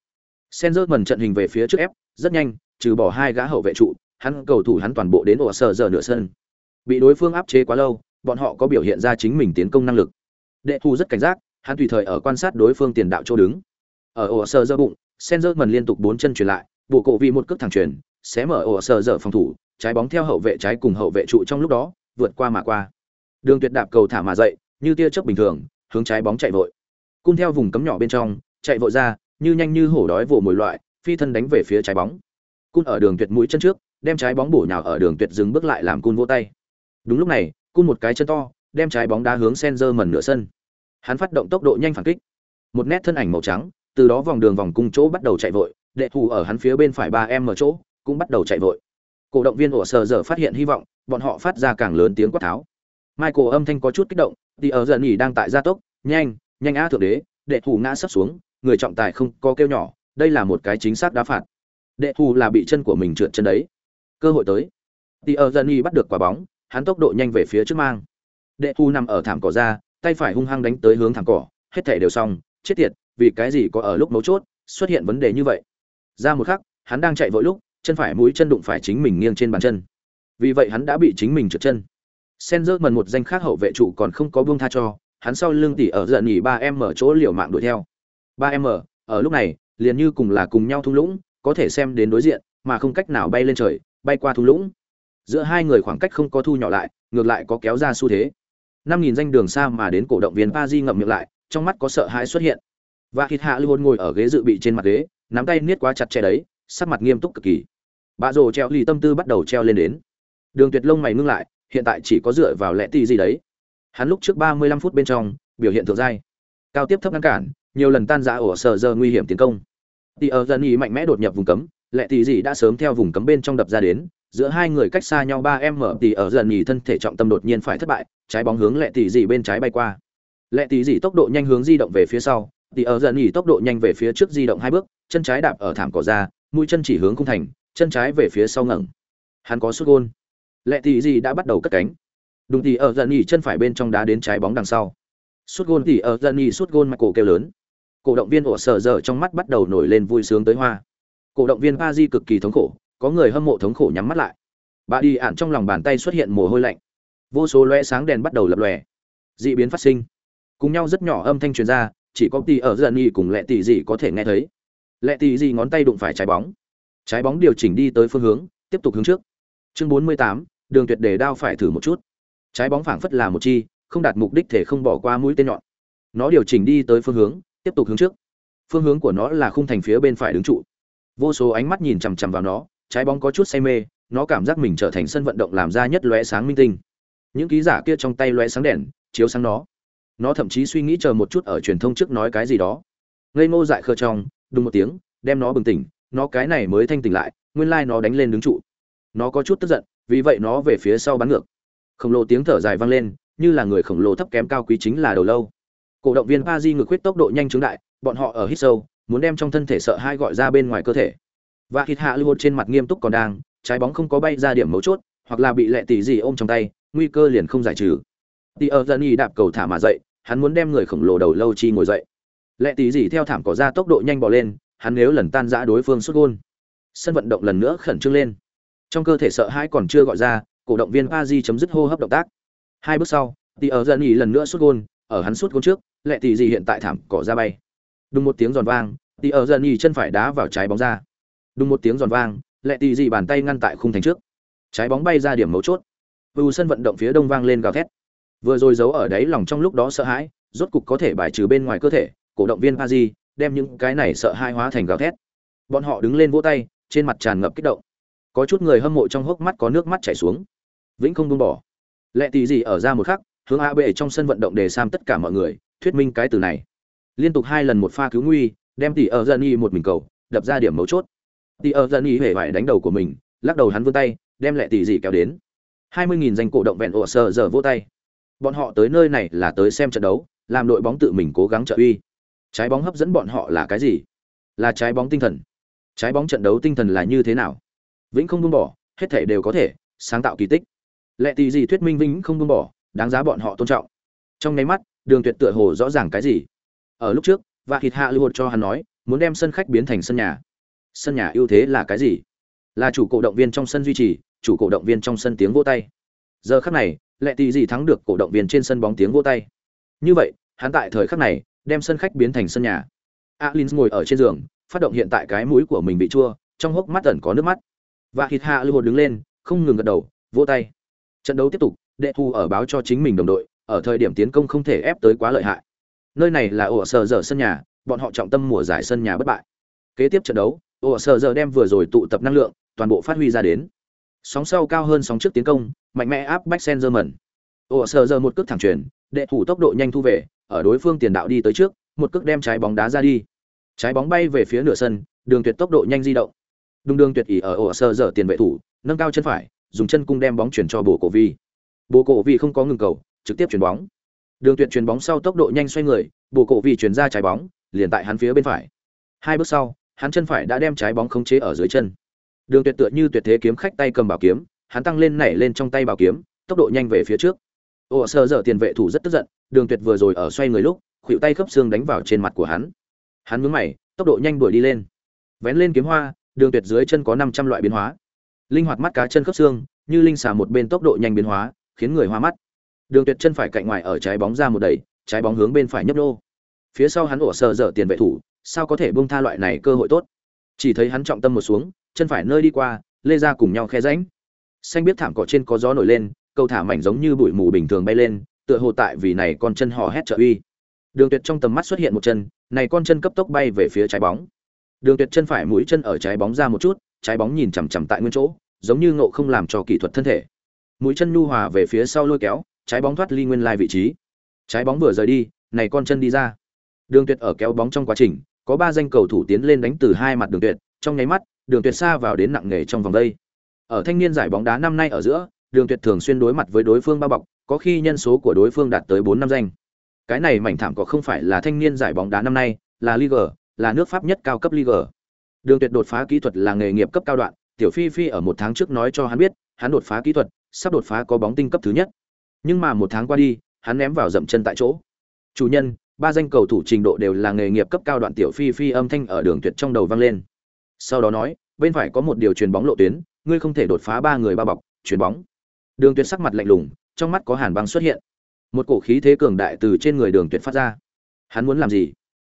Sen trận hình về phía trước ép, rất nhanh, trừ bỏ hai gã hậu vệ trụ, hắn cầu thủ hắn toàn bộ đến ổ sở giờ nửa sân. Bị đối phương áp chế quá lâu, bọn họ có biểu hiện ra chính mình tiến công năng lực. Đệ thủ rất cảnh giác, hắn tùy thời ở quan sát đối phương tiền đạo chỗ đứng. Ở ổ sở giờ bụng sen liên tục bốn chân truyền lại bộ cổ vì một cước thẳng truyền, xé mở ổ sở giờ phòng thủ, trái bóng theo hậu vệ trái cùng hậu vệ trụ trong lúc đó vượt qua mà qua. Đường tuyệt đạp cầu thả mà dậy, như tia chớp bình thường, hướng trái bóng chạy vội. Cun theo vùng cấm nhỏ bên trong, chạy vội ra, như nhanh như hổ đói vồ mồi loại, phi thân đánh về phía trái bóng. Cun ở đường tuyệt mũi chân trước, đem trái bóng bổ nhào ở đường tuyệt dừng bước lại làm cun vỗ tay. Đúng lúc này cun một cái chân to, đem trái bóng đá hướng Senzer dơ mần nửa sân. Hắn phát động tốc độ nhanh phản kích. Một nét thân ảnh màu trắng, từ đó vòng đường vòng cung chỗ bắt đầu chạy vội, đệ thủ ở hắn phía bên phải ba em ở chỗ, cũng bắt đầu chạy vội cổ động viên ổ sờ giờ phát hiện hy vọng, bọn họ phát ra càng lớn tiếng quát tháo. Michael âm thanh có chút kích động thì ở giờ nhỉ đang tại gia tốc, nhanh nhanh á thượng đế, đệ thủ ngã sấp xuống, người trọng tài không có kêu nhỏ, đây là một cái chính xác đá phạt. Đệ thủ là bị chân của mình trượt chân đấy. Cơ hội tới. Thì ở giờ nhỉ bắt được quả bóng, hắn tốc độ nhanh về phía trước mang. Đệ thủ nằm ở thảm cỏ ra, tay phải hung hăng đánh tới hướng thảm cỏ, hết thể đều xong, chết tiệt, vì cái gì có ở lúc mấu chốt, xuất hiện vấn đề như vậy? Ra một khắc, hắn đang chạy vội lúc chân phải mũi chân đụng phải chính mình nghiêng trên bàn chân. Vì vậy hắn đã bị chính mình trượt chân. Sen rớt mần một danh khác hậu vệ trụ còn không có buông tha cho, hắn sau lưng tỉ ở giận nhỉ ba em ở chỗ liều mạng đuổi theo. Ba em ở ở lúc này, liền như cùng là cùng nhau thung lũng, có thể xem đến đối diện, mà không cách nào bay lên trời, bay qua thung lũng. Giữa hai người khoảng cách không có thu nhỏ lại, ngược lại có kéo ra xu thế. năm nghìn danh đường xa mà đến cổ động viên pa di ngậm miệng lại, trong mắt có sợ hãi xuất hiện. Và thịt hạ luôn ngồi ở ghế dự bị trên mặt ghế, nắm tay niết quá chặt chẽ đấy, sắc mặt nghiêm túc cực kỳ bà rồ treo lì tâm tư bắt đầu treo lên đến. Đường tuyệt lông mày ngưng lại, hiện tại chỉ có dựa vào lẽ tì gì đấy. Hắn lúc trước ba mươi lăm phút bên trong, biểu hiện thượng giai. Cao tiếp thấp ngăn cản, nhiều lần tan rã ổ sở giờ nguy hiểm tiến công. Tì ở dân ý mạnh mẽ đột nhập vùng cấm, lẽ tì gì đã sớm theo vùng cấm bên trong đập ra đến, giữa hai người cách xa nhau ba em mở tì ở dần ý thân thể trọng tâm đột nhiên phải thất bại, trái bóng hướng lẽ tì gì bên trái bay qua. Lẽ tì gì tốc độ nhanh hướng di động về phía sau thì ở dần nghỉ tốc độ nhanh về phía trước di động hai bước, chân trái đạp ở thảm cỏ ra, mũi chân chỉ hướng khung thành chân trái về phía sau ngẩng. Hắn có sút gôn. Lẹ tì dị đã bắt đầu cất cánh. Đùng tì ở dần nhì chân phải bên trong đá đến trái bóng đằng sau. Sút gôn tì ở dần nhì sút gôn mặt cổ kêu lớn. Cổ động viên ổ sở dở trong mắt bắt đầu nổi lên vui sướng tới hoa. Cổ động viên pa di cực kỳ thống khổ, có người hâm mộ thống khổ nhắm mắt lại. Bà đi ạn trong lòng bàn tay xuất hiện mồ hôi lạnh. Vô số loe sáng đèn bắt đầu lập lòe. D ị biến phát sinh. Cùng nhau rất nhỏ âm thanh truyền ra, chỉ có tì ở dần nhì cùng lẹ tì gì có thể nghe thấy. Lẹ tì gì ngón tay đụng phải trái bóng trái bóng điều chỉnh đi tới phương hướng, tiếp tục hướng trước. Chương bốn mươi tám, đường tuyệt để đao phải thử một chút. Trái bóng phảng phất là một chi, không đạt mục đích thể không bỏ qua mũi tên nhọn. Nó điều chỉnh đi tới phương hướng, tiếp tục hướng trước. Phương hướng của nó là khung thành phía bên phải đứng trụ. Vô số ánh mắt nhìn chằm chằm vào nó, trái bóng có chút say mê, nó cảm giác mình trở thành sân vận động làm ra nhất lóe sáng minh tinh. Những ký giả kia trong tay lóe sáng đèn, chiếu sáng nó. Nó thậm chí suy nghĩ chờ một chút ở truyền thông trước nói cái gì đó. Ngây ngô dại khờ trong, đùng một tiếng, đem nó bừng tỉnh nó cái này mới thanh tỉnh lại, nguyên lai nó đánh lên đứng trụ. Nó có chút tức giận, vì vậy nó về phía sau bắn ngược. Khổng lồ tiếng thở dài vang lên, như là người khổng lồ thấp kém cao quý chính là đầu lâu. Cổ động viên pa di ngược huyết tốc độ nhanh trướng đại, bọn họ ở hít sâu, muốn đem trong thân thể sợ hai gọi ra bên ngoài cơ thể. Và hít hạ lưu trên mặt nghiêm túc còn đang, trái bóng không có bay ra điểm mấu chốt, hoặc là bị lệ tỷ gì ôm trong tay, nguy cơ liền không giải trừ. Tỷ ở dân y đạp cầu thả mà dậy, hắn muốn đem người khổng lồ đầu lâu chi ngồi dậy. Lệ tỷ gì theo thảm cỏ ra tốc độ nhanh bỏ lên hắn nếu lần tan giã đối phương xuất gôn, sân vận động lần nữa khẩn trương lên. Trong cơ thể sợ hãi còn chưa gọi ra, cổ động viên pa di chấm dứt hô hấp động tác. Hai bước sau tỷ ở dân ý lần nữa xuất gôn, ở hắn xuất gôn trước lệ tỷ gì hiện tại thảm cỏ ra bay. Đúng một tiếng giòn vang tỷ ở dân ý chân phải đá vào trái bóng ra. Đúng một tiếng giòn vang lệ tỷ gì bàn tay ngăn tại khung thành trước. Trái bóng bay ra điểm mấu chốt. Vù sân vận động phía đông vang lên gào thét. Vừa rồi giấu ở đấy lòng trong lúc đó sợ hãi, rốt cục có thể bài trừ bên ngoài cơ thể, cổ động viên pa di đem những cái này sợ hai hóa thành gào thét. Bọn họ đứng lên vỗ tay, trên mặt tràn ngập kích động. Có chút người hâm mộ trong hốc mắt có nước mắt chảy xuống. Vĩnh không buông bỏ. Lệ tì gì ở ra một khắc, hướng a bệ trong sân vận động để sam tất cả mọi người, thuyết minh cái từ này. Liên tục hai lần một pha cứu nguy, đem tỷ ở dân y một mình cầu, đập ra điểm mấu chốt. Tỷ ở dân y hề vải đánh đầu của mình, lắc đầu hắn vươn tay, đem lệ tỷ gì kéo đến. hai mươi nghìn danh cổ động vẹn ổ sờ giờ vỗ tay. Bọn họ tới nơi này là tới xem trận đấu, làm đội bóng tự mình cố gắng trợ uy trái bóng hấp dẫn bọn họ là cái gì? Là trái bóng tinh thần. Trái bóng trận đấu tinh thần là như thế nào? Vĩnh không buông bỏ, hết thể đều có thể, sáng tạo kỳ tích. Lệ Tì gì thuyết minh vĩnh không buông bỏ, đáng giá bọn họ tôn trọng. Trong nháy mắt, đường tuyệt tựa hồ rõ ràng cái gì? Ở lúc trước và thịt hạ lưu cho hắn nói, muốn đem sân khách biến thành sân nhà. Sân nhà ưu thế là cái gì? Là chủ cổ động viên trong sân duy trì, chủ cổ động viên trong sân tiếng vỗ tay. Giờ khắc này, lệ Tì gì thắng được cổ động viên trên sân bóng tiếng vỗ tay. Như vậy, hắn tại thời khắc này đem sân khách biến thành sân nhà. Alins ngồi ở trên giường, phát động hiện tại cái mũi của mình bị chua, trong hốc mắt ẩn có nước mắt. Và hít hạ lưu đứng lên, không ngừng gật đầu, vỗ tay. Trận đấu tiếp tục, đệ thu ở báo cho chính mình đồng đội, ở thời điểm tiến công không thể ép tới quá lợi hại. Nơi này là ổ sở dở sân nhà, bọn họ trọng tâm mùa giải sân nhà bất bại. Kế tiếp trận đấu, ổ sở giờ đem vừa rồi tụ tập năng lượng, toàn bộ phát huy ra đến. Sóng sau cao hơn sóng trước tiến công, mạnh mẽ áp bách sen ổ sở giờ một cước thẳng truyền đệ thủ tốc độ nhanh thu về ở đối phương tiền đạo đi tới trước một cước đem trái bóng đá ra đi. Trái bóng bay về phía nửa sân đường tuyệt tốc độ nhanh di động. Đung đường tuyệt ỷ ở ổ sơ giờ tiền vệ thủ nâng cao chân phải dùng chân cung đem bóng chuyển cho bồ cổ vi. Bồ cổ vi không có ngừng cầu trực tiếp chuyển bóng. Đường tuyệt chuyển bóng sau tốc độ nhanh xoay người bồ cổ vi chuyển ra trái bóng liền tại hắn phía bên phải. Hai bước sau hắn chân phải đã đem trái bóng khống chế ở dưới chân. Đường Tuyệt tựa như tuyệt thế kiếm khách tay cầm bảo kiếm, hắn tăng lên nảy lên trong tay bảo kiếm, tốc độ nhanh về phía trước. Ồ sơ giờ tiền vệ thủ rất tức giận, Đường Tuyệt vừa rồi ở xoay người lúc, khuỵu tay khớp xương đánh vào trên mặt của hắn. Hắn mướn mày, tốc độ nhanh đuổi đi lên. Vén lên kiếm hoa, Đường Tuyệt dưới chân có 500 loại biến hóa. Linh hoạt mắt cá chân khớp xương, như linh xà một bên tốc độ nhanh biến hóa, khiến người hoa mắt. Đường Tuyệt chân phải cạnh ngoài ở trái bóng ra một đẩy, trái bóng hướng bên phải nhấp nô. Phía sau hắn ổ sơ dở tiền vệ thủ, sao có thể bông tha loại này cơ hội tốt chỉ thấy hắn trọng tâm một xuống chân phải nơi đi qua lê ra cùng nhau khe ránh, xanh biết thảm cỏ trên có gió nổi lên câu thả mảnh giống như bụi mù bình thường bay lên, tựa hồ tại vì này con chân hò hét trợ uy. Đường tuyệt trong tầm mắt xuất hiện một chân, này con chân cấp tốc bay về phía trái bóng. Đường tuyệt chân phải mũi chân ở trái bóng ra một chút, trái bóng nhìn chằm chằm tại nguyên chỗ, giống như ngộ không làm cho kỹ thuật thân thể. Mũi chân nhu hòa về phía sau lôi kéo, trái bóng thoát ly nguyên lai vị trí. Trái bóng vừa rời đi, này con chân đi ra. Đường tuyệt ở kéo bóng trong quá trình, có ba danh cầu thủ tiến lên đánh từ hai mặt đường tuyệt, trong nháy mắt, đường tuyệt xa vào đến nặng nghề trong vòng đây. Ở thanh niên giải bóng đá năm nay ở giữa đường tuyệt thường xuyên đối mặt với đối phương bao bọc có khi nhân số của đối phương đạt tới bốn năm danh. Cái này mảnh thảm có không phải là thanh niên giải bóng đá năm nay là Ligue, là nước pháp nhất cao cấp Ligue. đường tuyệt đột phá kỹ thuật là nghề nghiệp cấp cao đoạn tiểu phi phi ở một tháng trước nói cho hắn biết hắn đột phá kỹ thuật sắp đột phá có bóng tinh cấp thứ nhất. Nhưng mà một tháng qua đi hắn ném vào dậm chân tại chỗ. Chủ nhân ba danh cầu thủ trình độ đều là nghề nghiệp cấp cao đoạn tiểu phi phi âm thanh ở đường tuyệt trong đầu vang lên. Sau đó nói bên phải có một điều chuyền bóng lộ tuyến ngươi không thể đột phá ba người ba bọc chuyền bóng đường tuyệt sắc mặt lạnh lùng, trong mắt có hàn băng xuất hiện. Một cổ khí thế cường đại từ trên người đường tuyệt phát ra. Hắn muốn làm gì?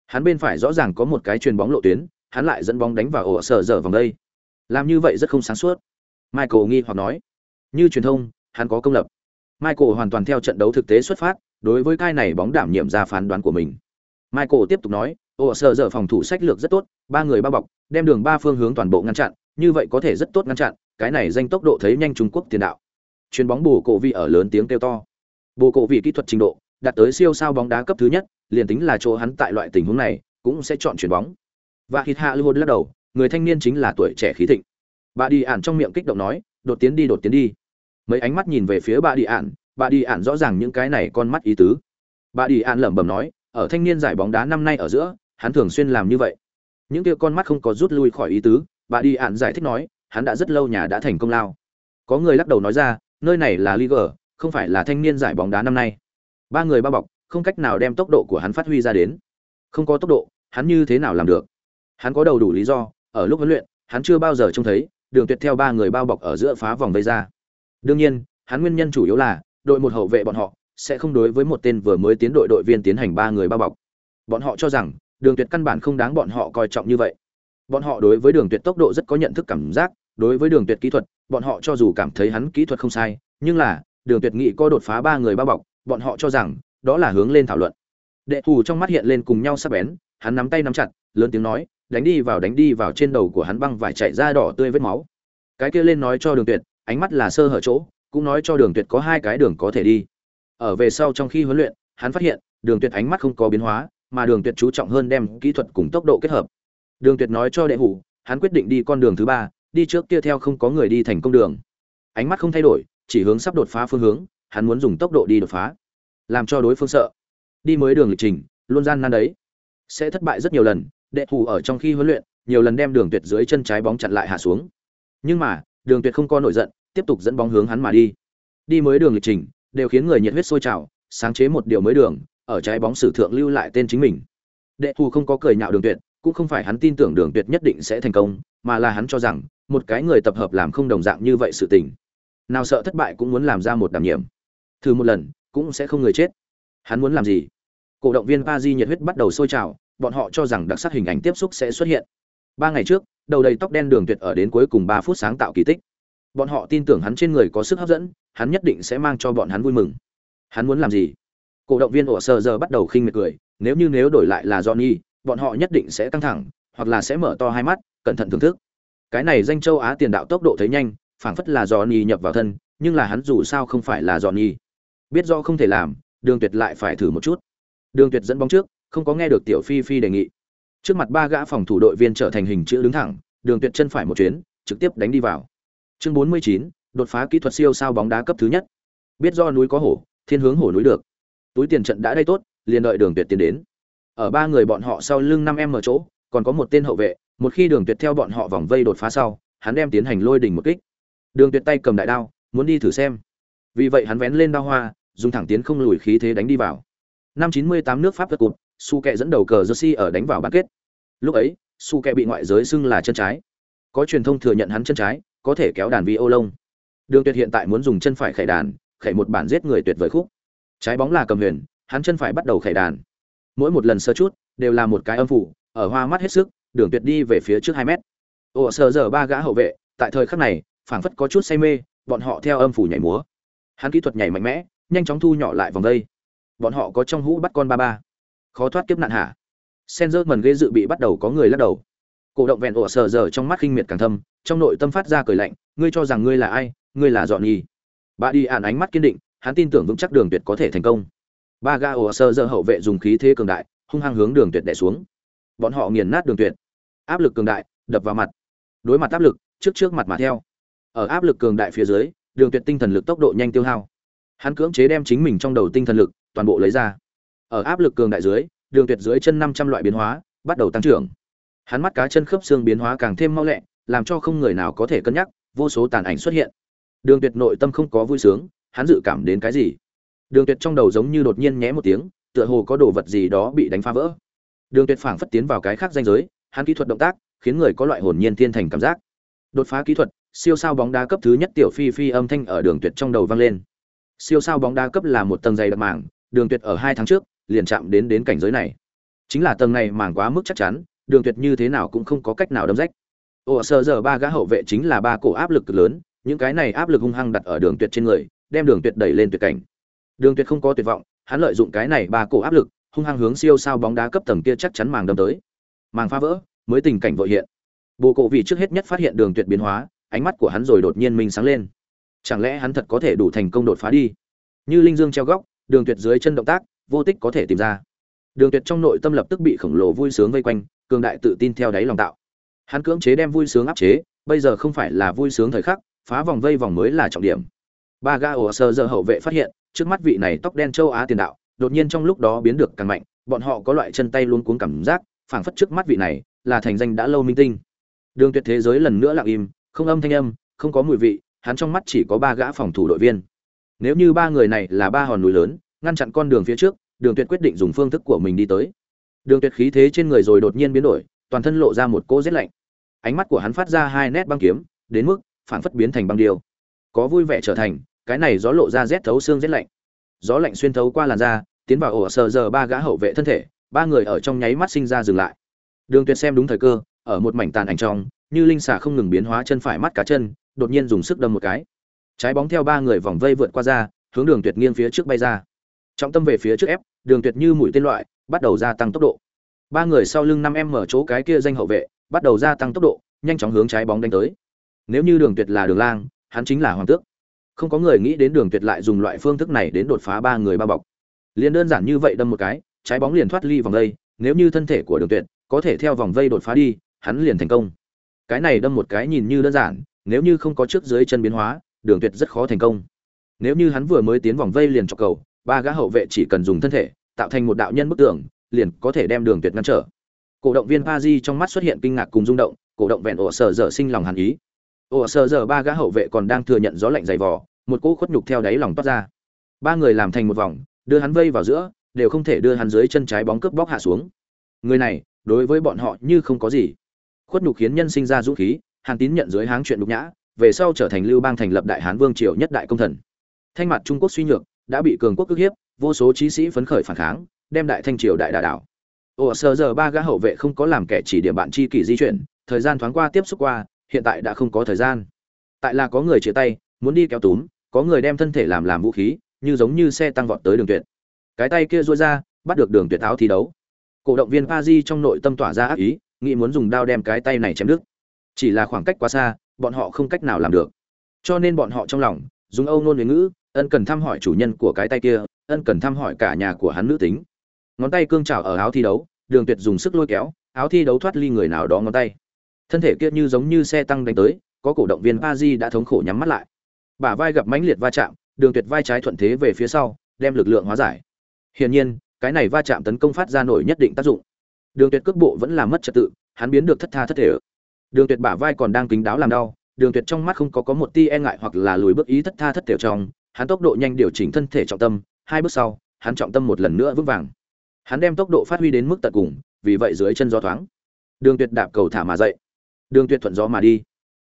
Hắn bên phải rõ ràng có một cái chuyền bóng lộ tuyến, hắn lại dẫn bóng đánh vào ổ sở dở vòng đây. Làm như vậy rất không sáng suốt. Michael nghi hoặc nói. Như truyền thông, hắn có công lập. Michael hoàn toàn theo trận đấu thực tế xuất phát, đối với cái này bóng đảm nhiệm ra phán đoán của mình. Michael tiếp tục nói ổ sở dở phòng thủ sách lược rất tốt, ba người bao bọc, đem đường ba phương hướng toàn bộ ngăn chặn, như vậy có thể rất tốt ngăn chặn, cái này danh tốc độ thấy nhanh trung quốc tiền đạo chuyền bóng bù cổ vị ở lớn tiếng kêu to. Bù cổ vị kỹ thuật trình độ, đạt tới siêu sao bóng đá cấp thứ nhất, liền tính là chỗ hắn tại loại tình huống này, cũng sẽ chọn chuyền bóng. Và hít hạ lưu lắc đầu, người thanh niên chính là tuổi trẻ khí thịnh. Bà đi ản trong miệng kích động nói, đột tiến đi, đột tiến đi. Mấy ánh mắt nhìn về phía bà đi ản, bà đi ản rõ ràng những cái này con mắt ý tứ. Bà đi ản lẩm bẩm nói, ở thanh niên giải bóng đá năm nay ở giữa, hắn thường xuyên làm như vậy. Những kia con mắt không có rút lui khỏi ý tứ, bà đi ản giải thích nói, hắn đã rất lâu nhà đã thành công lao. Có người lắc đầu nói ra nơi này là Liga, không phải là thanh niên giải bóng đá năm nay. Ba người bao bọc, không cách nào đem tốc độ của hắn phát huy ra đến. Không có tốc độ, hắn như thế nào làm được? Hắn có đầu đủ lý do, ở lúc huấn luyện, hắn chưa bao giờ trông thấy Đường Tuyệt theo ba người bao bọc ở giữa phá vòng vây ra. Đương nhiên, hắn nguyên nhân chủ yếu là đội một hậu vệ bọn họ sẽ không đối với một tên vừa mới tiến đội đội viên tiến hành ba người bao bọc. Bọn họ cho rằng, Đường Tuyệt căn bản không đáng bọn họ coi trọng như vậy. Bọn họ đối với Đường Tuyệt tốc độ rất có nhận thức cảm giác, đối với Đường Tuyệt kỹ thuật, bọn họ cho dù cảm thấy hắn kỹ thuật không sai, nhưng là, Đường Tuyệt nghị có đột phá ba người bao bọc, bọn họ cho rằng, đó là hướng lên thảo luận. Đệ thủ trong mắt hiện lên cùng nhau sắc bén, hắn nắm tay nắm chặt, lớn tiếng nói, đánh đi vào đánh đi vào trên đầu của hắn băng vải chạy ra đỏ tươi vết máu. Cái kia lên nói cho Đường Tuyệt, ánh mắt là sơ hở chỗ, cũng nói cho Đường Tuyệt có hai cái đường có thể đi. Ở về sau trong khi huấn luyện, hắn phát hiện, Đường Tuyệt ánh mắt không có biến hóa, mà Đường Tuyệt chú trọng hơn đem kỹ thuật cùng tốc độ kết hợp. Đường Tuyệt nói cho đệ hủ, hắn quyết định đi con đường thứ ba, đi trước kia theo không có người đi thành công đường. Ánh mắt không thay đổi, chỉ hướng sắp đột phá phương hướng, hắn muốn dùng tốc độ đi đột phá, làm cho đối phương sợ. Đi mới đường lịch trình, luôn gian nan đấy. Sẽ thất bại rất nhiều lần, đệ thủ ở trong khi huấn luyện, nhiều lần đem đường tuyệt dưới chân trái bóng chặn lại hạ xuống. Nhưng mà, đường tuyệt không có nổi giận, tiếp tục dẫn bóng hướng hắn mà đi. Đi mới đường lịch trình, đều khiến người nhiệt huyết sôi trào, sáng chế một điều mới đường, ở trái bóng sử thượng lưu lại tên chính mình. Đệ thủ không có cười nhạo đường tuyệt, cũng không phải hắn tin tưởng đường tuyệt nhất định sẽ thành công, mà là hắn cho rằng một cái người tập hợp làm không đồng dạng như vậy sự tình. Nào sợ thất bại cũng muốn làm ra một đảm nhiệm. Thử một lần, cũng sẽ không người chết. Hắn muốn làm gì? Cổ động viên pa di nhiệt huyết bắt đầu sôi trào, bọn họ cho rằng đặc sắc hình ảnh tiếp xúc sẽ xuất hiện. Ba ngày trước, đầu đầy tóc đen đường tuyệt ở đến cuối cùng ba phút sáng tạo kỳ tích. Bọn họ tin tưởng hắn trên người có sức hấp dẫn, hắn nhất định sẽ mang cho bọn hắn vui mừng. Hắn muốn làm gì? Cổ động viên ổ Sờ giờ bắt đầu khinh miệt cười, nếu như nếu đổi lại là johnny, bọn họ nhất định sẽ căng thẳng, hoặc là sẽ mở to hai mắt, cẩn thận thưởng thức cái này danh châu á tiền đạo tốc độ thấy nhanh phảng phất là Johnny nhập vào thân, nhưng là hắn dù sao không phải là Johnny. Biết rõ không thể làm, Đường Tuyệt lại phải thử một chút. Đường Tuyệt dẫn bóng trước, không có nghe được Tiểu Phi Phi đề nghị. Trước mặt ba gã phòng thủ đội viên trở thành hình chữ đứng thẳng, Đường Tuyệt chân phải một chuyến, trực tiếp đánh đi vào. Chương 49, đột phá kỹ thuật siêu sao bóng đá cấp thứ nhất. Biết do núi có hổ, thiên hướng hổ núi được. Túi tiền trận đã đây tốt, liền đợi Đường Tuyệt tiến đến. Ở ba người bọn họ sau lưng năm em ở chỗ, còn có một tên hậu vệ, một khi Đường Tuyệt theo bọn họ vòng vây đột phá sau, hắn đem tiến hành lôi đỉnh một kích. Đường tuyệt tay cầm đại đao muốn đi thử xem. Vì vậy hắn vén lên đao hoa dùng thẳng tiến không lùi khí thế đánh đi vào. Năm 98 nước pháp vật cụt su kẹ dẫn đầu cờ jersey ở đánh vào bán kết. Lúc ấy su kẹ bị ngoại giới xưng là chân trái. Có truyền thông thừa nhận hắn chân trái có thể kéo đàn vi ô lông đường tuyệt hiện tại muốn dùng chân phải khải đàn khải một bản giết người tuyệt vời khúc. Trái bóng là cầm huyền hắn chân phải bắt đầu khải đàn. Mỗi một lần sơ chút đều là một cái âm phủ ở hoa mắt hết sức đường tuyệt đi về phía trước hai mét. Ồ, sờ giờ ba gã hậu vệ, tại thời khắc này, phảng phất có chút say mê, bọn họ theo âm phủ nhảy múa. Hắn kỹ thuật nhảy mạnh mẽ, nhanh chóng thu nhỏ lại vòng đây. Bọn họ có trong hũ bắt con ba ba. Khó thoát kiếp nạn hả sen dơ mần ghế dự bị bắt đầu có người lắc đầu. Cổ động vẹn ổ sờ giờ trong mắt khinh miệt càng thâm, trong nội tâm phát ra cười lạnh, ngươi cho rằng ngươi là ai? Ngươi là dọn nhi. Bà đi ạn ánh mắt kiên định, hắn tin tưởng vững chắc đường tuyệt có thể thành công. Ba ga ổ sờ giờ hậu vệ dùng khí thế cường đại, hung hăng hướng đường tuyệt đè xuống. Bọn họ nghiền nát đường tuyệt áp lực cường đại, đập vào mặt. Đối mặt áp lực, trước trước mặt mà theo. Ở áp lực cường đại phía dưới, đường tuyệt tinh thần lực tốc độ nhanh tiêu hao. Hắn cưỡng chế đem chính mình trong đầu tinh thần lực, toàn bộ lấy ra. Ở áp lực cường đại dưới, đường tuyệt dưới chân 500 loại biến hóa, bắt đầu tăng trưởng. Hắn mắt cá chân khớp xương biến hóa càng thêm mau lẹ, làm cho không người nào có thể cân nhắc, vô số tàn ảnh xuất hiện. Đường tuyệt nội tâm không có vui sướng, hắn dự cảm đến cái gì? Đường tuyệt trong đầu giống như đột nhiên nhé một tiếng, tựa hồ có đồ vật gì đó bị đánh phá vỡ. Đường tuyệt phảng phất tiến vào cái khác danh giới hắn kỹ thuật động tác khiến người có loại hồn nhiên thiên thành cảm giác. Đột phá kỹ thuật, siêu sao bóng đá cấp thứ nhất tiểu phi phi âm thanh ở đường tuyệt trong đầu vang lên. Siêu sao bóng đá cấp là một tầng dày đặc mảng, đường tuyệt ở hai tháng trước, liền chạm đến đến cảnh giới này. Chính là tầng này mảng quá mức chắc chắn, đường tuyệt như thế nào cũng không có cách nào đâm rách. Ồ sơ giờ ba gã hậu vệ chính là ba cổ áp lực cực lớn, những cái này áp lực hung hăng đặt ở đường tuyệt trên người, đem đường tuyệt đẩy lên tuyệt cảnh. Đường tuyệt không có tuyệt vọng, hắn lợi dụng cái này ba cổ áp lực, hung hăng hướng siêu sao bóng đá cấp tầng kia chắc chắn màng đâm tới màng phá vỡ, mới tình cảnh vội hiện. Bồ cổ vị trước hết nhất phát hiện đường tuyệt biến hóa, ánh mắt của hắn rồi đột nhiên minh sáng lên. Chẳng lẽ hắn thật có thể đủ thành công đột phá đi? Như linh dương treo góc, đường tuyệt dưới chân động tác, vô tích có thể tìm ra. Đường tuyệt trong nội tâm lập tức bị khổng lồ vui sướng vây quanh, cường đại tự tin theo đáy lòng tạo. Hắn cưỡng chế đem vui sướng áp chế, bây giờ không phải là vui sướng thời khắc, phá vòng vây vòng mới là trọng điểm. Ba ga ổ sơ giờ hậu vệ phát hiện, trước mắt vị này tóc đen châu á tiền đạo, đột nhiên trong lúc đó biến được càng mạnh, bọn họ có loại chân tay luôn cuống cảm giác phảng phất trước mắt vị này là thành danh đã lâu minh tinh. Đường tuyệt thế giới lần nữa lặng im, không âm thanh âm, không có mùi vị, hắn trong mắt chỉ có ba gã phòng thủ đội viên. Nếu như ba người này là ba hòn núi lớn, ngăn chặn con đường phía trước, đường tuyệt quyết định dùng phương thức của mình đi tới. Đường tuyệt khí thế trên người rồi đột nhiên biến đổi, toàn thân lộ ra một cỗ rét lạnh. Ánh mắt của hắn phát ra hai nét băng kiếm, đến mức phản phất biến thành băng điêu. Có vui vẻ trở thành, cái này gió lộ ra rét thấu xương rét lạnh. Gió lạnh xuyên thấu qua làn da, tiến vào ổ sờ giờ ba gã hậu vệ thân thể ba người ở trong nháy mắt sinh ra dừng lại. Đường tuyệt xem đúng thời cơ, ở một mảnh tàn ảnh trong, như linh xà không ngừng biến hóa chân phải mắt cá chân, đột nhiên dùng sức đâm một cái. Trái bóng theo ba người vòng vây vượt qua ra, hướng đường tuyệt nghiêng phía trước bay ra. Trọng tâm về phía trước ép, đường tuyệt như mũi tên loại, bắt đầu gia tăng tốc độ. Ba người sau lưng năm em mở chỗ cái kia danh hậu vệ, bắt đầu gia tăng tốc độ, nhanh chóng hướng trái bóng đánh tới. Nếu như đường tuyệt là đường lang, hắn chính là hoàng tước. Không có người nghĩ đến đường tuyệt lại dùng loại phương thức này đến đột phá ba người ba bọc. Liền đơn giản như vậy đâm một cái trái bóng liền thoát ly vòng vây, nếu như thân thể của đường tuyệt có thể theo vòng vây đột phá đi, hắn liền thành công. Cái này đâm một cái nhìn như đơn giản, nếu như không có trước dưới chân biến hóa, đường tuyệt rất khó thành công. Nếu như hắn vừa mới tiến vòng vây liền chọc cầu, ba gã hậu vệ chỉ cần dùng thân thể, tạo thành một đạo nhân bức tường, liền có thể đem đường tuyệt ngăn trở. Cổ động viên pa di trong mắt xuất hiện kinh ngạc cùng rung động, cổ động vẹn ổ sở dở sinh lòng hàn ý. Ổ sở dở ba gã hậu vệ còn đang thừa nhận gió lạnh dày vò, một cỗ khuất nhục theo đáy lòng toát ra. Ba người làm thành một vòng, đưa hắn vây vào giữa đều không thể đưa hắn dưới chân trái bóng cướp bóc hạ xuống. Người này, đối với bọn họ như không có gì. Khuất nhục khiến nhân sinh ra dũng khí, hàn tín nhận dưới háng chuyện nhục nhã, về sau trở thành lưu bang thành lập đại hán vương triều nhất đại công thần. Thanh mặt trung quốc suy nhược, đã bị cường quốc ức hiếp, vô số trí sĩ phấn khởi phản kháng, đem đại thanh triều đại đà đảo. Ồ, sờ giờ ba gã hậu vệ không có làm kẻ chỉ điểm bạn chi kỷ di chuyển, thời gian thoáng qua tiếp xúc qua, hiện tại đã không có thời gian. Tại là có người chia tay, muốn đi kéo túm, có người đem thân thể làm làm vũ khí, như giống như xe tăng vọt tới đường tuyệt cái tay kia duỗi ra, bắt được đường tuyệt áo thi đấu. Cổ động viên pa di trong nội tâm tỏa ra ác ý, nghĩ muốn dùng đao đem cái tay này chém đứt. Chỉ là khoảng cách quá xa, bọn họ không cách nào làm được. Cho nên bọn họ trong lòng, dùng âu nôn ngữ ngữ, ân cần thăm hỏi chủ nhân của cái tay kia, ân cần thăm hỏi cả nhà của hắn nữ tính. Ngón tay cương trào ở áo thi đấu, đường tuyệt dùng sức lôi kéo, áo thi đấu thoát ly người nào đó ngón tay. Thân thể kia như giống như xe tăng đánh tới, có cổ động viên pa di đã thống khổ nhắm mắt lại. Bả vai gặp mãnh liệt va chạm, đường tuyệt vai trái thuận thế về phía sau, đem lực lượng hóa giải hiển nhiên, cái này va chạm tấn công phát ra nổi nhất định tác dụng. Đường tuyệt cước bộ vẫn là mất trật tự, hắn biến được thất tha thất thể đường tuyệt bả vai còn đang kính đáo làm đau, đường tuyệt trong mắt không có có một tia e ngại hoặc là lùi bước ý thất tha thất thể trong, hắn tốc độ nhanh điều chỉnh thân thể trọng tâm, hai bước sau, hắn trọng tâm một lần nữa vững vàng. Hắn đem tốc độ phát huy đến mức tận cùng, vì vậy dưới chân gió thoáng, đường tuyệt đạp cầu thả mà dậy. Đường tuyệt thuận gió mà đi.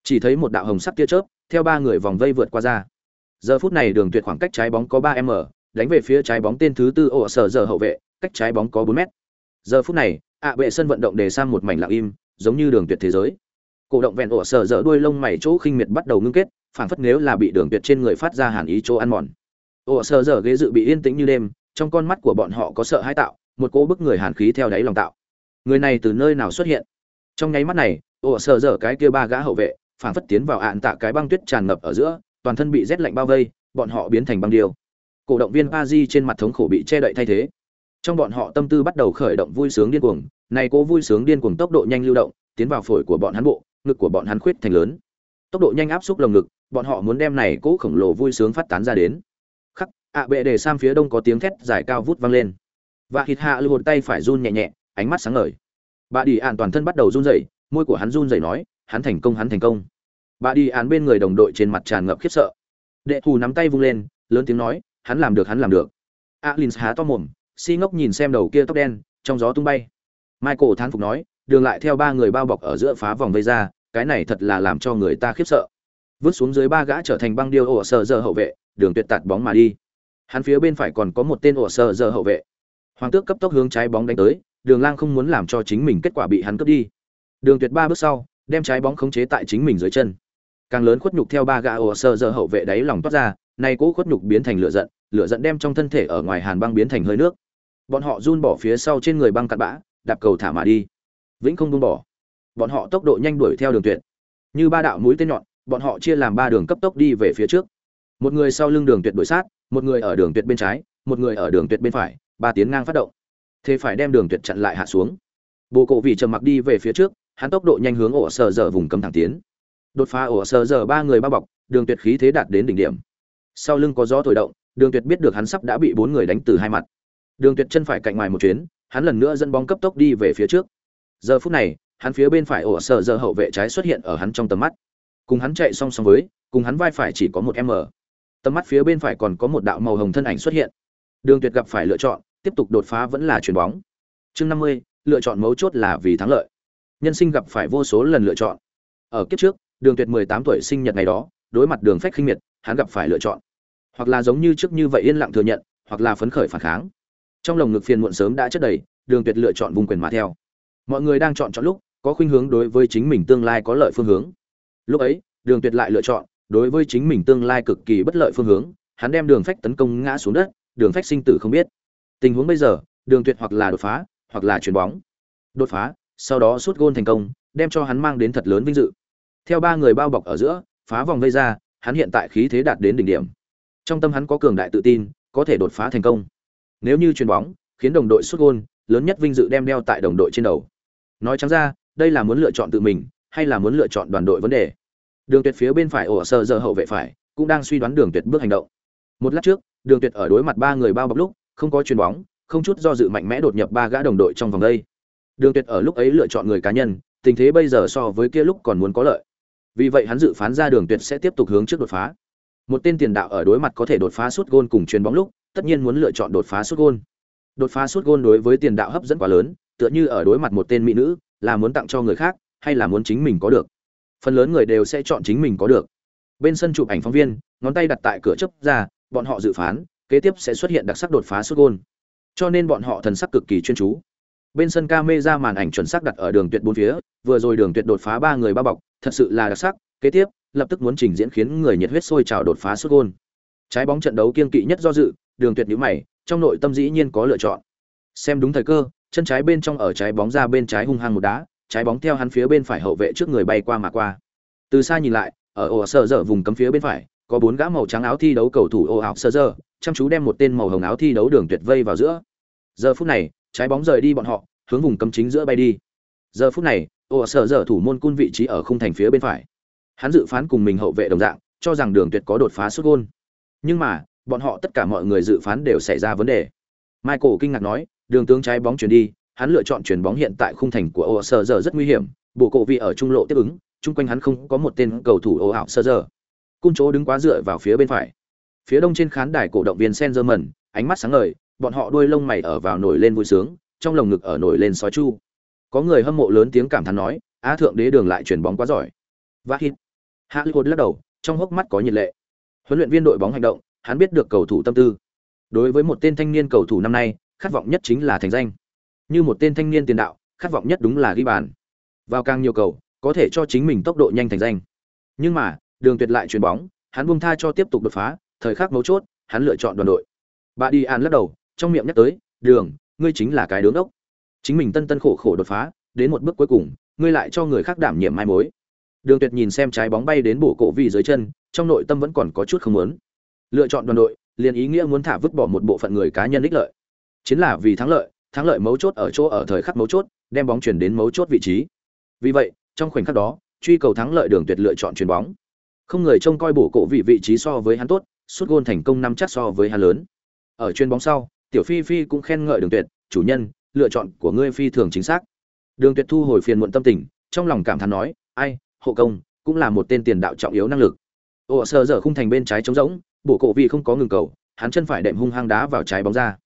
Chỉ thấy một đạo hồng sắc tia chớp, theo ba người vòng vây vượt qua ra. Giờ phút này đường tuyệt khoảng cách trái bóng có ba m đánh về phía trái bóng tên thứ tư ổ sở giờ hậu vệ, cách trái bóng có bốn m giờ phút này, ạ bệ sân vận động đề sang một mảnh lặng im, giống như đường tuyệt thế giới. Cổ động vẹn ổ sở dở đuôi lông mày chỗ khinh miệt bắt đầu ngưng kết, phảng phất nếu là bị đường tuyệt trên người phát ra hàn ý chỗ ăn mòn. Ổ sở dở ghế dự bị yên tĩnh như đêm, trong con mắt của bọn họ có sợ hãi tạo, một cỗ bức người hàn khí theo đáy lòng tạo. Người này từ nơi nào xuất hiện? Trong nháy mắt này, ổ sở dở cái kia ba gã hậu vệ phản phất tiến vào ạn tạ cái băng tuyết tràn ngập ở giữa, toàn thân bị rét lạnh bao vây, bọn họ biến thành băng điêu cổ động viên pa di trên mặt thống khổ bị che đậy thay thế. Trong bọn họ tâm tư bắt đầu khởi động vui sướng điên cuồng, này cố vui sướng điên cuồng tốc độ nhanh lưu động, tiến vào phổi của bọn hắn bộ, ngực của bọn hắn khuyết thành lớn. Tốc độ nhanh áp xúc lồng ngực, bọn họ muốn đem này cố khổng lồ vui sướng phát tán ra đến. Khắc, ạ bệ để sang phía đông có tiếng thét dài cao vút vang lên. Và hít hạ lưu tay phải run nhẹ nhẹ, ánh mắt sáng ngời. Bà đi an toàn thân bắt đầu run rẩy, môi của hắn run rẩy nói, hắn thành công, hắn thành công. Bà đi án bên người đồng đội trên mặt tràn ngập khiếp sợ. Đệ thù nắm tay vung lên, lớn tiếng nói hắn làm được, hắn làm được. Alin há to mồm, si ngốc nhìn xem đầu kia tóc đen, trong gió tung bay. Michael thán phục nói, đường lại theo ba người bao bọc ở giữa phá vòng vây ra, cái này thật là làm cho người ta khiếp sợ. Vứt xuống dưới ba gã trở thành băng điêu ổ sờ giờ hậu vệ, đường tuyệt tạt bóng mà đi. Hắn phía bên phải còn có một tên ổ sờ giờ hậu vệ. Hoàng tước cấp tốc hướng trái bóng đánh tới, đường lang không muốn làm cho chính mình kết quả bị hắn cướp đi. Đường tuyệt ba bước sau, đem trái bóng khống chế tại chính mình dưới chân. Càng lớn khuất nhục theo ba gã ổ sờ giờ hậu vệ đáy lòng toát ra nay cỗ khuất nhục biến thành lửa giận lửa giận đem trong thân thể ở ngoài hàn băng biến thành hơi nước. Bọn họ run bỏ phía sau trên người băng cặn bã, đạp cầu thả mà đi. Vĩnh không buông bỏ. Bọn họ tốc độ nhanh đuổi theo đường tuyệt. Như ba đạo mũi tên nhọn, bọn họ chia làm ba đường cấp tốc đi về phía trước. Một người sau lưng đường tuyệt đuổi sát, một người ở đường tuyệt bên trái, một người ở đường tuyệt bên phải, ba tiến ngang phát động. Thế phải đem đường tuyệt chặn lại hạ xuống. Bồ cổ vì trầm mặc đi về phía trước, hắn tốc độ nhanh hướng ổ sờ dở vùng cấm thẳng tiến. Đột phá ổ sờ dở ba người bao bọc, đường tuyệt khí thế đạt đến đỉnh điểm sau lưng có gió thổi động, đường tuyệt biết được hắn sắp đã bị bốn người đánh từ hai mặt. Đường tuyệt chân phải cạnh ngoài một chuyến, hắn lần nữa dẫn bóng cấp tốc đi về phía trước. Giờ phút này, hắn phía bên phải ổ sở giờ hậu vệ trái xuất hiện ở hắn trong tầm mắt. Cùng hắn chạy song song với, cùng hắn vai phải chỉ có một m tầm mắt phía bên phải còn có một đạo màu hồng thân ảnh xuất hiện. Đường tuyệt gặp phải lựa chọn, tiếp tục đột phá vẫn là chuyền bóng. Chương năm mươi, lựa chọn mấu chốt là vì thắng lợi. Nhân sinh gặp phải vô số lần lựa chọn. Ở kiếp trước, đường tuyệt 18 tuổi sinh nhật ngày đó, đối mặt đường phách khinh miệt hắn gặp phải lựa chọn. Hoặc là giống như trước như vậy yên lặng thừa nhận, hoặc là phấn khởi phản kháng. Trong lồng ngực phiền muộn sớm đã chất đầy, đường tuyệt lựa chọn vùng quyền mà theo. Mọi người đang chọn chọn lúc, có khuynh hướng đối với chính mình tương lai có lợi phương hướng. Lúc ấy, đường tuyệt lại lựa chọn, đối với chính mình tương lai cực kỳ bất lợi phương hướng, hắn đem đường phách tấn công ngã xuống đất, đường phách sinh tử không biết. Tình huống bây giờ, đường tuyệt hoặc là đột phá, hoặc là chuyền bóng. Đột phá, sau đó sút gôn thành công, đem cho hắn mang đến thật lớn vinh dự. Theo ba người bao bọc ở giữa, phá vòng vây ra hắn hiện tại khí thế đạt đến đỉnh điểm. Trong tâm hắn có cường đại tự tin, có thể đột phá thành công. Nếu như chuyền bóng, khiến đồng đội sút gôn, lớn nhất vinh dự đem đeo tại đồng đội trên đầu. Nói trắng ra, đây là muốn lựa chọn tự mình, hay là muốn lựa chọn đoàn đội vấn đề? Đường tuyệt phía bên phải ổ sơ giờ hậu vệ phải, cũng đang suy đoán đường tuyệt bước hành động. Một lát trước, đường tuyệt ở đối mặt ba người bao bọc lúc, không có chuyền bóng, không chút do dự mạnh mẽ đột nhập ba gã đồng đội trong vòng đây. Đường tuyệt ở lúc ấy lựa chọn người cá nhân, tình thế bây giờ so với kia lúc còn muốn có lợi vì vậy hắn dự phán ra đường tuyệt sẽ tiếp tục hướng trước đột phá. Một tên tiền đạo ở đối mặt có thể đột phá suốt gôn cùng chuyền bóng lúc, tất nhiên muốn lựa chọn đột phá suốt gôn. Đột phá suốt gôn đối với tiền đạo hấp dẫn quá lớn, tựa như ở đối mặt một tên mỹ nữ, là muốn tặng cho người khác, hay là muốn chính mình có được. Phần lớn người đều sẽ chọn chính mình có được. Bên sân chụp ảnh phóng viên, ngón tay đặt tại cửa chấp ra, bọn họ dự phán, kế tiếp sẽ xuất hiện đặc sắc đột phá suốt gôn. Cho nên bọn họ thần sắc cực kỳ chuyên chú. Bên sân camera màn ảnh chuẩn xác đặt ở đường tuyệt bốn phía, vừa rồi đường tuyệt đột phá ba người bao bọc thật sự là đặc sắc, kế tiếp, lập tức muốn trình diễn khiến người nhiệt huyết sôi trào đột phá suốt gôn. Trái bóng trận đấu kiên kỵ nhất do dự, đường tuyệt nhíu mày, trong nội tâm dĩ nhiên có lựa chọn. Xem đúng thời cơ, chân trái bên trong ở trái bóng ra bên trái hung hăng một đá, trái bóng theo hắn phía bên phải hậu vệ trước người bay qua mà qua. Từ xa nhìn lại, ở ổ sở dở vùng cấm phía bên phải, có bốn gã màu trắng áo thi đấu cầu thủ ồ ảo sơ dở, chăm chú đem một tên màu hồng áo thi đấu đường tuyệt vây vào giữa. Giờ phút này, trái bóng rời đi bọn họ, hướng vùng cấm chính giữa bay đi. Giờ phút này ồ, sở dở thủ môn cun vị trí ở khung thành phía bên phải. Hắn dự phán cùng mình hậu vệ đồng dạng, cho rằng đường tuyệt có đột phá xuất gôn. Nhưng mà, bọn họ tất cả mọi người dự phán đều xảy ra vấn đề. Michael kinh ngạc nói, đường tướng trái bóng chuyển đi, hắn lựa chọn chuyển bóng hiện tại khung thành của ồ, sở dở rất nguy hiểm. Bộ cổ vị ở trung lộ tiếp ứng, chung quanh hắn không có một tên cầu thủ ồ, ảo sơ dở. Cung chỗ đứng quá dựa vào phía bên phải. Phía đông trên khán đài cổ động viên sen mẩn ánh mắt sáng ngời, bọn họ đuôi lông mày ở vào nổi lên vui sướng, trong lồng ngực ở nổi lên sói chu có người hâm mộ lớn tiếng cảm thán nói, á thượng đế đường lại chuyển bóng quá giỏi. Và hít hollywood lắc đầu, trong hốc mắt có nhiệt lệ. Huấn luyện viên đội bóng hành động, hắn biết được cầu thủ tâm tư. Đối với một tên thanh niên cầu thủ năm nay, khát vọng nhất chính là thành danh. Như một tên thanh niên tiền đạo, khát vọng nhất đúng là ghi bàn. Vào càng nhiều cầu, có thể cho chính mình tốc độ nhanh thành danh. Nhưng mà, đường tuyệt lại chuyền bóng, hắn buông tha cho tiếp tục đột phá, thời khắc mấu chốt, hắn lựa chọn đoàn đội. Bà đi an lắc đầu, trong miệng nhắc tới, đường, ngươi chính là cái đứng ốc chính mình tân tân khổ khổ đột phá, đến một bước cuối cùng, ngươi lại cho người khác đảm nhiệm mai mối. Đường tuyệt nhìn xem trái bóng bay đến bổ cổ vì dưới chân, trong nội tâm vẫn còn có chút không muốn. Lựa chọn đoàn đội, liền ý nghĩa muốn thả vứt bỏ một bộ phận người cá nhân ích lợi. Chính là vì thắng lợi thắng lợi mấu chốt ở chỗ ở thời khắc mấu chốt, đem bóng chuyển đến mấu chốt vị trí. Vì vậy, trong khoảnh khắc đó, truy cầu thắng lợi đường tuyệt lựa chọn chuyền bóng. Không người trông coi bổ cổ vị vị trí so với hắn tốt, suốt gôn thành công năm chắc so với hắn lớn. Ở chuyền bóng sau, tiểu phi phi cũng khen ngợi đường tuyệt, chủ nhân lựa chọn của ngươi phi thường chính xác. Đường tuyệt thu hồi phiền muộn tâm tình, trong lòng cảm thán nói, ai, hộ công, cũng là một tên tiền đạo trọng yếu năng lực. Ồ sờ giờ khung thành bên trái trống rỗng, bổ cổ vị không có ngừng cầu, hắn chân phải đệm hung hăng đá vào trái bóng ra.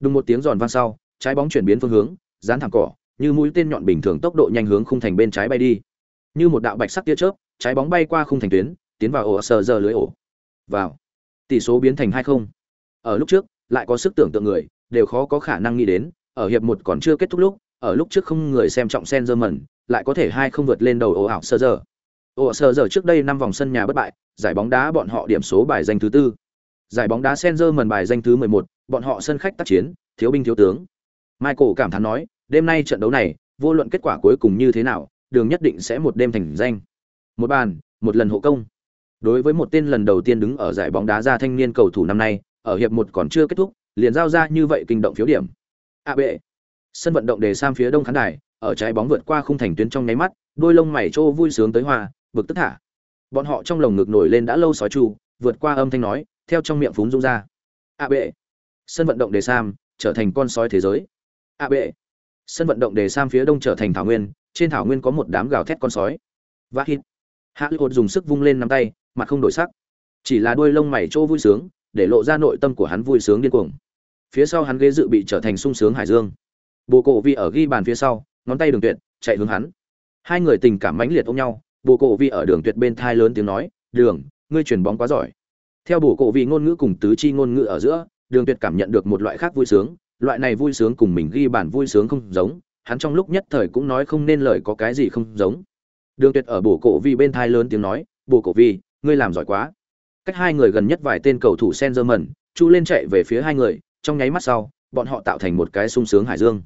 Đùng một tiếng giòn vang sau, trái bóng chuyển biến phương hướng, dán thẳng cỏ, như mũi tên nhọn bình thường tốc độ nhanh hướng khung thành bên trái bay đi. Như một đạo bạch sắc tia chớp, trái bóng bay qua khung thành tuyến, tiến vào ổ sờ giờ lưới ổ. Vào. Tỷ số biến thành hai không. Ở lúc trước, lại có sức tưởng tượng người, đều khó có khả năng nghĩ đến ở hiệp một còn chưa kết thúc lúc, ở lúc trước không người xem trọng sen lại có thể hai không vượt lên đầu ổ ảo sơ giờ. Ổ sơ giờ trước đây năm vòng sân nhà bất bại, giải bóng đá bọn họ điểm số bài danh thứ tư. Giải bóng đá sen bài danh thứ mười một, bọn họ sân khách tác chiến, thiếu binh thiếu tướng. Michael cảm thán nói, đêm nay trận đấu này, vô luận kết quả cuối cùng như thế nào, đường nhất định sẽ một đêm thành danh. Một bàn, một lần hộ công. Đối với một tên lần đầu tiên đứng ở giải bóng đá ra thanh niên cầu thủ năm nay, ở hiệp một còn chưa kết thúc, liền giao ra như vậy kinh động phiếu điểm a bệ sân vận động đề sam phía đông khán đài, ở trái bóng vượt qua khung thành tuyến trong nháy mắt, đôi lông mày trô vui sướng tới hoa vực tức thả. Bọn họ trong lồng ngực nổi lên đã lâu sói chu, vượt qua âm thanh nói, theo trong miệng phúng rung ra. A bệ sân vận động đề sam, trở thành con sói thế giới. A bệ sân vận động đề sam phía đông trở thành thảo nguyên, trên thảo nguyên có một đám gào thét con sói. Và hít. Hạ hữu dùng sức vung lên nắm tay, mặt không đổi sắc. Chỉ là đôi lông mày trô vui sướng, để lộ ra nội tâm của hắn vui sướng điên cuồng phía sau hắn ghế dự bị trở thành sung sướng hải dương. Bồ cổ vi ở ghi bàn phía sau, ngón tay đường tuyệt, chạy hướng hắn. Hai người tình cảm mãnh liệt ôm nhau, bồ cổ vi ở đường tuyệt bên thai lớn tiếng nói, đường, ngươi chuyển bóng quá giỏi. Theo bồ cổ vi ngôn ngữ cùng tứ chi ngôn ngữ ở giữa, đường tuyệt cảm nhận được một loại khác vui sướng, loại này vui sướng cùng mình ghi bàn vui sướng không giống, hắn trong lúc nhất thời cũng nói không nên lời có cái gì không giống. Đường tuyệt ở bồ cổ vi bên thai lớn tiếng nói, bồ cổ vi ngươi làm giỏi quá. Cách hai người gần nhất vài tên cầu thủ sen dơ mẩn chu lên chạy về phía hai người trong nháy mắt sau, bọn họ tạo thành một cái sung sướng hải dương.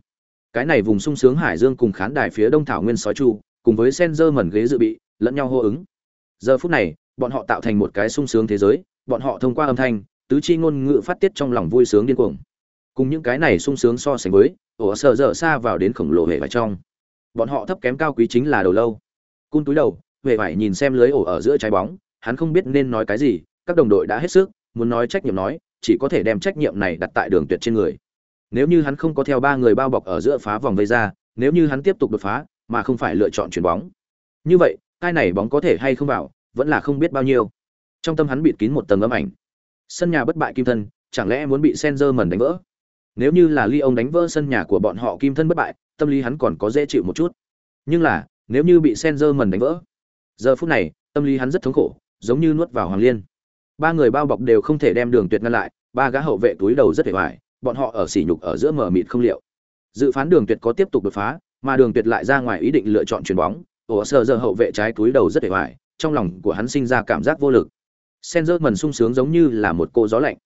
Cái này vùng sung sướng hải dương cùng khán đài phía đông thảo nguyên sói chu, cùng với sen dơ mẩn ghế dự bị, lẫn nhau hô ứng. Giờ phút này, bọn họ tạo thành một cái sung sướng thế giới, bọn họ thông qua âm thanh, tứ chi ngôn ngữ phát tiết trong lòng vui sướng điên cuồng. Cùng những cái này sung sướng so sánh với, ổ sợ dở xa vào đến khổng lồ hệ vải trong. Bọn họ thấp kém cao quý chính là đầu lâu. Cun túi đầu huệ vải nhìn xem lưới ổ ở giữa trái bóng, hắn không biết nên nói cái gì, các đồng đội đã hết sức, muốn nói trách nhiệm nói chỉ có thể đem trách nhiệm này đặt tại đường tuyệt trên người. Nếu như hắn không có theo ba người bao bọc ở giữa phá vòng vây ra, nếu như hắn tiếp tục đột phá, mà không phải lựa chọn chuyền bóng. Như vậy, cái này bóng có thể hay không vào, vẫn là không biết bao nhiêu. Trong tâm hắn bịt kín một tầng âm ảnh. Sân nhà bất bại kim thân, chẳng lẽ muốn bị Senzer mần đánh vỡ? Nếu như là ly ông đánh vỡ sân nhà của bọn họ kim thân bất bại, tâm lý hắn còn có dễ chịu một chút. Nhưng là, nếu như bị Senzer mần đánh vỡ, giờ phút này, tâm lý hắn rất thống khổ, giống như nuốt vào hoàng liên ba người bao bọc đều không thể đem đường tuyệt ngăn lại, ba gã hậu vệ túi đầu rất hề hoài, bọn họ ở sỉ nhục ở giữa mở mịt không liệu. Dự phán đường tuyệt có tiếp tục đột phá, mà đường tuyệt lại ra ngoài ý định lựa chọn chuyền bóng ổ sờ giờ hậu vệ trái túi đầu rất hề hoài, trong lòng của hắn sinh ra cảm giác vô lực. Sen dơ mần sung sướng giống như là một cô gió lạnh.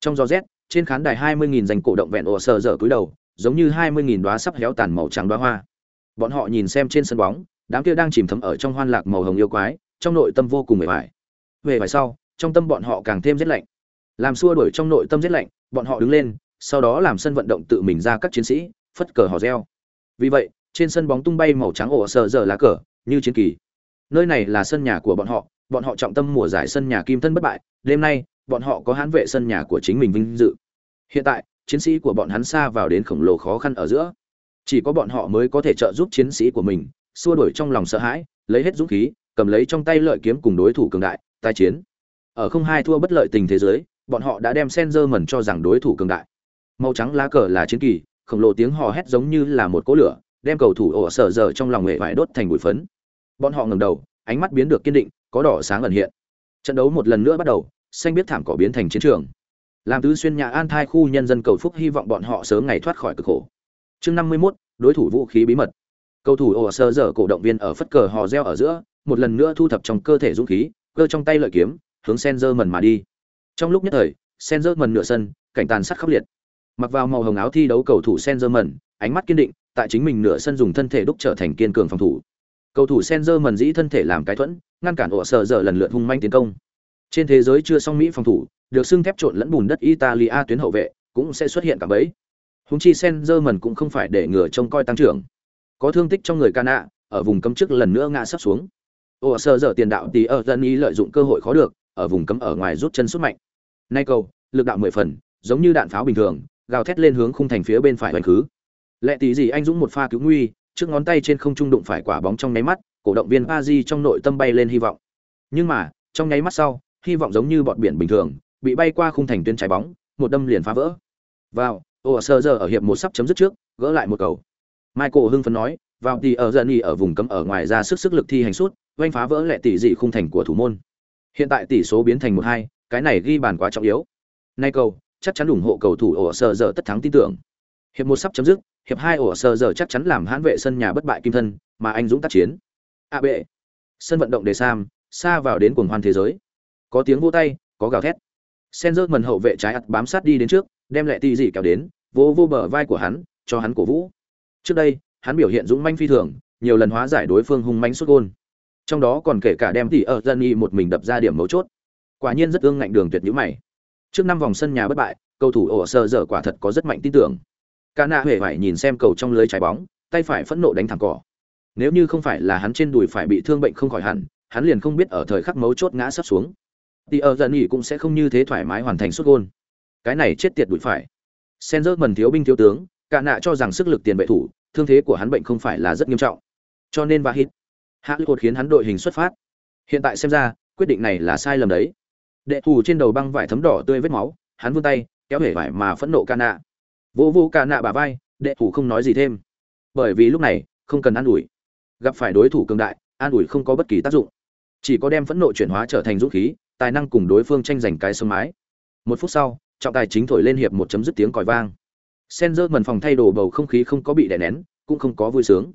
Trong gió rét, trên khán đài hai mươi nghìn dành cổ động vẹn ổ sờ giờ túi đầu, giống như hai mươi nghìn đoá sắp héo tàn màu trắng đoá hoa. Bọn họ nhìn xem trên sân bóng, đám kia đang chìm thấm ở trong hoan lạc màu hồng yêu quái, trong nội tâm vô cùng mệt mỏi về vài sau trong tâm bọn họ càng thêm rét lạnh. Làm xua đuổi trong nội tâm rét lạnh, bọn họ đứng lên, sau đó làm sân vận động tự mình ra các chiến sĩ, phất cờ hò reo. Vì vậy, trên sân bóng tung bay màu trắng ổ sờ giờ lá cờ, như chiến kỳ. Nơi này là sân nhà của bọn họ bọn họ trọng tâm mùa giải sân nhà kim thân bất bại, đêm nay, bọn họ có hãn vệ sân nhà của chính mình vinh dự. Hiện tại, chiến sĩ của bọn hắn xa vào đến khổng lồ khó khăn ở giữa. Chỉ có bọn họ mới có thể trợ giúp chiến sĩ của mình, xua đuổi trong lòng sợ hãi, lấy hết dũng khí, cầm lấy trong tay lợi kiếm cùng đối thủ cường đại tai chiến ở không hai thua bất lợi tình thế giới bọn họ đã đem sen dơ mẩn cho rằng đối thủ cường đại. Màu trắng lá cờ là chiến kỳ khổng lồ tiếng hò hét giống như là một cỗ lửa đem cầu thủ ổ sở dở trong lòng nghệ vải đốt thành bụi phấn. Bọn họ ngẩng đầu ánh mắt biến được kiên định có đỏ sáng ẩn hiện. Trận đấu một lần nữa bắt đầu xanh biết thảm cỏ biến thành chiến trường. Làm tứ xuyên nhà an thai khu nhân dân cầu phúc hy vọng bọn họ sớm ngày thoát khỏi cực khổ. Chương năm mươi 51, đối thủ vũ khí bí mật. Cầu thủ ổ sơ dở cổ động viên ở phất cờ hò reo ở giữa một lần nữa thu thập trong cơ thể dũng khí cơ trong tay lợi kiếm hướng sen dơ mần mà đi trong lúc nhất thời sen dơ mần nửa sân cảnh tàn sát khốc liệt Mặc vào màu hồng áo thi đấu cầu thủ Sengerman, ánh mắt kiên định, tại chính mình nửa sân dùng thân thể đúc trở thành kiên cường phòng thủ. Cầu thủ Sengerman dĩ thân thể làm cái thuẫn, ngăn cản ổ sở giờ lần lượt hung manh tiến công. Trên thế giới chưa xong Mỹ phòng thủ, được xưng thép trộn lẫn bùn đất Italia tuyến hậu vệ, cũng sẽ xuất hiện cả bấy. Húng chi Sengerman cũng không phải để ngừa trông coi tăng trưởng. Có thương tích trong người Cana, ở vùng cấm trước lần nữa ngã sắp xuống. Ổ sở giờ tiền đạo tí ở dân ý lợi dụng cơ hội khó được, ở vùng cấm ở ngoài rút chân xuất mạnh. Nay cầu, lực đạo mười phần, giống như đạn pháo bình thường, gào thét lên hướng khung thành phía bên phải hoành khứ. Lệ tỷ gì anh dũng một pha cứu nguy, trước ngón tay trên không trung đụng phải quả bóng trong nháy mắt, cổ động viên Aji trong nội tâm bay lên hy vọng. Nhưng mà, trong nháy mắt sau, hy vọng giống như bọt biển bình thường, bị bay qua khung thành tuyến trái bóng, một đâm liền phá vỡ. Vào, Ổ sơ giờ ở hiệp một sắp chấm dứt trước, gỡ lại một cầu. Michael hưng phấn nói, vào thì ở dần ở vùng cấm ở ngoài ra sức sức lực thi hành suốt, oanh phá vỡ lệ tỷ dị khung thành của thủ môn. Hiện tại tỷ số biến thành một hai, cái này ghi bàn quá trọng yếu. Nay cầu, chắc chắn ủng hộ cầu thủ ổ sở giờ tất thắng tin tưởng. Hiệp một sắp chấm dứt, hiệp hai ổ sở giờ chắc chắn làm hãn vệ sân nhà bất bại kim thân, mà anh dũng tác chiến. A bệ. Sân vận động đề Sam, xa vào đến cuồng hoan thế giới. Có tiếng vỗ tay, có gào thét. Senzer mần hậu vệ trái ắt bám sát đi đến trước, đem lệ tỷ dị kéo đến, vô vô bờ vai của hắn, cho hắn cổ vũ. Trước đây, hắn biểu hiện dũng manh phi thường, nhiều lần hóa giải đối phương hung manh sút gôn. Trong đó còn kể cả đem tỷ ở Jenny một mình đập ra điểm mấu chốt. Quả nhiên rất ương ngạnh đường tuyệt nhữ mày. Trước năm vòng sân nhà bất bại, cầu thủ ổ sơ dở quả thật có rất mạnh tin tưởng. Cana huệ phải nhìn xem cầu trong lưới trái bóng, tay phải phẫn nộ đánh thẳng cỏ. Nếu như không phải là hắn trên đùi phải bị thương bệnh không khỏi hẳn, hắn liền không biết ở thời khắc mấu chốt ngã sắp xuống. Tỷ ở Jenny cũng sẽ không như thế thoải mái hoàn thành sút gôn. Cái này chết tiệt đùi phải. Senzer mần thiếu binh thiếu tướng, cả nạ cho rằng sức lực tiền vệ thủ, thương thế của hắn bệnh không phải là rất nghiêm trọng. Cho nên và hít. Hạ Lực khiến hắn đội hình xuất phát. Hiện tại xem ra, quyết định này là sai lầm đấy. Đệ thủ trên đầu băng vải thấm đỏ tươi vết máu, hắn vươn tay, kéo hể vải mà phẫn nộ ca nạ. Vô vô ca nạ bà vai, đệ thủ không nói gì thêm. Bởi vì lúc này, không cần an ủi. Gặp phải đối thủ cường đại, an ủi không có bất kỳ tác dụng. Chỉ có đem phẫn nộ chuyển hóa trở thành dũng khí, tài năng cùng đối phương tranh giành cái sớm mái. Một phút sau, trọng tài chính thổi lên hiệp một chấm dứt tiếng còi vang. Senzer mần phòng thay đồ bầu không khí không có bị đè nén, cũng không có vui sướng.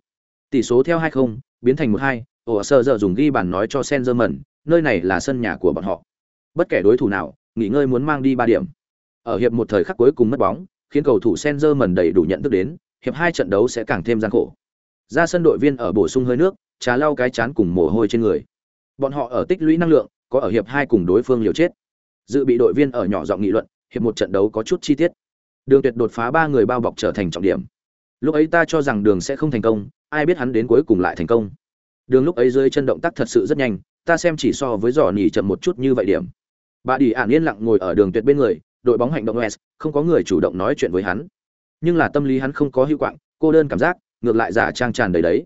Tỷ số theo 2-0, biến thành 1-2, ổ sơ giờ dùng ghi bàn nói cho sen dơ mẩn nơi này là sân nhà của bọn họ. Bất kể đối thủ nào, nghỉ ngơi muốn mang đi ba điểm. Ở hiệp một thời khắc cuối cùng mất bóng, khiến cầu thủ sen dơ mẩn đầy đủ nhận thức đến, hiệp hai trận đấu sẽ càng thêm gian khổ. Ra sân đội viên ở bổ sung hơi nước, trà lau cái chán cùng mồ hôi trên người. Bọn họ ở tích lũy năng lượng, có ở hiệp hai cùng đối phương liều chết. Dự bị đội viên ở nhỏ giọng nghị luận, hiệp một trận đấu có chút chi tiết đường tuyệt đột phá ba người bao bọc trở thành trọng điểm lúc ấy ta cho rằng đường sẽ không thành công, ai biết hắn đến cuối cùng lại thành công. Đường lúc ấy dưới chân động tác thật sự rất nhanh, ta xem chỉ so với giỏ nỉ chậm một chút như vậy điểm. Bà đi ản yên lặng ngồi ở đường tuyệt bên người, đội bóng hành động west không có người chủ động nói chuyện với hắn. Nhưng là tâm lý hắn không có hữu quạng, cô đơn cảm giác, ngược lại giả trang tràn đầy đấy.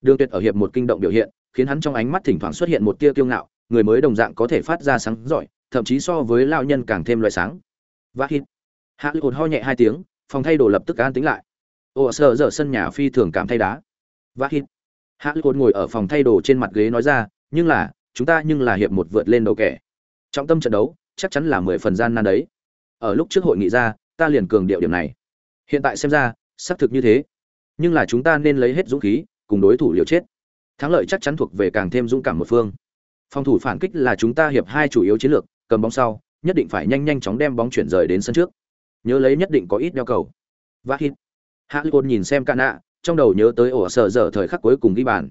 Đường tuyệt ở hiệp một kinh động biểu hiện, khiến hắn trong ánh mắt thỉnh thoảng xuất hiện một tia kiêu ngạo, người mới đồng dạng có thể phát ra sáng giỏi, thậm chí so với lao nhân càng thêm loại sáng. Vác hít. Hạ lực ho nhẹ hai tiếng, phòng thay đồ lập tức an tính lại ồ sợ dở sân nhà phi thường cảm thay đá. Vác hít. Hạ cột ngồi ở phòng thay đồ trên mặt ghế nói ra, nhưng là, chúng ta nhưng là hiệp một vượt lên đầu kẻ. Trọng tâm trận đấu, chắc chắn là mười phần gian nan đấy. Ở lúc trước hội nghị ra, ta liền cường điệu điểm này. Hiện tại xem ra, xác thực như thế. Nhưng là chúng ta nên lấy hết dũng khí, cùng đối thủ liều chết. Thắng lợi chắc chắn thuộc về càng thêm dũng cảm một phương. Phòng thủ phản kích là chúng ta hiệp hai chủ yếu chiến lược, cầm bóng sau, nhất định phải nhanh nhanh chóng đem bóng chuyển rời đến sân trước. Nhớ lấy nhất định có ít đeo cầu. Vác hít hạ Côn nhìn xem ca nạ, trong đầu nhớ tới ổ sở dở thời khắc cuối cùng ghi bàn.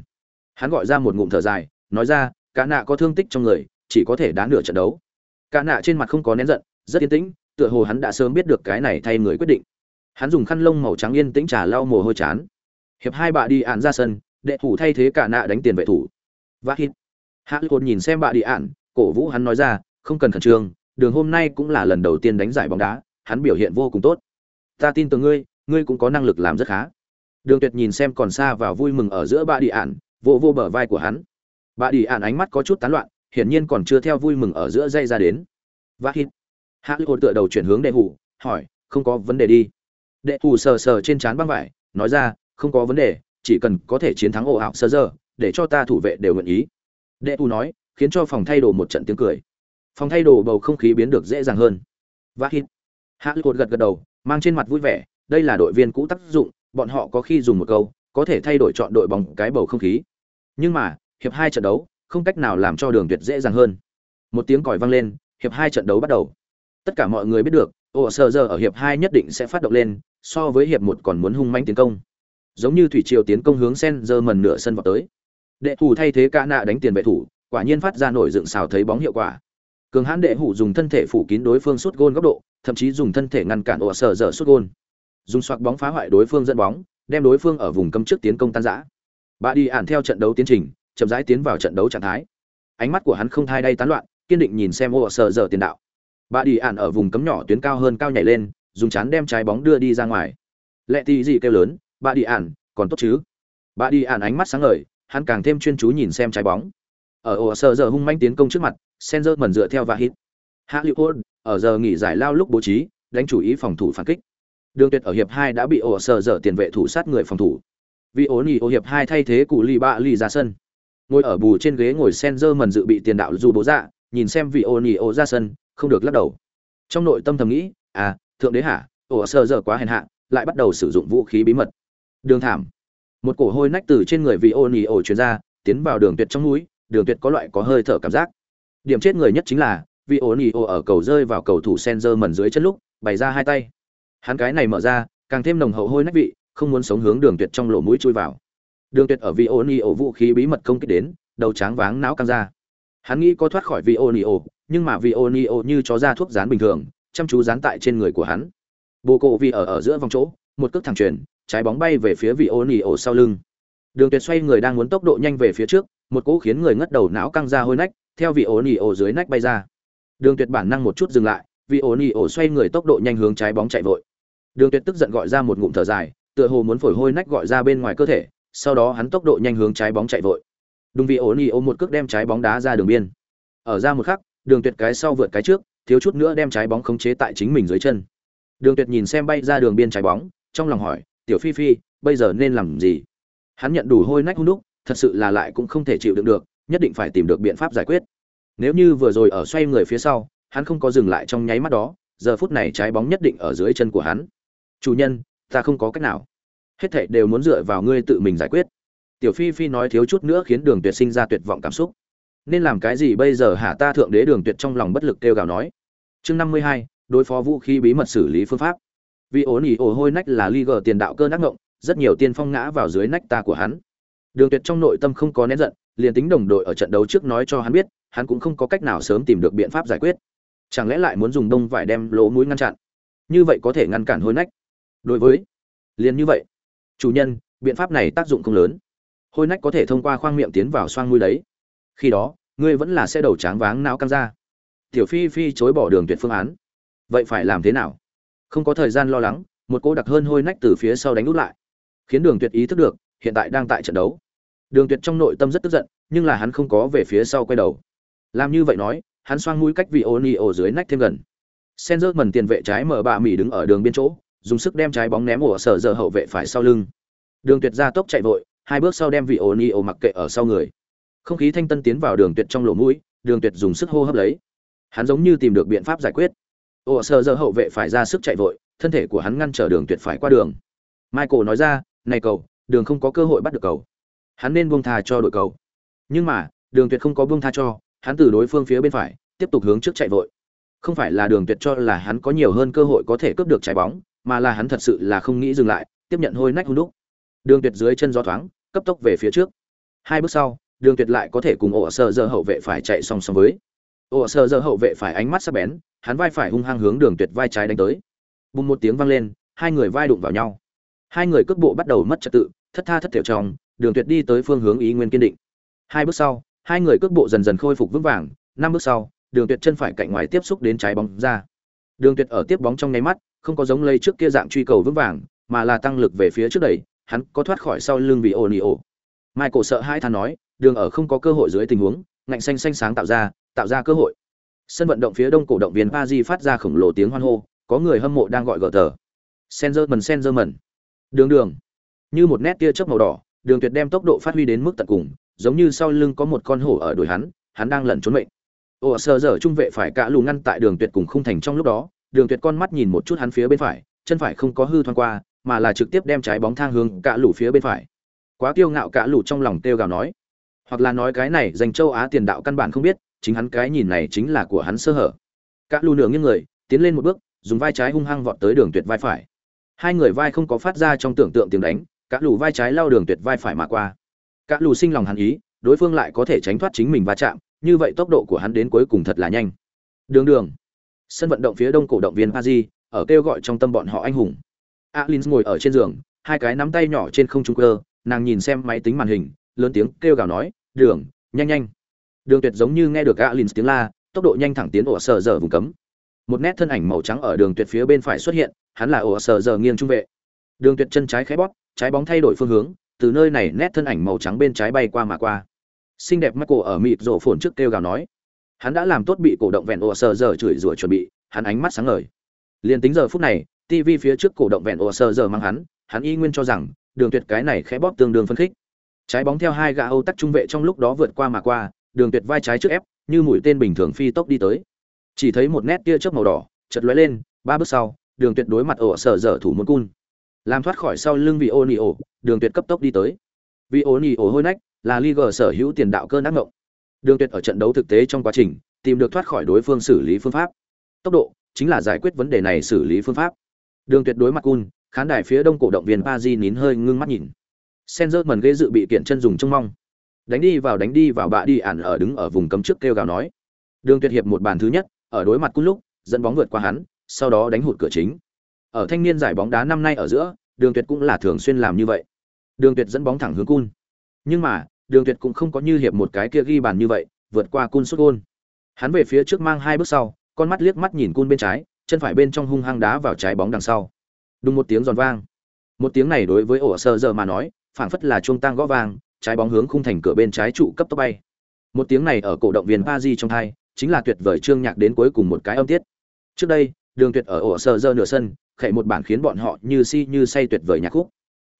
Hắn gọi ra một ngụm thở dài, nói ra ca nạ có thương tích trong người, chỉ có thể đá nửa trận đấu. Ca nạ trên mặt không có nén giận, rất yên tĩnh, tựa hồ hắn đã sớm biết được cái này thay người quyết định. Hắn dùng khăn lông màu trắng yên tĩnh trả lau mồ hôi chán. Hiệp hai bà đi ạn ra sân, đệ thủ thay thế cả nạ đánh tiền vệ thủ. Vác hít. Hạ Côn nhìn xem bà đi ạn, cổ vũ hắn nói ra, không cần khẩn trương, đường hôm nay cũng là lần đầu tiên đánh giải bóng đá, hắn biểu hiện vô cùng tốt. Ta tin tưởng ngươi ngươi cũng có năng lực làm rất khá. Đường tuyệt nhìn xem còn xa và vui mừng ở giữa bà đi ạn vô vô bờ vai của hắn. Bà đi ạn ánh mắt có chút tán loạn, hiển nhiên còn chưa theo vui mừng ở giữa dây ra đến. Và hít. Hạ lực tựa đầu chuyển hướng đệ hủ, hỏi, không có vấn đề đi. Đệ hủ sờ sờ trên trán băng vải, nói ra, không có vấn đề, chỉ cần có thể chiến thắng ồ ảo sơ giờ để cho ta thủ vệ đều nguyện ý. Đệ hủ nói, khiến cho phòng thay đồ một trận tiếng cười. Phòng thay đồ bầu không khí biến được dễ dàng hơn. Và hít. Hạ lực gật gật đầu, mang trên mặt vui vẻ đây là đội viên cũ tác dụng, bọn họ có khi dùng một câu, có thể thay đổi chọn đội bóng cái bầu không khí. Nhưng mà, hiệp hai trận đấu, không cách nào làm cho đường tuyệt dễ dàng hơn. Một tiếng còi vang lên, hiệp hai trận đấu bắt đầu. Tất cả mọi người biết được ồ sờ giờ ở hiệp hai nhất định sẽ phát động lên, so với hiệp một còn muốn hung mãnh tiến công. Giống như thủy triều tiến công hướng sen giờ mần nửa sân vào tới. Đệ thủ thay thế Cả nạ đánh tiền vệ thủ, quả nhiên phát ra nổi dựng xào thấy bóng hiệu quả. Cường hãn đệ hủ dùng thân thể phủ kín đối phương sút gôn góc độ, thậm chí dùng thân thể ngăn cản ổ sờ giờ sút gôn dùng xoạc bóng phá hoại đối phương dẫn bóng đem đối phương ở vùng cấm trước tiến công tan giã bà đi ản theo trận đấu tiến trình chậm rãi tiến vào trận đấu trạng thái. Ánh mắt của hắn không thai đay tán loạn kiên định nhìn xem Ô Sở giờ tiền đạo. Bà đi ản ở vùng cấm nhỏ tuyến cao hơn cao nhảy lên dùng chán đem trái bóng đưa đi ra ngoài. Lệ tì gì kêu lớn bà đi ản còn tốt chứ? Bà đi ản ánh mắt sáng ngời hắn càng thêm chuyên chú nhìn xem trái bóng. Ở Ô Sở giờ hung manh tiến công trước mặt Senzer mẩn dựa theo và hit. Hollywood ở giờ nghỉ giải lao lúc bố trí, đánh chủ ý phòng thủ phản kích. Đường Tuyệt ở hiệp 2 đã bị ổ sở dở tiền vệ thủ sát người phòng thủ. Vì ổn nghỉ ổ hiệp 2 thay thế cụ Lý Bạ Lý ra sân. Ngồi ở bù trên ghế ngồi Senzer mẩn dự bị tiền đạo dù bố dạ, nhìn xem vị ổn nghỉ ổ ra sân, không được lắc đầu. Trong nội tâm thầm nghĩ, à, thượng đế hả, ổ sở dở quá hèn hạ, lại bắt đầu sử dụng vũ khí bí mật. Đường thảm. Một cổ hôi nách từ trên người vị ổn nghỉ ổ truyền ra, tiến vào đường tuyệt trong núi, đường tuyệt có loại có hơi thở cảm giác điểm chết người nhất chính là vì ổn ỉ ở cầu rơi vào cầu thủ Senzer mẩn dưới chân lúc bày ra hai tay hắn cái này mở ra càng thêm nồng hậu hôi nách vị không muốn sống hướng đường tuyệt trong lỗ mũi chui vào. Đường tuyệt ở vì ổn ổ vũ khí bí mật công kích đến đầu tráng váng não căng ra. Hắn nghĩ có thoát khỏi vì ổn ổ, nhưng mà vì ổn ổ như chó ra thuốc dán bình thường chăm chú dán tại trên người của hắn. Bồ cộ vì ở ở giữa vòng chỗ một cước thẳng chuyển trái bóng bay về phía vị ổn ổ sau lưng. Đường tuyệt xoay người đang muốn tốc độ nhanh về phía trước một cỗ khiến người ngất đầu não căng ra hôi nách theo vị ôn ổ dưới nách bay ra. Đường tuyệt bản năng một chút dừng lại vị ổn nỉ ổ xoay người tốc độ nhanh hướng trái bóng chạy vội đường tuyệt tức giận gọi ra một ngụm thở dài, tựa hồ muốn phổi hôi nách gọi ra bên ngoài cơ thể, sau đó hắn tốc độ nhanh hướng trái bóng chạy vội. Đúng vị ổ nỉ một cước đem trái bóng đá ra đường biên. Ở ra một khắc, đường tuyệt cái sau vượt cái trước, thiếu chút nữa đem trái bóng khống chế tại chính mình dưới chân. Đường tuyệt nhìn xem bay ra đường biên trái bóng, trong lòng hỏi, tiểu phi phi, bây giờ nên làm gì? Hắn nhận đủ hôi nách hung đúc, thật sự là lại cũng không thể chịu đựng được, nhất định phải tìm được biện pháp giải quyết. Nếu như vừa rồi ở xoay người phía sau, hắn không có dừng lại trong nháy mắt đó, giờ phút này trái bóng nhất định ở dưới chân của hắn chủ nhân ta không có cách nào. Hết thảy đều muốn dựa vào ngươi tự mình giải quyết. Tiểu phi phi nói thiếu chút nữa khiến đường tuyệt sinh ra tuyệt vọng cảm xúc. Nên làm cái gì bây giờ hả? Ta thượng đế đường tuyệt trong lòng bất lực kêu gào nói. Chương năm mươi hai đối phó vũ khí bí mật xử lý phương pháp. Vì ổn ỉ ổ hôi nách là ly gờ tiền đạo cơ nắc ngộng rất nhiều tiên phong ngã vào dưới nách ta của hắn. Đường tuyệt trong nội tâm không có nén giận liền tính đồng đội ở trận đấu trước nói cho hắn biết, hắn cũng không có cách nào sớm tìm được biện pháp giải quyết. Chẳng lẽ lại muốn dùng đông vải đem lỗ mũi ngăn chặn? Như vậy có thể ngăn cản hôi nách. Đối với liền như vậy, chủ nhân, biện pháp này tác dụng không lớn. Hôi nách có thể thông qua khoang miệng tiến vào xoang mũi đấy. Khi đó, ngươi vẫn là sẽ đầu tráng váng não căng ra. Tiểu Phi Phi chối bỏ đường tuyệt phương án. Vậy phải làm thế nào? Không có thời gian lo lắng, một cô đặc hơn hôi nách từ phía sau đánh út lại, khiến Đường Tuyệt ý thức được, hiện tại đang tại trận đấu. Đường Tuyệt trong nội tâm rất tức giận, nhưng là hắn không có về phía sau quay đầu. Làm như vậy nói, hắn xoang mũi cách vị Onio dưới nách thêm gần. Senzer mần tiền vệ trái mở bạ mỉ đứng ở đường biên chỗ, dùng sức đem trái bóng ném ổ sở giờ hậu vệ phải sau lưng. Đường Tuyệt ra tốc chạy vội, hai bước sau đem vị Onio mặc kệ ở sau người. Không khí thanh tân tiến vào Đường Tuyệt trong lỗ mũi, Đường Tuyệt dùng sức hô hấp lấy. Hắn giống như tìm được biện pháp giải quyết. Ổ sở giờ hậu vệ phải ra sức chạy vội, thân thể của hắn ngăn trở Đường Tuyệt phải qua đường. Michael nói ra, "Này cầu, Đường không có cơ hội bắt được cầu." hắn nên buông tha cho đội cầu nhưng mà đường tuyệt không có buông tha cho hắn từ đối phương phía bên phải tiếp tục hướng trước chạy vội không phải là đường tuyệt cho là hắn có nhiều hơn cơ hội có thể cướp được trái bóng mà là hắn thật sự là không nghĩ dừng lại, tiếp nhận hôi nách hung đúc. Đường tuyệt dưới chân gió thoáng, cấp tốc về phía trước. Hai bước sau, đường tuyệt lại có thể cùng ổ sơ giờ hậu vệ phải chạy song song với. Ổ sơ giờ hậu vệ phải ánh mắt sắc bén, hắn vai phải hung hăng hướng đường tuyệt vai trái đánh tới. Bùng một tiếng vang lên, hai người vai đụng vào nhau. Hai người cước bộ bắt đầu mất trật tự, thất tha thất thiểu trong, đường tuyệt đi tới phương hướng ý nguyên kiên định. Hai bước sau, hai người cước bộ dần dần khôi phục vững vàng, năm bước sau, đường tuyệt chân phải cạnh ngoài tiếp xúc đến trái bóng ra. Đường tuyệt ở tiếp bóng trong nháy mắt không có giống lây trước kia dạng truy cầu vững vàng, mà là tăng lực về phía trước đẩy, hắn có thoát khỏi sau lưng vì ồn ồ michael sợ hai than nói, đường ở không có cơ hội dưới tình huống, ngạnh xanh xanh sáng tạo ra tạo ra cơ hội. Sân vận động phía đông cổ động viên Paris phát ra khổng lồ tiếng hoan hô, có người hâm mộ đang gọi gỡ tờ. Senzerman Senzerman đường đường. Như một nét tia chớp màu đỏ, đường tuyệt đem tốc độ phát huy đến mức tận cùng, giống như sau lưng có một con hổ ở đuổi hắn hắn đang lẩn trốn mệnh. Ồ sờ dở trung vệ phải cả lù ngăn tại đường tuyệt cùng không thành trong lúc đó đường tuyệt con mắt nhìn một chút hắn phía bên phải, chân phải không có hư thoáng qua, mà là trực tiếp đem trái bóng thang hướng cả lũ phía bên phải. Quá kiêu ngạo cả lũ trong lòng kêu gào nói. Hoặc là nói cái này dành châu á tiền đạo căn bản không biết, chính hắn cái nhìn này chính là của hắn sơ hở. Cả lũ nửa nghiêng người, tiến lên một bước, dùng vai trái hung hăng vọt tới đường tuyệt vai phải. Hai người vai không có phát ra trong tưởng tượng tiếng đánh, cả lũ vai trái lao đường tuyệt vai phải mà qua. Cả lũ sinh lòng hắn ý, đối phương lại có thể tránh thoát chính mình va chạm, như vậy tốc độ của hắn đến cuối cùng thật là nhanh. Đường đường sân vận động phía đông cổ động viên paris, ở kêu gọi trong tâm bọn họ anh hùng. Alin ngồi ở trên giường, hai cái nắm tay nhỏ trên không trung cơ, nàng nhìn xem máy tính màn hình, lớn tiếng kêu gào nói, đường, nhanh nhanh. Đường tuyệt giống như nghe được alin tiếng la, tốc độ nhanh thẳng tiến ổ sở giờ vùng cấm. Một nét thân ảnh màu trắng ở đường tuyệt phía bên phải xuất hiện, hắn là ổ sở giờ nghiêng trung vệ. Đường tuyệt chân trái khẽ bóp, trái bóng thay đổi phương hướng, từ nơi này nét thân ảnh màu trắng bên trái bay qua mà qua. Xinh đẹp mắt cổ ở mịt rổ phồn trước kêu gào nói hắn đã làm tốt bị cổ động vẹn ồ sờ giờ chửi rủa chuẩn bị, hắn ánh mắt sáng ngời. Liền tính giờ phút này tv phía trước cổ động vẹn ồ sờ giờ mang hắn hắn y nguyên cho rằng, đường tuyệt cái này khẽ bóp tương đương phân khích. Trái bóng theo hai gã âu tắc trung vệ trong lúc đó vượt qua mà qua, đường tuyệt vai trái trước ép, như mũi tên bình thường phi tốc đi tới. Chỉ thấy một nét tia chớp màu đỏ chật lóe lên, ba bước sau, đường tuyệt đối mặt ổ sở dở thủ môn cun. Làm thoát khỏi sau lưng vị ô nỉ ổ đường tuyệt cấp tốc đi tới. Vị ô nỉ ổ hôi nách, là liga sở hữu tiền đạo cơn ác ngộng đường tuyệt ở trận đấu thực tế trong quá trình tìm được thoát khỏi đối phương xử lý phương pháp tốc độ chính là giải quyết vấn đề này xử lý phương pháp đường tuyệt đối mặt cun khán đài phía đông cổ động viên Paris nín hơi ngưng mắt nhìn. Senzer mần ghế dự bị kiện chân dùng trông mong. Đánh đi vào đánh đi vào bạ đi ản ở đứng ở vùng cấm trước kêu gào nói. Đường Tuyệt hiệp một bàn thứ nhất, ở đối mặt Kun lúc, dẫn bóng vượt qua hắn, sau đó đánh hụt cửa chính. Ở thanh niên giải bóng đá năm nay ở giữa, Đường Tuyệt cũng là thường xuyên làm như vậy. Đường Tuyệt dẫn bóng thẳng hướng cun. Nhưng mà, Đường Tuyệt cũng không có như hiệp một cái kia ghi bàn như vậy, vượt qua cun sút gôn. Hắn về phía trước mang hai bước sau, con mắt liếc mắt nhìn cun bên trái, chân phải bên trong hung hăng đá vào trái bóng đằng sau. Đùng một tiếng giòn vang. Một tiếng này đối với ổ sơ giờ mà nói phảng phất là chuông tang gõ vang trái bóng hướng khung thành cửa bên trái trụ cấp tốc bay. Một tiếng này ở cổ động viên Paris trong thai chính là tuyệt vời trương nhạc đến cuối cùng một cái âm tiết. Trước đây đường tuyệt ở ổ sơ giờ nửa sân khệ một bản khiến bọn họ như si như say tuyệt vời nhạc khúc.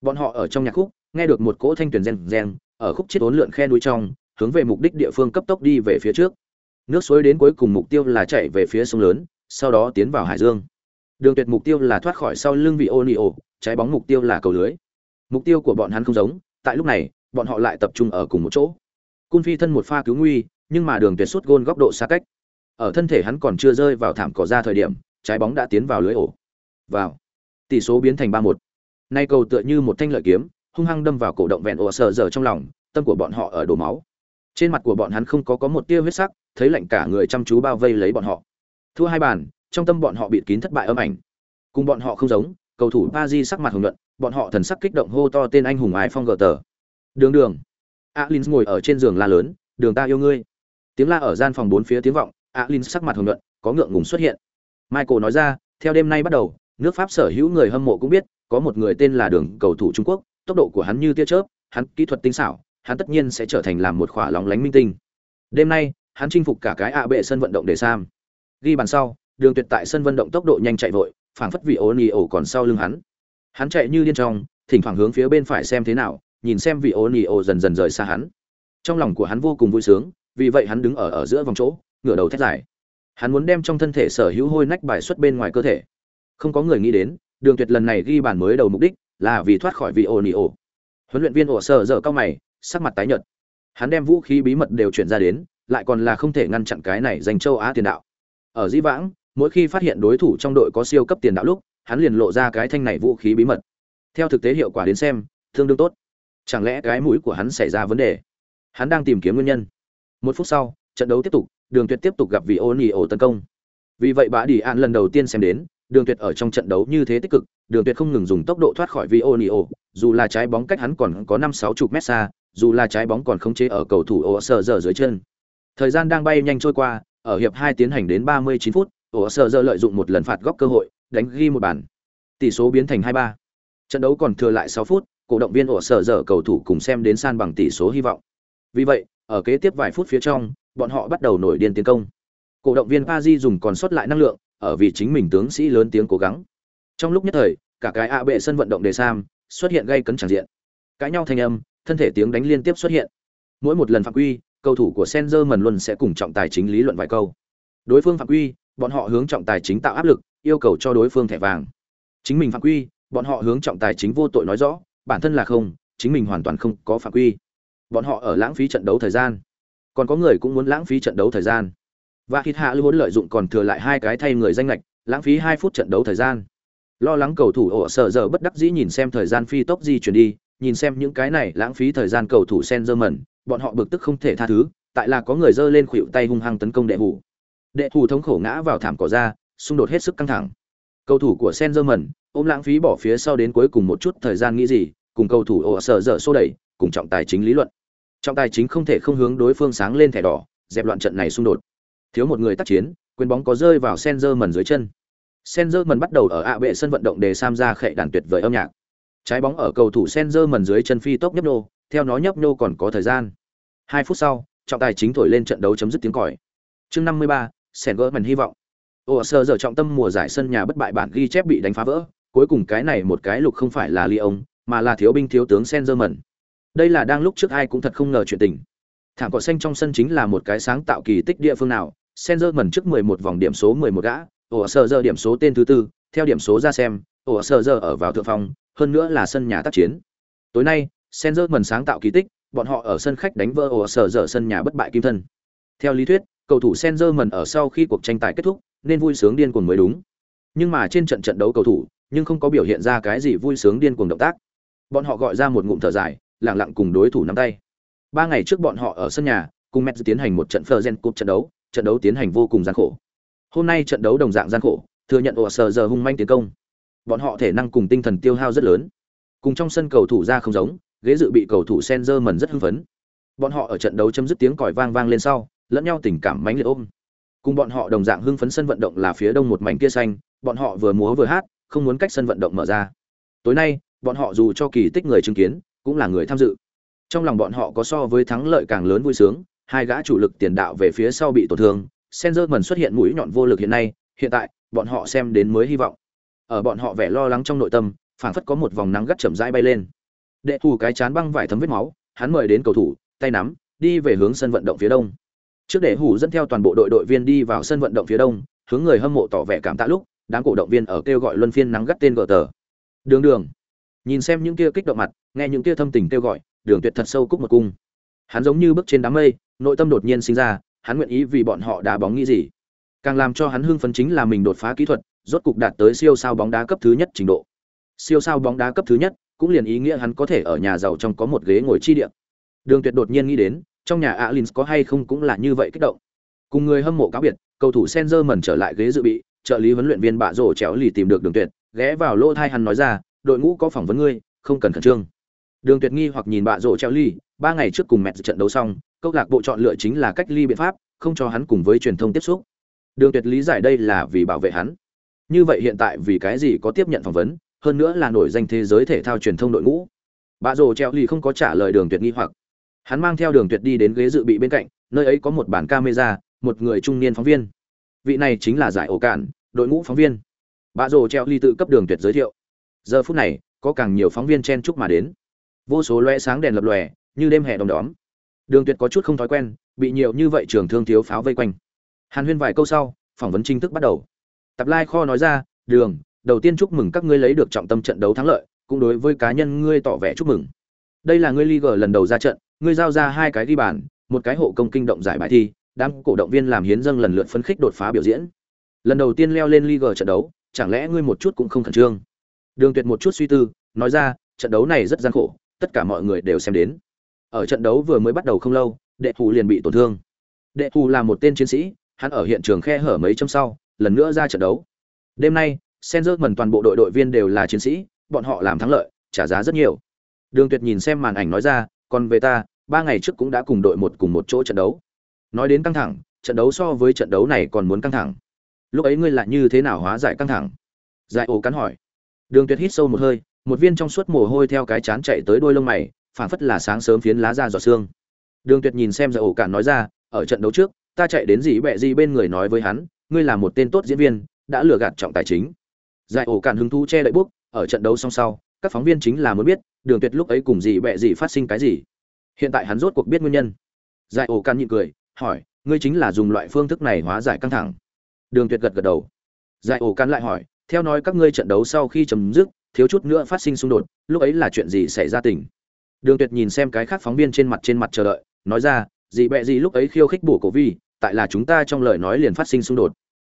Bọn họ ở trong nhạc khúc nghe được một cỗ thanh tuyển reng reng ở khúc chết ốn lượn khe núi trong hướng về mục đích địa phương cấp tốc đi về phía trước nước suối đến cuối cùng mục tiêu là chạy về phía sông lớn sau đó tiến vào hải dương Đường Tuyệt mục tiêu là thoát khỏi sau lưng vị Onio, trái bóng mục tiêu là cầu lưới. Mục tiêu của bọn hắn không giống, tại lúc này, bọn họ lại tập trung ở cùng một chỗ. Cun Phi thân một pha cứu nguy, nhưng mà Đường Tuyệt sút gôn góc độ xa cách. Ở thân thể hắn còn chưa rơi vào thảm cỏ ra thời điểm, trái bóng đã tiến vào lưới ổ. Vào. Tỷ số biến thành 3-1. Nay cầu tựa như một thanh lợi kiếm, hung hăng đâm vào cổ động vẹn ổ sờ giờ trong lòng, tâm của bọn họ ở đổ máu. Trên mặt của bọn hắn không có có một tia huyết sắc, thấy lạnh cả người chăm chú bao vây lấy bọn họ. Thua hai bàn, trong tâm bọn họ bịt kín thất bại âm ảnh. Cùng bọn họ không giống, cầu thủ Paris sắc mặt hồng nhuận, bọn họ thần sắc kích động hô to tên anh hùng ái Phong gờ tờ. Đường Đường. Alin ngồi ở trên giường la lớn, "Đường ta yêu ngươi." Tiếng la ở gian phòng bốn phía tiếng vọng, Alin sắc mặt hồng nhuận, có ngượng ngùng xuất hiện. Michael nói ra, theo đêm nay bắt đầu, nước Pháp sở hữu người hâm mộ cũng biết, có một người tên là Đường, cầu thủ Trung Quốc, tốc độ của hắn như tia chớp, hắn kỹ thuật tinh xảo, hắn tất nhiên sẽ trở thành làm một khỏa lóng lánh minh tinh. Đêm nay, hắn chinh phục cả cái ạ bệ sân vận động để Sam. Ghi bàn sau, đường tuyệt tại sân vận động tốc độ nhanh chạy vội phảng phất vị ôn ổ còn sau lưng hắn hắn chạy như điên trong thỉnh thoảng hướng phía bên phải xem thế nào nhìn xem vị ôn ổ dần dần rời xa hắn trong lòng của hắn vô cùng vui sướng vì vậy hắn đứng ở ở giữa vòng chỗ ngửa đầu thét dài hắn muốn đem trong thân thể sở hữu hôi nách bài xuất bên ngoài cơ thể không có người nghĩ đến đường tuyệt lần này ghi bàn mới đầu mục đích là vì thoát khỏi vị ôn ỉ ổ huấn luyện viên ổ sở dở cao mày, sắc mặt tái nhợt. Hắn đem vũ khí bí mật đều chuyển ra đến, lại còn là không thể ngăn chặn cái này dành châu á tiền đạo. Ở dĩ vãng, mỗi khi phát hiện đối thủ trong đội có siêu cấp tiền đạo lúc, hắn liền lộ ra cái thanh này vũ khí bí mật. Theo thực tế hiệu quả đến xem, tương đương tốt. Chẳng lẽ cái mũi của hắn xảy ra vấn đề? Hắn đang tìm kiếm nguyên nhân. Một phút sau, trận đấu tiếp tục, đường tuyệt tiếp tục gặp vị ô nỉ ổ tấn công. Vì vậy bã đi an lần đầu tiên xem đến đường tuyệt ở trong trận đấu như thế tích cực đường tuyệt không ngừng dùng tốc độ thoát khỏi Vionio, ô dù là trái bóng cách hắn còn có năm sáu chục mét xa dù là trái bóng còn không chế ở cầu thủ ổ giờ dưới chân. Thời gian đang bay nhanh trôi qua ở hiệp hai tiến hành đến 39 phút ổ giờ lợi dụng một lần phạt góc cơ hội đánh ghi một bàn. Tỷ số biến thành hai ba. Trận đấu còn thừa lại 6 phút cổ động viên ổ giờ cầu thủ cùng xem đến san bằng tỷ số hy vọng. Vì vậy ở kế tiếp vài phút phía trong bọn họ bắt đầu nổi điên tiến công. Cổ động viên Paris dùng còn sót lại năng lượng ở vì chính mình tướng sĩ lớn tiếng cố gắng. Trong lúc nhất thời, cả cái ạ bệ sân vận động đề sam xuất hiện gây cấn chẳng diện. Cãi nhau thanh âm, thân thể tiếng đánh liên tiếp xuất hiện. Mỗi một lần phạm quy, cầu thủ của Senzer mần luôn sẽ cùng trọng tài chính lý luận vài câu. Đối phương phạm quy, bọn họ hướng trọng tài chính tạo áp lực, yêu cầu cho đối phương thẻ vàng. Chính mình phạm quy, bọn họ hướng trọng tài chính vô tội nói rõ, bản thân là không, chính mình hoàn toàn không có phạm quy. Bọn họ ở lãng phí trận đấu thời gian. Còn có người cũng muốn lãng phí trận đấu thời gian và khi hạ lưu hỗn lợi dụng còn thừa lại hai cái thay người danh lệch, lãng phí hai phút trận đấu thời gian. Lo lắng cầu thủ ổ sợ giờ bất đắc dĩ nhìn xem thời gian phi tốc di chuyển đi, nhìn xem những cái này lãng phí thời gian cầu thủ sen dơ mẩn bọn họ bực tức không thể tha thứ, tại là có người giơ lên khuỵu tay hung hăng tấn công đệ hủ. Đệ hủ thống khổ ngã vào thảm cỏ ra, xung đột hết sức căng thẳng. Cầu thủ của sen dơ mẩn ôm lãng phí bỏ phía sau đến cuối cùng một chút thời gian nghĩ gì, cùng cầu thủ ổ sợ dở xô đẩy, cùng trọng tài chính lý luận. Trọng tài chính không thể không hướng đối phương sáng lên thẻ đỏ, dẹp loạn trận này xung đột thiếu một người tác chiến, quyền bóng có rơi vào sen dơ mần dưới chân. Sen dơ mần bắt đầu ở ạ bệ sân vận động để sam ra khệ đàn tuyệt vời âm nhạc. Trái bóng ở cầu thủ sen dơ mần dưới chân phi tốc nhấp nô theo nó nhấp nô còn có thời gian. Hai phút sau, trọng tài chính thổi lên trận đấu chấm dứt tiếng còi. Chương năm mươi ba sen gỡ mần hy vọng. Ồ sơ giờ trọng tâm mùa giải sân nhà bất bại bản ghi chép bị đánh phá vỡ, cuối cùng cái này một cái lục không phải là ly ông mà là thiếu binh thiếu tướng sen dơ mần đây là đang lúc trước ai cũng thật không ngờ chuyện tình. Thảm cỏ xanh trong sân chính là một cái sáng tạo kỳ tích địa phương nào Senzer mẩn trước 11 vòng điểm số 11 gã ổ sở giờ điểm số tên thứ tư theo điểm số ra xem ổ sở giờ ở vào thượng phong, hơn nữa là sân nhà tác chiến. Tối nay Senzer mẩn sáng tạo kỳ tích bọn họ ở sân khách đánh vỡ ổ sở giờ sân nhà bất bại kim thân. Theo lý thuyết cầu thủ Senzer mẩn ở sau khi cuộc tranh tài kết thúc nên vui sướng điên cuồng mới đúng. Nhưng mà trên trận trận đấu cầu thủ nhưng không có biểu hiện ra cái gì vui sướng điên cuồng động tác. Bọn họ gọi ra một ngụm thở dài lặng lặng cùng đối thủ nắm tay. Ba ngày trước bọn họ ở sân nhà cùng Mets tiến hành một trận Fergen Cup trận đấu trận đấu tiến hành vô cùng gian khổ. Hôm nay trận đấu đồng dạng gian khổ, thừa nhận ổ sờ giờ hung manh tiến công. Bọn họ thể năng cùng tinh thần tiêu hao rất lớn. Cùng trong sân cầu thủ ra không giống, ghế dự bị cầu thủ Senzer mần rất hưng phấn. Bọn họ ở trận đấu chấm dứt tiếng còi vang vang lên sau, lẫn nhau tình cảm mãnh liệt ôm. Cùng bọn họ đồng dạng hưng phấn sân vận động là phía đông một mảnh kia xanh, bọn họ vừa múa vừa hát, không muốn cách sân vận động mở ra. Tối nay, bọn họ dù cho kỳ tích người chứng kiến, cũng là người tham dự. Trong lòng bọn họ có so với thắng lợi càng lớn vui sướng hai gã chủ lực tiền đạo về phía sau bị tổn thương Senzerman xuất hiện mũi nhọn vô lực hiện nay, hiện tại, bọn họ xem đến mới hy vọng. Ở bọn họ vẻ lo lắng trong nội tâm, phảng phất có một vòng nắng gắt chậm rãi bay lên. Đệ thủ cái chán băng vải thấm vết máu, hắn mời đến cầu thủ, tay nắm, đi về hướng sân vận động phía đông. Trước để hủ dẫn theo toàn bộ đội đội viên đi vào sân vận động phía đông, hướng người hâm mộ tỏ vẻ cảm tạ lúc, đám cổ động viên ở kêu gọi luân phiên nắng gắt tên gở tờ. Đường đường. Nhìn xem những kia kích động mặt, nghe những kia thâm tình kêu gọi, đường tuyệt thật sâu cúc một cung hắn giống như bước trên đám mây, nội tâm đột nhiên sinh ra, hắn nguyện ý vì bọn họ đá bóng nghĩ gì. Càng làm cho hắn hưng phấn chính là mình đột phá kỹ thuật, rốt cục đạt tới siêu sao bóng đá cấp thứ nhất trình độ. Siêu sao bóng đá cấp thứ nhất, cũng liền ý nghĩa hắn có thể ở nhà giàu trong có một ghế ngồi chi điện đường tuyệt đột nhiên nghĩ đến, trong nhà alin có hay không cũng là như vậy kích động. Cùng người hâm mộ cáo biệt, cầu thủ senzer mẩn trở lại ghế dự bị, trợ lý huấn luyện viên bạ rổ chéo lì tìm được đường tuyệt, ghé vào lỗ thai hắn nói ra, đội ngũ có phỏng vấn ngươi, không cần khẩn trương đường tuyệt nghi hoặc nhìn bạ rổ chéo Ly. ba ngày trước cùng mẹ trận đấu xong, câu lạc bộ chọn lựa chính là cách ly biện pháp, không cho hắn cùng với truyền thông tiếp xúc. Đường tuyệt lý giải đây là vì bảo vệ hắn. Như vậy hiện tại vì cái gì có tiếp nhận phỏng vấn, hơn nữa là nổi danh thế giới thể thao truyền thông đội ngũ. Bà rồ treo Ly không có trả lời đường tuyệt nghi hoặc. Hắn mang theo đường tuyệt đi đến ghế dự bị bên cạnh, nơi ấy có một bản camera, một người trung niên phóng viên. Vị này chính là giải ổ cạn, đội ngũ phóng viên. Bà rồ treo ly tự cấp đường tuyệt giới thiệu. Giờ phút này, có càng nhiều phóng viên chen chúc mà đến vô số loe sáng đèn lập lòe, như đêm hè đom đóm. Đường tuyệt có chút không thói quen, bị nhiều như vậy trường thương thiếu pháo vây quanh. Hàn huyên vài câu sau, phỏng vấn chính thức bắt đầu. Tập lai kho nói ra, đường, đầu tiên chúc mừng các ngươi lấy được trọng tâm trận đấu thắng lợi, cũng đối với cá nhân ngươi tỏ vẻ chúc mừng. Đây là ngươi league lần đầu ra trận, ngươi giao ra hai cái ghi bàn, một cái hộ công kinh động giải bài thi, đám cổ động viên làm hiến dâng lần lượt phấn khích đột phá biểu diễn. Lần đầu tiên leo lên league trận đấu, chẳng lẽ ngươi một chút cũng không khẩn trương? Đường tuyệt một chút suy tư, nói ra, trận đấu này rất gian khổ tất cả mọi người đều xem đến. Ở trận đấu vừa mới bắt đầu không lâu, đệ thù liền bị tổn thương. Đệ thù là một tên chiến sĩ, hắn ở hiện trường khe hở mấy chấm sau, lần nữa ra trận đấu. Đêm nay senzer mần toàn bộ đội đội viên đều là chiến sĩ, bọn họ làm thắng lợi, trả giá rất nhiều. Đường tuyệt nhìn xem màn ảnh nói ra, còn về ta, ba ngày trước cũng đã cùng đội một cùng một chỗ trận đấu. Nói đến căng thẳng, trận đấu so với trận đấu này còn muốn căng thẳng. Lúc ấy ngươi lại như thế nào hóa giải căng thẳng? Giải ổ cắn hỏi. Đường tuyệt hít sâu một hơi một viên trong suốt mồ hôi theo cái chán chạy tới đôi lông mày, phảng phất là sáng sớm phiến lá ra giọt xương đường tuyệt nhìn xem giải ổ cản nói ra, ở trận đấu trước, ta chạy đến dì bẹ gì bên người nói với hắn, ngươi là một tên tốt diễn viên, đã lừa gạt trọng tài chính. Giải ổ cản hứng thú che đậy bút, ở trận đấu song sau, các phóng viên chính là muốn biết, đường tuyệt lúc ấy cùng dì bẹ gì phát sinh cái gì. Hiện tại hắn rốt cuộc biết nguyên nhân. Giải ổ cản nhịn cười, hỏi, ngươi chính là dùng loại phương thức này hóa giải căng thẳng. Đường tuyệt gật gật đầu. Giải ổ cản lại hỏi, theo nói các ngươi trận đấu sau khi chấm dứt thiếu chút nữa phát sinh xung đột, lúc ấy là chuyện gì xảy ra tình? Đường tuyệt nhìn xem cái khác phóng viên trên mặt trên mặt chờ đợi, nói ra gì bẹ gì lúc ấy khiêu khích bổ cổ vi, tại là chúng ta trong lời nói liền phát sinh xung đột.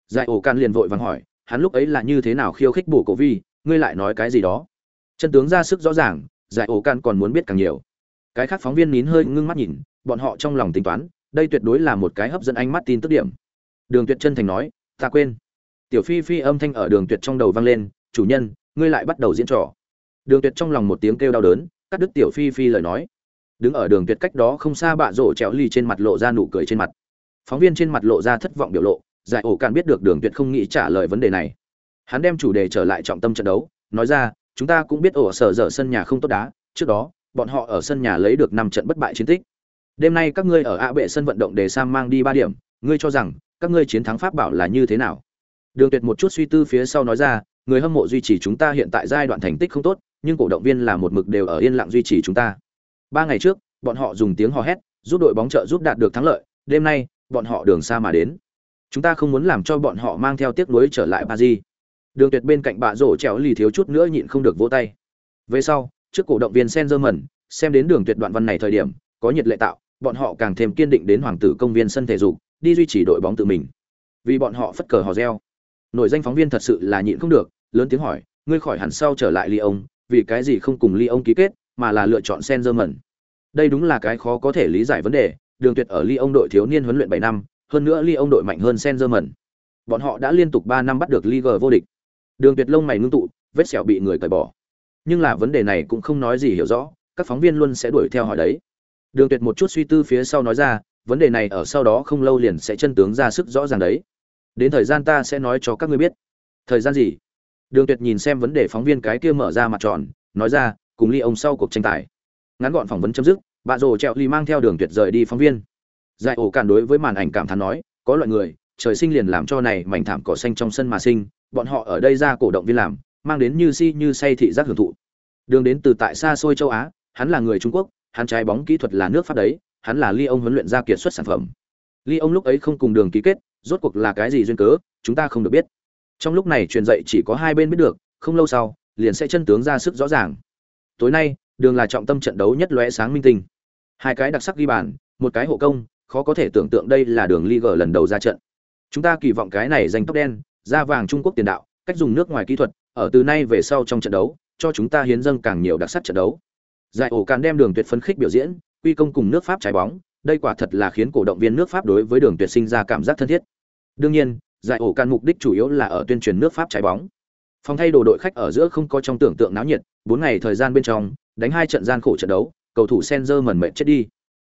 Giải ổ can liền vội vàng hỏi, hắn lúc ấy là như thế nào khiêu khích bổ cổ vi, ngươi lại nói cái gì đó? Chân tướng ra sức rõ ràng, giải ổ can còn muốn biết càng nhiều. Cái khác phóng viên nín hơi ngưng mắt nhìn, bọn họ trong lòng tính toán, đây tuyệt đối là một cái hấp dẫn ánh mắt tin tức điểm. Đường tuyệt chân thành nói, ta quên. Tiểu phi phi âm thanh ở đường tuyệt trong đầu vang lên, chủ nhân ngươi lại bắt đầu diễn trò. Đường tuyệt trong lòng một tiếng kêu đau đớn, cắt đứt tiểu phi phi lời nói. Đứng ở đường tuyệt cách đó không xa bạ rổ trèo ly trên mặt lộ ra nụ cười trên mặt. Phóng viên trên mặt lộ ra thất vọng biểu lộ, giải ổ cạn biết được đường tuyệt không nghĩ trả lời vấn đề này. Hắn đem chủ đề trở lại trọng tâm trận đấu, nói ra, chúng ta cũng biết ổ sở dở sân nhà không tốt đá, trước đó, bọn họ ở sân nhà lấy được năm trận bất bại chiến tích. Đêm nay các ngươi ở ạ bệ sân vận động để sam mang đi ba điểm, ngươi cho rằng, các ngươi chiến thắng pháp bảo là như thế nào? Đường tuyệt một chút suy tư phía sau nói ra người hâm mộ duy trì chúng ta hiện tại giai đoạn thành tích không tốt, nhưng cổ động viên là một mực đều ở yên lặng duy trì chúng ta. Ba ngày trước, bọn họ dùng tiếng hò hét, giúp đội bóng trợ giúp đạt được thắng lợi, đêm nay, bọn họ đường xa mà đến. Chúng ta không muốn làm cho bọn họ mang theo tiếc nuối trở lại paris. Đường tuyệt bên cạnh bạ rổ trèo lì thiếu chút nữa nhịn không được vỗ tay. Về sau, trước cổ động viên sen xem đến đường tuyệt đoạn văn này thời điểm, có nhiệt lệ tạo, bọn họ càng thêm kiên định đến hoàng tử công viên sân thể dục, đi duy trì đội bóng tự mình. Vì bọn họ phất cờ hò reo. Nổi danh phóng viên thật sự là nhịn không được lớn tiếng hỏi, ngươi khỏi hẳn sau trở lại ly ông, vì cái gì không cùng ly ông ký kết, mà là lựa chọn sen đây đúng là cái khó có thể lý giải vấn đề, đường tuyệt ở ly ông đội thiếu niên huấn luyện bảy năm, hơn nữa ly ông đội mạnh hơn sen bọn họ đã liên tục ba năm bắt được Liga vô địch. Đường tuyệt lông mày ngưng tụ, vết sẹo bị người cởi bỏ. Nhưng là vấn đề này cũng không nói gì hiểu rõ, các phóng viên luôn sẽ đuổi theo hỏi đấy. Đường tuyệt một chút suy tư phía sau nói ra, vấn đề này ở sau đó không lâu liền sẽ chân tướng ra sức rõ ràng đấy. Đến thời gian ta sẽ nói cho các ngươi biết. Thời gian gì? Đường tuyệt nhìn xem vấn đề phóng viên cái kia mở ra mặt tròn, nói ra, cùng ly ông sau cuộc tranh tài. Ngắn gọn phỏng vấn chấm dứt, bà rồ trẹo ly mang theo đường tuyệt rời đi phóng viên. Giải ổ cản đối với màn ảnh cảm thán nói, có loại người, trời sinh liền làm cho này mảnh thảm cỏ xanh trong sân mà sinh, bọn họ ở đây ra cổ động viên làm, mang đến như si như say thị giác hưởng thụ. Đường đến từ tại xa xôi châu á, hắn là người trung quốc, hắn trái bóng kỹ thuật là nước pháp đấy, hắn là ly ông huấn luyện ra kiệt xuất sản phẩm. Ly ông lúc ấy không cùng đường ký kết, rốt cuộc là cái gì duyên cớ, chúng ta không được biết trong lúc này truyền dạy chỉ có hai bên biết được, không lâu sau, liền sẽ chân tướng ra sức rõ ràng. Tối nay, đường là trọng tâm trận đấu nhất lóe sáng minh tinh. Hai cái đặc sắc ghi bàn, một cái hộ công, khó có thể tưởng tượng đây là đường Liga lần đầu ra trận. Chúng ta kỳ vọng cái này giành tóc đen, da vàng trung quốc tiền đạo, cách dùng nước ngoài kỹ thuật, ở từ nay về sau trong trận đấu, cho chúng ta hiến dâng càng nhiều đặc sắc trận đấu. Giải ổ càng đem đường tuyệt phấn khích biểu diễn, quy công cùng nước pháp trái bóng, đây quả thật là khiến cổ động viên nước pháp đối với đường tuyệt sinh ra cảm giác thân thiết. Đương nhiên giải ổ can mục đích chủ yếu là ở tuyên truyền nước pháp trái bóng. Phòng thay đồ đội khách ở giữa không có trong tưởng tượng náo nhiệt, bốn ngày thời gian bên trong, đánh hai trận gian khổ trận đấu, cầu thủ senzer mẩn mệt chết đi.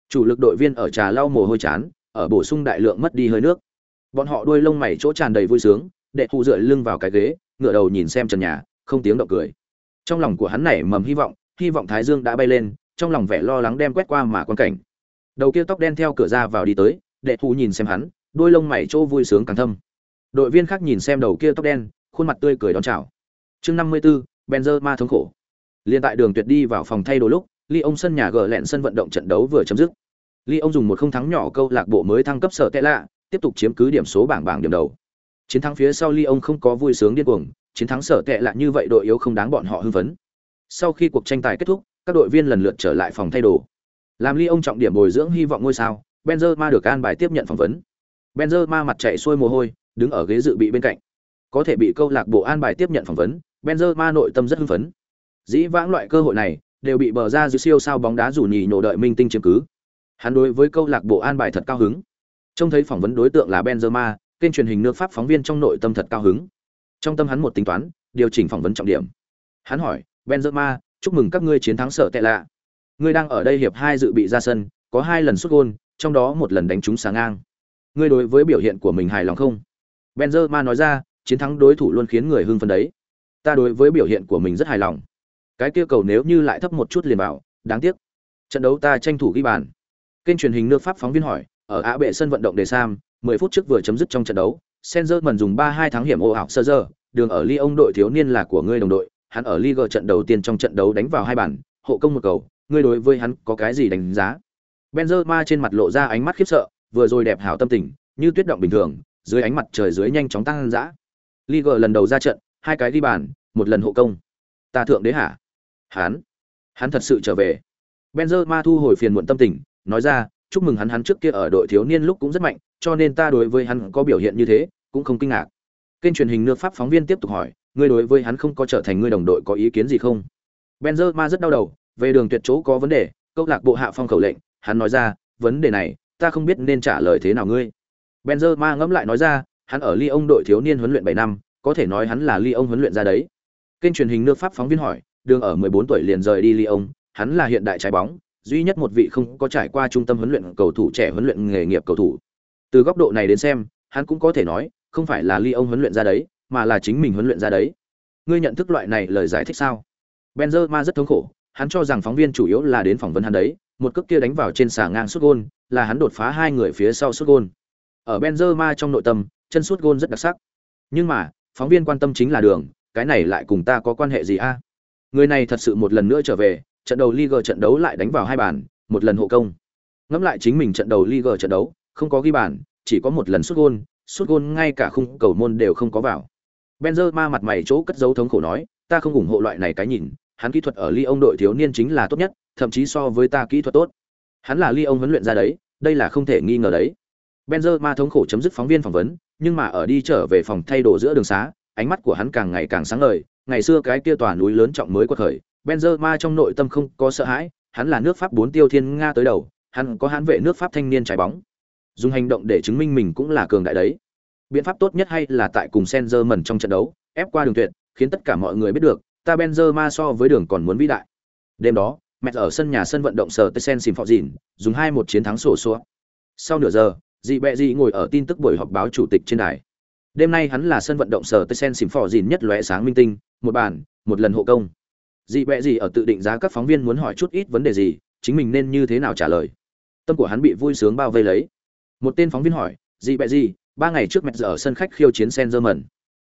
Chủ lực đội viên ở trà lau mồ hôi chán, ở bổ sung đại lượng mất đi hơi nước. Bọn họ đuôi lông mày chỗ tràn đầy vui sướng, đệ thụ dựa lưng vào cái ghế ngựa đầu nhìn xem trần nhà, không tiếng động cười. Trong lòng của hắn nảy mầm hy vọng hy vọng thái dương đã bay lên, trong lòng vẻ lo lắng đem quét qua mà quan cảnh. Đầu kia tóc đen theo cửa ra vào đi tới, đệ thụ nhìn xem hắn đôi lông mày chỗ vui sướng càng thâm đội viên khác nhìn xem đầu kia tóc đen khuôn mặt tươi cười đón chào. Chương năm mươi 54, ma thống khổ. Liên tại đường tuyệt đi vào phòng thay đồ lúc ly ông sân nhà gờ lẹn sân vận động trận đấu vừa chấm dứt. Ly ông dùng một không thắng nhỏ câu lạc bộ mới thăng cấp sở tệ lạ tiếp tục chiếm cứ điểm số bảng bảng điểm đầu. Chiến thắng phía sau ly ông không có vui sướng điên cuồng chiến thắng sở tệ lạ như vậy đội yếu không đáng bọn họ hưng phấn. Sau khi cuộc tranh tài kết thúc các đội viên lần lượt trở lại phòng thay đồ. Làm ly ông trọng điểm bồi dưỡng hy vọng ngôi sao benzema được an bài tiếp nhận phỏng vấn. Benzema mặt chạy xuôi mồ hôi đứng ở ghế dự bị bên cạnh. Có thể bị câu lạc bộ an bài tiếp nhận phỏng vấn benzema nội tâm rất hưng phấn. Dĩ vãng loại cơ hội này đều bị bờ ra dưới siêu sao bóng đá rủ nhì nhổ đợi minh tinh chiếm cứ. Hắn đối với câu lạc bộ an bài thật cao hứng. Trông thấy phỏng vấn đối tượng là benzema kênh truyền hình nước pháp phóng viên trong nội tâm thật cao hứng. Trong tâm hắn một tính toán, điều chỉnh phỏng vấn trọng điểm. Hắn hỏi benzema chúc mừng các ngươi chiến thắng sợ tệ lạ. Ngươi đang ở đây hiệp hai dự bị ra sân, có hai lần xuất gôn, trong đó một lần đánh trúng sáng ngang. Ngươi đối với biểu hiện của mình hài lòng không? Benzema nói ra, chiến thắng đối thủ luôn khiến người hưng phấn đấy. Ta đối với biểu hiện của mình rất hài lòng. Cái kia cầu nếu như lại thấp một chút liền bảo đáng tiếc. Trận đấu ta tranh thủ ghi bàn. Kênh truyền hình nước pháp phóng viên hỏi, ở Á bệ sân vận động đề sam 10 phút trước vừa chấm dứt trong trận đấu Senzerman dùng 3-2 thắng hiểm ô ảo sơ giờ, đường ở Lyon đội thiếu niên là của ngươi đồng đội, hắn ở Liga trận đầu tiên trong trận đấu đánh vào hai bàn, hộ công một cầu, ngươi đối với hắn có cái gì đánh giá? Benzema trên mặt lộ ra ánh mắt khiếp sợ, vừa rồi đẹp hảo tâm tình, như tuyết động bình thường dưới ánh mặt trời dưới nhanh chóng tăng dã. Liga lần đầu ra trận, hai cái đi bàn, một lần hộ công. Ta thượng đế hả? Hắn. Hắn thật sự trở về. Benzema thu hồi phiền muộn tâm tình, nói ra, chúc mừng hắn hắn trước kia ở đội thiếu niên lúc cũng rất mạnh, cho nên ta đối với hắn có biểu hiện như thế, cũng không kinh ngạc. Kênh truyền hình nước pháp phóng viên tiếp tục hỏi, ngươi đối với hắn không có trở thành người đồng đội có ý kiến gì không? Benzema rất đau đầu, về đường tuyệt chỗ có vấn đề, câu lạc bộ hạ phong khẩu lệnh. Hắn nói ra, vấn đề này, ta không biết nên trả lời thế nào ngươi benzema ngẫm lại nói ra, hắn ở Lyon đội thiếu niên huấn luyện 7 năm, có thể nói hắn là Lyon huấn luyện ra đấy. Kênh truyền hình nước pháp phóng viên hỏi, đường ở 14 tuổi liền rời đi Lyon hắn là hiện đại trái bóng, duy nhất một vị không có trải qua trung tâm huấn luyện cầu thủ trẻ huấn luyện nghề nghiệp cầu thủ. Từ góc độ này đến xem, hắn cũng có thể nói, không phải là Lyon huấn luyện ra đấy, mà là chính mình huấn luyện ra đấy. Ngươi nhận thức loại này lời giải thích sao? Benzema rất thống khổ, hắn cho rằng phóng viên chủ yếu là đến phỏng vấn hắn đấy, một cước kia đánh vào trên xà ngang sút gôn, là hắn đột phá hai người phía sau sút gôn ở benzema trong nội tâm chân sút gôn rất đặc sắc nhưng mà phóng viên quan tâm chính là đường cái này lại cùng ta có quan hệ gì a người này thật sự một lần nữa trở về trận đầu Liga trận đấu lại đánh vào hai bàn một lần hộ công ngẫm lại chính mình trận đầu Liga trận đấu không có ghi bàn chỉ có một lần sút gôn sút gôn ngay cả khung cầu môn đều không có vào Benzema mặt mày chỗ cất dấu thống khổ nói, ta không ủng hộ loại này cái nhìn, hắn kỹ thuật ở Lyon đội thiếu niên chính là tốt nhất, thậm chí so với ta kỹ thuật tốt. Hắn là Lyon huấn luyện ra đấy, đây là không thể nghi ngờ đấy. Benzema thống khổ chấm dứt phóng viên phỏng vấn, nhưng mà ở đi trở về phòng thay đồ giữa đường xá, ánh mắt của hắn càng ngày càng sáng ngời, ngày xưa cái kia tòa núi lớn trọng mới quật khởi, Benzema trong nội tâm không có sợ hãi, hắn là nước Pháp bốn tiêu thiên nga tới đầu, hắn có hãn vệ nước Pháp thanh niên trái bóng. Dùng hành động để chứng minh mình cũng là cường đại đấy biện pháp tốt nhất hay là tại cùng Senzer trong trận đấu, ép qua đường tuyệt, khiến tất cả mọi người biết được, ta Benzema so với đường còn muốn vĩ đại. Đêm đó, mẹ ở sân nhà sân vận động sở Tessen Sim Phọ Dìn, dùng hai một chiến thắng sổ số. Sau nửa giờ, dị bẹ dị ngồi ở tin tức buổi họp báo chủ tịch trên đài. Đêm nay hắn là sân vận động sở tây sen xìm phò Dìn nhất lóe sáng minh tinh, một bàn, một lần hộ công. Dị bẹ dị ở tự định giá các phóng viên muốn hỏi chút ít vấn đề gì, chính mình nên như thế nào trả lời. Tâm của hắn bị vui sướng bao vây lấy. Một tên phóng viên hỏi, dị bẹ dị, ba ngày trước mẹ giờ ở sân khách khiêu chiến Sen German.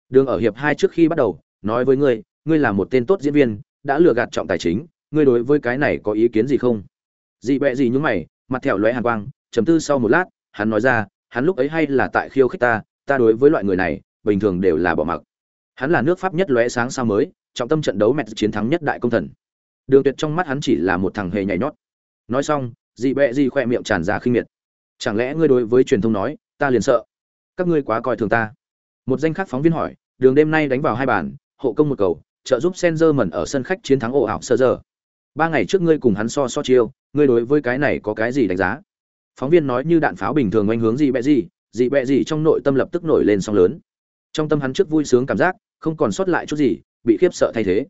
Đường ở hiệp hai trước khi bắt đầu, nói với ngươi, ngươi là một tên tốt diễn viên, đã lừa gạt trọng tài chính, ngươi đối với cái này có ý kiến gì không? Dị bẹ dị nhúng mày, mặt thẹo lóe hàn quang, chấm tư sau một lát, hắn nói ra, hắn lúc ấy hay là tại khiêu khích ta, ta đối với loại người này, bình thường đều là bỏ mặc. Hắn là nước Pháp nhất lóe sáng sao mới, trọng tâm trận đấu mẹt chiến thắng nhất đại công thần. Đường Tuyệt trong mắt hắn chỉ là một thằng hề nhảy nhót. Nói xong, dị bẹ dị khoe miệng tràn ra khinh miệt. Chẳng lẽ ngươi đối với truyền thông nói, ta liền sợ? các ngươi quá coi thường ta một danh khác phóng viên hỏi đường đêm nay đánh vào hai bàn hộ công một cầu trợ giúp Senzer mẩn ở sân khách chiến thắng ổ ảo sơ giờ ba ngày trước ngươi cùng hắn so so chiêu ngươi đối với cái này có cái gì đánh giá phóng viên nói như đạn pháo bình thường oanh hướng gì bẹ gì gì bẹ gì trong nội tâm lập tức nổi lên sóng lớn trong tâm hắn trước vui sướng cảm giác không còn sót lại chút gì bị khiếp sợ thay thế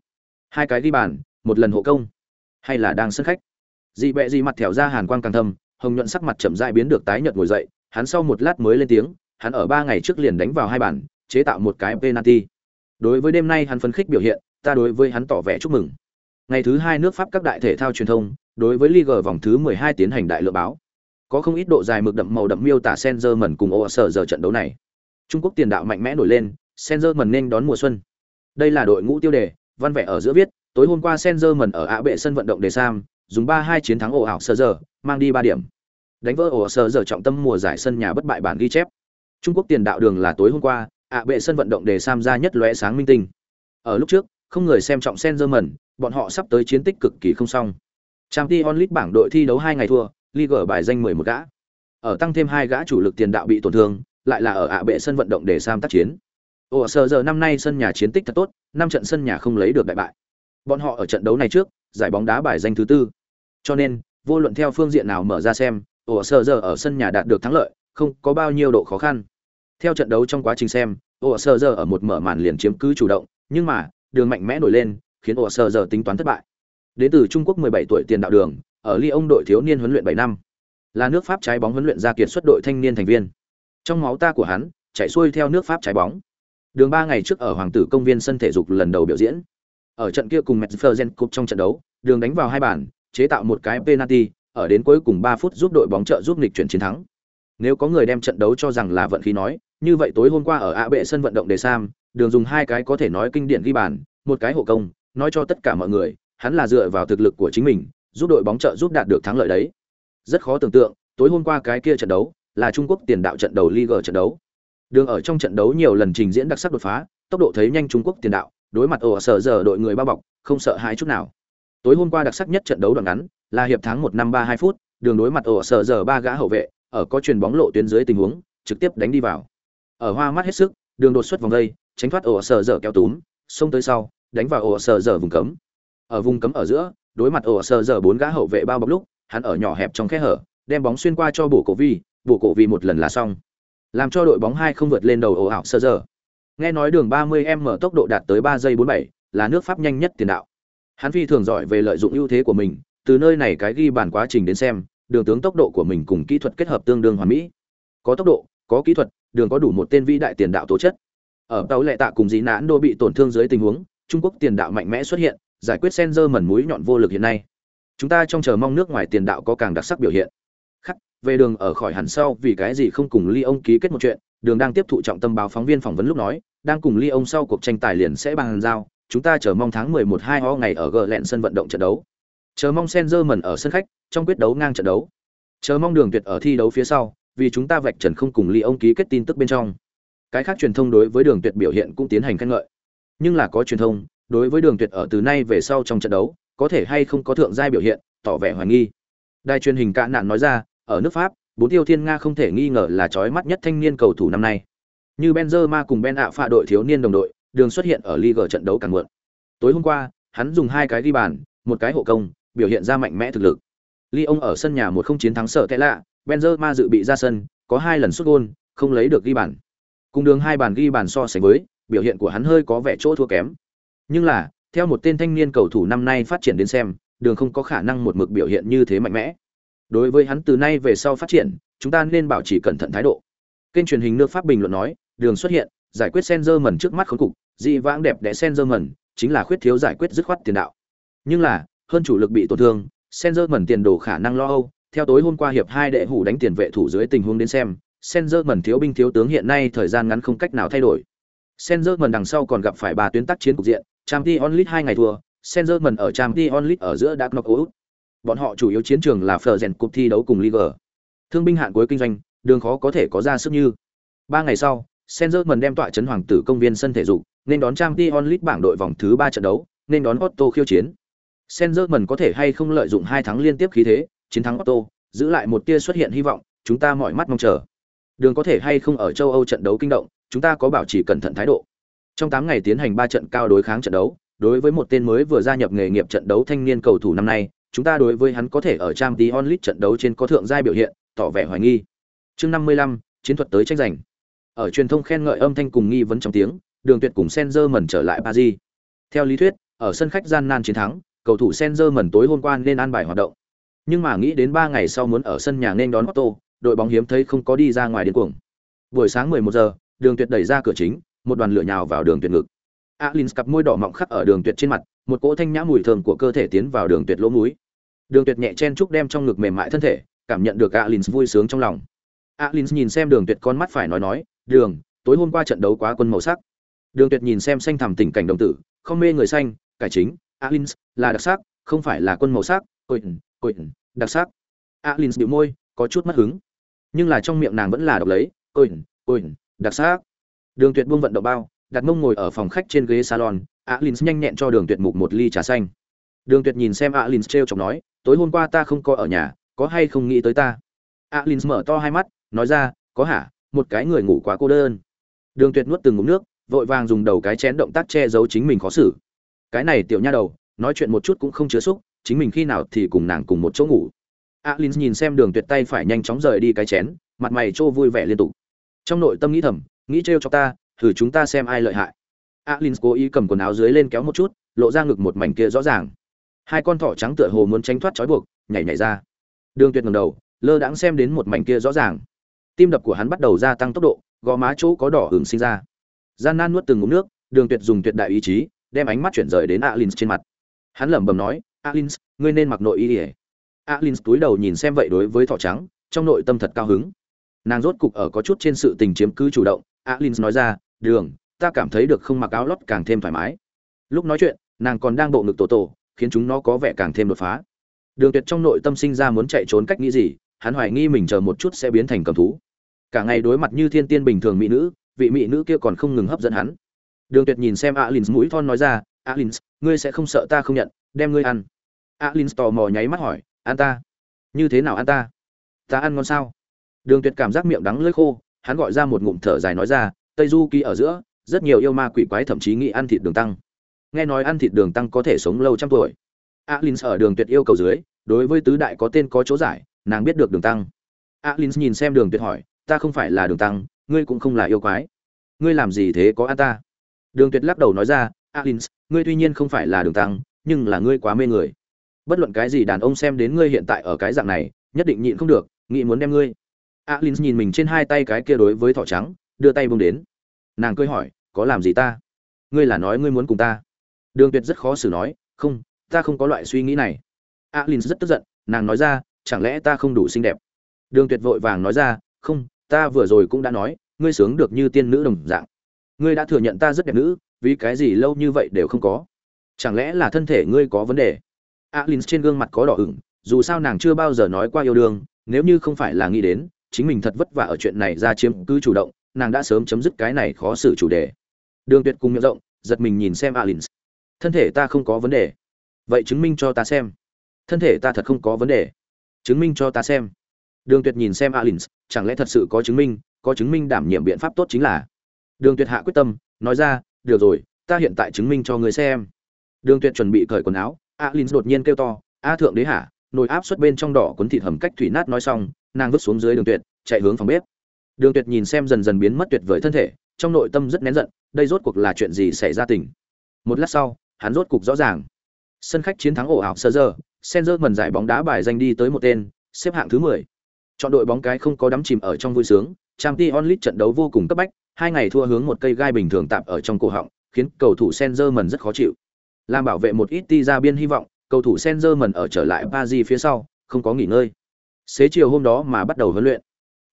hai cái ghi bàn một lần hộ công hay là đang sân khách dị bẹ dị mặt thẻo ra hàn quang càng thâm hồng nhuận sắc mặt chậm dại biến được tái nhợt ngồi dậy hắn sau một lát mới lên tiếng hắn ở ba ngày trước liền đánh vào hai bàn, chế tạo một cái penalty. Đối với đêm nay hắn phấn khích biểu hiện, ta đối với hắn tỏ vẻ chúc mừng. Ngày thứ hai nước Pháp các đại thể thao truyền thông, đối với Ligue vòng thứ 12 tiến hành đại lựa báo. Có không ít độ dài mực đậm màu đậm miêu tả Senzerman cùng Ô Sở giờ trận đấu này. Trung Quốc tiền đạo mạnh mẽ nổi lên, Senzerman nên đón mùa xuân. Đây là đội ngũ tiêu đề, văn vẻ ở giữa viết, tối hôm qua Senzerman ở ạ bệ sân vận động đề Sam, dùng 3-2 chiến thắng Ổ ảo Sở giờ, mang đi 3 điểm. Đánh vỡ Ổ Sở giờ trọng tâm mùa giải sân nhà bất bại bản ghi chép. Trung Quốc tiền đạo đường là tối hôm qua, ạ bệ sân vận động để Sam ra nhất lóe sáng minh tinh. Ở lúc trước, không người xem trọng Senzerman, bọn họ sắp tới chiến tích cực kỳ không xong. Champions League bảng đội thi đấu hai ngày thua, Liga bài danh 11 gã. Ở tăng thêm hai gã chủ lực tiền đạo bị tổn thương, lại là ở ạ bệ sân vận động để sam tác chiến. Ồ sờ giờ năm nay sân nhà chiến tích thật tốt, năm trận sân nhà không lấy được đại bại. Bọn họ ở trận đấu này trước, giải bóng đá bài danh thứ tư. Cho nên, vô luận theo phương diện nào mở ra xem, ồ sờ giờ ở sân nhà đạt được thắng lợi, không có bao nhiêu độ khó khăn. Theo trận đấu trong quá trình xem, ồ sờ giờ ở một mở màn liền chiếm cứ chủ động, nhưng mà, đường mạnh mẽ nổi lên, khiến ồ sờ giờ tính toán thất bại. Đến từ Trung Quốc 17 tuổi tiền đạo đường, ở Lyon đội thiếu niên huấn luyện 7 năm, là nước Pháp trái bóng huấn luyện ra kiệt xuất đội thanh niên thành viên. Trong máu ta của hắn, chạy xuôi theo nước Pháp trái bóng. Đường 3 ngày trước ở Hoàng tử công viên sân thể dục lần đầu biểu diễn. Ở trận kia cùng Metfergen Cup trong trận đấu, đường đánh vào hai bàn, chế tạo một cái penalty, ở đến cuối cùng 3 phút giúp đội bóng trợ giúp nghịch chuyển chiến thắng. Nếu có người đem trận đấu cho rằng là vận khí nói, như vậy tối hôm qua ở ạ bệ sân vận động đề sam đường dùng hai cái có thể nói kinh điển ghi bàn một cái hộ công nói cho tất cả mọi người hắn là dựa vào thực lực của chính mình giúp đội bóng trợ giúp đạt được thắng lợi đấy. Rất khó tưởng tượng, tối hôm qua cái kia trận đấu là trung quốc tiền đạo trận đầu league trận đấu. Đường ở trong trận đấu nhiều lần trình diễn đặc sắc đột phá, tốc độ thấy nhanh trung quốc tiền đạo, đối mặt ổ sở giờ đội người bao bọc, không sợ hãi chút nào. Tối hôm qua đặc sắc nhất trận đấu đoạn ngắn là hiệp tháng một năm ba hai phút, đường đối mặt ổ sở giờ ba gã hậu vệ, ở có chuyền bóng lộ tuyến dưới tình huống, trực tiếp đánh đi vào. Ở hoa mắt hết sức, đường đột xuất vòng đây, tránh thoát ổ sở dở kéo túm, xông tới sau, đánh vào ổ sở dở vùng cấm. Ở vùng cấm ở giữa đối mặt ổ sờ giờ bốn gã hậu vệ bao bọc lúc hắn ở nhỏ hẹp trong khe hở đem bóng xuyên qua cho bổ cổ vi bổ cổ vi một lần là xong. Làm cho đội bóng hai không vượt lên đầu ổ ảo sơ giờ. Nghe nói đường 30 m tốc độ đạt tới 3 giây 47, là nước pháp nhanh nhất tiền đạo. Hắn phi thường giỏi về lợi dụng ưu thế của mình từ nơi này cái ghi bản quá trình đến xem đường tướng tốc độ của mình cùng kỹ thuật kết hợp tương đương hoàn mỹ. Có tốc độ có kỹ thuật đường có đủ một tên vĩ đại tiền đạo tố chất. Ở tàu lệ tạ cùng dĩ nãn đô bị tổn thương dưới tình huống trung quốc tiền đạo mạnh mẽ xuất hiện giải quyết sen dơ mẩn mũi nhọn vô lực hiện nay. Chúng ta trong chờ mong nước ngoài tiền đạo có càng đặc sắc biểu hiện. Khắc, về đường ở khỏi hẳn sau vì cái gì không cùng ly ông ký kết một chuyện, đường đang tiếp thụ trọng tâm báo phóng viên phỏng vấn lúc nói, đang cùng ly ông sau cuộc tranh tài liền sẽ bàn giao, chúng ta chờ mong tháng 11 hai ho ngày ở gờ lẹn sân vận động trận đấu. Chờ mong sen dơ mẩn ở sân khách, trong quyết đấu ngang trận đấu. Chờ mong đường tuyệt ở thi đấu phía sau, vì chúng ta vạch trần không cùng ly ông ký kết tin tức bên trong. Cái khác truyền thông đối với đường tuyệt biểu hiện cũng tiến hành khen ngợi. Nhưng là có truyền thông đối với đường tuyệt ở từ nay về sau trong trận đấu, có thể hay không có thượng giai biểu hiện, tỏ vẻ hoài nghi. Đài truyền hình cạn nạn nói ra, ở nước pháp, bốn tiêu thiên nga không thể nghi ngờ là trói mắt nhất thanh niên cầu thủ năm nay. Như benzema cùng ben ạ pha đội thiếu niên đồng đội, đường xuất hiện ở league trận đấu càng muộn. Tối hôm qua, hắn dùng hai cái ghi bàn, một cái hộ công, biểu hiện ra mạnh mẽ thực lực. Lyon ở sân nhà một không chiến thắng sợ tệ lạ, benzema dự bị ra sân, có hai lần xuất gôn, không lấy được ghi bàn. Cùng đường hai bàn ghi bàn so sánh với, biểu hiện của hắn hơi có vẻ chỗ thua kém nhưng là, theo một tên thanh niên cầu thủ năm nay phát triển đến xem, đường không có khả năng một mực biểu hiện như thế mạnh mẽ. Đối với hắn từ nay về sau phát triển, chúng ta nên bảo trì cẩn thận thái độ. Kênh truyền hình nước pháp bình luận nói, đường xuất hiện, giải quyết Senzer mẩn trước mắt khốn cục, dị vãng đẹp đẽ Senzer mẩn chính là khuyết thiếu giải quyết dứt khoát tiền đạo. Nhưng là, hơn chủ lực bị tổn thương Senzer mẩn tiền đồ khả năng lo âu, theo tối hôm qua hiệp hai đệ hủ đánh tiền vệ thủ dưới tình huống đến xem Senzer mẩn thiếu binh thiếu tướng hiện nay thời gian ngắn không cách nào thay đổi. Senzer mẩn đằng sau còn gặp phải ba tuyến tác chiến cục diện Champions League hai ngày thua Senzerman ở Champions League ở giữa đã knock out. Bọn họ chủ yếu chiến trường là phờ rèn thi đấu cùng liga thương binh hạn cuối kinh doanh, đường khó có thể có ra sức như. Ba ngày sau Senzerman đem tọa chấn hoàng tử công viên sân thể dục, nên đón Champions League onlit bảng đội vòng thứ ba trận đấu, nên đón otto khiêu chiến. Senzerman có thể hay không lợi dụng hai tháng liên tiếp khí thế, chiến thắng otto, giữ lại một tia xuất hiện hy vọng, chúng ta mọi mắt mong chờ. Đường có thể hay không ở châu âu trận đấu kinh động, chúng ta có bảo trì cẩn thận thái độ trong tám ngày tiến hành ba trận cao đối kháng trận đấu đối với một tên mới vừa gia nhập nghề nghiệp trận đấu thanh niên cầu thủ năm nay chúng ta đối với hắn có thể ở trang tí onlit trận đấu trên có thượng giai biểu hiện, tỏ vẻ hoài nghi. Chương 55, chiến thuật tới tranh giành. Ở truyền thông khen ngợi âm thanh cùng nghi vấn trong tiếng, Đường Tuyệt cùng Senzer mẩn trở lại Paris. Theo lý thuyết, ở sân khách gian nan chiến thắng, cầu thủ Senzer mẩn tối hôm qua nên an bài hoạt động. Nhưng mà nghĩ đến 3 ngày sau muốn ở sân nhà nên đón Otto, đội bóng hiếm thấy không có đi ra ngoài điên cuồng. Buổi sáng 11 giờ, Đường Tuyệt đẩy ra cửa chính, một đoàn lửa nhào vào Đường Tuyệt ngực. Alins cặp môi đỏ mọng khắc ở Đường Tuyệt trên mặt, một cỗ thanh nhã mùi thơm của cơ thể tiến vào Đường Tuyệt lỗ mũi. Đường tuyệt nhẹ chen trúc đem trong ngực mềm mại thân thể cảm nhận được alin vui sướng trong lòng. Alin nhìn xem đường tuyệt con mắt phải nói nói đường tối hôm qua trận đấu quá quân màu sắc. Đường tuyệt nhìn xem xanh thẳm tình cảnh đồng tử không mê người xanh cải chính alin là đặc sắc không phải là quân màu sắc ôi ôi đặc sắc. Alin bĩu môi có chút mất hứng. Nhưng là trong miệng nàng vẫn là đọc lấy ôi ôi đặc sắc đường tuyệt buông vận động bao, đặt mông ngồi ở phòng khách trên ghế salon Alins nhanh nhẹn cho đường tuyệt mục một ly trà xanh. Đường tuyệt nhìn xem Alins trêu chọc nói, tối hôm qua ta không có ở nhà, có hay không nghĩ tới ta? Alins mở to hai mắt, nói ra, có hả, một cái người ngủ quá cô đơn. Đường tuyệt nuốt từng ngụm nước, vội vàng dùng đầu cái chén động tác che giấu chính mình khó xử. Cái này tiểu nha đầu, nói chuyện một chút cũng không chứa xúc, chính mình khi nào thì cùng nàng cùng một chỗ ngủ. Alins nhìn xem đường tuyệt tay phải nhanh chóng rời đi cái chén, mặt mày trô vui vẻ liên tục. Trong nội tâm nghĩ thầm nghĩ trêu cho ta, thử chúng ta xem ai lợi hại. Alin cố ý cầm quần áo dưới lên kéo một chút, lộ ra ngực một mảnh kia rõ ràng. Hai con thỏ trắng tựa hồ muốn tránh thoát trói buộc, nhảy nhảy ra. Đường tuyệt ngầm đầu, lơ đãng xem đến một mảnh kia rõ ràng. Tim đập của hắn bắt đầu gia tăng tốc độ, gò má chỗ có đỏ hưởng sinh ra. Gian nan nuốt từng ngụm nước, đường tuyệt dùng tuyệt đại ý chí, đem ánh mắt chuyển rời đến alin trên mặt. Hắn lẩm bẩm nói alin ngươi nên mặc nội y ỉa alin túi đầu nhìn xem vậy đối với thỏ trắng, trong nội tâm thật cao hứng nàng rốt cục ở có chút trên sự tình chiếm cứ chủ động alin nói ra, đường, ta cảm thấy được không mặc áo lót càng thêm thoải mái. Lúc nói chuyện, nàng còn đang bộ ngực tổ tổ, khiến chúng nó có vẻ càng thêm đột phá. Đường tuyệt trong nội tâm sinh ra muốn chạy trốn cách nghĩ gì, hắn hoài nghi mình chờ một chút sẽ biến thành cầm thú. Cả ngày đối mặt như thiên tiên bình thường mỹ nữ, vị mỹ nữ kia còn không ngừng hấp dẫn hắn. Đường tuyệt nhìn xem alin mũi thon nói ra alin ngươi sẽ không sợ ta không nhận, đem ngươi ăn. Alin tò mò nháy mắt hỏi, ăn ta? Như thế nào ăn ta? Ta ăn ngon sao? Đường tuyệt cảm giác miệng đắng lưỡi khô, hắn gọi ra một ngụm thở dài nói ra, tây du ký ở giữa, rất nhiều yêu ma quỷ quái thậm chí nghĩ ăn thịt đường tăng. Nghe nói ăn thịt đường tăng có thể sống lâu trăm tuổi. Alin ở đường tuyệt yêu cầu dưới, đối với tứ đại có tên có chỗ giải, nàng biết được đường tăng. Alin nhìn xem đường tuyệt hỏi, ta không phải là đường tăng, ngươi cũng không là yêu quái. Ngươi làm gì thế có an ta? Đường tuyệt lắc đầu nói ra alin ngươi tuy nhiên không phải là đường tăng, nhưng là ngươi quá mê người. Bất luận cái gì đàn ông xem đến ngươi hiện tại ở cái dạng này, nhất định nhịn không được, nghĩ muốn đem ngươi alin nhìn mình trên hai tay cái kia đối với thỏ trắng, đưa tay bông đến. Nàng cười hỏi, có làm gì ta? Ngươi là nói ngươi muốn cùng ta? Đường tuyệt rất khó xử nói, không, ta không có loại suy nghĩ này. Alin rất tức giận, nàng nói ra, chẳng lẽ ta không đủ xinh đẹp? Đường tuyệt vội vàng nói ra, không, ta vừa rồi cũng đã nói, ngươi sướng được như tiên nữ đồng dạng. Ngươi đã thừa nhận ta rất đẹp nữ, vì cái gì lâu như vậy đều không có? Chẳng lẽ là thân thể ngươi có vấn đề? Alin trên gương mặt có đỏ ửng, dù sao nàng chưa bao giờ nói qua yêu đương, nếu như không phải là nghĩ đến chính mình thật vất vả ở chuyện này ra chiếm cứ chủ động, nàng đã sớm chấm dứt cái này khó xử chủ đề. Đường tuyệt cùng miệng rộng, giật mình nhìn xem alin thân thể ta không có vấn đề. Vậy chứng minh cho ta xem. Thân thể ta thật không có vấn đề. Chứng minh cho ta xem. Đường tuyệt nhìn xem alin chẳng lẽ thật sự có chứng minh, có chứng minh đảm nhiệm biện pháp tốt chính là. Đường tuyệt hạ quyết tâm, nói ra, được rồi, ta hiện tại chứng minh cho người xem. Đường tuyệt chuẩn bị cởi quần áo alin đột nhiên kêu to, a thượng đế hả nồi áp suất bên trong đỏ cuốn thịt hầm cách thủy nát nói xong nàng vứt xuống dưới đường tuyệt, chạy hướng phòng bếp. Đường tuyệt nhìn xem dần dần biến mất tuyệt vời thân thể, trong nội tâm rất nén giận, đây rốt cuộc là chuyện gì xảy ra tình? Một lát sau, hắn rốt cục rõ ràng. Sân khách chiến thắng ổ ảo sơ giờ Senzer mần giải bóng đá bài danh đi tới một tên, xếp hạng thứ 10. chọn đội bóng cái không có đắm chìm ở trong vui sướng, Champions League trận đấu vô cùng cấp bách, hai ngày thua hướng một cây gai bình thường tạm ở trong cổ họng, khiến cầu thủ Senzer mần rất khó chịu. Làm bảo vệ một ít ti ra biên hy vọng, cầu thủ Senzer mần ở trở lại Paris phía sau, không có nghỉ ngơi xế chiều hôm đó mà bắt đầu huấn luyện.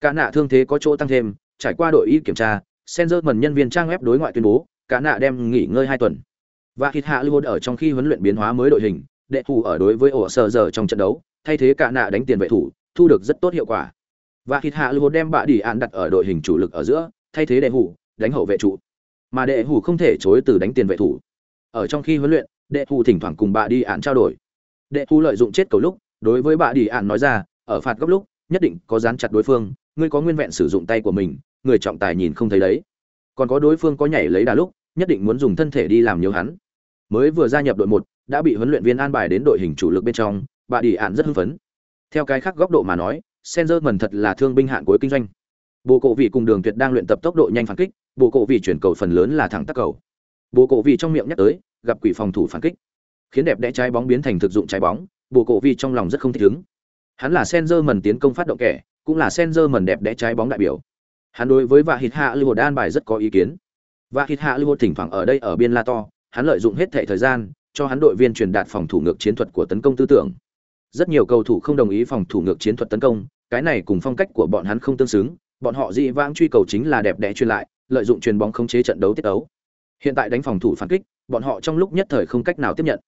Cả nạ thương thế có chỗ tăng thêm, trải qua đội y kiểm tra Senzer mần nhân viên trang web đối ngoại tuyên bố, cả nạ đem nghỉ ngơi hai tuần. Và hít hạ lưu ở trong khi huấn luyện biến hóa mới đội hình, đệ thủ ở đối với ổ sờ giờ trong trận đấu, thay thế cả nạ đánh tiền vệ thủ, thu được rất tốt hiệu quả. Và hít hạ lưu đem bạ đỉ ạn đặt ở đội hình chủ lực ở giữa, thay thế đệ hủ đánh hậu vệ trụ. Mà đệ hủ không thể chối từ đánh tiền vệ thủ. Ở trong khi huấn luyện, đệ hủ thỉnh thoảng cùng bạ đi ạn trao đổi. Đệ hủ lợi dụng chết cầu lúc, đối với bạ đi ạn nói ra ở phạt góc lúc, nhất định có dán chặt đối phương, ngươi có nguyên vẹn sử dụng tay của mình, người trọng tài nhìn không thấy đấy. Còn có đối phương có nhảy lấy đà lúc, nhất định muốn dùng thân thể đi làm nhiều hắn. Mới vừa gia nhập đội một, đã bị huấn luyện viên an bài đến đội hình chủ lực bên trong, bà đi ạn rất hưng phấn. Theo cái khác góc độ mà nói Senzer mần thật là thương binh hạn cuối kinh doanh. Bộ cổ vị cùng đường tuyệt đang luyện tập tốc độ nhanh phản kích bộ cổ vị chuyển cầu phần lớn là thẳng tắc cầu. Bộ cổ vị trong miệng nhắc tới, gặp quỷ phòng thủ phản kích. Khiến đẹp đẽ trái bóng biến thành thực dụng trái bóng bộ cổ vị trong lòng rất không thích ứng hắn là Senzerman tiến công phát động kẻ, cũng là Senzerman đẹp đẽ trái bóng đại biểu. Hắn đối với vạ hít hạ lưu đan bài rất có ý kiến. Vạ hít hạ lưu thỉnh thoảng ở đây ở biên la to, hắn lợi dụng hết thệ thời gian, cho hắn đội viên truyền đạt phòng thủ ngược chiến thuật của tấn công tư tưởng. Rất nhiều cầu thủ không đồng ý phòng thủ ngược chiến thuật tấn công, cái này cùng phong cách của bọn hắn không tương xứng, bọn họ dị vãng truy cầu chính là đẹp đẽ truyền lại, lợi dụng truyền bóng khống chế trận đấu tiết đấu hiện tại đánh phòng thủ phản kích, bọn họ trong lúc nhất thời không cách nào tiếp nhận.